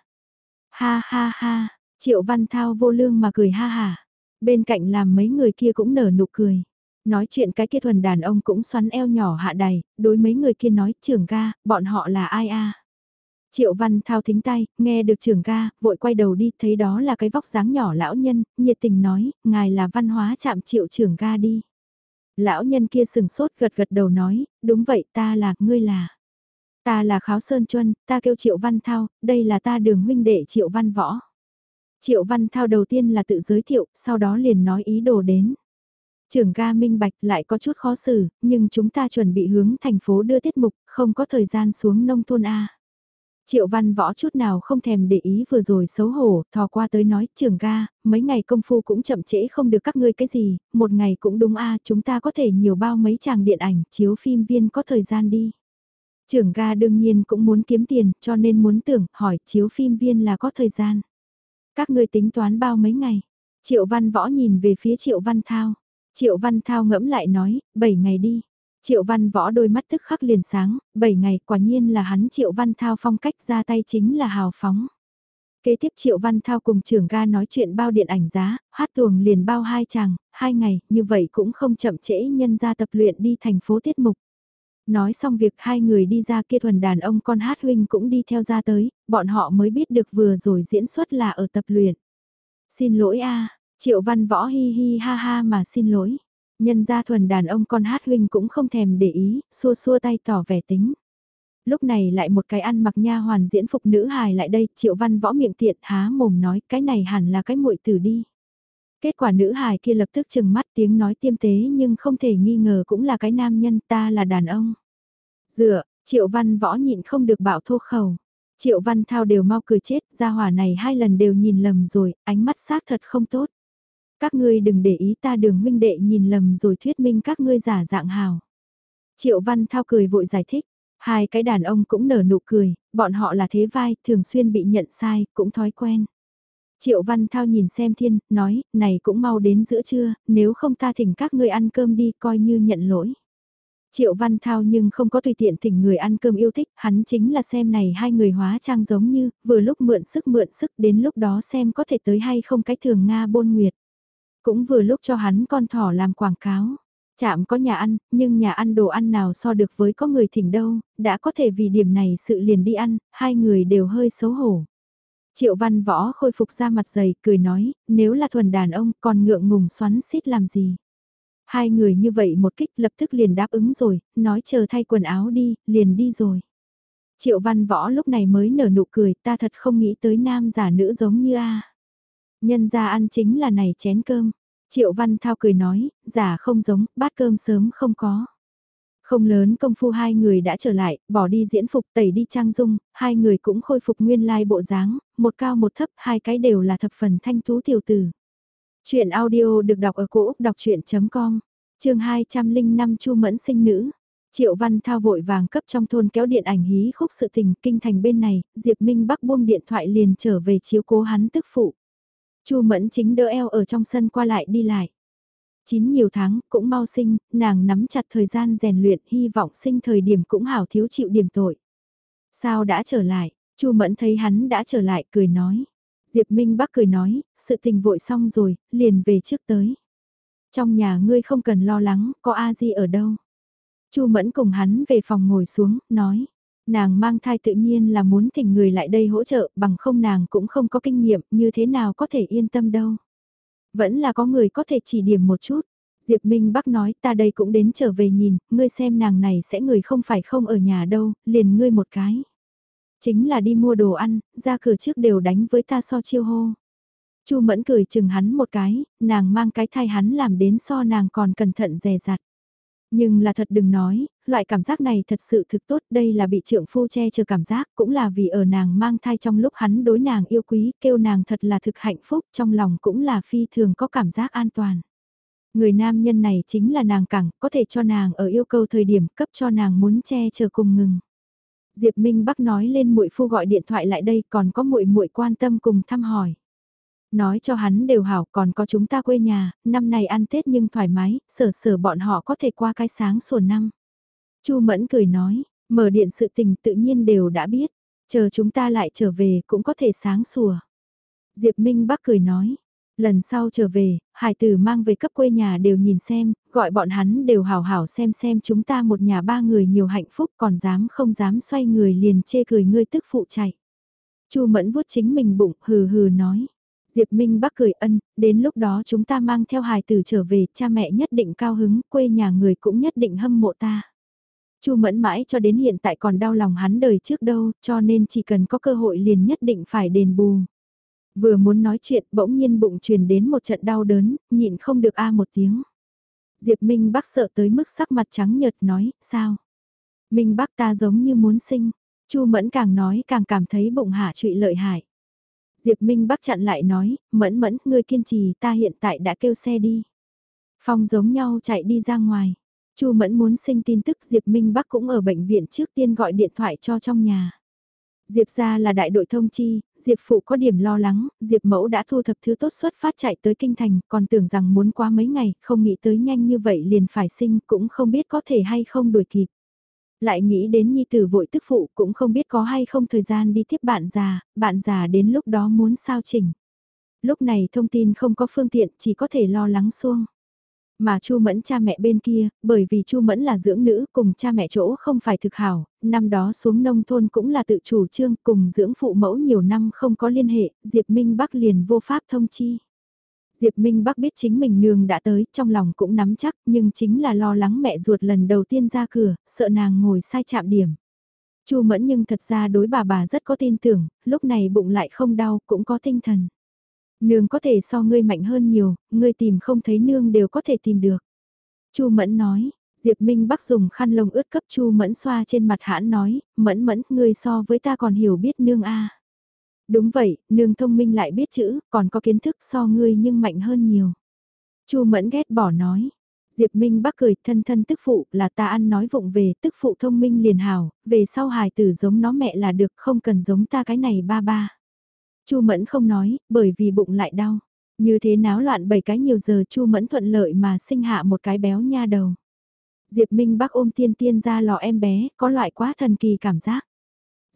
Ha ha ha, triệu văn thao vô lương mà cười ha ha. Bên cạnh làm mấy người kia cũng nở nụ cười. Nói chuyện cái kia thuần đàn ông cũng xoắn eo nhỏ hạ đài, đối mấy người kia nói trưởng ga, bọn họ là ai a Triệu Văn Thao thính tay, nghe được trưởng ca, vội quay đầu đi, thấy đó là cái vóc dáng nhỏ lão nhân, nhiệt tình nói, ngài là văn hóa chạm triệu trưởng ca đi. Lão nhân kia sừng sốt gật gật đầu nói, đúng vậy ta là, ngươi là. Ta là Kháo Sơn Chuân, ta kêu Triệu Văn Thao, đây là ta đường huynh đệ Triệu Văn Võ. Triệu Văn Thao đầu tiên là tự giới thiệu, sau đó liền nói ý đồ đến. Trưởng ca minh bạch lại có chút khó xử, nhưng chúng ta chuẩn bị hướng thành phố đưa tiết mục, không có thời gian xuống nông thôn A. Triệu văn võ chút nào không thèm để ý vừa rồi xấu hổ, thò qua tới nói, trưởng ca, mấy ngày công phu cũng chậm trễ không được các ngươi cái gì, một ngày cũng đúng a chúng ta có thể nhiều bao mấy chàng điện ảnh, chiếu phim viên có thời gian đi. Trưởng ca đương nhiên cũng muốn kiếm tiền, cho nên muốn tưởng, hỏi chiếu phim viên là có thời gian. Các ngươi tính toán bao mấy ngày? Triệu văn võ nhìn về phía triệu văn thao. Triệu văn thao ngẫm lại nói, 7 ngày đi. Triệu văn võ đôi mắt tức khắc liền sáng, 7 ngày quả nhiên là hắn triệu văn thao phong cách ra tay chính là hào phóng. Kế tiếp Triệu Văn Thao cùng trưởng ga nói chuyện bao điện ảnh giá, hát tuồng liền bao hai chàng, hai ngày, như vậy cũng không chậm trễ nhân ra tập luyện đi thành phố tiết mục. Nói xong việc hai người đi ra kia thuần đàn ông con hát huynh cũng đi theo ra tới, bọn họ mới biết được vừa rồi diễn xuất là ở tập luyện. Xin lỗi a Triệu Văn Võ hi hi ha ha mà xin lỗi. Nhân gia thuần đàn ông con hát huynh cũng không thèm để ý, xua xua tay tỏ vẻ tính. Lúc này lại một cái ăn mặc nha hoàn diễn phục nữ hài lại đây, triệu văn võ miệng tiện há mồm nói cái này hẳn là cái muội tử đi. Kết quả nữ hài kia lập tức chừng mắt tiếng nói tiêm tế nhưng không thể nghi ngờ cũng là cái nam nhân ta là đàn ông. Dựa, triệu văn võ nhịn không được bảo thô khẩu. Triệu văn thao đều mau cười chết, gia hỏa này hai lần đều nhìn lầm rồi, ánh mắt xác thật không tốt. Các ngươi đừng để ý ta đường huynh đệ nhìn lầm rồi thuyết minh các ngươi giả dạng hào. Triệu Văn Thao cười vội giải thích, hai cái đàn ông cũng nở nụ cười, bọn họ là thế vai, thường xuyên bị nhận sai, cũng thói quen. Triệu Văn Thao nhìn xem thiên, nói, này cũng mau đến giữa trưa, nếu không ta thỉnh các ngươi ăn cơm đi coi như nhận lỗi. Triệu Văn Thao nhưng không có tùy tiện thỉnh người ăn cơm yêu thích, hắn chính là xem này hai người hóa trang giống như, vừa lúc mượn sức mượn sức đến lúc đó xem có thể tới hay không cái thường Nga bôn nguyệt. Cũng vừa lúc cho hắn con thỏ làm quảng cáo. Chạm có nhà ăn, nhưng nhà ăn đồ ăn nào so được với có người thỉnh đâu, đã có thể vì điểm này sự liền đi ăn, hai người đều hơi xấu hổ. Triệu văn võ khôi phục ra mặt dày, cười nói, nếu là thuần đàn ông còn ngượng ngùng xoắn xít làm gì. Hai người như vậy một kích lập tức liền đáp ứng rồi, nói chờ thay quần áo đi, liền đi rồi. Triệu văn võ lúc này mới nở nụ cười, ta thật không nghĩ tới nam giả nữ giống như a. Nhân ra ăn chính là này chén cơm. Triệu Văn Thao cười nói, giả không giống, bát cơm sớm không có. Không lớn công phu hai người đã trở lại, bỏ đi diễn phục tẩy đi trang dung, hai người cũng khôi phục nguyên lai bộ dáng, một cao một thấp, hai cái đều là thập phần thanh thú tiểu tử. Chuyện audio được đọc ở cổ Úc đọc chuyện.com, trường 205 Chu Mẫn sinh nữ. Triệu Văn Thao vội vàng cấp trong thôn kéo điện ảnh hí khúc sự tình kinh thành bên này, Diệp Minh Bắc buông điện thoại liền trở về chiếu cố hắn tức phụ. Chu Mẫn chính đỡ eo ở trong sân qua lại đi lại. Chín nhiều tháng, cũng mau sinh, nàng nắm chặt thời gian rèn luyện, hy vọng sinh thời điểm cũng hảo thiếu chịu điểm tội. Sao đã trở lại? Chu Mẫn thấy hắn đã trở lại, cười nói. Diệp Minh Bắc cười nói, sự tình vội xong rồi, liền về trước tới. Trong nhà ngươi không cần lo lắng, có A Di ở đâu. Chu Mẫn cùng hắn về phòng ngồi xuống, nói. Nàng mang thai tự nhiên là muốn thỉnh người lại đây hỗ trợ, bằng không nàng cũng không có kinh nghiệm, như thế nào có thể yên tâm đâu. Vẫn là có người có thể chỉ điểm một chút. Diệp Minh Bắc nói ta đây cũng đến trở về nhìn, ngươi xem nàng này sẽ người không phải không ở nhà đâu, liền ngươi một cái. Chính là đi mua đồ ăn, ra cửa trước đều đánh với ta so chiêu hô. Chu Mẫn cười chừng hắn một cái, nàng mang cái thai hắn làm đến so nàng còn cẩn thận dè dặt. Nhưng là thật đừng nói, loại cảm giác này thật sự thực tốt, đây là bị trượng phu che chờ cảm giác, cũng là vì ở nàng mang thai trong lúc hắn đối nàng yêu quý, kêu nàng thật là thực hạnh phúc, trong lòng cũng là phi thường có cảm giác an toàn. Người nam nhân này chính là nàng cẳng, có thể cho nàng ở yêu cầu thời điểm cấp cho nàng muốn che chờ cùng ngừng. Diệp Minh Bắc nói lên muội phu gọi điện thoại lại đây còn có muội muội quan tâm cùng thăm hỏi. Nói cho hắn đều hảo còn có chúng ta quê nhà, năm nay ăn Tết nhưng thoải mái, sở sở bọn họ có thể qua cái sáng sổ năm. Chu Mẫn cười nói, mở điện sự tình tự nhiên đều đã biết, chờ chúng ta lại trở về cũng có thể sáng sủa. Diệp Minh Bắc cười nói, Lần sau trở về, hải tử mang về cấp quê nhà đều nhìn xem, gọi bọn hắn đều hảo hảo xem xem chúng ta một nhà ba người nhiều hạnh phúc còn dám không dám xoay người liền chê cười ngươi tức phụ chạy. Chu Mẫn vuốt chính mình bụng hừ hừ nói. Diệp Minh Bắc cười ân, đến lúc đó chúng ta mang theo hài tử trở về, cha mẹ nhất định cao hứng, quê nhà người cũng nhất định hâm mộ ta. Chu Mẫn mãi cho đến hiện tại còn đau lòng hắn đời trước đâu, cho nên chỉ cần có cơ hội liền nhất định phải đền bù. Vừa muốn nói chuyện bỗng nhiên bụng truyền đến một trận đau đớn, nhịn không được a một tiếng. Diệp Minh Bắc sợ tới mức sắc mặt trắng nhợt nói, sao? Minh Bắc ta giống như muốn sinh. Chu Mẫn càng nói càng cảm thấy bụng hạ trụy lợi hại. Diệp Minh Bắc chặn lại nói, Mẫn Mẫn, ngươi kiên trì ta hiện tại đã kêu xe đi. Phong giống nhau chạy đi ra ngoài. Chu Mẫn muốn sinh tin tức Diệp Minh Bắc cũng ở bệnh viện trước tiên gọi điện thoại cho trong nhà. Diệp ra là đại đội thông chi, Diệp phụ có điểm lo lắng, Diệp mẫu đã thu thập thứ tốt xuất phát chạy tới kinh thành, còn tưởng rằng muốn qua mấy ngày, không nghĩ tới nhanh như vậy liền phải sinh, cũng không biết có thể hay không đuổi kịp. Lại nghĩ đến nhi tử vội tức phụ cũng không biết có hay không thời gian đi tiếp bạn già, bạn già đến lúc đó muốn sao chỉnh. Lúc này thông tin không có phương tiện chỉ có thể lo lắng xuông. Mà Chu Mẫn cha mẹ bên kia, bởi vì Chu Mẫn là dưỡng nữ cùng cha mẹ chỗ không phải thực hảo, năm đó xuống nông thôn cũng là tự chủ trương cùng dưỡng phụ mẫu nhiều năm không có liên hệ, Diệp Minh Bắc liền vô pháp thông chi. Diệp Minh Bắc biết chính mình nương đã tới, trong lòng cũng nắm chắc, nhưng chính là lo lắng mẹ ruột lần đầu tiên ra cửa, sợ nàng ngồi sai chạm điểm. Chu Mẫn nhưng thật ra đối bà bà rất có tin tưởng, lúc này bụng lại không đau, cũng có tinh thần. Nương có thể so ngươi mạnh hơn nhiều, ngươi tìm không thấy nương đều có thể tìm được. Chu Mẫn nói, Diệp Minh Bắc dùng khăn lông ướt cấp Chu Mẫn xoa trên mặt hãn nói, Mẫn Mẫn, ngươi so với ta còn hiểu biết nương a. Đúng vậy, nương thông minh lại biết chữ, còn có kiến thức so ngươi nhưng mạnh hơn nhiều. Chu Mẫn ghét bỏ nói. Diệp Minh Bắc cười thân thân tức phụ là ta ăn nói vụng về tức phụ thông minh liền hào, về sau hài tử giống nó mẹ là được không cần giống ta cái này ba ba. Chu Mẫn không nói, bởi vì bụng lại đau. Như thế náo loạn bảy cái nhiều giờ Chu Mẫn thuận lợi mà sinh hạ một cái béo nha đầu. Diệp Minh Bắc ôm tiên tiên ra lò em bé, có loại quá thần kỳ cảm giác.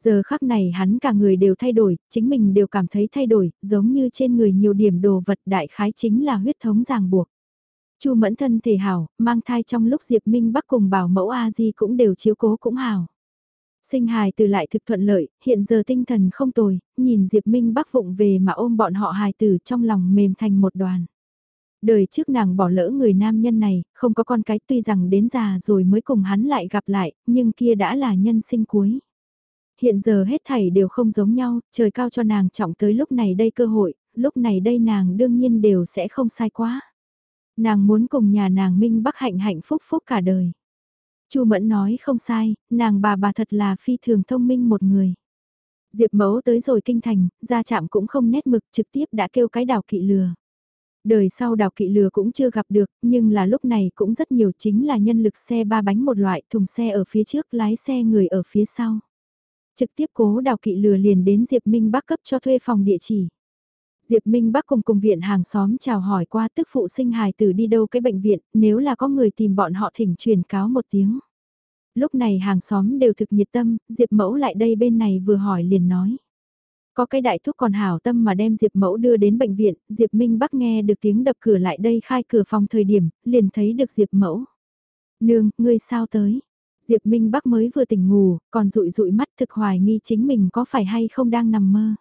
Giờ khắc này hắn cả người đều thay đổi, chính mình đều cảm thấy thay đổi, giống như trên người nhiều điểm đồ vật đại khái chính là huyết thống ràng buộc. Chu Mẫn thân thể hảo, mang thai trong lúc Diệp Minh Bắc cùng bảo mẫu A Di cũng đều chiếu cố cũng hảo. Sinh hài từ lại thực thuận lợi, hiện giờ tinh thần không tồi, nhìn Diệp Minh Bắc vụng về mà ôm bọn họ hài tử trong lòng mềm thành một đoàn. Đời trước nàng bỏ lỡ người nam nhân này, không có con cái tuy rằng đến già rồi mới cùng hắn lại gặp lại, nhưng kia đã là nhân sinh cuối. Hiện giờ hết thảy đều không giống nhau, trời cao cho nàng trọng tới lúc này đây cơ hội, lúc này đây nàng đương nhiên đều sẽ không sai quá. Nàng muốn cùng nhà nàng Minh Bắc hạnh hạnh phúc phúc cả đời. Chu Mẫn nói không sai, nàng bà bà thật là phi thường thông minh một người. Diệp mẫu tới rồi kinh thành, ra chạm cũng không nét mực trực tiếp đã kêu cái đào kỵ lừa. Đời sau đào kỵ lừa cũng chưa gặp được, nhưng là lúc này cũng rất nhiều chính là nhân lực xe ba bánh một loại, thùng xe ở phía trước, lái xe người ở phía sau. Trực tiếp cố đào kỵ lừa liền đến Diệp Minh Bắc cấp cho thuê phòng địa chỉ. Diệp Minh Bắc cùng cùng viện hàng xóm chào hỏi qua tức phụ sinh hài tử đi đâu cái bệnh viện, nếu là có người tìm bọn họ thỉnh truyền cáo một tiếng. Lúc này hàng xóm đều thực nhiệt tâm, Diệp Mẫu lại đây bên này vừa hỏi liền nói. Có cái đại thuốc còn hảo tâm mà đem Diệp Mẫu đưa đến bệnh viện, Diệp Minh Bắc nghe được tiếng đập cửa lại đây khai cửa phòng thời điểm, liền thấy được Diệp Mẫu. Nương, ngươi sao tới? Diệp Minh Bắc mới vừa tỉnh ngủ, còn rụi rụi mắt thực hoài nghi chính mình có phải hay không đang nằm mơ.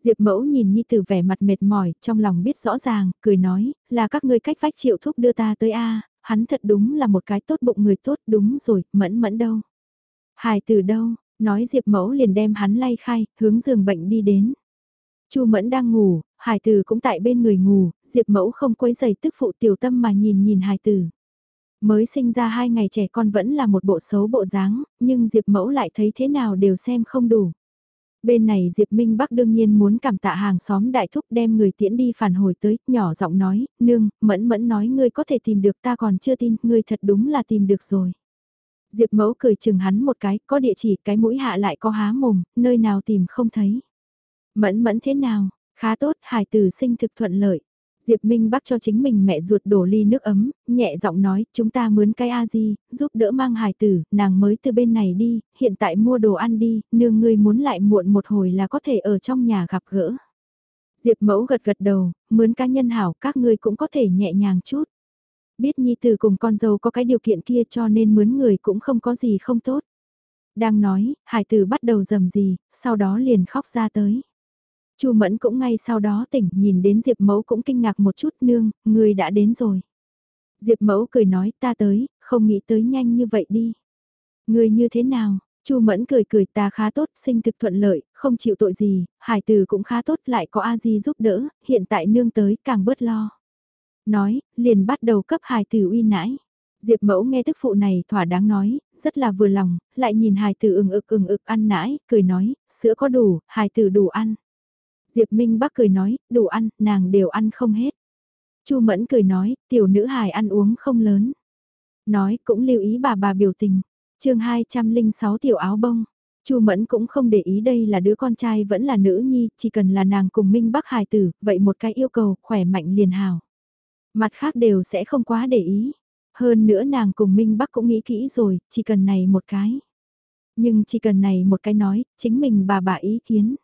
Diệp mẫu nhìn Nhi Tử vẻ mặt mệt mỏi, trong lòng biết rõ ràng, cười nói, là các ngươi cách vách triệu thúc đưa ta tới A, hắn thật đúng là một cái tốt bụng người tốt, đúng rồi, mẫn mẫn đâu. Hài từ đâu, nói Diệp mẫu liền đem hắn lay khai, hướng giường bệnh đi đến. Chu mẫn đang ngủ, Hải tử cũng tại bên người ngủ, Diệp mẫu không quấy giày tức phụ tiểu tâm mà nhìn nhìn Hải tử. Mới sinh ra hai ngày trẻ con vẫn là một bộ xấu bộ dáng, nhưng Diệp mẫu lại thấy thế nào đều xem không đủ. Bên này Diệp Minh Bắc đương nhiên muốn cảm tạ hàng xóm đại thúc đem người tiễn đi phản hồi tới, nhỏ giọng nói, nương, mẫn mẫn nói ngươi có thể tìm được ta còn chưa tin, ngươi thật đúng là tìm được rồi. Diệp mẫu cười chừng hắn một cái, có địa chỉ, cái mũi hạ lại có há mồm, nơi nào tìm không thấy. Mẫn mẫn thế nào, khá tốt, hài tử sinh thực thuận lợi. Diệp Minh Bắc cho chính mình mẹ ruột đổ ly nước ấm, nhẹ giọng nói, chúng ta mướn cái a di, giúp đỡ mang hài tử, nàng mới từ bên này đi, hiện tại mua đồ ăn đi, nương ngươi muốn lại muộn một hồi là có thể ở trong nhà gặp gỡ. Diệp mẫu gật gật đầu, mướn cá nhân hảo các ngươi cũng có thể nhẹ nhàng chút. Biết nhi tử cùng con dâu có cái điều kiện kia cho nên mướn người cũng không có gì không tốt. Đang nói, hải tử bắt đầu dầm gì, sau đó liền khóc ra tới. Chu Mẫn cũng ngay sau đó tỉnh, nhìn đến Diệp Mẫu cũng kinh ngạc một chút, nương, người đã đến rồi. Diệp Mẫu cười nói, ta tới, không nghĩ tới nhanh như vậy đi. Người như thế nào? Chu Mẫn cười cười ta khá tốt, sinh thực thuận lợi, không chịu tội gì, hải tử cũng khá tốt, lại có A Di giúp đỡ, hiện tại nương tới, càng bớt lo. Nói, liền bắt đầu cấp hải tử uy nãi. Diệp mẫu nghe tức phụ này thỏa đáng nói, rất là vừa lòng, lại nhìn hài tử ừng ực ừng ực ăn nãi, cười nói, sữa có đủ, hài tử đủ ăn. Diệp Minh Bắc cười nói, đủ ăn, nàng đều ăn không hết. Chu Mẫn cười nói, tiểu nữ hài ăn uống không lớn. Nói cũng lưu ý bà bà biểu tình. chương 206 tiểu áo bông. Chu Mẫn cũng không để ý đây là đứa con trai vẫn là nữ nhi, chỉ cần là nàng cùng Minh Bắc hài tử, vậy một cái yêu cầu, khỏe mạnh liền hào. Mặt khác đều sẽ không quá để ý. Hơn nữa nàng cùng Minh Bắc cũng nghĩ kỹ rồi, chỉ cần này một cái. Nhưng chỉ cần này một cái nói, chính mình bà bà ý kiến.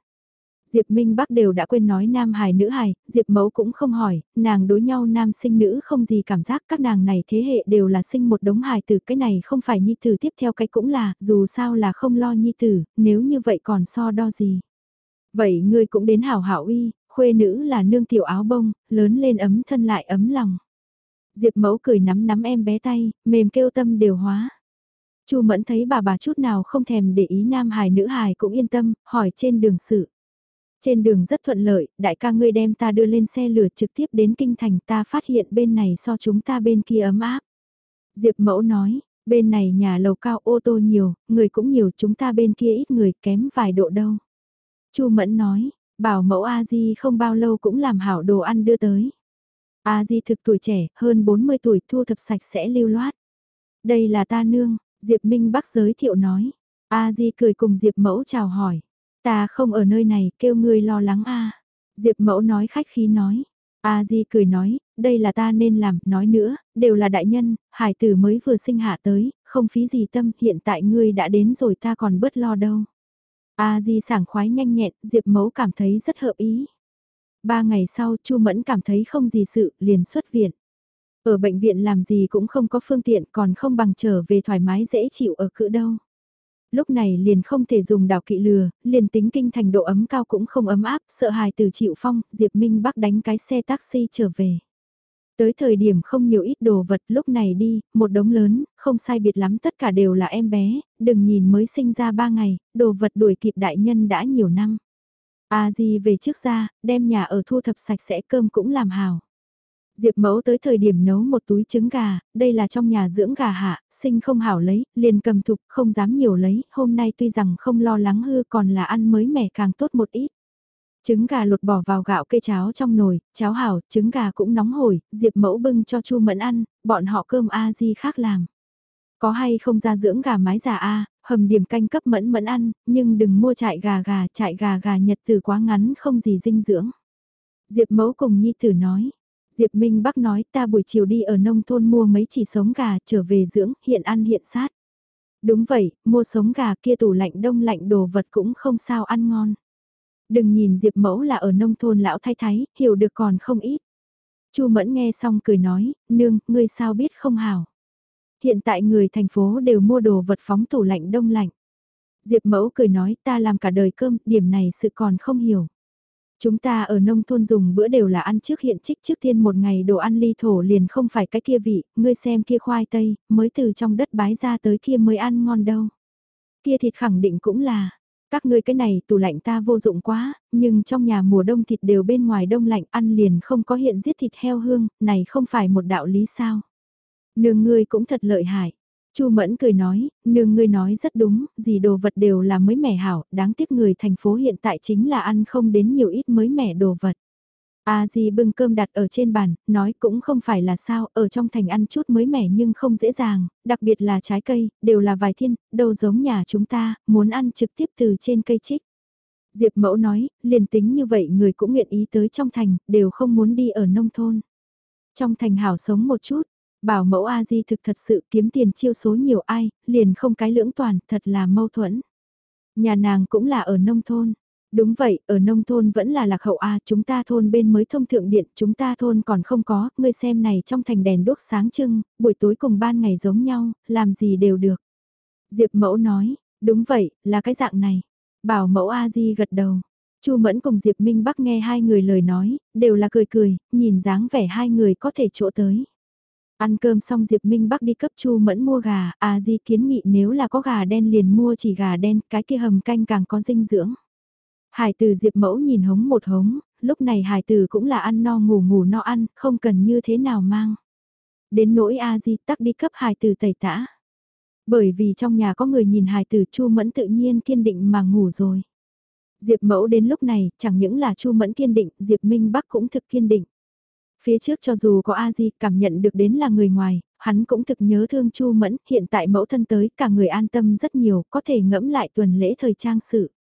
Diệp Minh Bắc đều đã quên nói nam hài nữ hài, Diệp Mẫu cũng không hỏi, nàng đối nhau nam sinh nữ không gì cảm giác các nàng này thế hệ đều là sinh một đống hài từ cái này không phải nhi tử tiếp theo cái cũng là, dù sao là không lo nhi tử, nếu như vậy còn so đo gì. Vậy ngươi cũng đến hảo hảo uy, khuê nữ là nương tiểu áo bông, lớn lên ấm thân lại ấm lòng. Diệp Mẫu cười nắm nắm em bé tay, mềm kêu tâm đều hóa. Chu Mẫn thấy bà bà chút nào không thèm để ý nam hài nữ hài cũng yên tâm, hỏi trên đường sự. Trên đường rất thuận lợi, đại ca ngươi đem ta đưa lên xe lửa trực tiếp đến kinh thành ta phát hiện bên này so chúng ta bên kia ấm áp. Diệp mẫu nói, bên này nhà lầu cao ô tô nhiều, người cũng nhiều chúng ta bên kia ít người kém vài độ đâu. Chu Mẫn nói, bảo mẫu A Di không bao lâu cũng làm hảo đồ ăn đưa tới. A Di thực tuổi trẻ, hơn 40 tuổi thu thập sạch sẽ lưu loát. Đây là ta nương, Diệp Minh Bắc giới thiệu nói. A Di cười cùng Diệp Mẫu chào hỏi. Ta không ở nơi này, kêu ngươi lo lắng a. Diệp Mẫu nói khách khí nói. A Di cười nói, đây là ta nên làm, nói nữa, đều là đại nhân, hải tử mới vừa sinh hạ tới, không phí gì tâm, hiện tại ngươi đã đến rồi ta còn bớt lo đâu. A Di sảng khoái nhanh nhẹn, Diệp Mẫu cảm thấy rất hợp ý. Ba ngày sau, Chu Mẫn cảm thấy không gì sự, liền xuất viện. Ở bệnh viện làm gì cũng không có phương tiện, còn không bằng trở về thoải mái dễ chịu ở cữ đâu lúc này liền không thể dùng đảo kỵ lừa, liền tính kinh thành độ ấm cao cũng không ấm áp, sợ hài từ chịu phong, Diệp Minh Bắc đánh cái xe taxi trở về. Tới thời điểm không nhiều ít đồ vật lúc này đi, một đống lớn, không sai biệt lắm tất cả đều là em bé, đừng nhìn mới sinh ra ba ngày, đồ vật đuổi kịp đại nhân đã nhiều năm. A Di về trước ra, đem nhà ở thu thập sạch sẽ cơm cũng làm hào. Diệp mẫu tới thời điểm nấu một túi trứng gà, đây là trong nhà dưỡng gà hạ, sinh không hảo lấy, liền cầm thục, không dám nhiều lấy, hôm nay tuy rằng không lo lắng hư còn là ăn mới mẻ càng tốt một ít. Trứng gà lột bỏ vào gạo cây cháo trong nồi, cháo hảo, trứng gà cũng nóng hổi, Diệp mẫu bưng cho Chu Mẫn ăn, bọn họ cơm A di khác làm. Có hay không ra dưỡng gà mái già A, hầm điểm canh cấp mẫn mẫn ăn, nhưng đừng mua chạy gà gà, chạy gà gà nhật từ quá ngắn không gì dinh dưỡng. Diệp mẫu cùng Nhi Tử nói, Diệp Minh Bắc nói ta buổi chiều đi ở nông thôn mua mấy chỉ sống gà trở về dưỡng, hiện ăn hiện sát. Đúng vậy, mua sống gà kia tủ lạnh đông lạnh đồ vật cũng không sao ăn ngon. Đừng nhìn Diệp Mẫu là ở nông thôn lão thay thái, hiểu được còn không ít. Chu Mẫn nghe xong cười nói, nương, ngươi sao biết không hảo. Hiện tại người thành phố đều mua đồ vật phóng tủ lạnh đông lạnh. Diệp Mẫu cười nói ta làm cả đời cơm, điểm này sự còn không hiểu. Chúng ta ở nông thôn dùng bữa đều là ăn trước hiện trích trước tiên một ngày đồ ăn ly thổ liền không phải cái kia vị, ngươi xem kia khoai tây, mới từ trong đất bái ra tới kia mới ăn ngon đâu. Kia thịt khẳng định cũng là, các ngươi cái này tủ lạnh ta vô dụng quá, nhưng trong nhà mùa đông thịt đều bên ngoài đông lạnh ăn liền không có hiện giết thịt heo hương, này không phải một đạo lý sao. Nương ngươi cũng thật lợi hại. Chu Mẫn cười nói, nương ngươi nói rất đúng, gì đồ vật đều là mới mẻ hảo, đáng tiếc người thành phố hiện tại chính là ăn không đến nhiều ít mới mẻ đồ vật. A Di bưng cơm đặt ở trên bàn, nói cũng không phải là sao, ở trong thành ăn chút mới mẻ nhưng không dễ dàng, đặc biệt là trái cây, đều là vài thiên, đâu giống nhà chúng ta, muốn ăn trực tiếp từ trên cây trích. Diệp Mẫu nói, liền tính như vậy người cũng nguyện ý tới trong thành, đều không muốn đi ở nông thôn. Trong thành hảo sống một chút, Bảo mẫu A-di thực thật sự kiếm tiền chiêu số nhiều ai, liền không cái lưỡng toàn, thật là mâu thuẫn. Nhà nàng cũng là ở nông thôn. Đúng vậy, ở nông thôn vẫn là lạc hậu A, chúng ta thôn bên mới thông thượng điện, chúng ta thôn còn không có, ngươi xem này trong thành đèn đốt sáng trưng, buổi tối cùng ban ngày giống nhau, làm gì đều được. Diệp mẫu nói, đúng vậy, là cái dạng này. Bảo mẫu A-di gật đầu. Chu Mẫn cùng Diệp Minh Bắc nghe hai người lời nói, đều là cười cười, nhìn dáng vẻ hai người có thể chỗ tới. Ăn cơm xong Diệp Minh Bắc đi cấp Chu Mẫn mua gà, A Di kiến nghị nếu là có gà đen liền mua chỉ gà đen, cái kia hầm canh càng có dinh dưỡng. Hải từ Diệp Mẫu nhìn hống một hống, lúc này Hải từ cũng là ăn no ngủ ngủ no ăn, không cần như thế nào mang. Đến nỗi A Di tắc đi cấp Hải từ tẩy tã. Bởi vì trong nhà có người nhìn Hải từ Chu Mẫn tự nhiên kiên định mà ngủ rồi. Diệp Mẫu đến lúc này, chẳng những là Chu Mẫn kiên định, Diệp Minh Bắc cũng thực kiên định. Phía trước cho dù có A Di cảm nhận được đến là người ngoài, hắn cũng thực nhớ thương Chu Mẫn, hiện tại mẫu thân tới cả người an tâm rất nhiều, có thể ngẫm lại tuần lễ thời trang sự.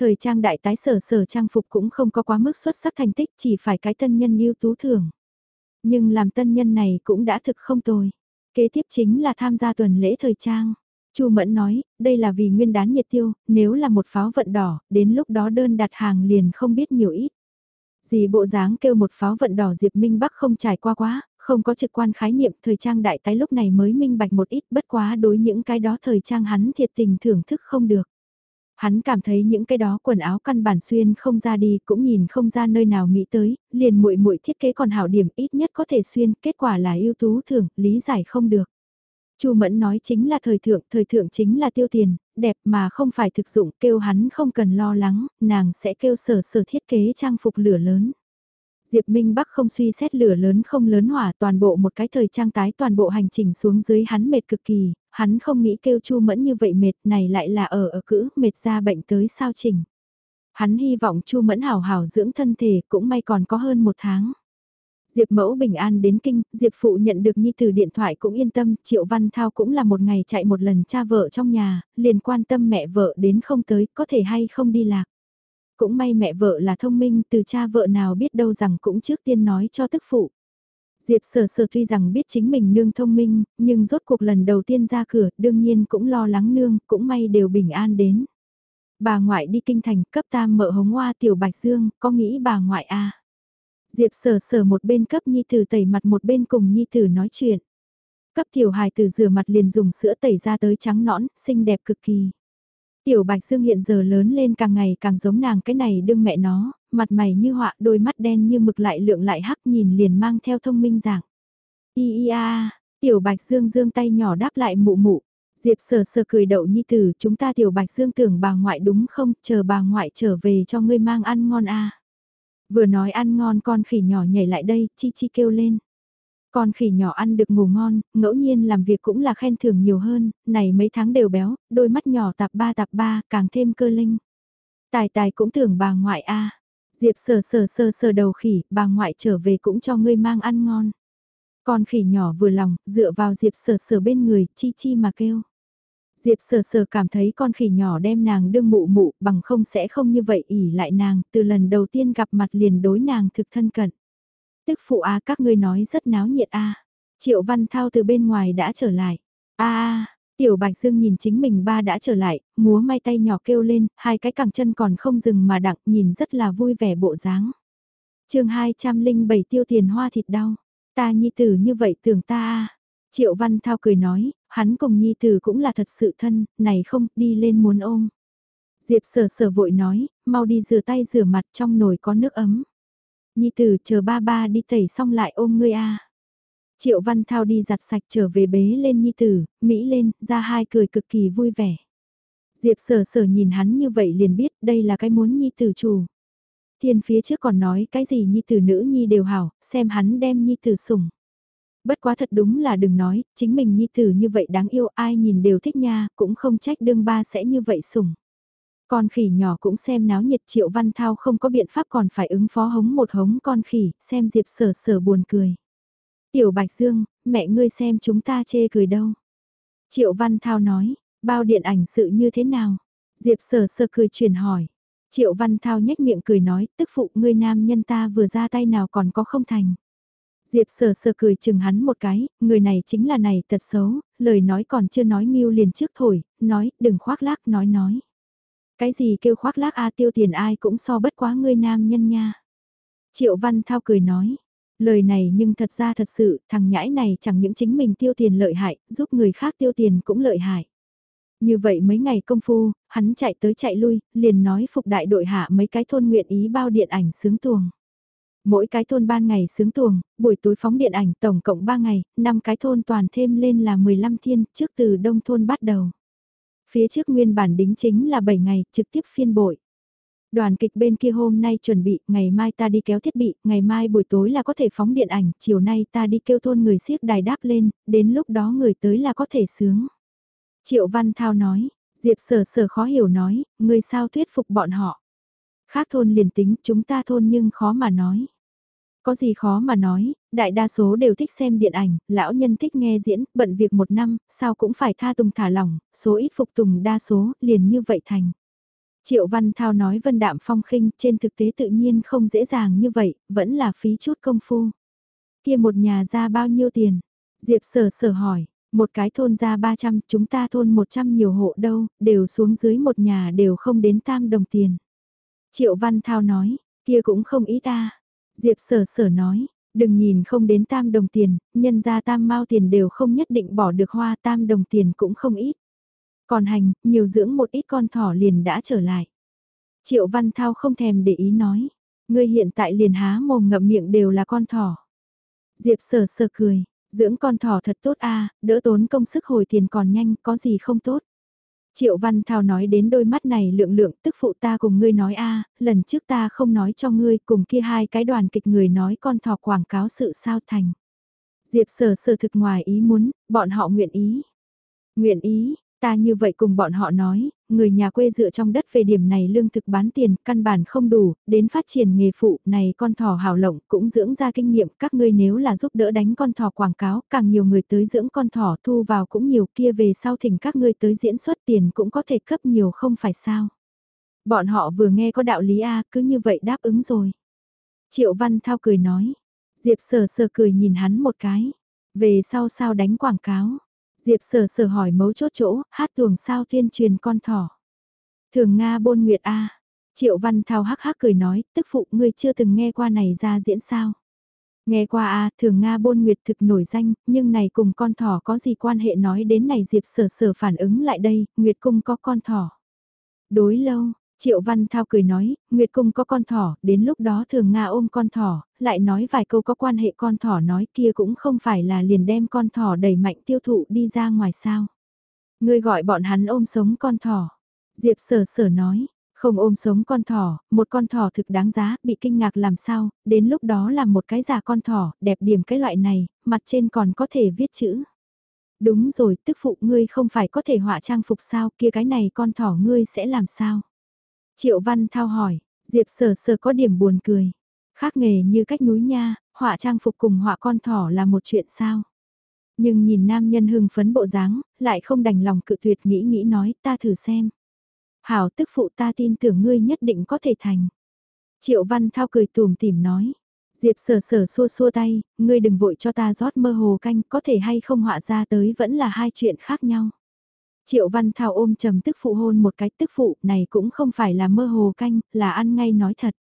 Thời trang đại tái sở sở trang phục cũng không có quá mức xuất sắc thành tích, chỉ phải cái tân nhân ưu tú thưởng. Nhưng làm tân nhân này cũng đã thực không tồi. Kế tiếp chính là tham gia tuần lễ thời trang. Chu Mẫn nói, đây là vì nguyên đán nhiệt tiêu, nếu là một pháo vận đỏ, đến lúc đó đơn đặt hàng liền không biết nhiều ít. Dì bộ dáng kêu một pháo vận đỏ Diệp Minh Bắc không trải qua quá, không có trực quan khái niệm thời trang đại tái lúc này mới minh bạch một ít bất quá đối những cái đó thời trang hắn thiệt tình thưởng thức không được. Hắn cảm thấy những cái đó quần áo căn bản xuyên không ra đi cũng nhìn không ra nơi nào mỹ tới, liền muội muội thiết kế còn hảo điểm ít nhất có thể xuyên, kết quả là ưu tú thưởng, lý giải không được. Chu Mẫn nói chính là thời thượng, thời thượng chính là tiêu tiền, đẹp mà không phải thực dụng, kêu hắn không cần lo lắng, nàng sẽ kêu sở sở thiết kế trang phục lửa lớn. Diệp Minh Bắc không suy xét lửa lớn không lớn hỏa toàn bộ một cái thời trang tái toàn bộ hành trình xuống dưới hắn mệt cực kỳ, hắn không nghĩ kêu Chu Mẫn như vậy mệt này lại là ở ở cữ mệt ra bệnh tới sao trình. Hắn hy vọng Chu Mẫn hảo hảo dưỡng thân thể cũng may còn có hơn một tháng. Diệp mẫu bình an đến kinh, Diệp phụ nhận được nhi từ điện thoại cũng yên tâm, Triệu Văn Thao cũng là một ngày chạy một lần cha vợ trong nhà, liền quan tâm mẹ vợ đến không tới, có thể hay không đi lạc. Cũng may mẹ vợ là thông minh, từ cha vợ nào biết đâu rằng cũng trước tiên nói cho tức phụ. Diệp sở sở tuy rằng biết chính mình nương thông minh, nhưng rốt cuộc lần đầu tiên ra cửa, đương nhiên cũng lo lắng nương, cũng may đều bình an đến. Bà ngoại đi kinh thành cấp tam mợ hống hoa tiểu bạch dương, có nghĩ bà ngoại à. Diệp sở sở một bên cấp nhi tử tẩy mặt một bên cùng nhi tử nói chuyện. Cấp tiểu hài tử rửa mặt liền dùng sữa tẩy ra tới trắng nõn, xinh đẹp cực kỳ. Tiểu Bạch Dương hiện giờ lớn lên càng ngày càng giống nàng cái này đương mẹ nó, mặt mày như họa đôi mắt đen như mực lại lượng lại hắc nhìn liền mang theo thông minh dạng. Y y a, Tiểu Bạch Dương dương tay nhỏ đáp lại mụ mụ. Diệp sờ sờ cười đậu nhi tử chúng ta Tiểu Bạch Dương tưởng bà ngoại đúng không, chờ bà ngoại trở về cho ngươi mang ăn ngon a. Vừa nói ăn ngon con khỉ nhỏ nhảy lại đây, chi chi kêu lên. Con khỉ nhỏ ăn được ngủ ngon, ngẫu nhiên làm việc cũng là khen thưởng nhiều hơn, này mấy tháng đều béo, đôi mắt nhỏ tạp ba tạp ba, càng thêm cơ linh. Tài tài cũng tưởng bà ngoại a Diệp sờ sờ sờ sờ đầu khỉ, bà ngoại trở về cũng cho ngươi mang ăn ngon. Con khỉ nhỏ vừa lòng, dựa vào Diệp sờ sờ bên người, chi chi mà kêu. Diệp sờ sờ cảm thấy con khỉ nhỏ đem nàng đương mụ mụ bằng không sẽ không như vậy ỉ lại nàng, từ lần đầu tiên gặp mặt liền đối nàng thực thân cận. Tức phụ á các ngươi nói rất náo nhiệt a Triệu Văn Thao từ bên ngoài đã trở lại. a Tiểu Bạch Dương nhìn chính mình ba đã trở lại, múa may tay nhỏ kêu lên, hai cái cẳng chân còn không dừng mà đặng nhìn rất là vui vẻ bộ dáng. chương 207 tiêu tiền hoa thịt đau. Ta nhi tử như vậy tưởng ta a Triệu Văn Thao cười nói, hắn cùng nhi tử cũng là thật sự thân, này không, đi lên muốn ôm. Diệp sở sở vội nói, mau đi rửa tay rửa mặt trong nồi có nước ấm. Nhi tử chờ ba ba đi tẩy xong lại ôm ngươi a. Triệu Văn Thao đi giặt sạch trở về bế lên Nhi tử, Mỹ lên, ra hai cười cực kỳ vui vẻ. Diệp sở sở nhìn hắn như vậy liền biết đây là cái muốn Nhi tử chủ. Thiên phía trước còn nói cái gì Nhi tử nữ Nhi đều hảo, xem hắn đem Nhi tử sủng. Bất quá thật đúng là đừng nói, chính mình Nhi tử như vậy đáng yêu ai nhìn đều thích nha, cũng không trách đương ba sẽ như vậy sủng. Con khỉ nhỏ cũng xem náo nhiệt triệu văn thao không có biện pháp còn phải ứng phó hống một hống con khỉ, xem Diệp sở sở buồn cười. Tiểu Bạch Dương, mẹ ngươi xem chúng ta chê cười đâu. Triệu Văn Thao nói, bao điện ảnh sự như thế nào? Diệp sở sở cười chuyển hỏi. Triệu Văn Thao nhếch miệng cười nói, tức phụ ngươi nam nhân ta vừa ra tay nào còn có không thành. Diệp sờ sờ cười chừng hắn một cái, người này chính là này thật xấu, lời nói còn chưa nói miêu liền trước thổi, nói đừng khoác lác nói nói. Cái gì kêu khoác lác a tiêu tiền ai cũng so bất quá ngươi nam nhân nha. Triệu Văn Thao cười nói, lời này nhưng thật ra thật sự, thằng nhãi này chẳng những chính mình tiêu tiền lợi hại, giúp người khác tiêu tiền cũng lợi hại. Như vậy mấy ngày công phu, hắn chạy tới chạy lui, liền nói phục đại đội hạ mấy cái thôn nguyện ý bao điện ảnh sướng tuồng. Mỗi cái thôn ban ngày sướng tuồng, buổi tối phóng điện ảnh tổng cộng 3 ngày, 5 cái thôn toàn thêm lên là 15 thiên, trước từ đông thôn bắt đầu. Phía trước nguyên bản đính chính là 7 ngày, trực tiếp phiên bội. Đoàn kịch bên kia hôm nay chuẩn bị, ngày mai ta đi kéo thiết bị, ngày mai buổi tối là có thể phóng điện ảnh, chiều nay ta đi kêu thôn người siếc đài đáp lên, đến lúc đó người tới là có thể sướng. Triệu Văn Thao nói, Diệp sở sở khó hiểu nói, người sao thuyết phục bọn họ. Khác thôn liền tính, chúng ta thôn nhưng khó mà nói. Có gì khó mà nói, đại đa số đều thích xem điện ảnh, lão nhân thích nghe diễn, bận việc một năm, sao cũng phải tha tùng thả lỏng, số ít phục tùng đa số, liền như vậy thành. Triệu Văn Thao nói vân đạm phong khinh, trên thực tế tự nhiên không dễ dàng như vậy, vẫn là phí chút công phu. Kia một nhà ra bao nhiêu tiền? Diệp sở sở hỏi, một cái thôn ra 300, chúng ta thôn 100 nhiều hộ đâu, đều xuống dưới một nhà đều không đến tam đồng tiền. Triệu Văn Thao nói, kia cũng không ý ta. Diệp sở sở nói, đừng nhìn không đến tam đồng tiền, nhân ra tam mao tiền đều không nhất định bỏ được hoa tam đồng tiền cũng không ít. Còn hành, nhiều dưỡng một ít con thỏ liền đã trở lại. Triệu Văn Thao không thèm để ý nói, ngươi hiện tại liền há mồm ngậm miệng đều là con thỏ. Diệp sở sở cười, dưỡng con thỏ thật tốt a đỡ tốn công sức hồi tiền còn nhanh, có gì không tốt. Triệu Văn Thao nói đến đôi mắt này lượng lượng tức phụ ta cùng ngươi nói a lần trước ta không nói cho ngươi cùng kia hai cái đoàn kịch người nói con thỏ quảng cáo sự sao thành. Diệp sở sở thực ngoài ý muốn, bọn họ nguyện ý. Nguyện ý, Ta như vậy cùng bọn họ nói, người nhà quê dựa trong đất về điểm này lương thực bán tiền, căn bản không đủ, đến phát triển nghề phụ, này con thỏ hào lộng cũng dưỡng ra kinh nghiệm, các ngươi nếu là giúp đỡ đánh con thỏ quảng cáo, càng nhiều người tới dưỡng con thỏ thu vào cũng nhiều kia về sau thỉnh các ngươi tới diễn xuất tiền cũng có thể cấp nhiều không phải sao. Bọn họ vừa nghe có đạo lý A cứ như vậy đáp ứng rồi. Triệu Văn Thao cười nói, Diệp sờ sờ cười nhìn hắn một cái, về sau sao đánh quảng cáo Diệp sở sở hỏi mấu chốt chỗ, hát tuồng sao tuyên truyền con thỏ. Thường Nga bôn nguyệt A. Triệu Văn Thao hắc hắc cười nói, tức phụ ngươi chưa từng nghe qua này ra diễn sao. Nghe qua a thường Nga bôn nguyệt thực nổi danh, nhưng này cùng con thỏ có gì quan hệ nói đến này Diệp sở sở phản ứng lại đây, Nguyệt cung có con thỏ. Đối lâu, Triệu Văn Thao cười nói, Nguyệt Cung có con thỏ, đến lúc đó thường Nga ôm con thỏ, lại nói vài câu có quan hệ con thỏ nói kia cũng không phải là liền đem con thỏ đẩy mạnh tiêu thụ đi ra ngoài sao. Ngươi gọi bọn hắn ôm sống con thỏ. Diệp sở sở nói, không ôm sống con thỏ, một con thỏ thực đáng giá, bị kinh ngạc làm sao, đến lúc đó là một cái già con thỏ, đẹp điểm cái loại này, mặt trên còn có thể viết chữ. Đúng rồi, tức phụ ngươi không phải có thể họa trang phục sao, kia cái này con thỏ ngươi sẽ làm sao? Triệu Văn Thao hỏi, Diệp Sở Sở có điểm buồn cười. Khác nghề như cách núi nha, họa trang phục cùng họa con thỏ là một chuyện sao. Nhưng nhìn nam nhân hưng phấn bộ dáng, lại không đành lòng cự tuyệt nghĩ nghĩ nói ta thử xem. Hảo tức phụ ta tin tưởng ngươi nhất định có thể thành. Triệu Văn Thao cười tùm tìm nói. Diệp sở sở xua xua tay, ngươi đừng vội cho ta rót mơ hồ canh, có thể hay không họa ra tới vẫn là hai chuyện khác nhau. Triệu Văn Thao ôm trầm tức phụ hôn một cái tức phụ này cũng không phải là mơ hồ canh, là ăn ngay nói thật.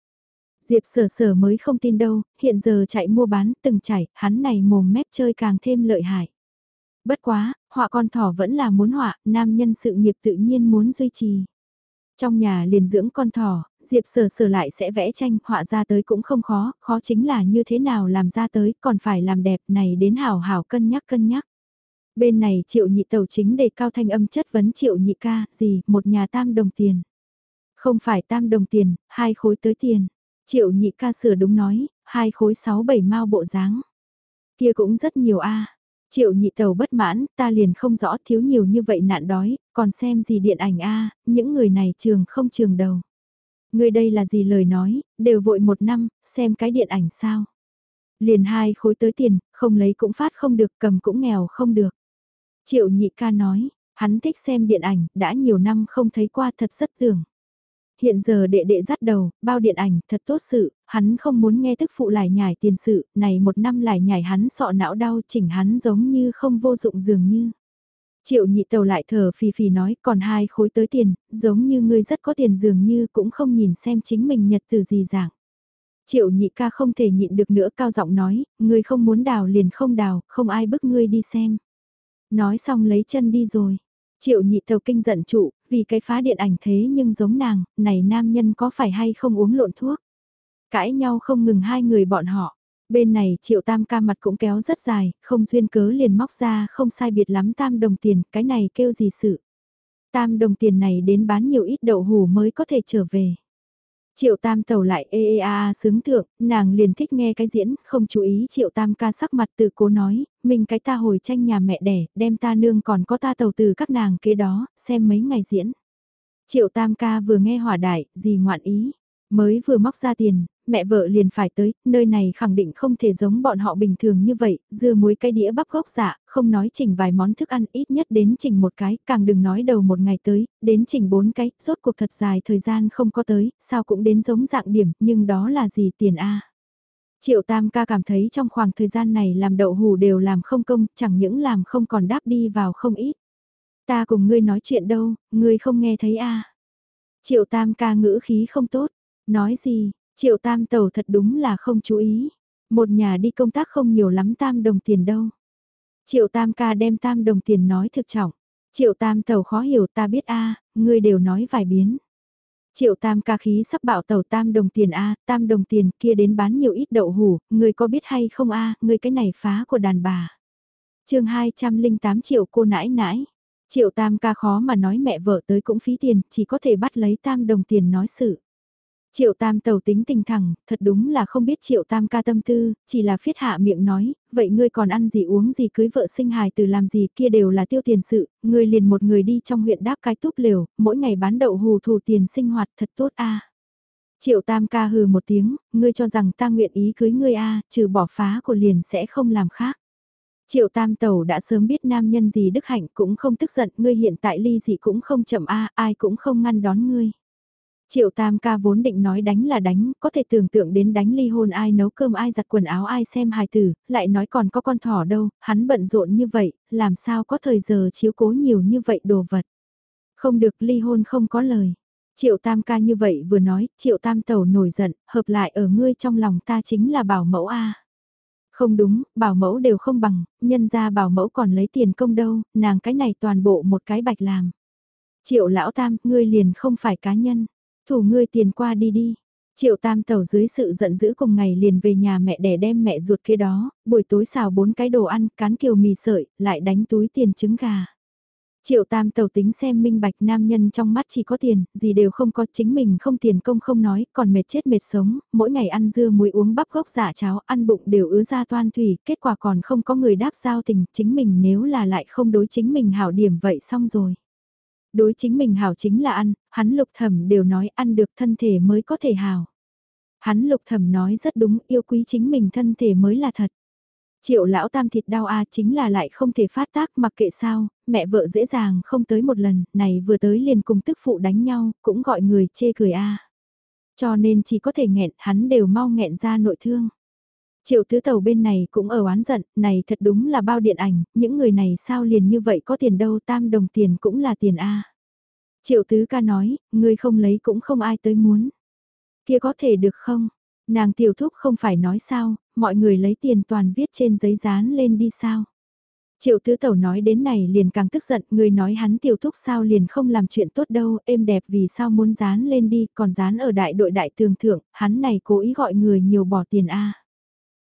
Diệp sở sở mới không tin đâu, hiện giờ chạy mua bán từng chảy, hắn này mồm mép chơi càng thêm lợi hại. Bất quá, họa con thỏ vẫn là muốn họa, nam nhân sự nghiệp tự nhiên muốn duy trì. Trong nhà liền dưỡng con thỏ, Diệp sở sở lại sẽ vẽ tranh, họa ra tới cũng không khó, khó chính là như thế nào làm ra tới, còn phải làm đẹp này đến hảo hảo cân nhắc cân nhắc. Bên này triệu nhị tàu chính đề cao thanh âm chất vấn triệu nhị ca, gì, một nhà tam đồng tiền. Không phải tam đồng tiền, hai khối tới tiền. Triệu nhị ca sửa đúng nói, hai khối sáu bảy mao bộ dáng Kia cũng rất nhiều a Triệu nhị tàu bất mãn, ta liền không rõ thiếu nhiều như vậy nạn đói, còn xem gì điện ảnh a những người này trường không trường đầu. Người đây là gì lời nói, đều vội một năm, xem cái điện ảnh sao. Liền hai khối tới tiền, không lấy cũng phát không được, cầm cũng nghèo không được. Triệu nhị ca nói, hắn thích xem điện ảnh, đã nhiều năm không thấy qua thật rất tưởng. Hiện giờ đệ đệ dắt đầu, bao điện ảnh, thật tốt sự, hắn không muốn nghe tức phụ lại nhải tiền sự, này một năm lại nhải hắn sọ não đau chỉnh hắn giống như không vô dụng dường như. Triệu nhị tàu lại thở phì phì nói còn hai khối tới tiền, giống như ngươi rất có tiền dường như cũng không nhìn xem chính mình nhật từ gì dạng. Triệu nhị ca không thể nhịn được nữa cao giọng nói, ngươi không muốn đào liền không đào, không ai bức ngươi đi xem. Nói xong lấy chân đi rồi. Triệu nhị tàu kinh giận trụ, vì cái phá điện ảnh thế nhưng giống nàng, này nam nhân có phải hay không uống lộn thuốc. Cãi nhau không ngừng hai người bọn họ. Bên này triệu tam ca mặt cũng kéo rất dài, không duyên cớ liền móc ra không sai biệt lắm tam đồng tiền, cái này kêu gì sự. Tam đồng tiền này đến bán nhiều ít đậu hủ mới có thể trở về. Triệu tam tàu lại ê ê a a sướng thượng, nàng liền thích nghe cái diễn, không chú ý triệu tam ca sắc mặt từ cố nói, mình cái ta hồi tranh nhà mẹ đẻ, đem ta nương còn có ta tàu từ các nàng kế đó, xem mấy ngày diễn. Triệu tam ca vừa nghe hỏa đại, gì ngoạn ý, mới vừa móc ra tiền, mẹ vợ liền phải tới, nơi này khẳng định không thể giống bọn họ bình thường như vậy, dưa muối cái đĩa bắp gốc dạ, không nói chỉnh vài món thức ăn ít nhất đến chỉnh một cái, càng đừng nói đầu một ngày tới, đến chỉnh bốn cái, rốt cuộc thật dài thời gian không có tới, sao cũng đến giống dạng điểm, nhưng đó là gì tiền a? Triệu Tam ca cảm thấy trong khoảng thời gian này làm đậu hủ đều làm không công, chẳng những làm không còn đáp đi vào không ít. Ta cùng ngươi nói chuyện đâu, ngươi không nghe thấy a? Triệu Tam ca ngữ khí không tốt, nói gì, Triệu tam tàu thật đúng là không chú ý. Một nhà đi công tác không nhiều lắm tam đồng tiền đâu. Triệu tam ca đem tam đồng tiền nói thực trọng. Triệu tam tàu khó hiểu ta biết a ngươi đều nói vài biến. Triệu tam ca khí sắp bảo tàu tam đồng tiền a tam đồng tiền kia đến bán nhiều ít đậu hủ, ngươi có biết hay không a ngươi cái này phá của đàn bà. chương 208 triệu cô nãi nãi. Triệu tam ca khó mà nói mẹ vợ tới cũng phí tiền, chỉ có thể bắt lấy tam đồng tiền nói sự. Triệu tam tàu tính tình thẳng, thật đúng là không biết triệu tam ca tâm tư, chỉ là phiết hạ miệng nói, vậy ngươi còn ăn gì uống gì cưới vợ sinh hài từ làm gì kia đều là tiêu tiền sự, ngươi liền một người đi trong huyện đáp cái túp liều, mỗi ngày bán đậu hù thù tiền sinh hoạt thật tốt a. Triệu tam ca hừ một tiếng, ngươi cho rằng ta nguyện ý cưới ngươi a, trừ bỏ phá của liền sẽ không làm khác. Triệu tam tàu đã sớm biết nam nhân gì đức hạnh cũng không tức giận, ngươi hiện tại ly gì cũng không chậm a, ai cũng không ngăn đón ngươi. Triệu Tam ca vốn định nói đánh là đánh, có thể tưởng tượng đến đánh ly hôn ai nấu cơm ai giặt quần áo ai xem hài tử, lại nói còn có con thỏ đâu, hắn bận rộn như vậy, làm sao có thời giờ chiếu cố nhiều như vậy đồ vật. Không được ly hôn không có lời. Triệu Tam ca như vậy vừa nói, Triệu Tam tẩu nổi giận, hợp lại ở ngươi trong lòng ta chính là bảo mẫu A. Không đúng, bảo mẫu đều không bằng, nhân ra bảo mẫu còn lấy tiền công đâu, nàng cái này toàn bộ một cái bạch làm. Triệu lão tam, ngươi liền không phải cá nhân. Thủ ngươi tiền qua đi đi. Triệu tam tẩu dưới sự giận dữ cùng ngày liền về nhà mẹ để đem mẹ ruột kia đó, buổi tối xào bốn cái đồ ăn, cán kiều mì sợi, lại đánh túi tiền trứng gà. Triệu tam Tẩu tính xem minh bạch nam nhân trong mắt chỉ có tiền, gì đều không có, chính mình không tiền công không nói, còn mệt chết mệt sống, mỗi ngày ăn dưa muối uống bắp gốc giả cháo, ăn bụng đều ứa ra toan thủy, kết quả còn không có người đáp giao tình, chính mình nếu là lại không đối chính mình hảo điểm vậy xong rồi. Đối chính mình hảo chính là ăn, hắn lục thẩm đều nói ăn được thân thể mới có thể hảo. Hắn lục thẩm nói rất đúng, yêu quý chính mình thân thể mới là thật. Triệu lão tam thịt đau a chính là lại không thể phát tác mặc kệ sao, mẹ vợ dễ dàng không tới một lần, này vừa tới liền cùng tức phụ đánh nhau, cũng gọi người chê cười a. Cho nên chỉ có thể nghẹn, hắn đều mau nghẹn ra nội thương. Triệu tứ tàu bên này cũng ở oán giận, này thật đúng là bao điện ảnh, những người này sao liền như vậy có tiền đâu tam đồng tiền cũng là tiền A. Triệu tứ ca nói, người không lấy cũng không ai tới muốn. Kia có thể được không? Nàng tiểu thúc không phải nói sao, mọi người lấy tiền toàn viết trên giấy dán lên đi sao? Triệu tứ tẩu nói đến này liền càng tức giận, người nói hắn tiểu thúc sao liền không làm chuyện tốt đâu, êm đẹp vì sao muốn dán lên đi, còn dán ở đại đội đại tường thượng, hắn này cố ý gọi người nhiều bỏ tiền a.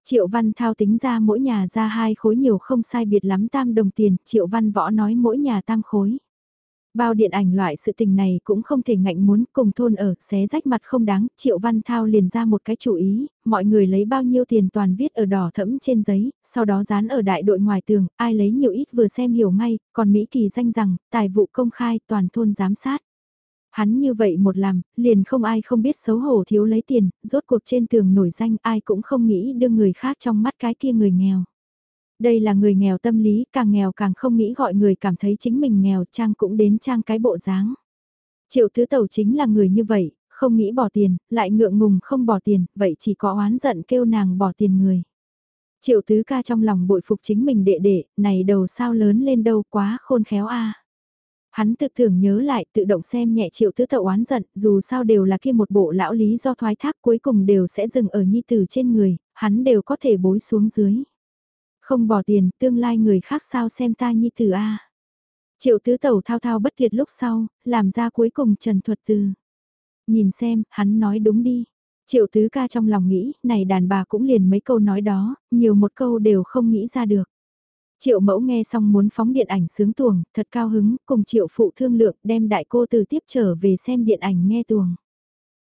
Triệu Văn Thao tính ra mỗi nhà ra hai khối nhiều không sai biệt lắm tam đồng tiền, Triệu Văn Võ nói mỗi nhà tam khối. Bao điện ảnh loại sự tình này cũng không thể ngạnh muốn cùng thôn ở, xé rách mặt không đáng, Triệu Văn Thao liền ra một cái chủ ý, mọi người lấy bao nhiêu tiền toàn viết ở đỏ thẫm trên giấy, sau đó dán ở đại đội ngoài tường, ai lấy nhiều ít vừa xem hiểu ngay, còn Mỹ Kỳ danh rằng, tài vụ công khai toàn thôn giám sát. Hắn như vậy một làm, liền không ai không biết xấu hổ thiếu lấy tiền, rốt cuộc trên tường nổi danh ai cũng không nghĩ đưa người khác trong mắt cái kia người nghèo. Đây là người nghèo tâm lý, càng nghèo càng không nghĩ gọi người cảm thấy chính mình nghèo, trang cũng đến trang cái bộ dáng. Triệu tứ tẩu chính là người như vậy, không nghĩ bỏ tiền, lại ngượng ngùng không bỏ tiền, vậy chỉ có oán giận kêu nàng bỏ tiền người. Triệu tứ ca trong lòng bội phục chính mình đệ đệ, này đầu sao lớn lên đâu quá khôn khéo a. Hắn tự tưởng nhớ lại tự động xem nhẹ triệu tứ tậu oán giận, dù sao đều là kia một bộ lão lý do thoái thác cuối cùng đều sẽ dừng ở nhi tử trên người, hắn đều có thể bối xuống dưới. Không bỏ tiền, tương lai người khác sao xem ta nhi tử a. Triệu tứ tẩu thao thao bất tuyệt lúc sau, làm ra cuối cùng trần thuật từ. Nhìn xem, hắn nói đúng đi. Triệu tứ ca trong lòng nghĩ, này đàn bà cũng liền mấy câu nói đó, nhiều một câu đều không nghĩ ra được. Triệu mẫu nghe xong muốn phóng điện ảnh sướng tuồng, thật cao hứng, cùng triệu phụ thương lượng đem đại cô từ tiếp trở về xem điện ảnh nghe tuồng.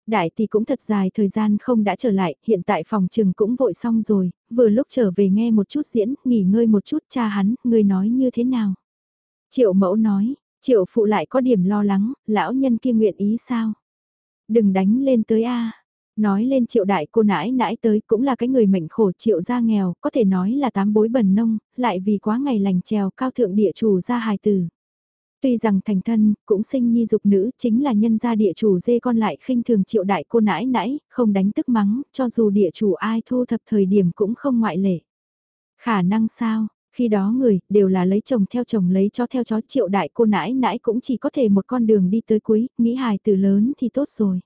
Đại thì cũng thật dài thời gian không đã trở lại, hiện tại phòng trừng cũng vội xong rồi, vừa lúc trở về nghe một chút diễn, nghỉ ngơi một chút cha hắn, người nói như thế nào. Triệu mẫu nói, triệu phụ lại có điểm lo lắng, lão nhân kia nguyện ý sao? Đừng đánh lên tới a Nói lên triệu đại cô nãi nãi tới cũng là cái người mệnh khổ triệu gia nghèo, có thể nói là tám bối bần nông, lại vì quá ngày lành trèo cao thượng địa chủ gia hài tử. Tuy rằng thành thân, cũng sinh nhi dục nữ chính là nhân gia địa chủ dê con lại khinh thường triệu đại cô nãi nãi, không đánh tức mắng, cho dù địa chủ ai thu thập thời điểm cũng không ngoại lệ. Khả năng sao, khi đó người, đều là lấy chồng theo chồng lấy cho theo chó triệu đại cô nãi nãi cũng chỉ có thể một con đường đi tới cuối, nghĩ hài từ lớn thì tốt rồi.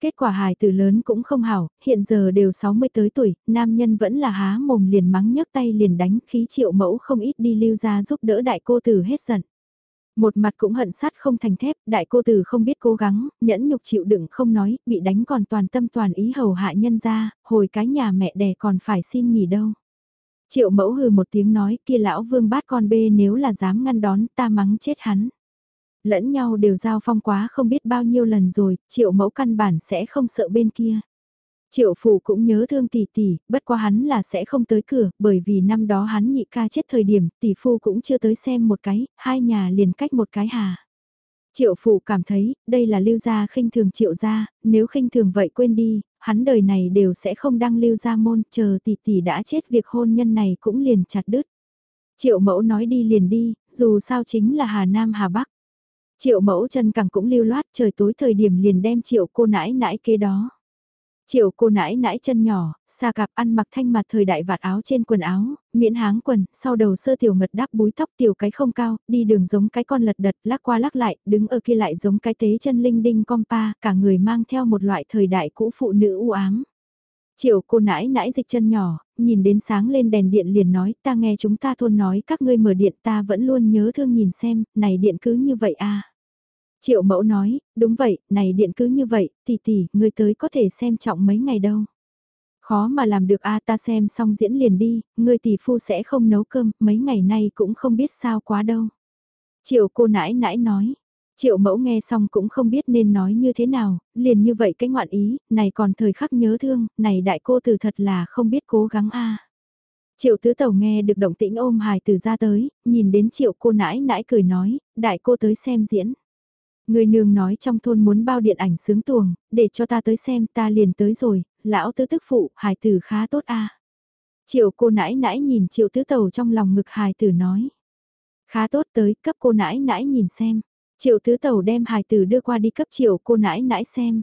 Kết quả hài từ lớn cũng không hảo, hiện giờ đều 60 tới tuổi, nam nhân vẫn là há mồm liền mắng nhấc tay liền đánh khí triệu mẫu không ít đi lưu ra giúp đỡ đại cô tử hết giận. Một mặt cũng hận sát không thành thép, đại cô tử không biết cố gắng, nhẫn nhục chịu đựng không nói, bị đánh còn toàn tâm toàn ý hầu hạ nhân ra, hồi cái nhà mẹ đẻ còn phải xin nghỉ đâu. Triệu mẫu hừ một tiếng nói kia lão vương bát con bê nếu là dám ngăn đón ta mắng chết hắn. Lẫn nhau đều giao phong quá không biết bao nhiêu lần rồi, triệu mẫu căn bản sẽ không sợ bên kia. Triệu phủ cũng nhớ thương tỷ tỷ, bất quá hắn là sẽ không tới cửa, bởi vì năm đó hắn nhị ca chết thời điểm, tỷ phu cũng chưa tới xem một cái, hai nhà liền cách một cái hà. Triệu phủ cảm thấy, đây là lưu gia khinh thường triệu gia, nếu khinh thường vậy quên đi, hắn đời này đều sẽ không đăng lưu gia môn, chờ tỷ tỷ đã chết việc hôn nhân này cũng liền chặt đứt. Triệu mẫu nói đi liền đi, dù sao chính là Hà Nam Hà Bắc. Triệu mẫu chân càng cũng lưu loát trời tối thời điểm liền đem triệu cô nãi nãi kế đó. Triệu cô nãi nãi chân nhỏ, xa cạp ăn mặc thanh mặt thời đại vạt áo trên quần áo, miễn háng quần, sau đầu sơ tiểu ngật đắp búi tóc tiểu cái không cao, đi đường giống cái con lật đật lắc qua lắc lại, đứng ở kia lại giống cái tế chân linh đinh compa, cả người mang theo một loại thời đại cũ phụ nữ u ám. Triệu cô nãi nãi dịch chân nhỏ, nhìn đến sáng lên đèn điện liền nói, ta nghe chúng ta thôn nói các ngươi mở điện ta vẫn luôn nhớ thương nhìn xem, này điện cứ như vậy à. Triệu mẫu nói, đúng vậy, này điện cứ như vậy, tỷ tỷ, người tới có thể xem trọng mấy ngày đâu. Khó mà làm được a ta xem xong diễn liền đi, người tỷ phu sẽ không nấu cơm, mấy ngày nay cũng không biết sao quá đâu. Triệu cô nãi nãi nói, triệu mẫu nghe xong cũng không biết nên nói như thế nào, liền như vậy cái ngoạn ý, này còn thời khắc nhớ thương, này đại cô từ thật là không biết cố gắng a Triệu tứ tẩu nghe được động tĩnh ôm hài từ ra tới, nhìn đến triệu cô nãi nãi cười nói, đại cô tới xem diễn. Người nương nói trong thôn muốn bao điện ảnh sướng tuồng, để cho ta tới xem ta liền tới rồi, lão tứ tức phụ, hài tử khá tốt a Triệu cô nãi nãi nhìn triệu tứ tàu trong lòng ngực hài tử nói. Khá tốt tới cấp cô nãi nãi nhìn xem. Triệu tứ tàu đem hài tử đưa qua đi cấp triệu cô nãi nãi xem.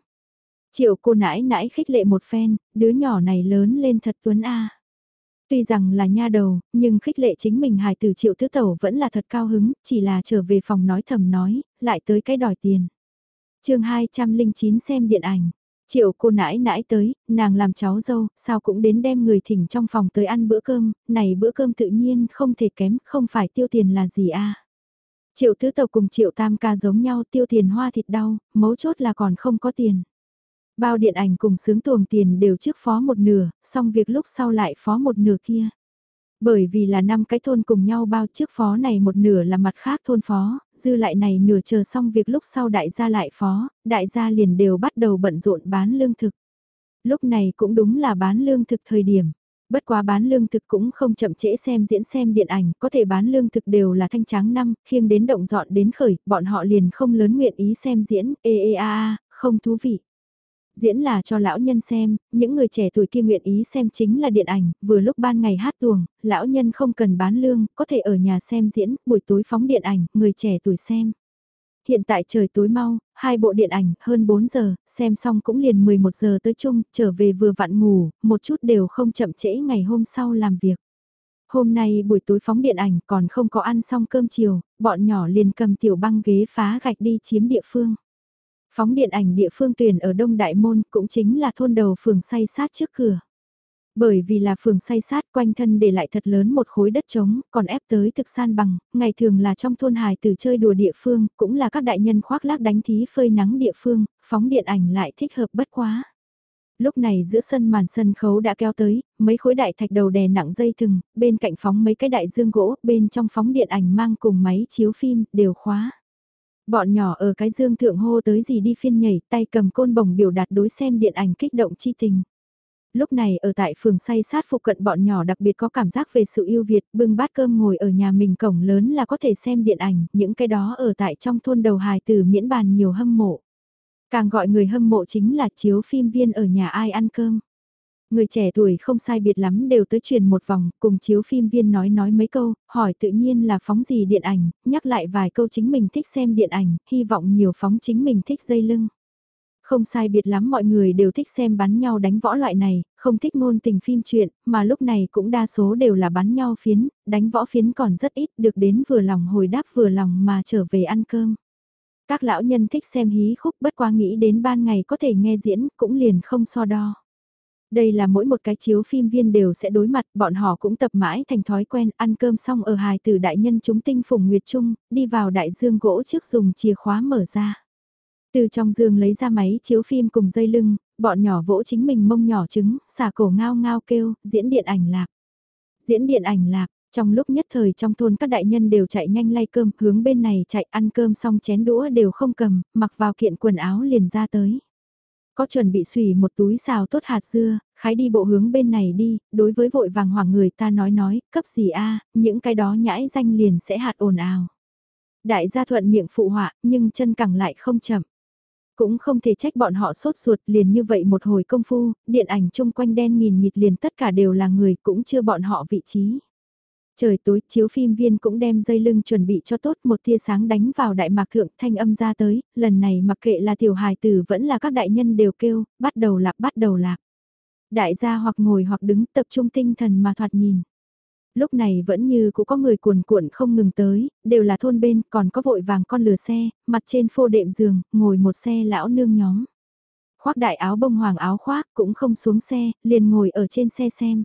Triệu cô nãi nãi khích lệ một phen, đứa nhỏ này lớn lên thật tuấn a Tuy rằng là nha đầu, nhưng khích lệ chính mình hài tử triệu tứ tẩu vẫn là thật cao hứng, chỉ là trở về phòng nói thầm nói, lại tới cái đòi tiền. chương 209 xem điện ảnh. Triệu cô nãi nãi tới, nàng làm cháu dâu, sao cũng đến đem người thỉnh trong phòng tới ăn bữa cơm, này bữa cơm tự nhiên không thể kém, không phải tiêu tiền là gì a Triệu tứ tàu cùng triệu tam ca giống nhau tiêu tiền hoa thịt đau, mấu chốt là còn không có tiền. Bao điện ảnh cùng sướng tuồng tiền đều trước phó một nửa, xong việc lúc sau lại phó một nửa kia. Bởi vì là năm cái thôn cùng nhau bao trước phó này một nửa là mặt khác thôn phó, dư lại này nửa chờ xong việc lúc sau đại gia lại phó, đại gia liền đều bắt đầu bận rộn bán lương thực. Lúc này cũng đúng là bán lương thực thời điểm. Bất quá bán lương thực cũng không chậm trễ xem diễn xem điện ảnh, có thể bán lương thực đều là thanh tráng năm, khiêng đến động dọn đến khởi, bọn họ liền không lớn nguyện ý xem diễn, ê ê a a, không thú vị diễn là cho lão nhân xem, những người trẻ tuổi kia nguyện ý xem chính là điện ảnh, vừa lúc ban ngày hát tuồng, lão nhân không cần bán lương, có thể ở nhà xem diễn, buổi tối phóng điện ảnh, người trẻ tuổi xem. hiện tại trời tối mau, hai bộ điện ảnh, hơn 4 giờ, xem xong cũng liền 11 giờ tới chung, trở về vừa vặn ngủ, một chút đều không chậm trễ ngày hôm sau làm việc. Hôm nay buổi tối phóng điện ảnh còn không có ăn xong cơm chiều, bọn nhỏ liền cầm tiểu băng ghế phá gạch đi chiếm địa phương. Phóng điện ảnh địa phương tuyển ở Đông Đại Môn cũng chính là thôn đầu phường say sát trước cửa. Bởi vì là phường say sát quanh thân để lại thật lớn một khối đất trống, còn ép tới thực san bằng, ngày thường là trong thôn hài từ chơi đùa địa phương, cũng là các đại nhân khoác lác đánh thí phơi nắng địa phương, phóng điện ảnh lại thích hợp bất quá. Lúc này giữa sân màn sân khấu đã kéo tới, mấy khối đại thạch đầu đè nặng dây thừng, bên cạnh phóng mấy cái đại dương gỗ, bên trong phóng điện ảnh mang cùng máy chiếu phim, đều khóa. Bọn nhỏ ở cái dương thượng hô tới gì đi phiên nhảy, tay cầm côn bổng biểu đạt đối xem điện ảnh kích động chi tình. Lúc này ở tại phường say sát phụ cận bọn nhỏ đặc biệt có cảm giác về sự yêu Việt, bưng bát cơm ngồi ở nhà mình cổng lớn là có thể xem điện ảnh, những cái đó ở tại trong thôn đầu hài từ miễn bàn nhiều hâm mộ. Càng gọi người hâm mộ chính là chiếu phim viên ở nhà ai ăn cơm. Người trẻ tuổi không sai biệt lắm đều tới truyền một vòng, cùng chiếu phim viên nói nói mấy câu, hỏi tự nhiên là phóng gì điện ảnh, nhắc lại vài câu chính mình thích xem điện ảnh, hy vọng nhiều phóng chính mình thích dây lưng. Không sai biệt lắm mọi người đều thích xem bắn nhau đánh võ loại này, không thích ngôn tình phim truyện, mà lúc này cũng đa số đều là bắn nhau phiến, đánh võ phiến còn rất ít được đến vừa lòng hồi đáp vừa lòng mà trở về ăn cơm. Các lão nhân thích xem hí khúc bất qua nghĩ đến ban ngày có thể nghe diễn cũng liền không so đo. Đây là mỗi một cái chiếu phim viên đều sẽ đối mặt, bọn họ cũng tập mãi thành thói quen ăn cơm xong ở hài từ đại nhân chúng tinh phùng nguyệt trung, đi vào đại dương gỗ trước dùng chìa khóa mở ra. Từ trong giường lấy ra máy chiếu phim cùng dây lưng, bọn nhỏ vỗ chính mình mông nhỏ trứng, xả cổ ngao ngao kêu, diễn điện ảnh lạc. Diễn điện ảnh lạc, trong lúc nhất thời trong thôn các đại nhân đều chạy nhanh lay cơm, hướng bên này chạy ăn cơm xong chén đũa đều không cầm, mặc vào kiện quần áo liền ra tới. Có chuẩn bị xùy một túi xào tốt hạt dưa, khái đi bộ hướng bên này đi, đối với vội vàng hoảng người ta nói nói, cấp gì a những cái đó nhãi danh liền sẽ hạt ồn ào. Đại gia thuận miệng phụ họa, nhưng chân cẳng lại không chậm. Cũng không thể trách bọn họ sốt ruột liền như vậy một hồi công phu, điện ảnh chung quanh đen nghìn nghịt liền tất cả đều là người cũng chưa bọn họ vị trí. Trời tối chiếu phim viên cũng đem dây lưng chuẩn bị cho tốt một tia sáng đánh vào đại mạc thượng thanh âm ra tới, lần này mặc kệ là tiểu hài tử vẫn là các đại nhân đều kêu, bắt đầu lạc bắt đầu lạc. Đại gia hoặc ngồi hoặc đứng tập trung tinh thần mà thoạt nhìn. Lúc này vẫn như cũng có người cuồn cuộn không ngừng tới, đều là thôn bên còn có vội vàng con lừa xe, mặt trên phô đệm giường, ngồi một xe lão nương nhóm. Khoác đại áo bông hoàng áo khoác cũng không xuống xe, liền ngồi ở trên xe xem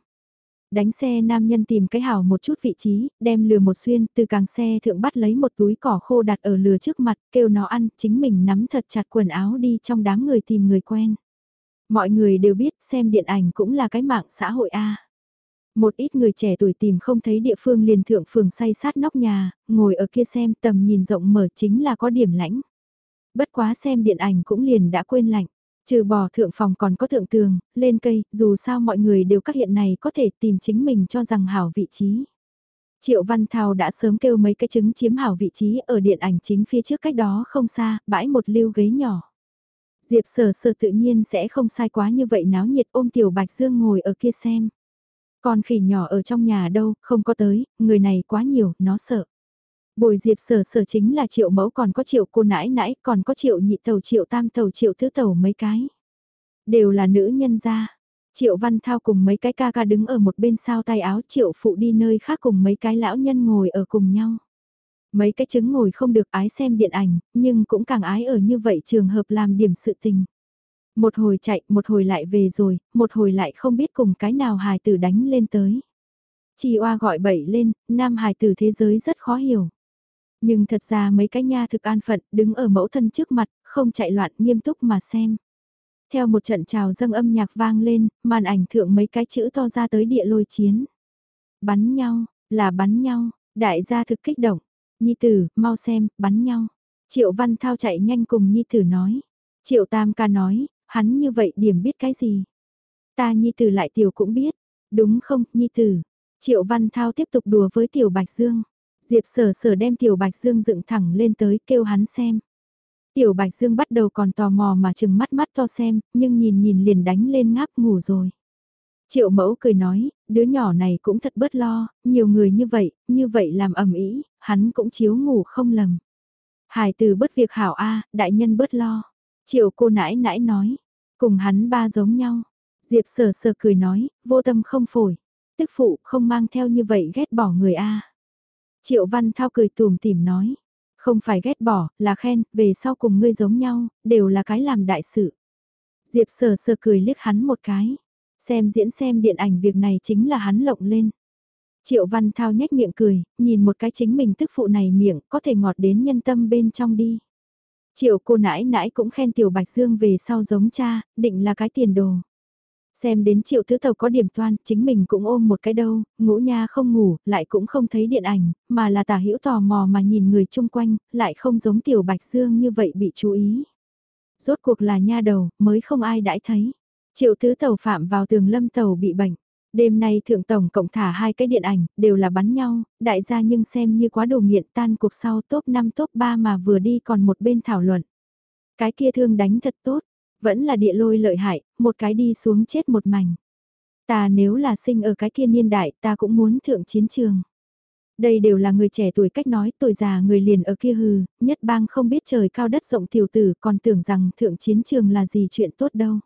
đánh xe nam nhân tìm cái hảo một chút vị trí, đem lừa một xuyên, từ càng xe thượng bắt lấy một túi cỏ khô đặt ở lừa trước mặt, kêu nó ăn, chính mình nắm thật chặt quần áo đi trong đám người tìm người quen. Mọi người đều biết xem điện ảnh cũng là cái mạng xã hội A. Một ít người trẻ tuổi tìm không thấy địa phương liền thượng phường say sát nóc nhà, ngồi ở kia xem tầm nhìn rộng mở chính là có điểm lãnh. Bất quá xem điện ảnh cũng liền đã quên lạnh. Trừ bò thượng phòng còn có thượng tường, lên cây, dù sao mọi người đều các hiện này có thể tìm chính mình cho rằng hảo vị trí. Triệu Văn Thao đã sớm kêu mấy cái trứng chiếm hảo vị trí ở điện ảnh chính phía trước cách đó không xa, bãi một lưu ghế nhỏ. Diệp sở sở tự nhiên sẽ không sai quá như vậy náo nhiệt ôm tiểu bạch dương ngồi ở kia xem. Còn khỉ nhỏ ở trong nhà đâu, không có tới, người này quá nhiều, nó sợ. Bồi diệp sở sở chính là triệu mẫu còn có triệu cô nãi nãi, còn có triệu nhị tàu triệu tam tàu triệu thứ tàu mấy cái. Đều là nữ nhân gia. Triệu văn thao cùng mấy cái ca ca đứng ở một bên sau tay áo triệu phụ đi nơi khác cùng mấy cái lão nhân ngồi ở cùng nhau. Mấy cái chứng ngồi không được ái xem điện ảnh, nhưng cũng càng ái ở như vậy trường hợp làm điểm sự tình. Một hồi chạy, một hồi lại về rồi, một hồi lại không biết cùng cái nào hài tử đánh lên tới. Chi oa gọi bậy lên, nam hài tử thế giới rất khó hiểu. Nhưng thật ra mấy cái nha thực an phận, đứng ở mẫu thân trước mặt, không chạy loạn nghiêm túc mà xem. Theo một trận trào dâng âm nhạc vang lên, màn ảnh thượng mấy cái chữ to ra tới địa lôi chiến. Bắn nhau, là bắn nhau, đại gia thực kích động. Nhi tử, mau xem, bắn nhau. Triệu Văn Thao chạy nhanh cùng Nhi tử nói. Triệu Tam ca nói, hắn như vậy điểm biết cái gì. Ta Nhi tử lại tiểu cũng biết. Đúng không, Nhi tử. Triệu Văn Thao tiếp tục đùa với tiểu Bạch Dương. Diệp sở sở đem Tiểu Bạch Dương dựng thẳng lên tới kêu hắn xem. Tiểu Bạch Dương bắt đầu còn tò mò mà chừng mắt mắt to xem, nhưng nhìn nhìn liền đánh lên ngáp ngủ rồi. Triệu mẫu cười nói, đứa nhỏ này cũng thật bớt lo, nhiều người như vậy, như vậy làm ẩm ý, hắn cũng chiếu ngủ không lầm. Hải từ bớt việc hảo A, đại nhân bớt lo. Triệu cô nãi nãi nói, cùng hắn ba giống nhau. Diệp sờ sờ cười nói, vô tâm không phổi. Tức phụ không mang theo như vậy ghét bỏ người A. Triệu văn thao cười tùm tìm nói, không phải ghét bỏ, là khen, về sau cùng ngươi giống nhau, đều là cái làm đại sự. Diệp sờ sờ cười liếc hắn một cái. Xem diễn xem điện ảnh việc này chính là hắn lộng lên. Triệu Văn Thao nhếch miệng cười, nhìn một cái chính mình tức phụ này miệng có thể ngọt đến nhân tâm bên trong đi. Triệu cô nãi nãi cũng khen Tiểu Bạch Dương về sau giống cha, định là cái tiền đồ. Xem đến triệu thứ tàu có điểm toan, chính mình cũng ôm một cái đâu, ngũ nha không ngủ, lại cũng không thấy điện ảnh, mà là tả hữu tò mò mà nhìn người chung quanh, lại không giống Tiểu Bạch Dương như vậy bị chú ý. Rốt cuộc là nha đầu, mới không ai đãi thấy. Triệu thứ tàu phạm vào tường lâm tàu bị bệnh. Đêm nay thượng tổng cộng thả hai cái điện ảnh, đều là bắn nhau, đại gia nhưng xem như quá đồ nghiện tan cuộc sau top 5 top 3 mà vừa đi còn một bên thảo luận. Cái kia thương đánh thật tốt, vẫn là địa lôi lợi hại, một cái đi xuống chết một mảnh. Ta nếu là sinh ở cái kia niên đại ta cũng muốn thượng chiến trường. Đây đều là người trẻ tuổi cách nói tuổi già người liền ở kia hừ, nhất bang không biết trời cao đất rộng tiểu tử còn tưởng rằng thượng chiến trường là gì chuyện tốt đâu.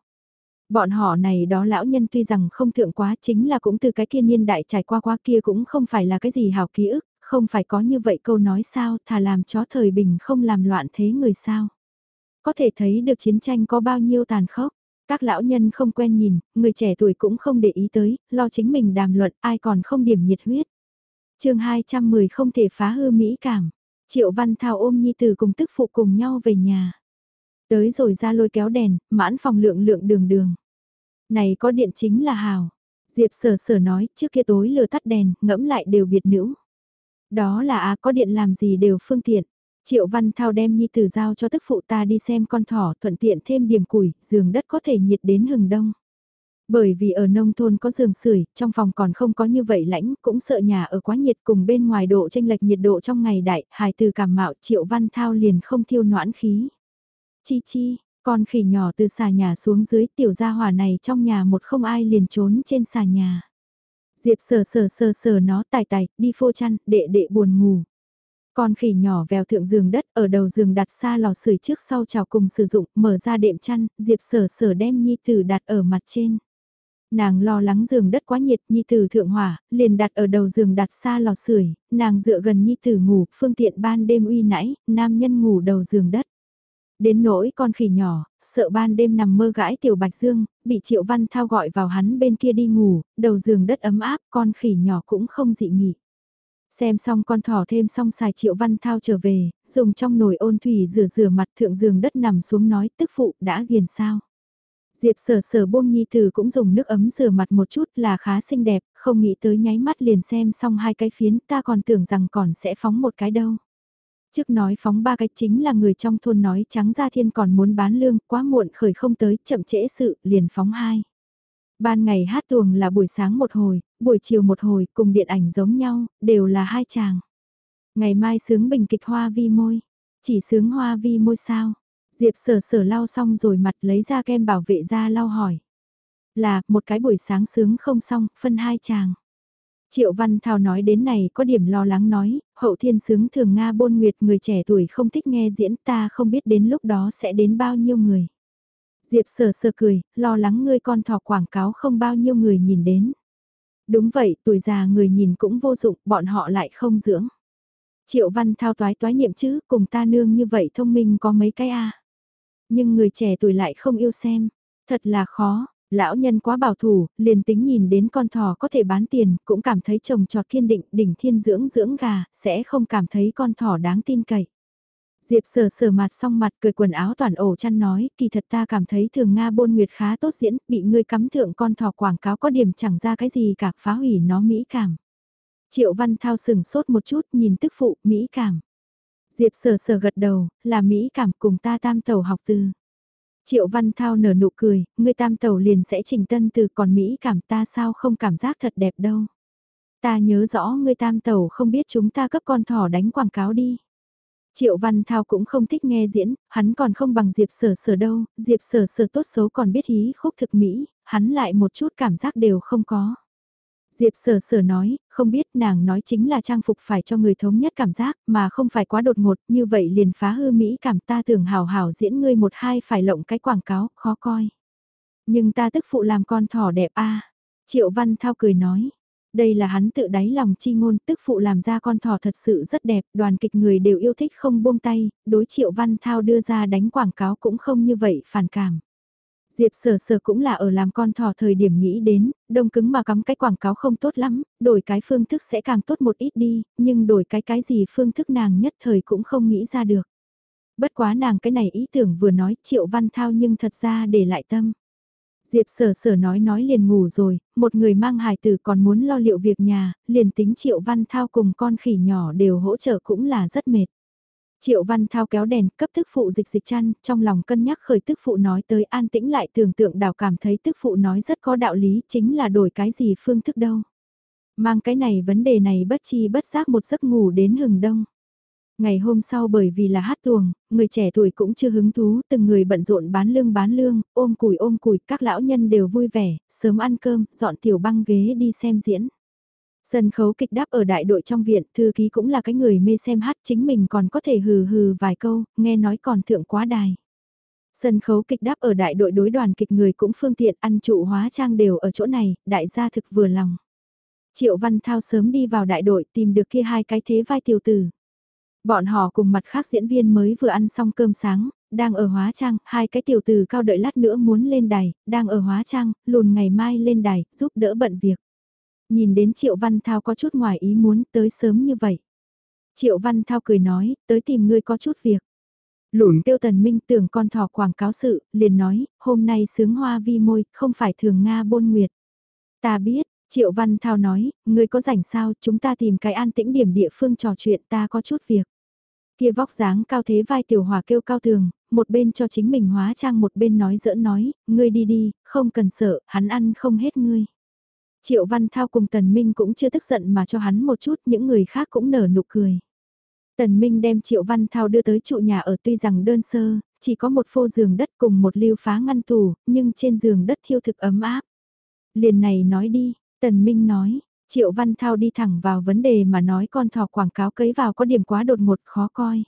Bọn họ này đó lão nhân tuy rằng không thượng quá chính là cũng từ cái kia niên đại trải qua qua kia cũng không phải là cái gì hào ký ức, không phải có như vậy câu nói sao thà làm chó thời bình không làm loạn thế người sao. Có thể thấy được chiến tranh có bao nhiêu tàn khốc. Các lão nhân không quen nhìn, người trẻ tuổi cũng không để ý tới, lo chính mình đàm luận ai còn không điểm nhiệt huyết. chương 210 không thể phá hư mỹ cảm. Triệu Văn Thao ôm Nhi Tử cùng tức phụ cùng nhau về nhà. Tới rồi ra lôi kéo đèn, mãn phòng lượng lượng đường đường. Này có điện chính là hào. Diệp sở sở nói, trước kia tối lừa tắt đèn, ngẫm lại đều biệt nữ. Đó là à có điện làm gì đều phương tiện. Triệu Văn Thao đem Nhi Tử giao cho tức phụ ta đi xem con thỏ thuận tiện thêm điểm củi, giường đất có thể nhiệt đến hừng đông. Bởi vì ở nông thôn có giường sưởi, trong phòng còn không có như vậy lãnh, cũng sợ nhà ở quá nhiệt cùng bên ngoài độ tranh lệch nhiệt độ trong ngày đại, hài từ cảm mạo Triệu Văn Thao liền không thiêu noãn khí. Chi chi, con khỉ nhỏ từ xà nhà xuống dưới tiểu gia hỏa này trong nhà một không ai liền trốn trên xà nhà. Diệp sờ sờ sờ sờ nó tài tài, đi phô chăn, đệ đệ buồn ngủ. Con khỉ nhỏ vèo thượng giường đất ở đầu giường đặt xa lò sưởi trước sau chào cùng sử dụng, mở ra đệm chăn, Diệp sở sở đem nhi tử đặt ở mặt trên. Nàng lo lắng giường đất quá nhiệt, nhi tử thượng hỏa, liền đặt ở đầu giường đặt xa lò sưởi, nàng dựa gần nhi tử ngủ, phương tiện ban đêm uy nãy, nam nhân ngủ đầu giường đất. Đến nỗi con khỉ nhỏ, sợ ban đêm nằm mơ gãi tiểu bạch dương, bị triệu văn thao gọi vào hắn bên kia đi ngủ, đầu giường đất ấm áp, con khỉ nhỏ cũng không dị nghị. Xem xong con thỏ thêm xong xài triệu văn thao trở về, dùng trong nồi ôn thủy rửa rửa mặt thượng giường đất nằm xuống nói tức phụ đã ghiền sao. Diệp sở sở buông nhi từ cũng dùng nước ấm rửa mặt một chút là khá xinh đẹp, không nghĩ tới nháy mắt liền xem xong hai cái phiến ta còn tưởng rằng còn sẽ phóng một cái đâu. Trước nói phóng ba cái chính là người trong thôn nói trắng ra thiên còn muốn bán lương, quá muộn khởi không tới, chậm trễ sự, liền phóng hai. Ban ngày hát tuồng là buổi sáng một hồi, buổi chiều một hồi, cùng điện ảnh giống nhau, đều là hai chàng. Ngày mai sướng bình kịch hoa vi môi, chỉ sướng hoa vi môi sao. Diệp sở sở lau xong rồi mặt lấy ra kem bảo vệ ra lau hỏi. Là, một cái buổi sáng sướng không xong, phân hai chàng. Triệu Văn Thảo nói đến này có điểm lo lắng nói, hậu thiên sướng thường Nga bôn nguyệt người trẻ tuổi không thích nghe diễn ta không biết đến lúc đó sẽ đến bao nhiêu người. Diệp sờ sờ cười, lo lắng ngươi con thỏ quảng cáo không bao nhiêu người nhìn đến. Đúng vậy, tuổi già người nhìn cũng vô dụng, bọn họ lại không dưỡng. Triệu Văn Thao toái toái niệm chứ, cùng ta nương như vậy thông minh có mấy cái a Nhưng người trẻ tuổi lại không yêu xem, thật là khó, Lão nhân quá bảo thủ, liền tính nhìn đến con thỏ có thể bán tiền, cũng cảm thấy trồng trọt kiên định, đỉnh thiên dưỡng dưỡng gà, sẽ không cảm thấy con thỏ đáng tin cậy. Diệp sờ sờ mặt xong mặt cười quần áo toàn ổ chăn nói, kỳ thật ta cảm thấy thường Nga bôn nguyệt khá tốt diễn, bị ngươi cắm thượng con thỏ quảng cáo có điểm chẳng ra cái gì cả, phá hủy nó mỹ cảm. Triệu Văn Thao sừng sốt một chút, nhìn tức phụ, mỹ cảm. Diệp sờ sờ gật đầu, là mỹ cảm cùng ta tam tàu học từ. Triệu Văn Thao nở nụ cười, ngươi tam tàu liền sẽ trình tân từ còn Mỹ cảm ta sao không cảm giác thật đẹp đâu. Ta nhớ rõ ngươi tam tàu không biết chúng ta cấp con thỏ đánh quảng cáo đi. Triệu Văn Thao cũng không thích nghe diễn, hắn còn không bằng Diệp Sở Sở đâu, Diệp Sở Sở tốt xấu còn biết hí khúc thực Mỹ, hắn lại một chút cảm giác đều không có. Diệp sở sở nói, không biết nàng nói chính là trang phục phải cho người thống nhất cảm giác mà không phải quá đột ngột như vậy liền phá hư mỹ cảm ta tưởng hào hào diễn ngươi một hai phải lộng cái quảng cáo, khó coi. Nhưng ta tức phụ làm con thỏ đẹp a Triệu Văn Thao cười nói, đây là hắn tự đáy lòng chi ngôn tức phụ làm ra con thỏ thật sự rất đẹp, đoàn kịch người đều yêu thích không buông tay, đối Triệu Văn Thao đưa ra đánh quảng cáo cũng không như vậy phản cảm. Diệp sở sở cũng là ở làm con thỏ thời điểm nghĩ đến, đông cứng mà cắm cái quảng cáo không tốt lắm, đổi cái phương thức sẽ càng tốt một ít đi, nhưng đổi cái cái gì phương thức nàng nhất thời cũng không nghĩ ra được. Bất quá nàng cái này ý tưởng vừa nói triệu văn thao nhưng thật ra để lại tâm. Diệp sở sở nói nói liền ngủ rồi, một người mang hài tử còn muốn lo liệu việc nhà, liền tính triệu văn thao cùng con khỉ nhỏ đều hỗ trợ cũng là rất mệt. Triệu Văn Thao kéo đèn, cấp tức phụ dịch dịch chăn, trong lòng cân nhắc khởi tức phụ nói tới an tĩnh lại tưởng tượng đào cảm thấy tức phụ nói rất có đạo lý, chính là đổi cái gì phương thức đâu. Mang cái này vấn đề này bất chi bất giác một giấc ngủ đến hừng đông. Ngày hôm sau bởi vì là hát tuồng, người trẻ tuổi cũng chưa hứng thú, từng người bận rộn bán lương bán lương, ôm củi ôm củi, các lão nhân đều vui vẻ, sớm ăn cơm, dọn tiểu băng ghế đi xem diễn. Sân khấu kịch đáp ở đại đội trong viện, thư ký cũng là cái người mê xem hát chính mình còn có thể hừ hừ vài câu, nghe nói còn thượng quá đài. Sân khấu kịch đáp ở đại đội đối đoàn kịch người cũng phương tiện ăn trụ hóa trang đều ở chỗ này, đại gia thực vừa lòng. Triệu Văn Thao sớm đi vào đại đội tìm được kia hai cái thế vai tiểu tử. Bọn họ cùng mặt khác diễn viên mới vừa ăn xong cơm sáng, đang ở hóa trang, hai cái tiểu tử cao đợi lát nữa muốn lên đài, đang ở hóa trang, lùn ngày mai lên đài, giúp đỡ bận việc. Nhìn đến Triệu Văn Thao có chút ngoài ý muốn tới sớm như vậy. Triệu Văn Thao cười nói, tới tìm ngươi có chút việc. Lùn kêu tần minh tưởng con thỏ quảng cáo sự, liền nói, hôm nay sướng hoa vi môi, không phải thường Nga bôn nguyệt. Ta biết, Triệu Văn Thao nói, ngươi có rảnh sao, chúng ta tìm cái an tĩnh điểm địa phương trò chuyện ta có chút việc. Kia vóc dáng cao thế vai tiểu hòa kêu cao tường, một bên cho chính mình hóa trang một bên nói giỡn nói, ngươi đi đi, không cần sợ, hắn ăn không hết ngươi. Triệu Văn Thao cùng Tần Minh cũng chưa tức giận mà cho hắn một chút, những người khác cũng nở nụ cười. Tần Minh đem Triệu Văn Thao đưa tới trụ nhà ở tuy rằng đơn sơ, chỉ có một phô giường đất cùng một lưu phá ngăn tủ, nhưng trên giường đất thiêu thực ấm áp. Liền này nói đi, Tần Minh nói, Triệu Văn Thao đi thẳng vào vấn đề mà nói con thỏ quảng cáo cấy vào có điểm quá đột ngột khó coi.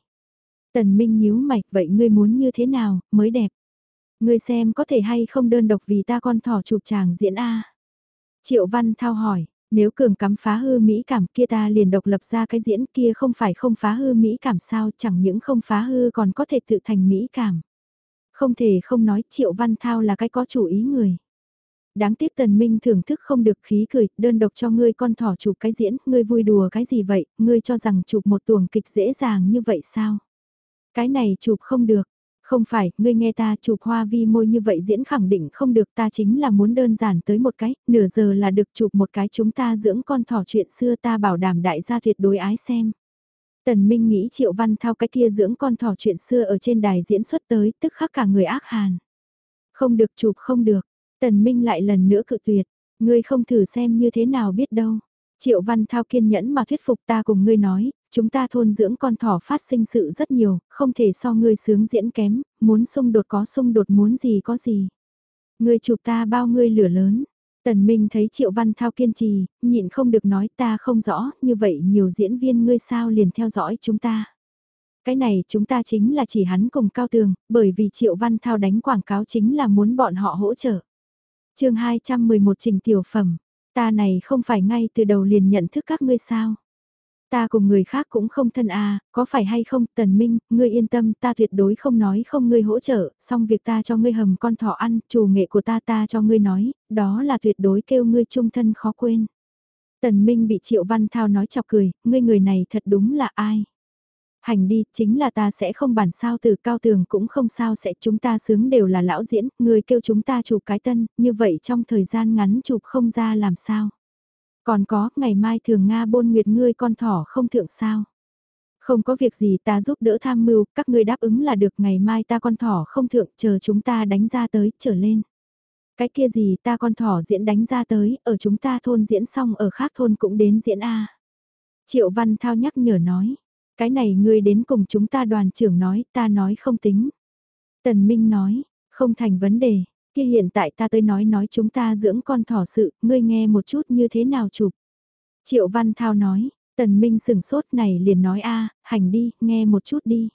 Tần Minh nhíu mạch vậy ngươi muốn như thế nào, mới đẹp. Ngươi xem có thể hay không đơn độc vì ta con thỏ chụp chàng diễn A. Triệu Văn Thao hỏi, nếu cường cắm phá hư mỹ cảm kia ta liền độc lập ra cái diễn kia không phải không phá hư mỹ cảm sao chẳng những không phá hư còn có thể tự thành mỹ cảm. Không thể không nói Triệu Văn Thao là cái có chủ ý người. Đáng tiếc tần minh thưởng thức không được khí cười, đơn độc cho ngươi con thỏ chụp cái diễn, ngươi vui đùa cái gì vậy, ngươi cho rằng chụp một tuồng kịch dễ dàng như vậy sao? Cái này chụp không được, không phải, ngươi nghe ta chụp hoa vi môi như vậy diễn khẳng định không được ta chính là muốn đơn giản tới một cái, nửa giờ là được chụp một cái chúng ta dưỡng con thỏ chuyện xưa ta bảo đảm đại gia tuyệt đối ái xem. Tần Minh nghĩ Triệu Văn Thao cái kia dưỡng con thỏ chuyện xưa ở trên đài diễn xuất tới tức khắc cả người ác hàn. Không được chụp không được, Tần Minh lại lần nữa cự tuyệt, ngươi không thử xem như thế nào biết đâu. Triệu Văn Thao kiên nhẫn mà thuyết phục ta cùng ngươi nói, chúng ta thôn dưỡng con thỏ phát sinh sự rất nhiều, không thể so ngươi sướng diễn kém, muốn xung đột có xung đột muốn gì có gì. Ngươi chụp ta bao ngươi lửa lớn. Tần Minh thấy Triệu Văn Thao kiên trì, nhịn không được nói ta không rõ, như vậy nhiều diễn viên ngươi sao liền theo dõi chúng ta. Cái này chúng ta chính là chỉ hắn cùng Cao Tường, bởi vì Triệu Văn Thao đánh quảng cáo chính là muốn bọn họ hỗ trợ chương 211 trình tiểu phẩm, ta này không phải ngay từ đầu liền nhận thức các ngươi sao. Ta cùng người khác cũng không thân à, có phải hay không, tần minh, ngươi yên tâm, ta tuyệt đối không nói không ngươi hỗ trợ, xong việc ta cho ngươi hầm con thỏ ăn, chủ nghệ của ta ta cho ngươi nói, đó là tuyệt đối kêu ngươi trung thân khó quên. Tần minh bị triệu văn thao nói chọc cười, ngươi người này thật đúng là ai. Hành đi, chính là ta sẽ không bản sao từ cao tường cũng không sao sẽ chúng ta sướng đều là lão diễn, người kêu chúng ta chụp cái tân, như vậy trong thời gian ngắn chụp không ra làm sao. Còn có, ngày mai thường Nga bôn nguyệt ngươi con thỏ không thượng sao. Không có việc gì ta giúp đỡ tham mưu, các ngươi đáp ứng là được ngày mai ta con thỏ không thượng chờ chúng ta đánh ra tới, trở lên. Cái kia gì ta con thỏ diễn đánh ra tới, ở chúng ta thôn diễn xong ở khác thôn cũng đến diễn A. Triệu Văn Thao nhắc nhở nói, cái này ngươi đến cùng chúng ta đoàn trưởng nói, ta nói không tính. Tần Minh nói, không thành vấn đề, kia hiện tại ta tới nói nói chúng ta dưỡng con thỏ sự, ngươi nghe một chút như thế nào chụp. Triệu Văn Thao nói, Tần Minh sừng sốt này liền nói a hành đi, nghe một chút đi.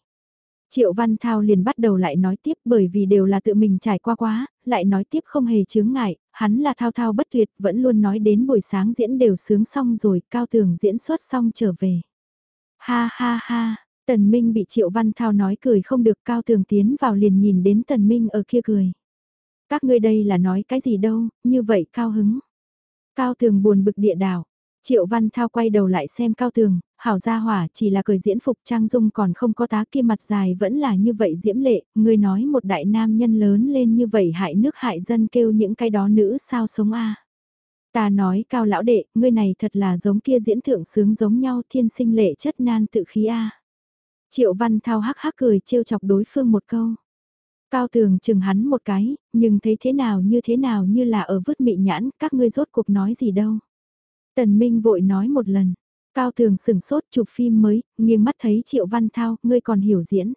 Triệu Văn Thao liền bắt đầu lại nói tiếp bởi vì đều là tự mình trải qua quá, lại nói tiếp không hề chướng ngại, hắn là thao thao bất tuyệt, vẫn luôn nói đến buổi sáng diễn đều sướng xong rồi, cao tường diễn xuất xong trở về. Ha ha ha, Tần Minh bị Triệu Văn Thao nói cười không được cao tường tiến vào liền nhìn đến Tần Minh ở kia cười. Các ngươi đây là nói cái gì đâu, như vậy cao hứng. Cao tường buồn bực địa đảo. Triệu Văn Thao quay đầu lại xem cao tường, hảo gia hỏa chỉ là cười diễn phục trang dung còn không có tá kia mặt dài vẫn là như vậy diễm lệ, người nói một đại nam nhân lớn lên như vậy hại nước hại dân kêu những cái đó nữ sao sống a Ta nói cao lão đệ, ngươi này thật là giống kia diễn thượng sướng giống nhau thiên sinh lệ chất nan tự khí a Triệu Văn Thao hắc hắc cười trêu chọc đối phương một câu. Cao tường chừng hắn một cái, nhưng thấy thế nào như thế nào như là ở vứt mị nhãn, các ngươi rốt cuộc nói gì đâu. Tần Minh vội nói một lần, Cao tường sừng sốt chụp phim mới, nghiêng mắt thấy Triệu Văn Thao, ngươi còn hiểu diễn.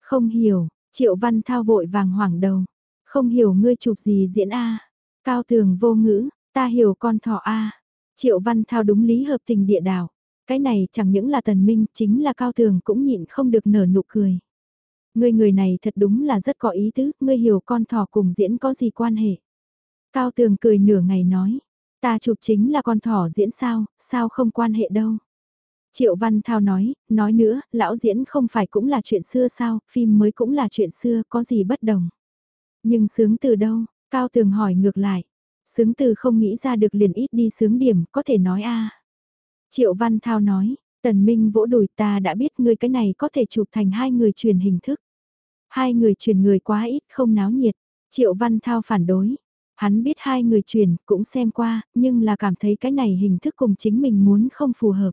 Không hiểu, Triệu Văn Thao vội vàng hoảng đầu. Không hiểu ngươi chụp gì diễn A. Cao tường vô ngữ, ta hiểu con thỏ A. Triệu Văn Thao đúng lý hợp tình địa đạo Cái này chẳng những là tần minh, chính là cao tường cũng nhịn không được nở nụ cười. Ngươi người này thật đúng là rất có ý tứ, ngươi hiểu con thỏ cùng diễn có gì quan hệ. Cao tường cười nửa ngày nói, Ta chụp chính là con thỏ diễn sao, sao không quan hệ đâu. Triệu Văn Thao nói, nói nữa, lão diễn không phải cũng là chuyện xưa sao, phim mới cũng là chuyện xưa, có gì bất đồng. Nhưng sướng từ đâu, Cao Tường hỏi ngược lại. Sướng từ không nghĩ ra được liền ít đi sướng điểm, có thể nói a Triệu Văn Thao nói, Tần Minh vỗ đùi ta đã biết ngươi cái này có thể chụp thành hai người truyền hình thức. Hai người truyền người quá ít không náo nhiệt. Triệu Văn Thao phản đối, Hắn biết hai người truyền, cũng xem qua, nhưng là cảm thấy cái này hình thức cùng chính mình muốn không phù hợp.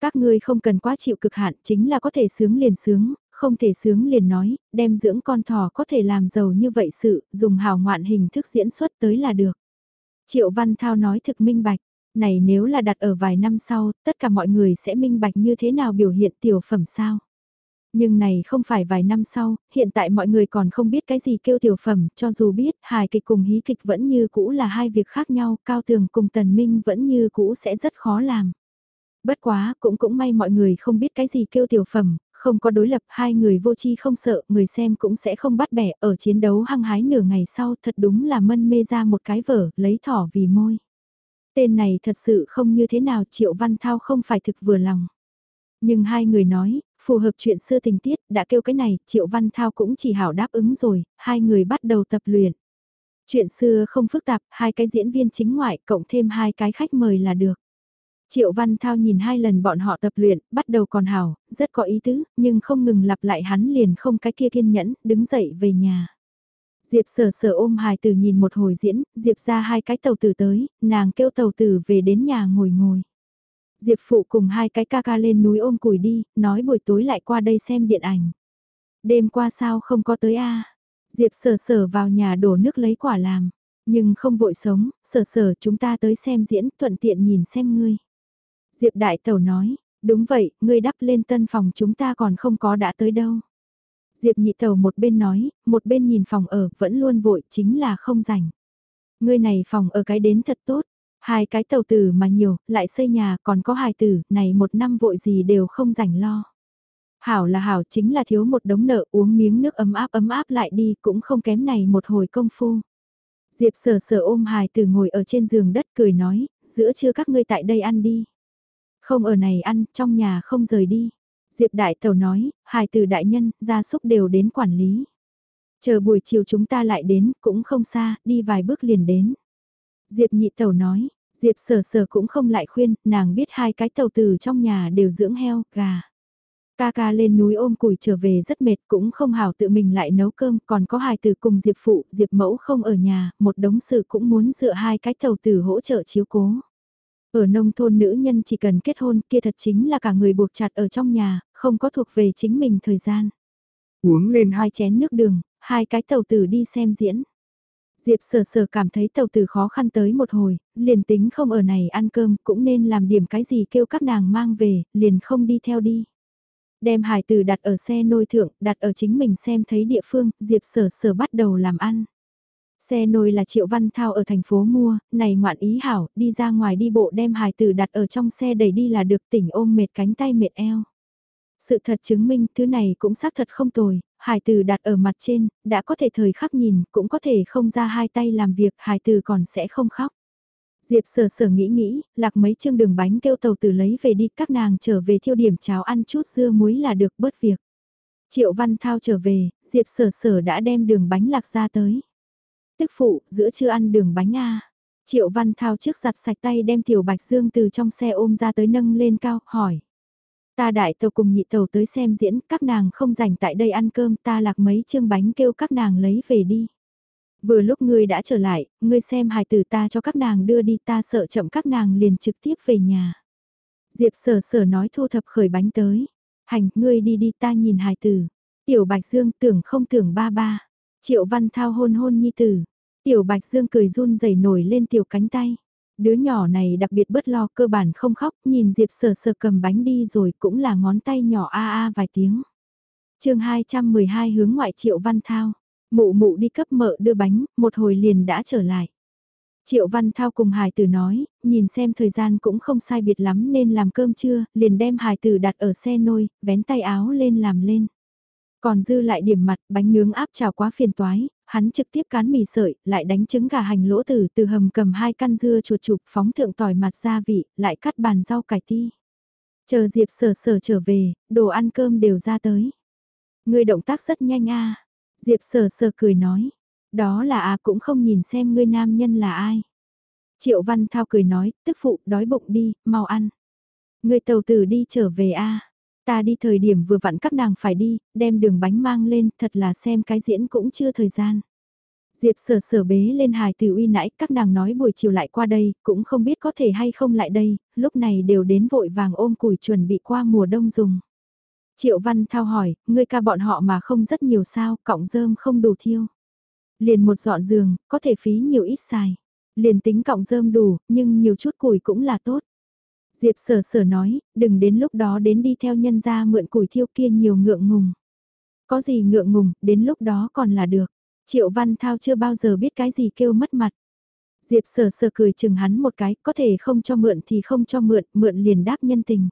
Các ngươi không cần quá chịu cực hạn, chính là có thể sướng liền sướng, không thể sướng liền nói, đem dưỡng con thỏ có thể làm giàu như vậy sự, dùng hào ngoạn hình thức diễn xuất tới là được. Triệu Văn Thao nói thực minh bạch, này nếu là đặt ở vài năm sau, tất cả mọi người sẽ minh bạch như thế nào biểu hiện tiểu phẩm sao. Nhưng này không phải vài năm sau, hiện tại mọi người còn không biết cái gì kêu tiểu phẩm, cho dù biết hài kịch cùng hí kịch vẫn như cũ là hai việc khác nhau, cao tường cùng tần minh vẫn như cũ sẽ rất khó làm. Bất quá, cũng cũng may mọi người không biết cái gì kêu tiểu phẩm, không có đối lập hai người vô chi không sợ, người xem cũng sẽ không bắt bẻ ở chiến đấu hăng hái nửa ngày sau thật đúng là mân mê ra một cái vở, lấy thỏ vì môi. Tên này thật sự không như thế nào Triệu Văn Thao không phải thực vừa lòng. Nhưng hai người nói, phù hợp chuyện xưa tình tiết, đã kêu cái này, Triệu Văn Thao cũng chỉ hảo đáp ứng rồi, hai người bắt đầu tập luyện. Chuyện xưa không phức tạp, hai cái diễn viên chính ngoại cộng thêm hai cái khách mời là được. Triệu Văn Thao nhìn hai lần bọn họ tập luyện, bắt đầu còn hào, rất có ý tứ, nhưng không ngừng lặp lại hắn liền không cái kia kiên nhẫn, đứng dậy về nhà. Diệp sở sở ôm hài tử nhìn một hồi diễn, Diệp ra hai cái tàu tử tới, nàng kêu tàu tử về đến nhà ngồi ngồi. Diệp Phụ cùng hai cái ca ca lên núi ôm củi đi, nói buổi tối lại qua đây xem điện ảnh. Đêm qua sao không có tới a Diệp sở sở vào nhà đổ nước lấy quả làm. Nhưng không vội sống, sở sở chúng ta tới xem diễn thuận tiện nhìn xem ngươi. Diệp đại tẩu nói, đúng vậy, ngươi đắp lên tân phòng chúng ta còn không có đã tới đâu. Diệp nhị tẩu một bên nói, một bên nhìn phòng ở, vẫn luôn vội, chính là không rảnh. Ngươi này phòng ở cái đến thật tốt, Hai cái tàu tử mà nhiều, lại xây nhà còn có hài tử, này một năm vội gì đều không rảnh lo. Hảo là hảo chính là thiếu một đống nợ uống miếng nước ấm áp ấm áp lại đi cũng không kém này một hồi công phu. Diệp sở sở ôm hài tử ngồi ở trên giường đất cười nói, giữa trưa các ngươi tại đây ăn đi. Không ở này ăn, trong nhà không rời đi. Diệp đại tàu nói, hài tử đại nhân, gia súc đều đến quản lý. Chờ buổi chiều chúng ta lại đến, cũng không xa, đi vài bước liền đến. Diệp nhị tàu nói, Diệp sở sở cũng không lại khuyên, nàng biết hai cái tàu tử trong nhà đều dưỡng heo, gà. Ca ca lên núi ôm củi trở về rất mệt cũng không hảo tự mình lại nấu cơm còn có hai từ cùng Diệp phụ, Diệp mẫu không ở nhà, một đống sự cũng muốn dựa hai cái tàu tử hỗ trợ chiếu cố. Ở nông thôn nữ nhân chỉ cần kết hôn kia thật chính là cả người buộc chặt ở trong nhà, không có thuộc về chính mình thời gian. Uống lên hai chén nước đường, hai cái tàu tử đi xem diễn. Diệp sở sở cảm thấy tàu tử khó khăn tới một hồi, liền tính không ở này ăn cơm cũng nên làm điểm cái gì kêu các nàng mang về, liền không đi theo đi. Đem hải tử đặt ở xe nôi thượng, đặt ở chính mình xem thấy địa phương, Diệp sở sở bắt đầu làm ăn. Xe nồi là Triệu Văn Thao ở thành phố mua, này ngoạn ý hảo, đi ra ngoài đi bộ đem hài tử đặt ở trong xe đẩy đi là được tỉnh ôm mệt cánh tay mệt eo. Sự thật chứng minh thứ này cũng xác thật không tồi, hài tử đặt ở mặt trên, đã có thể thời khắc nhìn, cũng có thể không ra hai tay làm việc, hài tử còn sẽ không khóc. Diệp sở sở nghĩ nghĩ, lạc mấy chương đường bánh kêu tàu tử lấy về đi các nàng trở về thiêu điểm cháo ăn chút dưa muối là được bớt việc. Triệu Văn Thao trở về, Diệp sở sở đã đem đường bánh lạc ra tới. Tức phụ, giữa chưa ăn đường bánh a Triệu Văn Thao trước giặt sạch tay đem Tiểu Bạch Dương từ trong xe ôm ra tới nâng lên cao, hỏi. Ta đại tàu cùng nhị tàu tới xem diễn, các nàng không rảnh tại đây ăn cơm, ta lạc mấy chương bánh kêu các nàng lấy về đi. Vừa lúc ngươi đã trở lại, ngươi xem hài tử ta cho các nàng đưa đi ta sợ chậm các nàng liền trực tiếp về nhà. Diệp sở sở nói thu thập khởi bánh tới. Hành, ngươi đi đi ta nhìn hài tử. Tiểu Bạch Dương tưởng không tưởng ba ba. Triệu Văn Thao hôn hôn nhi tử. Tiểu Bạch Dương cười run rẩy nổi lên tiểu cánh tay. Đứa nhỏ này đặc biệt bất lo cơ bản không khóc, nhìn Diệp sờ sờ cầm bánh đi rồi cũng là ngón tay nhỏ a a vài tiếng. chương 212 hướng ngoại Triệu Văn Thao. Mụ mụ đi cấp mợ đưa bánh, một hồi liền đã trở lại. Triệu Văn Thao cùng Hải Tử nói, nhìn xem thời gian cũng không sai biệt lắm nên làm cơm trưa, liền đem Hải Tử đặt ở xe nôi, vén tay áo lên làm lên. Còn dư lại điểm mặt, bánh nướng áp chảo quá phiền toái, hắn trực tiếp cán mì sợi, lại đánh trứng gà hành lỗ tử từ hầm cầm hai căn dưa chuột chụp phóng thượng tỏi mặt gia vị, lại cắt bàn rau cải ti. Chờ Diệp sở sở trở về, đồ ăn cơm đều ra tới. Người động tác rất nhanh a Diệp sở sở cười nói, đó là à cũng không nhìn xem ngươi nam nhân là ai. Triệu Văn Thao cười nói, tức phụ đói bụng đi, mau ăn. Ngươi tàu tử đi trở về a Ta đi thời điểm vừa vặn các nàng phải đi, đem đường bánh mang lên, thật là xem cái diễn cũng chưa thời gian. Diệp sở sở bế lên hài từ uy nãy, các nàng nói buổi chiều lại qua đây, cũng không biết có thể hay không lại đây, lúc này đều đến vội vàng ôm củi chuẩn bị qua mùa đông dùng. Triệu Văn Thao hỏi, ngươi ca bọn họ mà không rất nhiều sao, cọng rơm không đủ thiêu. Liền một dọn giường, có thể phí nhiều ít xài. Liền tính cọng rơm đủ, nhưng nhiều chút củi cũng là tốt. Diệp sở sở nói, đừng đến lúc đó đến đi theo nhân gia mượn củi thiêu kia nhiều ngượng ngùng. Có gì ngượng ngùng, đến lúc đó còn là được. Triệu Văn Thao chưa bao giờ biết cái gì kêu mất mặt. Diệp sở sở cười chừng hắn một cái, có thể không cho mượn thì không cho mượn, mượn liền đáp nhân tình.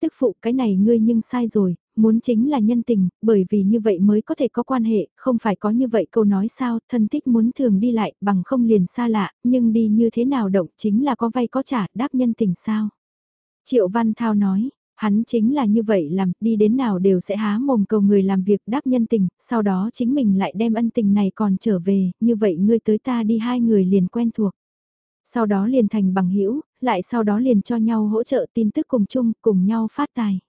Tức phụ cái này ngươi nhưng sai rồi, muốn chính là nhân tình, bởi vì như vậy mới có thể có quan hệ, không phải có như vậy câu nói sao, thân thích muốn thường đi lại, bằng không liền xa lạ, nhưng đi như thế nào động chính là có vay có trả, đáp nhân tình sao. Triệu Văn Thao nói, hắn chính là như vậy làm, đi đến nào đều sẽ há mồm cầu người làm việc đáp nhân tình, sau đó chính mình lại đem ân tình này còn trở về, như vậy ngươi tới ta đi hai người liền quen thuộc. Sau đó liền thành bằng hữu lại sau đó liền cho nhau hỗ trợ tin tức cùng chung, cùng nhau phát tài.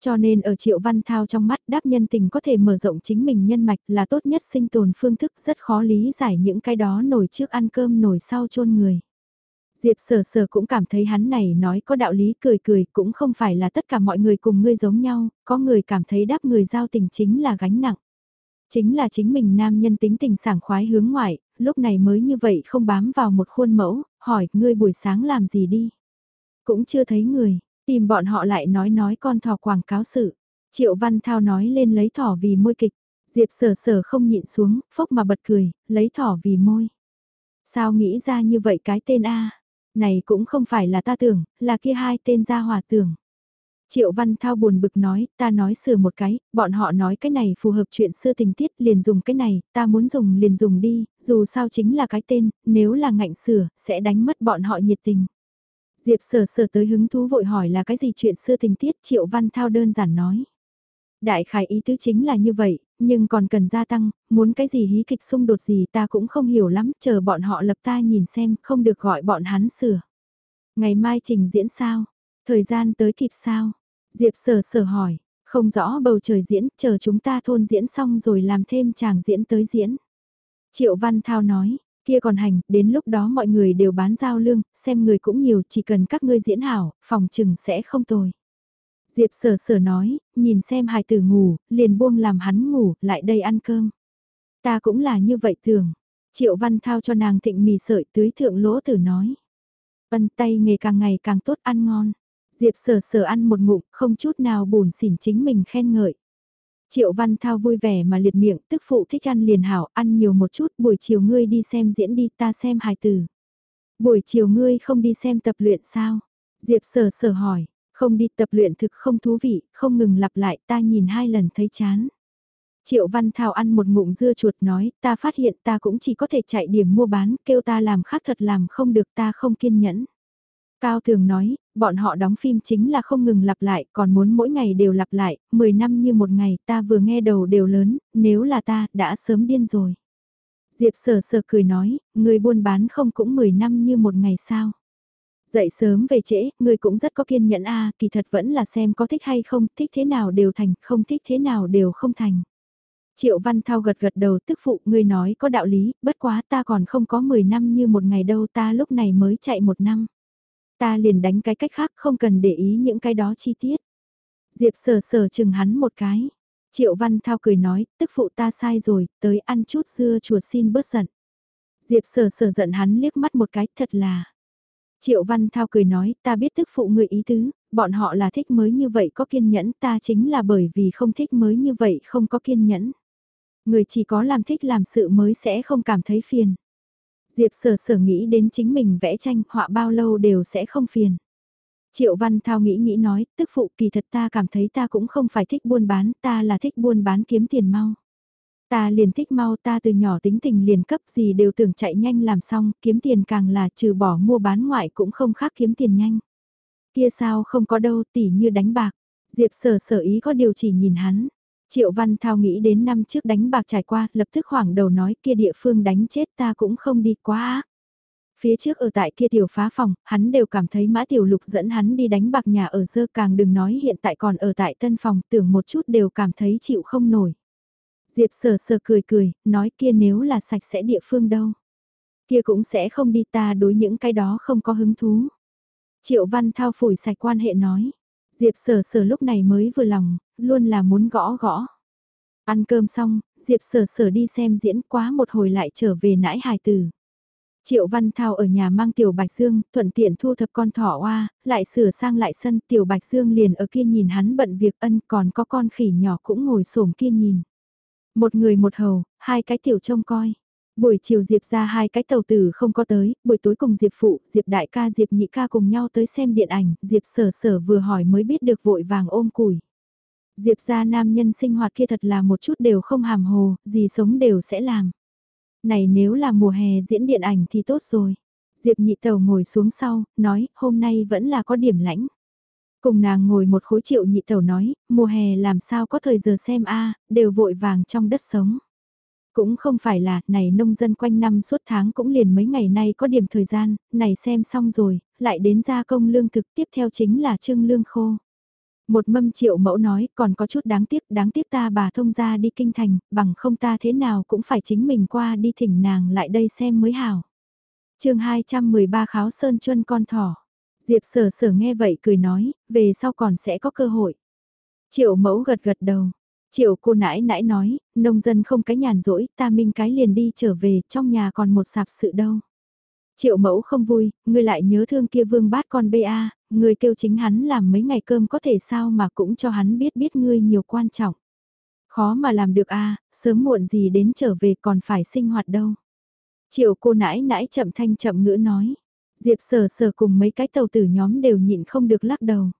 Cho nên ở Triệu Văn Thao trong mắt đáp nhân tình có thể mở rộng chính mình nhân mạch là tốt nhất sinh tồn phương thức rất khó lý giải những cái đó nổi trước ăn cơm nổi sau chôn người. Diệp sở sở cũng cảm thấy hắn này nói có đạo lý cười cười cũng không phải là tất cả mọi người cùng ngươi giống nhau, có người cảm thấy đáp người giao tình chính là gánh nặng. Chính là chính mình nam nhân tính tình sảng khoái hướng ngoại, lúc này mới như vậy không bám vào một khuôn mẫu, hỏi ngươi buổi sáng làm gì đi. Cũng chưa thấy người, tìm bọn họ lại nói nói con thỏ quảng cáo sự. Triệu Văn Thao nói lên lấy thỏ vì môi kịch, Diệp sở sở không nhịn xuống, phốc mà bật cười, lấy thỏ vì môi. Sao nghĩ ra như vậy cái tên A? Này cũng không phải là ta tưởng, là kia hai tên gia hòa tưởng. Triệu Văn Thao buồn bực nói, ta nói sửa một cái, bọn họ nói cái này phù hợp chuyện xưa tình tiết, liền dùng cái này, ta muốn dùng liền dùng đi, dù sao chính là cái tên, nếu là ngạnh sửa, sẽ đánh mất bọn họ nhiệt tình. Diệp sở sở tới hứng thú vội hỏi là cái gì chuyện xưa tình tiết, Triệu Văn Thao đơn giản nói. Đại khái ý tứ chính là như vậy, nhưng còn cần gia tăng, muốn cái gì hí kịch xung đột gì ta cũng không hiểu lắm, chờ bọn họ lập ta nhìn xem, không được gọi bọn hắn sửa. Ngày mai trình diễn sao? Thời gian tới kịp sao? Diệp sở sở hỏi, không rõ bầu trời diễn, chờ chúng ta thôn diễn xong rồi làm thêm chàng diễn tới diễn. Triệu Văn Thao nói, kia còn hành, đến lúc đó mọi người đều bán giao lương, xem người cũng nhiều, chỉ cần các ngươi diễn hảo, phòng trừng sẽ không tồi. Diệp sở sở nói, nhìn xem hài tử ngủ, liền buông làm hắn ngủ, lại đây ăn cơm. Ta cũng là như vậy thường. Triệu Văn Thao cho nàng thịnh mì sợi tưới thượng lỗ tử nói. Vân tay nghề càng ngày càng tốt ăn ngon. Diệp sở sở ăn một ngụm, không chút nào buồn xỉn chính mình khen ngợi. Triệu Văn Thao vui vẻ mà liệt miệng, tức phụ thích ăn liền hảo, ăn nhiều một chút, buổi chiều ngươi đi xem diễn đi, ta xem hài tử. Buổi chiều ngươi không đi xem tập luyện sao? Diệp sở sở hỏi, không đi tập luyện thực không thú vị, không ngừng lặp lại, ta nhìn hai lần thấy chán. Triệu Văn Thao ăn một ngụm dưa chuột nói, ta phát hiện ta cũng chỉ có thể chạy điểm mua bán, kêu ta làm khác thật làm không được ta không kiên nhẫn. Cao Thường nói, bọn họ đóng phim chính là không ngừng lặp lại, còn muốn mỗi ngày đều lặp lại, 10 năm như một ngày, ta vừa nghe đầu đều lớn, nếu là ta, đã sớm điên rồi. Diệp sờ sờ cười nói, người buôn bán không cũng 10 năm như một ngày sao. Dậy sớm về trễ, người cũng rất có kiên nhẫn a kỳ thật vẫn là xem có thích hay không, thích thế nào đều thành, không thích thế nào đều không thành. Triệu Văn Thao gật gật đầu tức phụ người nói có đạo lý, bất quá ta còn không có 10 năm như một ngày đâu ta lúc này mới chạy một năm. Ta liền đánh cái cách khác không cần để ý những cái đó chi tiết. Diệp sờ sờ chừng hắn một cái. Triệu Văn Thao cười nói, tức phụ ta sai rồi, tới ăn chút dưa chuột xin bớt giận. Diệp sờ sờ giận hắn liếc mắt một cái, thật là. Triệu Văn Thao cười nói, ta biết tức phụ người ý tứ, bọn họ là thích mới như vậy có kiên nhẫn, ta chính là bởi vì không thích mới như vậy không có kiên nhẫn. Người chỉ có làm thích làm sự mới sẽ không cảm thấy phiền. Diệp sở sở nghĩ đến chính mình vẽ tranh họa bao lâu đều sẽ không phiền. Triệu Văn Thao nghĩ nghĩ nói, tức phụ kỳ thật ta cảm thấy ta cũng không phải thích buôn bán, ta là thích buôn bán kiếm tiền mau. Ta liền thích mau ta từ nhỏ tính tình liền cấp gì đều tưởng chạy nhanh làm xong, kiếm tiền càng là trừ bỏ mua bán ngoại cũng không khác kiếm tiền nhanh. Kia sao không có đâu tỉ như đánh bạc, Diệp sở sở ý có điều chỉ nhìn hắn. Triệu Văn Thao nghĩ đến năm trước đánh bạc trải qua, lập tức hoảng đầu nói kia địa phương đánh chết ta cũng không đi quá ác. Phía trước ở tại kia tiểu phá phòng, hắn đều cảm thấy mã tiểu lục dẫn hắn đi đánh bạc nhà ở dơ càng đừng nói hiện tại còn ở tại tân phòng tưởng một chút đều cảm thấy chịu không nổi. Diệp sờ sờ cười cười, nói kia nếu là sạch sẽ địa phương đâu. Kia cũng sẽ không đi ta đối những cái đó không có hứng thú. Triệu Văn Thao phủi sạch quan hệ nói. Diệp sờ sờ lúc này mới vừa lòng, luôn là muốn gõ gõ. Ăn cơm xong, Diệp sờ sờ đi xem diễn quá một hồi lại trở về nãi hài tử. Triệu Văn Thao ở nhà mang Tiểu Bạch Dương, thuận tiện thu thập con thỏ oa, lại sửa sang lại sân, Tiểu Bạch Dương liền ở kia nhìn hắn bận việc ân còn có con khỉ nhỏ cũng ngồi xổm kia nhìn. Một người một hầu, hai cái tiểu trông coi. Buổi chiều Diệp ra hai cái tàu tử không có tới, buổi tối cùng Diệp phụ, Diệp đại ca Diệp nhị ca cùng nhau tới xem điện ảnh, Diệp sở sở vừa hỏi mới biết được vội vàng ôm củi. Diệp ra nam nhân sinh hoạt kia thật là một chút đều không hàm hồ, gì sống đều sẽ làm. Này nếu là mùa hè diễn điện ảnh thì tốt rồi. Diệp nhị tàu ngồi xuống sau, nói, hôm nay vẫn là có điểm lãnh. Cùng nàng ngồi một khối triệu nhị tẩu nói, mùa hè làm sao có thời giờ xem a đều vội vàng trong đất sống. Cũng không phải là, này nông dân quanh năm suốt tháng cũng liền mấy ngày nay có điểm thời gian, này xem xong rồi, lại đến gia công lương thực tiếp theo chính là trương lương khô. Một mâm triệu mẫu nói còn có chút đáng tiếc, đáng tiếc ta bà thông ra đi kinh thành, bằng không ta thế nào cũng phải chính mình qua đi thỉnh nàng lại đây xem mới hảo. chương 213 Kháo Sơn Chuân con thỏ. Diệp sở sở nghe vậy cười nói, về sau còn sẽ có cơ hội. Triệu mẫu gật gật đầu. Triệu cô nãi nãi nói, nông dân không cái nhàn rỗi, ta minh cái liền đi trở về, trong nhà còn một sạp sự đâu. Triệu mẫu không vui, ngươi lại nhớ thương kia vương bát con ba, ngươi kêu chính hắn làm mấy ngày cơm có thể sao mà cũng cho hắn biết biết ngươi nhiều quan trọng. Khó mà làm được a sớm muộn gì đến trở về còn phải sinh hoạt đâu. Triệu cô nãi nãi chậm thanh chậm ngữ nói. Diệp sở sở cùng mấy cái tàu tử nhóm đều nhịn không được lắc đầu.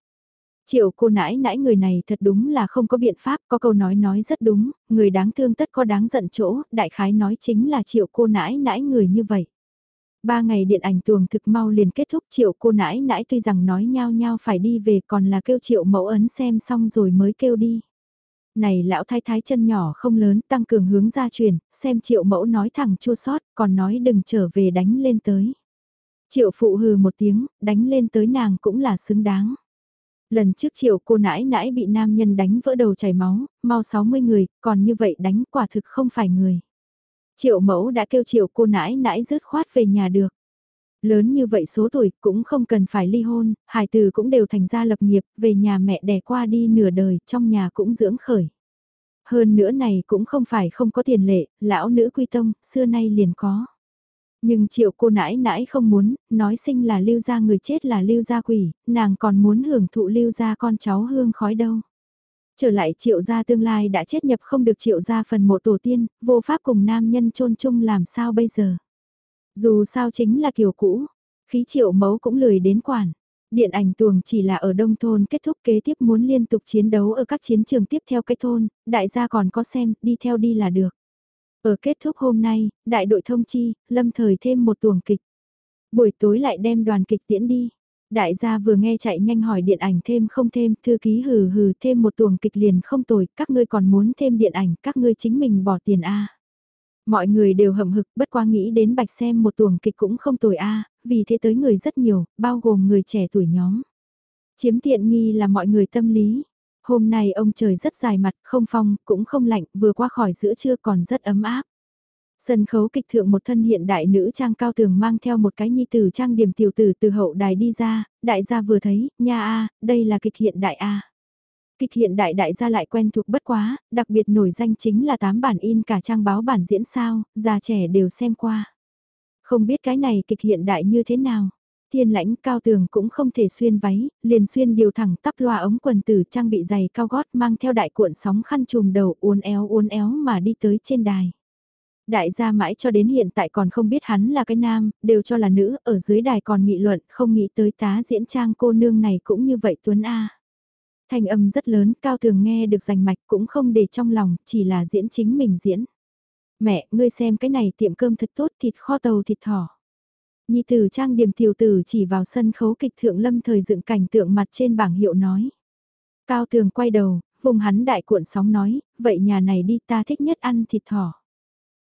Triệu cô nãi nãi người này thật đúng là không có biện pháp, có câu nói nói rất đúng, người đáng thương tất có đáng giận chỗ, đại khái nói chính là triệu cô nãi nãi người như vậy. Ba ngày điện ảnh tuồng thực mau liền kết thúc triệu cô nãi nãi tuy rằng nói nhau nhau phải đi về còn là kêu triệu mẫu ấn xem xong rồi mới kêu đi. Này lão thái thái chân nhỏ không lớn tăng cường hướng ra truyền, xem triệu mẫu nói thẳng chua sót còn nói đừng trở về đánh lên tới. Triệu phụ hừ một tiếng, đánh lên tới nàng cũng là xứng đáng. Lần trước triệu cô nãi nãi bị nam nhân đánh vỡ đầu chảy máu, mau 60 người, còn như vậy đánh quả thực không phải người. Triệu mẫu đã kêu triệu cô nãi nãi rớt khoát về nhà được. Lớn như vậy số tuổi cũng không cần phải ly hôn, hài từ cũng đều thành ra lập nghiệp, về nhà mẹ đẻ qua đi nửa đời, trong nhà cũng dưỡng khởi. Hơn nữa này cũng không phải không có tiền lệ, lão nữ quy tông, xưa nay liền có. Nhưng triệu cô nãi nãi không muốn, nói sinh là lưu gia người chết là lưu gia quỷ, nàng còn muốn hưởng thụ lưu gia con cháu hương khói đâu. Trở lại triệu gia tương lai đã chết nhập không được triệu gia phần mộ tổ tiên, vô pháp cùng nam nhân chôn chung làm sao bây giờ. Dù sao chính là kiểu cũ, khí triệu mấu cũng lười đến quản. Điện ảnh tuồng chỉ là ở đông thôn kết thúc kế tiếp muốn liên tục chiến đấu ở các chiến trường tiếp theo cái thôn, đại gia còn có xem, đi theo đi là được. Ở kết thúc hôm nay, đại đội thông chi, lâm thời thêm một tuồng kịch. Buổi tối lại đem đoàn kịch tiễn đi. Đại gia vừa nghe chạy nhanh hỏi điện ảnh thêm không thêm, thư ký hừ hừ thêm một tuồng kịch liền không tồi, các ngươi còn muốn thêm điện ảnh, các ngươi chính mình bỏ tiền a. Mọi người đều hậm hực, bất qua nghĩ đến bạch xem một tuồng kịch cũng không tồi a, vì thế tới người rất nhiều, bao gồm người trẻ tuổi nhóm. Chiếm tiện nghi là mọi người tâm lý. Hôm nay ông trời rất dài mặt, không phong, cũng không lạnh, vừa qua khỏi giữa trưa còn rất ấm áp. Sân khấu kịch thượng một thân hiện đại nữ trang cao tường mang theo một cái nhi tử trang điểm tiểu tử từ hậu đài đi ra, đại gia vừa thấy, nha a, đây là kịch hiện đại a. Kịch hiện đại đại gia lại quen thuộc bất quá, đặc biệt nổi danh chính là tám bản in cả trang báo bản diễn sao, già trẻ đều xem qua. Không biết cái này kịch hiện đại như thế nào. Thiên lãnh cao tường cũng không thể xuyên váy, liền xuyên điều thẳng tắp loa ống quần tử trang bị giày cao gót mang theo đại cuộn sóng khăn trùm đầu uốn éo uốn éo mà đi tới trên đài. Đại gia mãi cho đến hiện tại còn không biết hắn là cái nam, đều cho là nữ, ở dưới đài còn nghị luận, không nghĩ tới tá diễn trang cô nương này cũng như vậy Tuấn A. Thanh âm rất lớn, cao thường nghe được rành mạch cũng không để trong lòng, chỉ là diễn chính mình diễn. Mẹ, ngươi xem cái này tiệm cơm thật tốt, thịt kho tàu thịt thỏ. Nhi tử trang điểm tiểu tử chỉ vào sân khấu kịch thượng lâm thời dựng cảnh tượng mặt trên bảng hiệu nói. Cao tường quay đầu, vùng hắn đại cuộn sóng nói, vậy nhà này đi ta thích nhất ăn thịt thỏ.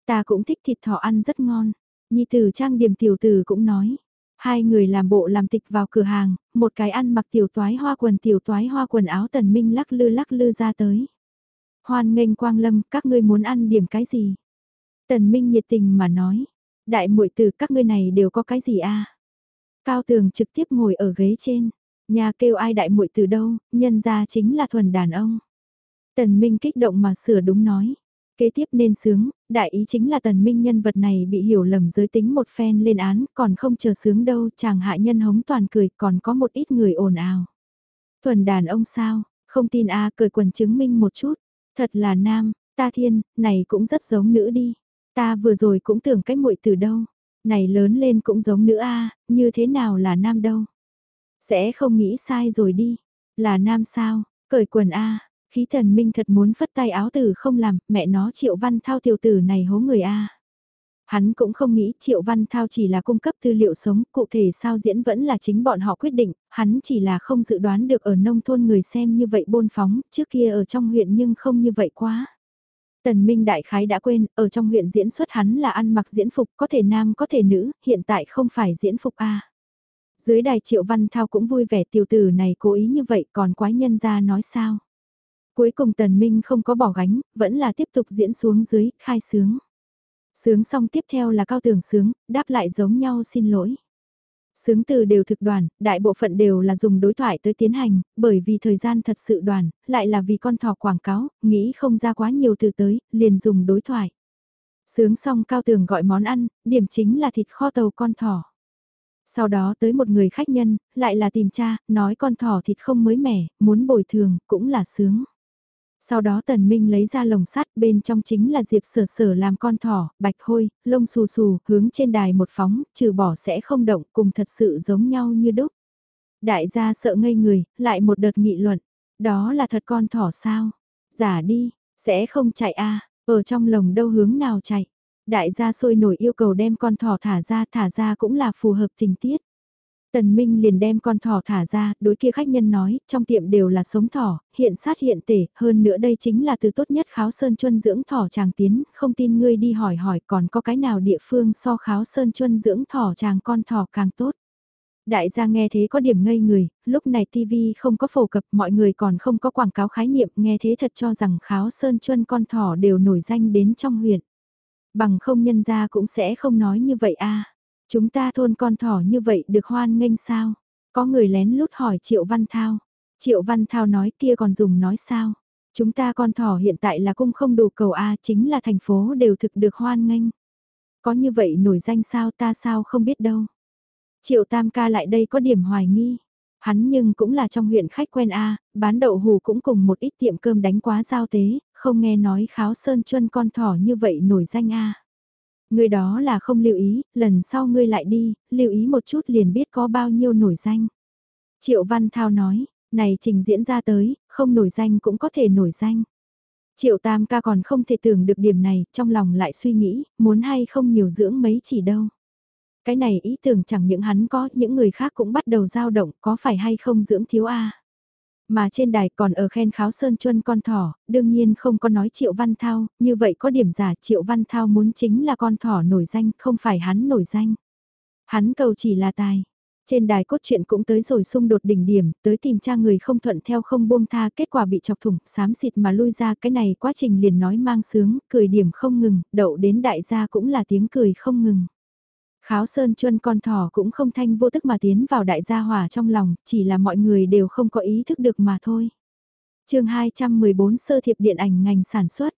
Ta cũng thích thịt thỏ ăn rất ngon. Nhi tử trang điểm tiểu tử cũng nói. Hai người làm bộ làm tịch vào cửa hàng, một cái ăn mặc tiểu toái hoa quần tiểu toái hoa quần áo tần minh lắc lư lắc lư ra tới. Hoan nghênh quang lâm, các ngươi muốn ăn điểm cái gì? Tần minh nhiệt tình mà nói. Đại muội từ các ngươi này đều có cái gì a? Cao tường trực tiếp ngồi ở ghế trên. Nhà kêu ai đại muội từ đâu, nhân ra chính là thuần đàn ông. Tần Minh kích động mà sửa đúng nói. Kế tiếp nên sướng, đại ý chính là tần minh nhân vật này bị hiểu lầm giới tính một phen lên án, còn không chờ sướng đâu, chàng hạ nhân hống toàn cười, còn có một ít người ồn ào. Thuần đàn ông sao, không tin a cười quần chứng minh một chút, thật là nam, ta thiên, này cũng rất giống nữ đi, ta vừa rồi cũng tưởng cái muội từ đâu, này lớn lên cũng giống nữ a như thế nào là nam đâu. Sẽ không nghĩ sai rồi đi, là nam sao, cởi quần a Khí thần minh thật muốn phất tay áo tử không làm, mẹ nó triệu văn thao tiểu tử này hố người A. Hắn cũng không nghĩ Triệu Văn Thao chỉ là cung cấp tư liệu sống, cụ thể sao diễn vẫn là chính bọn họ quyết định, hắn chỉ là không dự đoán được ở nông thôn người xem như vậy bôn phóng, trước kia ở trong huyện nhưng không như vậy quá. Tần Minh Đại Khái đã quên, ở trong huyện diễn xuất hắn là ăn mặc diễn phục, có thể nam có thể nữ, hiện tại không phải diễn phục A. Dưới đài Triệu Văn Thao cũng vui vẻ tiểu tử này cố ý như vậy còn quái nhân ra nói sao. Cuối cùng Tần Minh không có bỏ gánh, vẫn là tiếp tục diễn xuống dưới, khai sướng. Sướng xong tiếp theo là cao tường sướng, đáp lại giống nhau xin lỗi. Sướng từ đều thực đoàn, đại bộ phận đều là dùng đối thoại tới tiến hành, bởi vì thời gian thật sự đoàn, lại là vì con thỏ quảng cáo, nghĩ không ra quá nhiều từ tới, liền dùng đối thoại. Sướng xong cao tường gọi món ăn, điểm chính là thịt kho tàu con thỏ. Sau đó tới một người khách nhân, lại là tìm cha, nói con thỏ thịt không mới mẻ, muốn bồi thường, cũng là sướng. Sau đó tần minh lấy ra lồng sắt bên trong chính là diệp sở sở làm con thỏ, bạch hôi, lông xù xù, hướng trên đài một phóng, trừ bỏ sẽ không động cùng thật sự giống nhau như đúc. Đại gia sợ ngây người, lại một đợt nghị luận, đó là thật con thỏ sao? Giả đi, sẽ không chạy a ở trong lồng đâu hướng nào chạy? Đại gia sôi nổi yêu cầu đem con thỏ thả ra, thả ra cũng là phù hợp tình tiết. Tần Minh liền đem con thỏ thả ra, đối kia khách nhân nói, trong tiệm đều là sống thỏ, hiện sát hiện tể, hơn nữa đây chính là từ tốt nhất kháo sơn chuân dưỡng thỏ chàng tiến, không tin ngươi đi hỏi hỏi còn có cái nào địa phương so kháo sơn chuân dưỡng thỏ chàng con thỏ càng tốt. Đại gia nghe thế có điểm ngây người, lúc này TV không có phổ cập mọi người còn không có quảng cáo khái niệm nghe thế thật cho rằng kháo sơn chuân con thỏ đều nổi danh đến trong huyện. Bằng không nhân gia cũng sẽ không nói như vậy a Chúng ta thôn con thỏ như vậy được hoan nghênh sao? Có người lén lút hỏi Triệu Văn Thao. Triệu Văn Thao nói kia còn dùng nói sao? Chúng ta con thỏ hiện tại là cung không đủ cầu A chính là thành phố đều thực được hoan nghênh. Có như vậy nổi danh sao ta sao không biết đâu. Triệu Tam ca lại đây có điểm hoài nghi. Hắn nhưng cũng là trong huyện khách quen A, bán đậu hù cũng cùng một ít tiệm cơm đánh quá giao tế, không nghe nói kháo sơn chuân con thỏ như vậy nổi danh A. Người đó là không lưu ý, lần sau ngươi lại đi, lưu ý một chút liền biết có bao nhiêu nổi danh. Triệu Văn Thao nói, này trình diễn ra tới, không nổi danh cũng có thể nổi danh. Triệu Tam ca còn không thể tưởng được điểm này, trong lòng lại suy nghĩ, muốn hay không nhiều dưỡng mấy chỉ đâu. Cái này ý tưởng chẳng những hắn có, những người khác cũng bắt đầu dao động, có phải hay không dưỡng thiếu A. Mà trên đài còn ở khen kháo sơn chuân con thỏ, đương nhiên không có nói Triệu Văn Thao, như vậy có điểm giả Triệu Văn Thao muốn chính là con thỏ nổi danh, không phải hắn nổi danh. Hắn cầu chỉ là tài. Trên đài cốt truyện cũng tới rồi xung đột đỉnh điểm, tới tìm cha người không thuận theo không buông tha, kết quả bị chọc thủng, xám xịt mà lui ra, cái này quá trình liền nói mang sướng, cười điểm không ngừng, đậu đến đại gia cũng là tiếng cười không ngừng. Kháo sơn chuân con thỏ cũng không thanh vô tức mà tiến vào đại gia hỏa trong lòng, chỉ là mọi người đều không có ý thức được mà thôi. chương 214 sơ thiệp điện ảnh ngành sản xuất.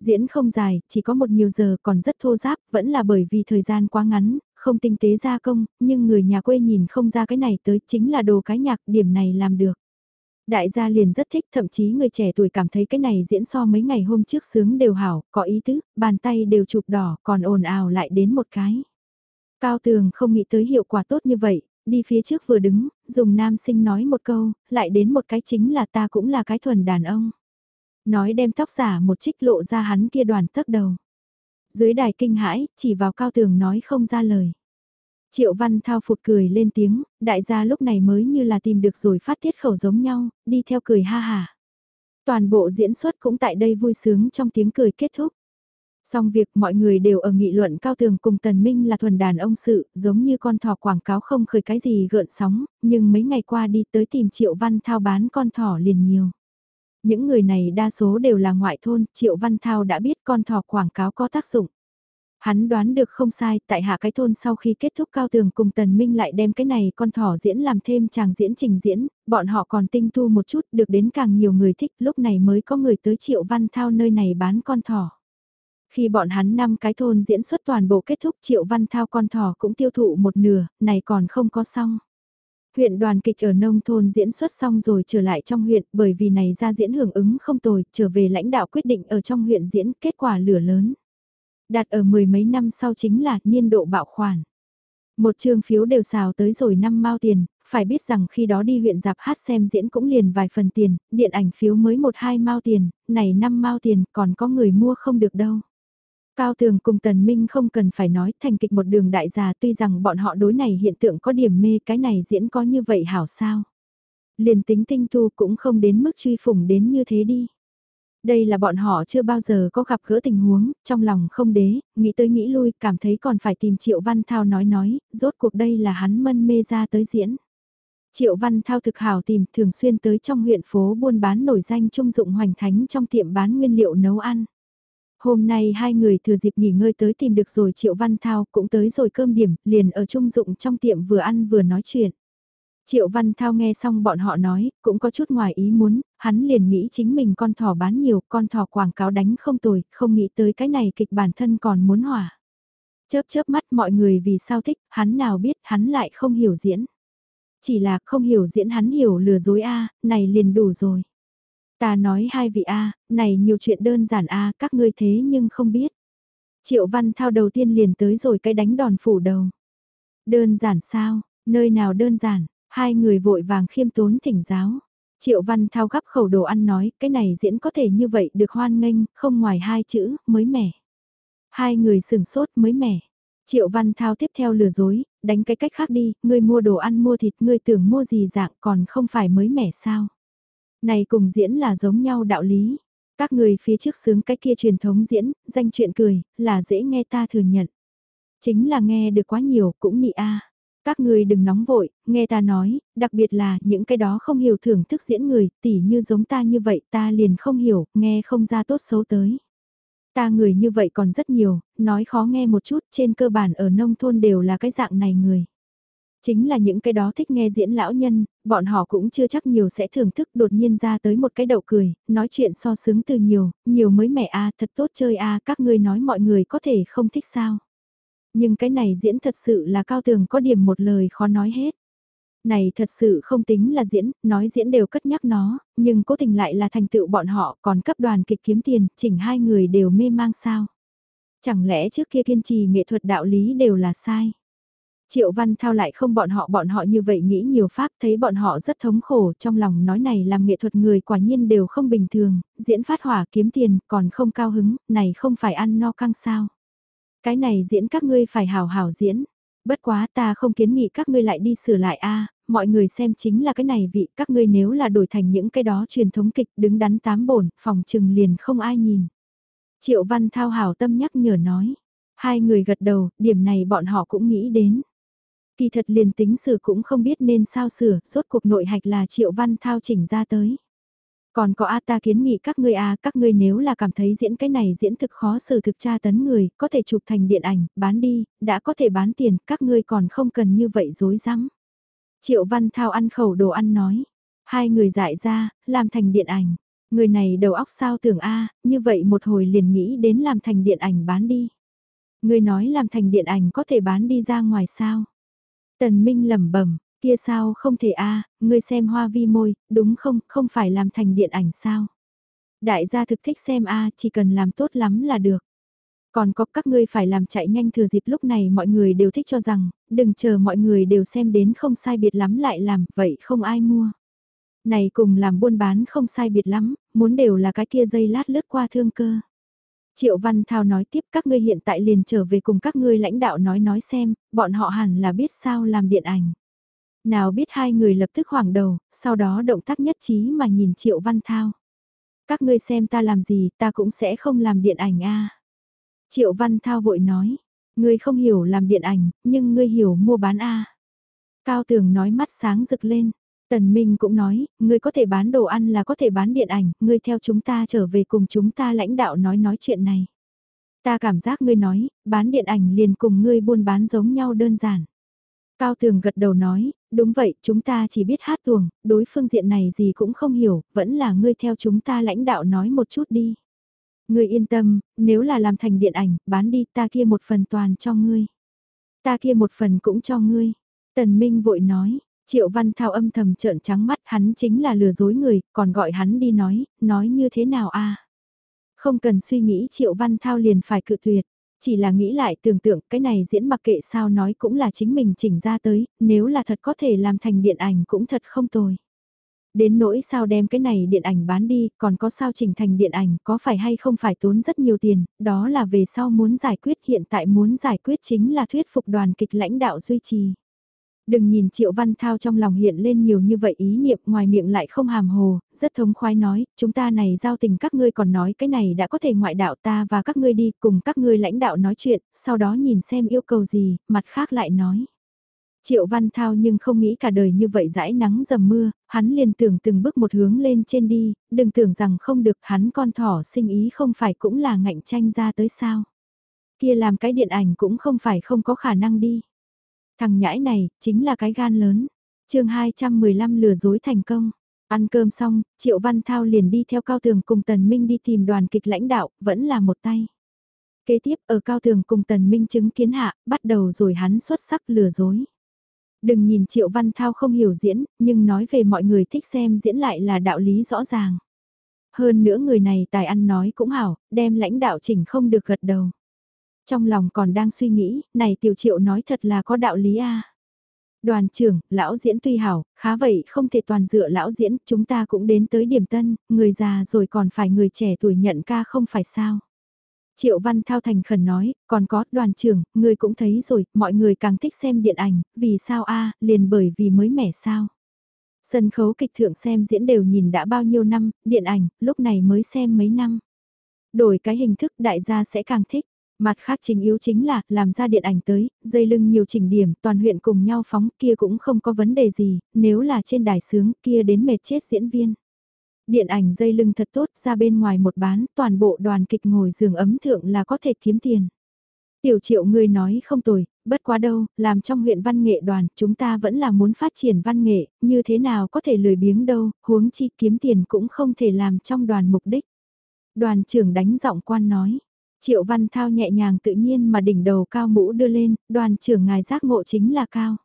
Diễn không dài, chỉ có một nhiều giờ còn rất thô giáp, vẫn là bởi vì thời gian quá ngắn, không tinh tế gia công, nhưng người nhà quê nhìn không ra cái này tới chính là đồ cái nhạc, điểm này làm được. Đại gia liền rất thích, thậm chí người trẻ tuổi cảm thấy cái này diễn so mấy ngày hôm trước sướng đều hảo, có ý tứ, bàn tay đều chụp đỏ, còn ồn ào lại đến một cái. Cao tường không nghĩ tới hiệu quả tốt như vậy, đi phía trước vừa đứng, dùng nam sinh nói một câu, lại đến một cái chính là ta cũng là cái thuần đàn ông. Nói đem tóc giả một trích lộ ra hắn kia đoàn tấc đầu. Dưới đài kinh hãi, chỉ vào cao tường nói không ra lời. Triệu Văn Thao phụt cười lên tiếng, đại gia lúc này mới như là tìm được rồi phát tiết khẩu giống nhau, đi theo cười ha hà. Toàn bộ diễn xuất cũng tại đây vui sướng trong tiếng cười kết thúc. Xong việc mọi người đều ở nghị luận cao tường cùng Tần Minh là thuần đàn ông sự, giống như con thỏ quảng cáo không khởi cái gì gợn sóng, nhưng mấy ngày qua đi tới tìm Triệu Văn Thao bán con thỏ liền nhiều. Những người này đa số đều là ngoại thôn, Triệu Văn Thao đã biết con thỏ quảng cáo có tác dụng. Hắn đoán được không sai, tại hạ cái thôn sau khi kết thúc cao tường cùng Tần Minh lại đem cái này con thỏ diễn làm thêm chàng diễn trình diễn, bọn họ còn tinh tu một chút được đến càng nhiều người thích, lúc này mới có người tới Triệu Văn Thao nơi này bán con thỏ. Khi bọn hắn năm cái thôn diễn xuất toàn bộ kết thúc Triệu Văn Thao con thỏ cũng tiêu thụ một nửa, này còn không có xong. Huyện đoàn kịch ở nông thôn diễn xuất xong rồi trở lại trong huyện bởi vì này ra diễn hưởng ứng không tồi, trở về lãnh đạo quyết định ở trong huyện diễn kết quả lửa lớn. Đạt ở mười mấy năm sau chính là niên độ bạo khoản. Một chương phiếu đều xào tới rồi năm mao tiền, phải biết rằng khi đó đi huyện dạp hát xem diễn cũng liền vài phần tiền, điện ảnh phiếu mới một hai mao tiền, này năm mao tiền còn có người mua không được đâu. Cao Tường cùng Tần Minh không cần phải nói thành kịch một đường đại già tuy rằng bọn họ đối này hiện tượng có điểm mê cái này diễn có như vậy hảo sao. Liền tính tinh thu cũng không đến mức truy phủng đến như thế đi. Đây là bọn họ chưa bao giờ có gặp gỡ tình huống, trong lòng không đế, nghĩ tới nghĩ lui, cảm thấy còn phải tìm Triệu Văn Thao nói nói, rốt cuộc đây là hắn mân mê ra tới diễn. Triệu Văn Thao thực hảo tìm thường xuyên tới trong huyện phố buôn bán nổi danh trung dụng hoành thánh trong tiệm bán nguyên liệu nấu ăn. Hôm nay hai người thừa dịp nghỉ ngơi tới tìm được rồi Triệu Văn Thao cũng tới rồi cơm điểm, liền ở trung dụng trong tiệm vừa ăn vừa nói chuyện. Triệu Văn Thao nghe xong bọn họ nói, cũng có chút ngoài ý muốn, hắn liền nghĩ chính mình con thỏ bán nhiều, con thỏ quảng cáo đánh không tồi, không nghĩ tới cái này kịch bản thân còn muốn hỏa. Chớp chớp mắt mọi người vì sao thích, hắn nào biết hắn lại không hiểu diễn. Chỉ là không hiểu diễn hắn hiểu lừa dối a này liền đủ rồi. Ta nói hai vị A, này nhiều chuyện đơn giản A, các ngươi thế nhưng không biết. Triệu Văn Thao đầu tiên liền tới rồi cái đánh đòn phủ đầu. Đơn giản sao, nơi nào đơn giản, hai người vội vàng khiêm tốn thỉnh giáo. Triệu Văn Thao gắp khẩu đồ ăn nói, cái này diễn có thể như vậy được hoan nghênh, không ngoài hai chữ, mới mẻ. Hai người sừng sốt mới mẻ. Triệu Văn Thao tiếp theo lừa dối, đánh cái cách khác đi, ngươi mua đồ ăn mua thịt, ngươi tưởng mua gì dạng còn không phải mới mẻ sao. Này cùng diễn là giống nhau đạo lý. Các người phía trước sướng cái kia truyền thống diễn, danh chuyện cười, là dễ nghe ta thừa nhận. Chính là nghe được quá nhiều cũng nị a. Các người đừng nóng vội, nghe ta nói, đặc biệt là những cái đó không hiểu thưởng thức diễn người, tỉ như giống ta như vậy ta liền không hiểu, nghe không ra tốt xấu tới. Ta người như vậy còn rất nhiều, nói khó nghe một chút, trên cơ bản ở nông thôn đều là cái dạng này người. Chính là những cái đó thích nghe diễn lão nhân, bọn họ cũng chưa chắc nhiều sẽ thưởng thức đột nhiên ra tới một cái đậu cười, nói chuyện so sướng từ nhiều, nhiều mới mẻ a thật tốt chơi a các ngươi nói mọi người có thể không thích sao. Nhưng cái này diễn thật sự là cao tường có điểm một lời khó nói hết. Này thật sự không tính là diễn, nói diễn đều cất nhắc nó, nhưng cố tình lại là thành tựu bọn họ còn cấp đoàn kịch kiếm tiền, chỉnh hai người đều mê mang sao. Chẳng lẽ trước kia kiên trì nghệ thuật đạo lý đều là sai. Triệu Văn Thao lại không bọn họ bọn họ như vậy nghĩ nhiều pháp thấy bọn họ rất thống khổ trong lòng nói này làm nghệ thuật người quả nhiên đều không bình thường, diễn phát hỏa kiếm tiền còn không cao hứng, này không phải ăn no căng sao. Cái này diễn các ngươi phải hào hào diễn, bất quá ta không kiến nghị các ngươi lại đi sửa lại a mọi người xem chính là cái này vị các ngươi nếu là đổi thành những cái đó truyền thống kịch đứng đắn tám bổn, phòng trừng liền không ai nhìn. Triệu Văn Thao hào tâm nhắc nhở nói, hai người gật đầu, điểm này bọn họ cũng nghĩ đến. Kỳ thật liền tính sửa cũng không biết nên sao sửa, rốt cuộc nội hạch là Triệu Văn Thao chỉnh ra tới. Còn có A ta kiến nghị các ngươi A, các ngươi nếu là cảm thấy diễn cái này diễn thực khó xử thực tra tấn người, có thể chụp thành điện ảnh, bán đi, đã có thể bán tiền, các ngươi còn không cần như vậy dối rắm Triệu Văn Thao ăn khẩu đồ ăn nói. Hai người dại ra, làm thành điện ảnh. Người này đầu óc sao tưởng A, như vậy một hồi liền nghĩ đến làm thành điện ảnh bán đi. Người nói làm thành điện ảnh có thể bán đi ra ngoài sao. Tần Minh lẩm bẩm, kia sao không thể a, ngươi xem hoa vi môi, đúng không, không phải làm thành điện ảnh sao? Đại gia thực thích xem a, chỉ cần làm tốt lắm là được. Còn có các ngươi phải làm chạy nhanh thừa dịp lúc này mọi người đều thích cho rằng, đừng chờ mọi người đều xem đến không sai biệt lắm lại làm, vậy không ai mua. Này cùng làm buôn bán không sai biệt lắm, muốn đều là cái kia dây lát lướt qua thương cơ. Triệu Văn Thao nói tiếp các ngươi hiện tại liền trở về cùng các ngươi lãnh đạo nói nói xem, bọn họ hẳn là biết sao làm điện ảnh. Nào biết hai người lập tức hoảng đầu, sau đó động tác nhất trí mà nhìn Triệu Văn Thao. Các ngươi xem ta làm gì ta cũng sẽ không làm điện ảnh a. Triệu Văn Thao vội nói, ngươi không hiểu làm điện ảnh, nhưng ngươi hiểu mua bán a. Cao Tường nói mắt sáng rực lên, Tần Minh cũng nói, ngươi có thể bán đồ ăn là có thể bán điện ảnh, ngươi theo chúng ta trở về cùng chúng ta lãnh đạo nói nói chuyện này. Ta cảm giác ngươi nói, bán điện ảnh liền cùng ngươi buôn bán giống nhau đơn giản. Cao Tường gật đầu nói, đúng vậy, chúng ta chỉ biết hát tuồng, đối phương diện này gì cũng không hiểu, vẫn là ngươi theo chúng ta lãnh đạo nói một chút đi. Ngươi yên tâm, nếu là làm thành điện ảnh, bán đi ta kia một phần toàn cho ngươi. Ta kia một phần cũng cho ngươi. Tần Minh vội nói, Triệu Văn Thao âm thầm trợn trắng mắt hắn chính là lừa dối người, còn gọi hắn đi nói, nói như thế nào a? Không cần suy nghĩ Triệu Văn Thao liền phải cự tuyệt, chỉ là nghĩ lại tưởng tượng cái này diễn mặc kệ sao nói cũng là chính mình chỉnh ra tới, nếu là thật có thể làm thành điện ảnh cũng thật không tồi. Đến nỗi sao đem cái này điện ảnh bán đi, còn có sao chỉnh thành điện ảnh, có phải hay không phải tốn rất nhiều tiền, đó là về sau muốn giải quyết hiện tại muốn giải quyết chính là thuyết phục đoàn kịch lãnh đạo duy trì. Đừng nhìn Triệu Văn Thao trong lòng hiện lên nhiều như vậy ý niệm ngoài miệng lại không hàm hồ, rất thống khoái nói, chúng ta này giao tình các ngươi còn nói cái này đã có thể ngoại đạo ta và các ngươi đi cùng các ngươi lãnh đạo nói chuyện, sau đó nhìn xem yêu cầu gì, mặt khác lại nói. Triệu Văn Thao nhưng không nghĩ cả đời như vậy dãi nắng dầm mưa, hắn liền tưởng từng bước một hướng lên trên đi, đừng tưởng rằng không được hắn con thỏ sinh ý không phải cũng là ngạnh tranh ra tới sao. Kia làm cái điện ảnh cũng không phải không có khả năng đi. Thằng nhãi này, chính là cái gan lớn. chương 215 lừa dối thành công. Ăn cơm xong, Triệu Văn Thao liền đi theo Cao Tường cùng Tần Minh đi tìm đoàn kịch lãnh đạo, vẫn là một tay. Kế tiếp ở Cao Tường cùng Tần Minh chứng kiến hạ, bắt đầu rồi hắn xuất sắc lừa dối. Đừng nhìn Triệu Văn Thao không hiểu diễn, nhưng nói về mọi người thích xem diễn lại là đạo lý rõ ràng. Hơn nữa người này tài ăn nói cũng hảo, đem lãnh đạo chỉnh không được gật đầu. Trong lòng còn đang suy nghĩ, này tiểu triệu nói thật là có đạo lý a. Đoàn trưởng, lão diễn tuy hảo, khá vậy không thể toàn dựa lão diễn, chúng ta cũng đến tới điểm tân, người già rồi còn phải người trẻ tuổi nhận ca không phải sao. Triệu Văn Thao thành khẩn nói, còn có đoàn trưởng, người cũng thấy rồi, mọi người càng thích xem điện ảnh, vì sao a liền bởi vì mới mẻ sao. Sân khấu kịch thượng xem diễn đều nhìn đã bao nhiêu năm, điện ảnh, lúc này mới xem mấy năm. Đổi cái hình thức đại gia sẽ càng thích. Mặt khác chính yếu chính là, làm ra điện ảnh tới, dây lưng nhiều chỉnh điểm, toàn huyện cùng nhau phóng kia cũng không có vấn đề gì, nếu là trên đài sướng kia đến mệt chết diễn viên. Điện ảnh dây lưng thật tốt ra bên ngoài một bán, toàn bộ đoàn kịch ngồi giường ấm thượng là có thể kiếm tiền. Tiểu triệu người nói không tồi, bất quá đâu, làm trong huyện văn nghệ đoàn, chúng ta vẫn là muốn phát triển văn nghệ, như thế nào có thể lười biếng đâu, huống chi kiếm tiền cũng không thể làm trong đoàn mục đích. Đoàn trưởng đánh giọng quan nói, Triệu Văn Thao nhẹ nhàng tự nhiên mà đỉnh đầu cao mũ đưa lên, đoàn trưởng ngài giác ngộ chính là cao.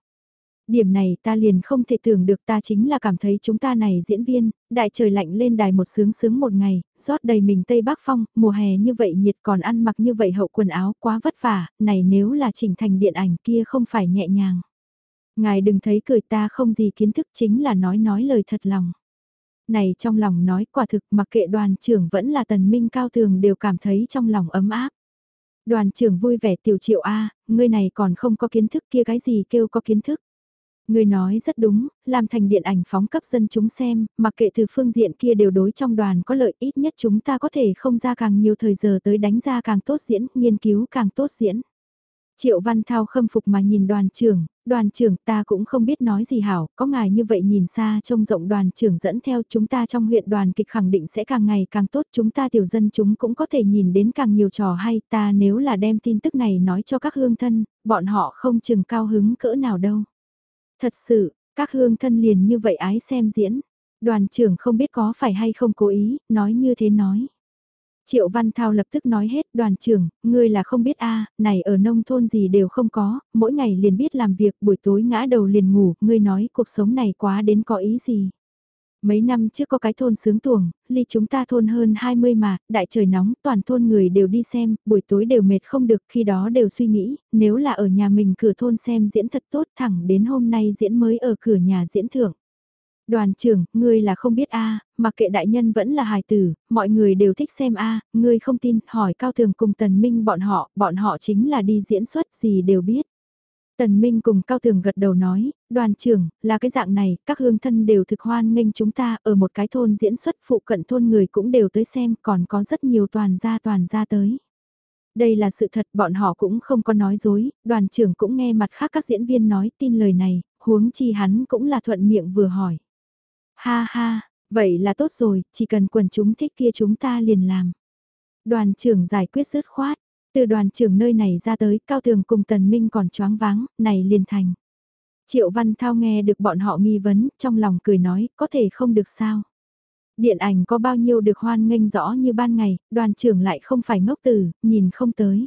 Điểm này ta liền không thể tưởng được ta chính là cảm thấy chúng ta này diễn viên, đại trời lạnh lên đài một sướng sướng một ngày, rót đầy mình Tây Bắc Phong, mùa hè như vậy nhiệt còn ăn mặc như vậy hậu quần áo quá vất vả, này nếu là chỉnh thành điện ảnh kia không phải nhẹ nhàng. Ngài đừng thấy cười ta không gì kiến thức chính là nói nói lời thật lòng. Này trong lòng nói quả thực mặc kệ đoàn trưởng vẫn là tần minh cao thường đều cảm thấy trong lòng ấm áp. Đoàn trưởng vui vẻ tiểu triệu A, ngươi này còn không có kiến thức kia cái gì kêu có kiến thức. Người nói rất đúng, làm thành điện ảnh phóng cấp dân chúng xem, mặc kệ từ phương diện kia đều đối trong đoàn có lợi ít nhất chúng ta có thể không ra càng nhiều thời giờ tới đánh ra càng tốt diễn, nghiên cứu càng tốt diễn. Triệu Văn Thao khâm phục mà nhìn đoàn trưởng, đoàn trưởng ta cũng không biết nói gì hảo, có ngài như vậy nhìn xa trông rộng đoàn trưởng dẫn theo chúng ta trong huyện đoàn kịch khẳng định sẽ càng ngày càng tốt chúng ta tiểu dân chúng cũng có thể nhìn đến càng nhiều trò hay ta nếu là đem tin tức này nói cho các hương thân, bọn họ không chừng cao hứng cỡ nào đâu. Thật sự, các hương thân liền như vậy ái xem diễn. Đoàn trưởng không biết có phải hay không cố ý, nói như thế nói. Triệu Văn Thao lập tức nói hết đoàn trưởng, ngươi là không biết a này ở nông thôn gì đều không có, mỗi ngày liền biết làm việc buổi tối ngã đầu liền ngủ, ngươi nói cuộc sống này quá đến có ý gì. Mấy năm trước có cái thôn sướng tuồng, ly chúng ta thôn hơn 20 mà, đại trời nóng, toàn thôn người đều đi xem, buổi tối đều mệt không được, khi đó đều suy nghĩ, nếu là ở nhà mình cửa thôn xem diễn thật tốt thẳng đến hôm nay diễn mới ở cửa nhà diễn thưởng. Đoàn trưởng, ngươi là không biết a, mặc kệ đại nhân vẫn là hài tử, mọi người đều thích xem a, ngươi không tin, hỏi Cao Thường cùng Tần Minh bọn họ, bọn họ chính là đi diễn xuất gì đều biết. Tần Minh cùng Cao Tường gật đầu nói, đoàn trưởng, là cái dạng này, các hương thân đều thực hoan nghênh chúng ta, ở một cái thôn diễn xuất phụ cận thôn người cũng đều tới xem, còn có rất nhiều toàn gia toàn gia tới. Đây là sự thật, bọn họ cũng không có nói dối, đoàn trưởng cũng nghe mặt khác các diễn viên nói tin lời này, huống chi hắn cũng là thuận miệng vừa hỏi. Ha ha, vậy là tốt rồi, chỉ cần quần chúng thích kia chúng ta liền làm. Đoàn trưởng giải quyết dứt khoát, từ đoàn trưởng nơi này ra tới, Cao Tường cùng Tần Minh còn choáng váng, này liền thành. Triệu Văn Thao nghe được bọn họ nghi vấn, trong lòng cười nói, có thể không được sao. Điện ảnh có bao nhiêu được hoan nghênh rõ như ban ngày, đoàn trưởng lại không phải ngốc tử, nhìn không tới.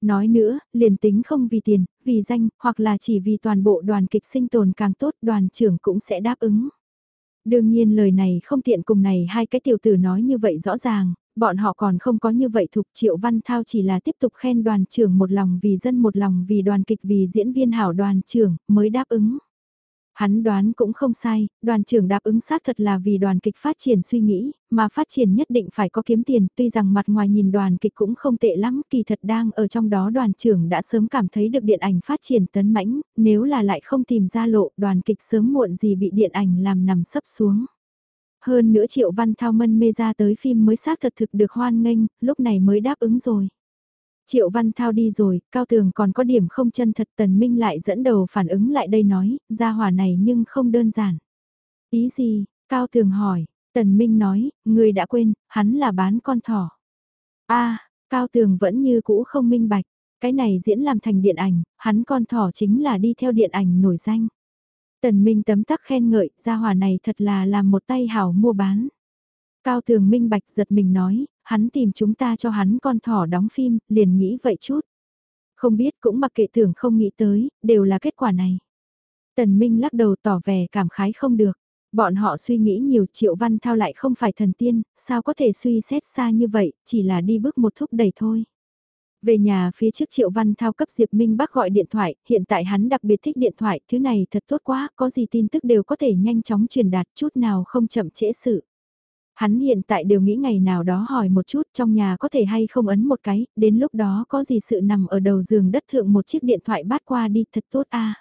Nói nữa, liền tính không vì tiền, vì danh, hoặc là chỉ vì toàn bộ đoàn kịch sinh tồn càng tốt, đoàn trưởng cũng sẽ đáp ứng. Đương nhiên lời này không tiện cùng này hai cái tiểu tử nói như vậy rõ ràng, bọn họ còn không có như vậy thục Triệu Văn Thao chỉ là tiếp tục khen đoàn trưởng một lòng vì dân một lòng vì đoàn kịch vì diễn viên hảo đoàn trưởng mới đáp ứng. Hắn đoán cũng không sai, đoàn trưởng đáp ứng xác thật là vì đoàn kịch phát triển suy nghĩ, mà phát triển nhất định phải có kiếm tiền, tuy rằng mặt ngoài nhìn đoàn kịch cũng không tệ lắm, kỳ thật đang ở trong đó đoàn trưởng đã sớm cảm thấy được điện ảnh phát triển tấn mãnh, nếu là lại không tìm ra lộ, đoàn kịch sớm muộn gì bị điện ảnh làm nằm sấp xuống. Hơn nữa Triệu Văn Thao mân mê ra tới phim mới xác thật thực được hoan nghênh, lúc này mới đáp ứng rồi. Triệu Văn Thao đi rồi, Cao Tường còn có điểm không chân thật Tần Minh lại dẫn đầu phản ứng lại đây nói, gia hỏa này nhưng không đơn giản. Ý gì? Cao Tường hỏi, Tần Minh nói, người đã quên, hắn là bán con thỏ. a Cao Tường vẫn như cũ không minh bạch, cái này diễn làm thành điện ảnh, hắn con thỏ chính là đi theo điện ảnh nổi danh. Tần Minh tấm tắc khen ngợi, gia hỏa này thật là làm một tay hảo mua bán. Cao Tường minh bạch giật mình nói, hắn tìm chúng ta cho hắn con thỏ đóng phim, liền nghĩ vậy chút. Không biết cũng mặc kệ tưởng không nghĩ tới, đều là kết quả này. Tần Minh lắc đầu tỏ vẻ cảm khái không được. Bọn họ suy nghĩ nhiều triệu văn thao lại không phải thần tiên, sao có thể suy xét xa như vậy, chỉ là đi bước một thúc đẩy thôi. Về nhà phía trước Triệu Văn Thao cấp Diệp Minh Bắc gọi điện thoại, hiện tại hắn đặc biệt thích điện thoại, thứ này thật tốt quá, có gì tin tức đều có thể nhanh chóng truyền đạt chút nào không chậm trễ sự. Hắn hiện tại đều nghĩ ngày nào đó hỏi một chút trong nhà có thể hay không ấn một cái, đến lúc đó có gì sự nằm ở đầu giường đất thượng một chiếc điện thoại bát qua đi thật tốt a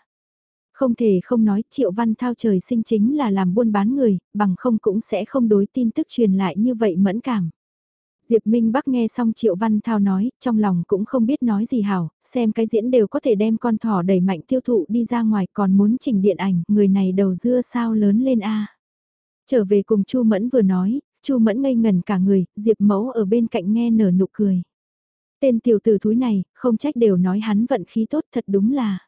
Không thể không nói Triệu Văn Thao trời sinh chính là làm buôn bán người, bằng không cũng sẽ không đối tin tức truyền lại như vậy mẫn cảm. Diệp Minh Bắc nghe xong Triệu Văn Thao nói, trong lòng cũng không biết nói gì hảo, xem cái diễn đều có thể đem con thỏ đẩy mạnh tiêu thụ đi ra ngoài còn muốn chỉnh điện ảnh, người này đầu dưa sao lớn lên a. Trở về cùng Chu Mẫn vừa nói, Chu Mẫn ngây ngần cả người, Diệp Mẫu ở bên cạnh nghe nở nụ cười. Tên tiểu tử thúi này, không trách đều nói hắn vận khí tốt thật đúng là.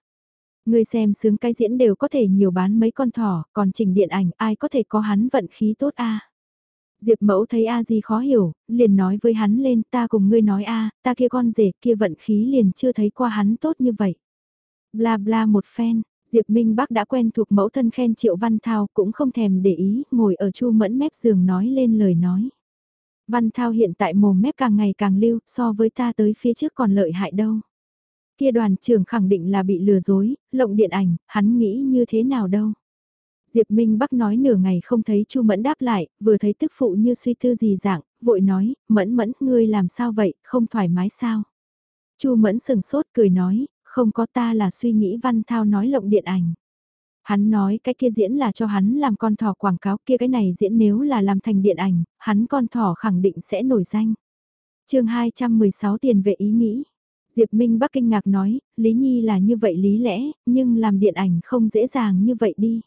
Người xem sướng cái diễn đều có thể nhiều bán mấy con thỏ, còn chỉnh điện ảnh ai có thể có hắn vận khí tốt a Diệp mẫu thấy A Di khó hiểu, liền nói với hắn lên ta cùng ngươi nói A, ta kia con rể kia vận khí liền chưa thấy qua hắn tốt như vậy. Bla bla một phen, Diệp Minh Bắc đã quen thuộc mẫu thân khen Triệu Văn Thao cũng không thèm để ý, ngồi ở Chu Mẫn mép giường nói lên lời nói. Văn Thao hiện tại mồm mép càng ngày càng lưu, so với ta tới phía trước còn lợi hại đâu. Kia đoàn trưởng khẳng định là bị lừa dối, lộng điện ảnh, hắn nghĩ như thế nào đâu. Diệp Minh Bắc nói nửa ngày không thấy Chu Mẫn đáp lại, vừa thấy tức phụ như suy tư gì dạng, vội nói, Mẫn Mẫn, ngươi làm sao vậy, không thoải mái sao? Chu Mẫn sừng sốt cười nói, không có ta là suy nghĩ Văn Thao nói lộng điện ảnh. Hắn nói cái kia diễn là cho hắn làm con thỏ quảng cáo kia cái này diễn nếu là làm thành điện ảnh, hắn con thỏ khẳng định sẽ nổi danh. chương 216 tiền vệ ý nghĩ. Diệp Minh Bắc kinh ngạc nói, Lý Nhi là như vậy lý lẽ, nhưng làm điện ảnh không dễ dàng như vậy đi.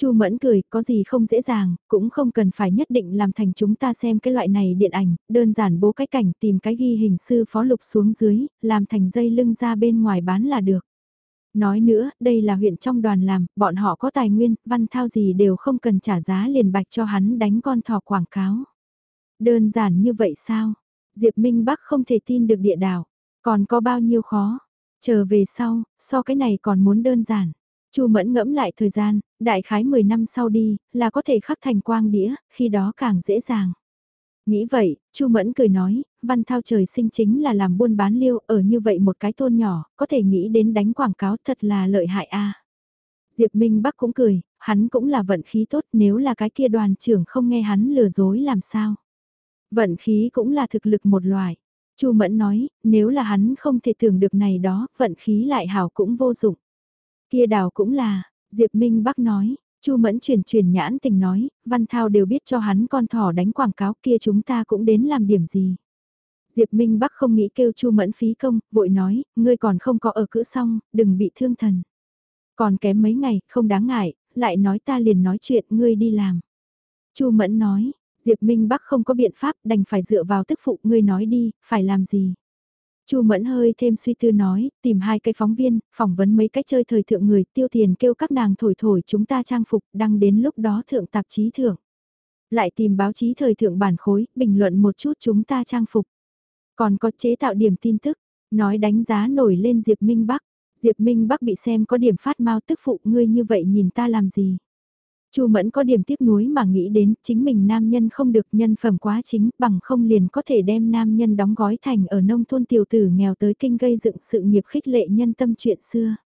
Chu Mẫn cười, có gì không dễ dàng, cũng không cần phải nhất định làm thành chúng ta xem cái loại này điện ảnh, đơn giản bố cái cảnh tìm cái ghi hình sư phó lục xuống dưới, làm thành dây lưng ra bên ngoài bán là được. Nói nữa, đây là huyện trong đoàn làm, bọn họ có tài nguyên, văn thao gì đều không cần trả giá liền bạch cho hắn đánh con thỏ quảng cáo. Đơn giản như vậy sao? Diệp Minh Bắc không thể tin được địa đảo, còn có bao nhiêu khó? Chờ về sau, so cái này còn muốn đơn giản. Chu Mẫn ngẫm lại thời gian, đại khái 10 năm sau đi, là có thể khắc thành quang đĩa, khi đó càng dễ dàng. Nghĩ vậy, Chu Mẫn cười nói, Văn Thao trời sinh chính là làm buôn bán liêu ở như vậy một cái thôn nhỏ, có thể nghĩ đến đánh quảng cáo thật là lợi hại a. Diệp Minh Bắc cũng cười, hắn cũng là vận khí tốt nếu là cái kia đoàn trưởng không nghe hắn lừa dối làm sao. Vận khí cũng là thực lực một loại. Chu Mẫn nói, nếu là hắn không thể tưởng được này đó, vận khí lại hảo cũng vô dụng. Kia đào cũng là, Diệp Minh Bắc nói, Chu Mẫn truyền truyền nhãn tình nói, Văn Thao đều biết cho hắn con thỏ đánh quảng cáo kia chúng ta cũng đến làm điểm gì. Diệp Minh Bắc không nghĩ kêu Chu Mẫn phí công, vội nói, ngươi còn không có ở cữ xong, đừng bị thương thần. Còn kém mấy ngày, không đáng ngại, lại nói ta liền nói chuyện, ngươi đi làm. Chu Mẫn nói, Diệp Minh Bắc không có biện pháp, đành phải dựa vào tức phụ, ngươi nói đi, phải làm gì. Chu Mẫn hơi thêm suy tư nói, tìm hai cái phóng viên, phỏng vấn mấy cách chơi thời thượng người, tiêu tiền kêu các nàng thổi thổi chúng ta trang phục, đăng đến lúc đó thượng tạp chí thượng. Lại tìm báo chí thời thượng bản khối, bình luận một chút chúng ta trang phục. Còn có chế tạo điểm tin tức, nói đánh giá nổi lên Diệp Minh Bắc. Diệp Minh Bắc bị xem có điểm phát mau tức phụ ngươi như vậy nhìn ta làm gì. Chu Mẫn có điểm tiếc nuối mà nghĩ đến chính mình nam nhân không được nhân phẩm quá chính bằng không liền có thể đem nam nhân đóng gói thành ở nông thôn tiểu tử nghèo tới kinh gây dựng sự nghiệp khích lệ nhân tâm chuyện xưa.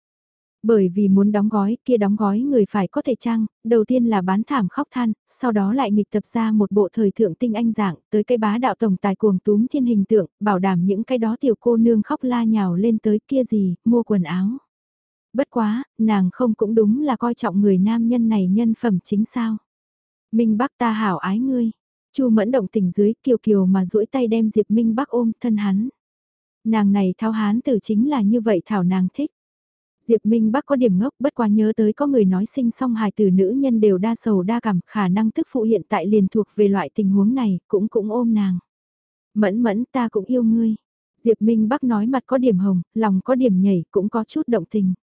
Bởi vì muốn đóng gói kia đóng gói người phải có thể trang, đầu tiên là bán thảm khóc than, sau đó lại nghịch tập ra một bộ thời thượng tinh anh dạng tới cái bá đạo tổng tài cuồng túm thiên hình tượng, bảo đảm những cái đó tiểu cô nương khóc la nhào lên tới kia gì, mua quần áo. Bất quá, nàng không cũng đúng là coi trọng người nam nhân này nhân phẩm chính sao. Minh Bắc ta hảo ái ngươi. Chu mẫn động tình dưới kiều kiều mà duỗi tay đem Diệp Minh Bắc ôm thân hắn. Nàng này thao hán tử chính là như vậy thảo nàng thích. Diệp Minh Bắc có điểm ngốc bất quá nhớ tới có người nói sinh song hài tử nữ nhân đều đa sầu đa cảm khả năng tức phụ hiện tại liền thuộc về loại tình huống này cũng cũng ôm nàng. Mẫn mẫn ta cũng yêu ngươi. Diệp Minh Bắc nói mặt có điểm hồng, lòng có điểm nhảy cũng có chút động tình.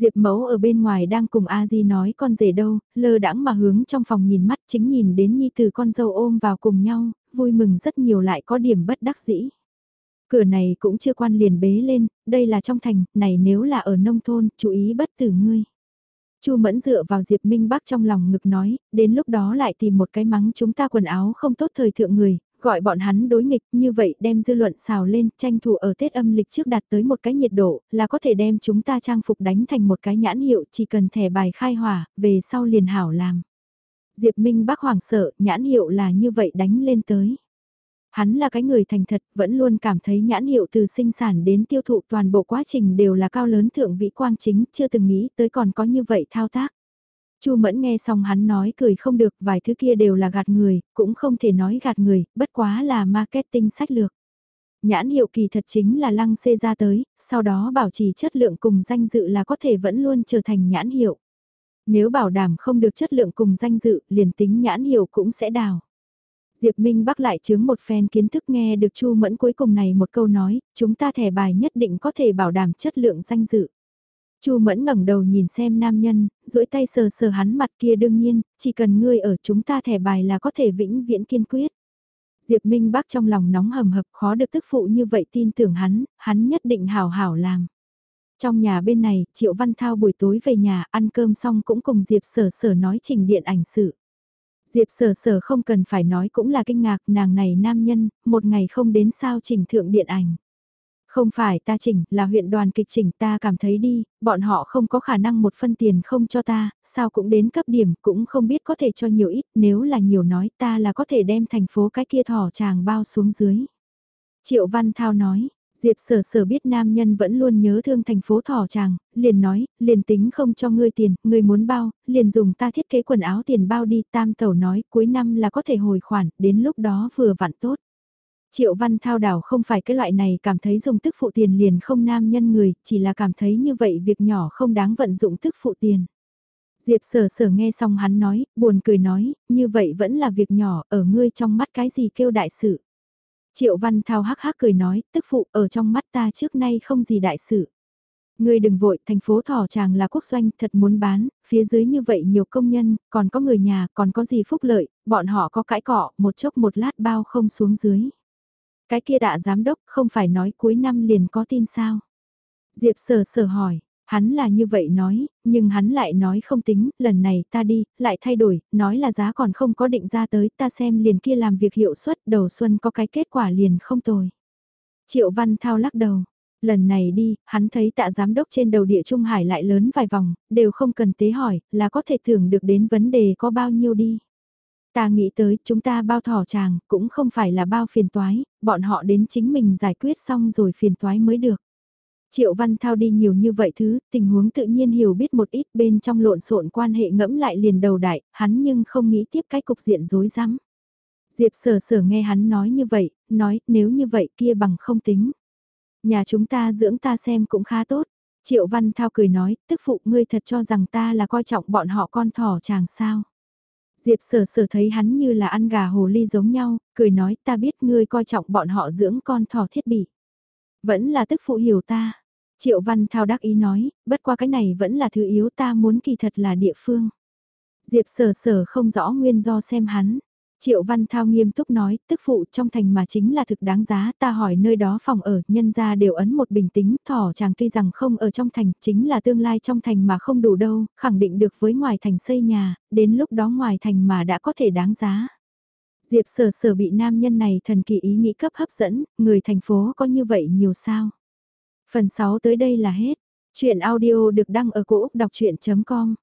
Diệp Mẫu ở bên ngoài đang cùng A Di nói con rể đâu, lơ đãng mà hướng trong phòng nhìn mắt chính nhìn đến Nhi từ con dâu ôm vào cùng nhau, vui mừng rất nhiều lại có điểm bất đắc dĩ. Cửa này cũng chưa quan liền bế lên, đây là trong thành, này nếu là ở nông thôn, chú ý bất tử ngươi. Chu Mẫn dựa vào Diệp Minh Bắc trong lòng ngực nói, đến lúc đó lại tìm một cái mắng chúng ta quần áo không tốt thời thượng người, gọi bọn hắn đối nghịch như vậy đem dư luận xào lên tranh thủ ở Tết âm lịch trước đạt tới một cái nhiệt độ là có thể đem chúng ta trang phục đánh thành một cái nhãn hiệu chỉ cần thẻ bài khai hỏa, về sau liền hảo làm. Diệp Minh bác hoàng sợ nhãn hiệu là như vậy đánh lên tới. Hắn là cái người thành thật, vẫn luôn cảm thấy nhãn hiệu từ sinh sản đến tiêu thụ toàn bộ quá trình đều là cao lớn thượng vĩ quang chính, chưa từng nghĩ tới còn có như vậy thao tác. Chu Mẫn nghe xong hắn nói cười không được, vài thứ kia đều là gạt người, cũng không thể nói gạt người, bất quá là marketing sách lược. Nhãn hiệu kỳ thật chính là lăng xê ra tới, sau đó bảo trì chất lượng cùng danh dự là có thể vẫn luôn trở thành nhãn hiệu. Nếu bảo đảm không được chất lượng cùng danh dự, liền tính nhãn hiệu cũng sẽ đào. Diệp Minh Bắc lại chướng một phen kiến thức nghe được Chu Mẫn cuối cùng này một câu nói, chúng ta thẻ bài nhất định có thể bảo đảm chất lượng danh dự. Chu Mẫn ngẩng đầu nhìn xem nam nhân, duỗi tay sờ sờ hắn mặt kia đương nhiên, chỉ cần ngươi ở chúng ta thẻ bài là có thể vĩnh viễn kiên quyết. Diệp Minh Bắc trong lòng nóng hầm hập khó được tức phụ như vậy tin tưởng hắn, hắn nhất định hảo hảo làm. Trong nhà bên này, Triệu Văn Thao buổi tối về nhà ăn cơm xong cũng cùng Diệp Sở Sở nói trình điện ảnh sự. Diệp Sở Sở không cần phải nói cũng là kinh ngạc nàng này nam nhân, một ngày không đến sao chỉnh thượng điện ảnh. Không phải ta chỉnh, là huyện đoàn kịch chỉnh ta cảm thấy đi, bọn họ không có khả năng một phân tiền không cho ta, sao cũng đến cấp điểm, cũng không biết có thể cho nhiều ít, nếu là nhiều nói ta là có thể đem thành phố cái kia thỏ chàng bao xuống dưới. Triệu Văn Thao nói, Diệp sở sở biết nam nhân vẫn luôn nhớ thương thành phố thỏ chàng, liền nói, liền tính không cho ngươi tiền, ngươi muốn bao, liền dùng ta thiết kế quần áo tiền bao đi, tam tẩu nói, cuối năm là có thể hồi khoản, đến lúc đó vừa vặn tốt. Triệu văn thao đảo không phải cái loại này cảm thấy dùng tức phụ tiền liền không nam nhân người, chỉ là cảm thấy như vậy việc nhỏ không đáng vận dụng tức phụ tiền. Diệp sở sở nghe xong hắn nói, buồn cười nói, như vậy vẫn là việc nhỏ, ở ngươi trong mắt cái gì kêu đại sự. Triệu Văn Thao hắc hắc cười nói, tức phụ ở trong mắt ta trước nay không gì đại sự. Ngươi đừng vội, thành phố Thỏ Tràng là quốc doanh, thật muốn bán, phía dưới như vậy nhiều công nhân, còn có người nhà, còn có gì phúc lợi, bọn họ có cãi cọ, một chốc một lát bao không xuống dưới. Cái kia tạ giám đốc không phải nói cuối năm liền có tin sao? Diệp sở sở hỏi, Hắn là như vậy nói, nhưng hắn lại nói không tính, lần này ta đi, lại thay đổi, nói là giá còn không có định ra tới, ta xem liền kia làm việc hiệu suất, đầu xuân có cái kết quả liền không tồi. Triệu Văn Thao lắc đầu, lần này đi, hắn thấy tạ giám đốc trên đầu địa Trung Hải lại lớn vài vòng, đều không cần tế hỏi, là có thể thưởng được đến vấn đề có bao nhiêu đi. Ta nghĩ tới, chúng ta bao thỏ chàng, cũng không phải là bao phiền toái, bọn họ đến chính mình giải quyết xong rồi phiền toái mới được. Triệu Văn Thao đi nhiều như vậy thứ, tình huống tự nhiên hiểu biết một ít bên trong lộn xộn quan hệ ngẫm lại liền đầu đại, hắn nhưng không nghĩ tiếp cái cục diện rối rắm. Diệp sở sở nghe hắn nói như vậy, nói nếu như vậy kia bằng không tính. Nhà chúng ta dưỡng ta xem cũng khá tốt. Triệu Văn Thao cười nói, tức phụ ngươi thật cho rằng ta là coi trọng bọn họ con thỏ chàng sao. Diệp sở sở thấy hắn như là ăn gà hồ ly giống nhau, cười nói ta biết ngươi coi trọng bọn họ dưỡng con thỏ thiết bị. Vẫn là tức phụ hiểu ta. Triệu Văn Thao đắc ý nói, bất qua cái này vẫn là thứ yếu ta muốn kỳ thật là địa phương. Diệp sở sở không rõ nguyên do xem hắn. Triệu Văn Thao nghiêm túc nói, tức phụ trong thành mà chính là thực đáng giá, ta hỏi nơi đó phòng ở, nhân ra đều ấn một bình tĩnh. thỏ chàng tuy rằng không ở trong thành, chính là tương lai trong thành mà không đủ đâu, khẳng định được với ngoài thành xây nhà, đến lúc đó ngoài thành mà đã có thể đáng giá. Diệp sở sở bị nam nhân này thần kỳ ý nghĩ cấp hấp dẫn, người thành phố có như vậy nhiều sao. Phần 6 tới đây là hết. Chuyện audio được đăng ở cổ Úc đọc chuyện.com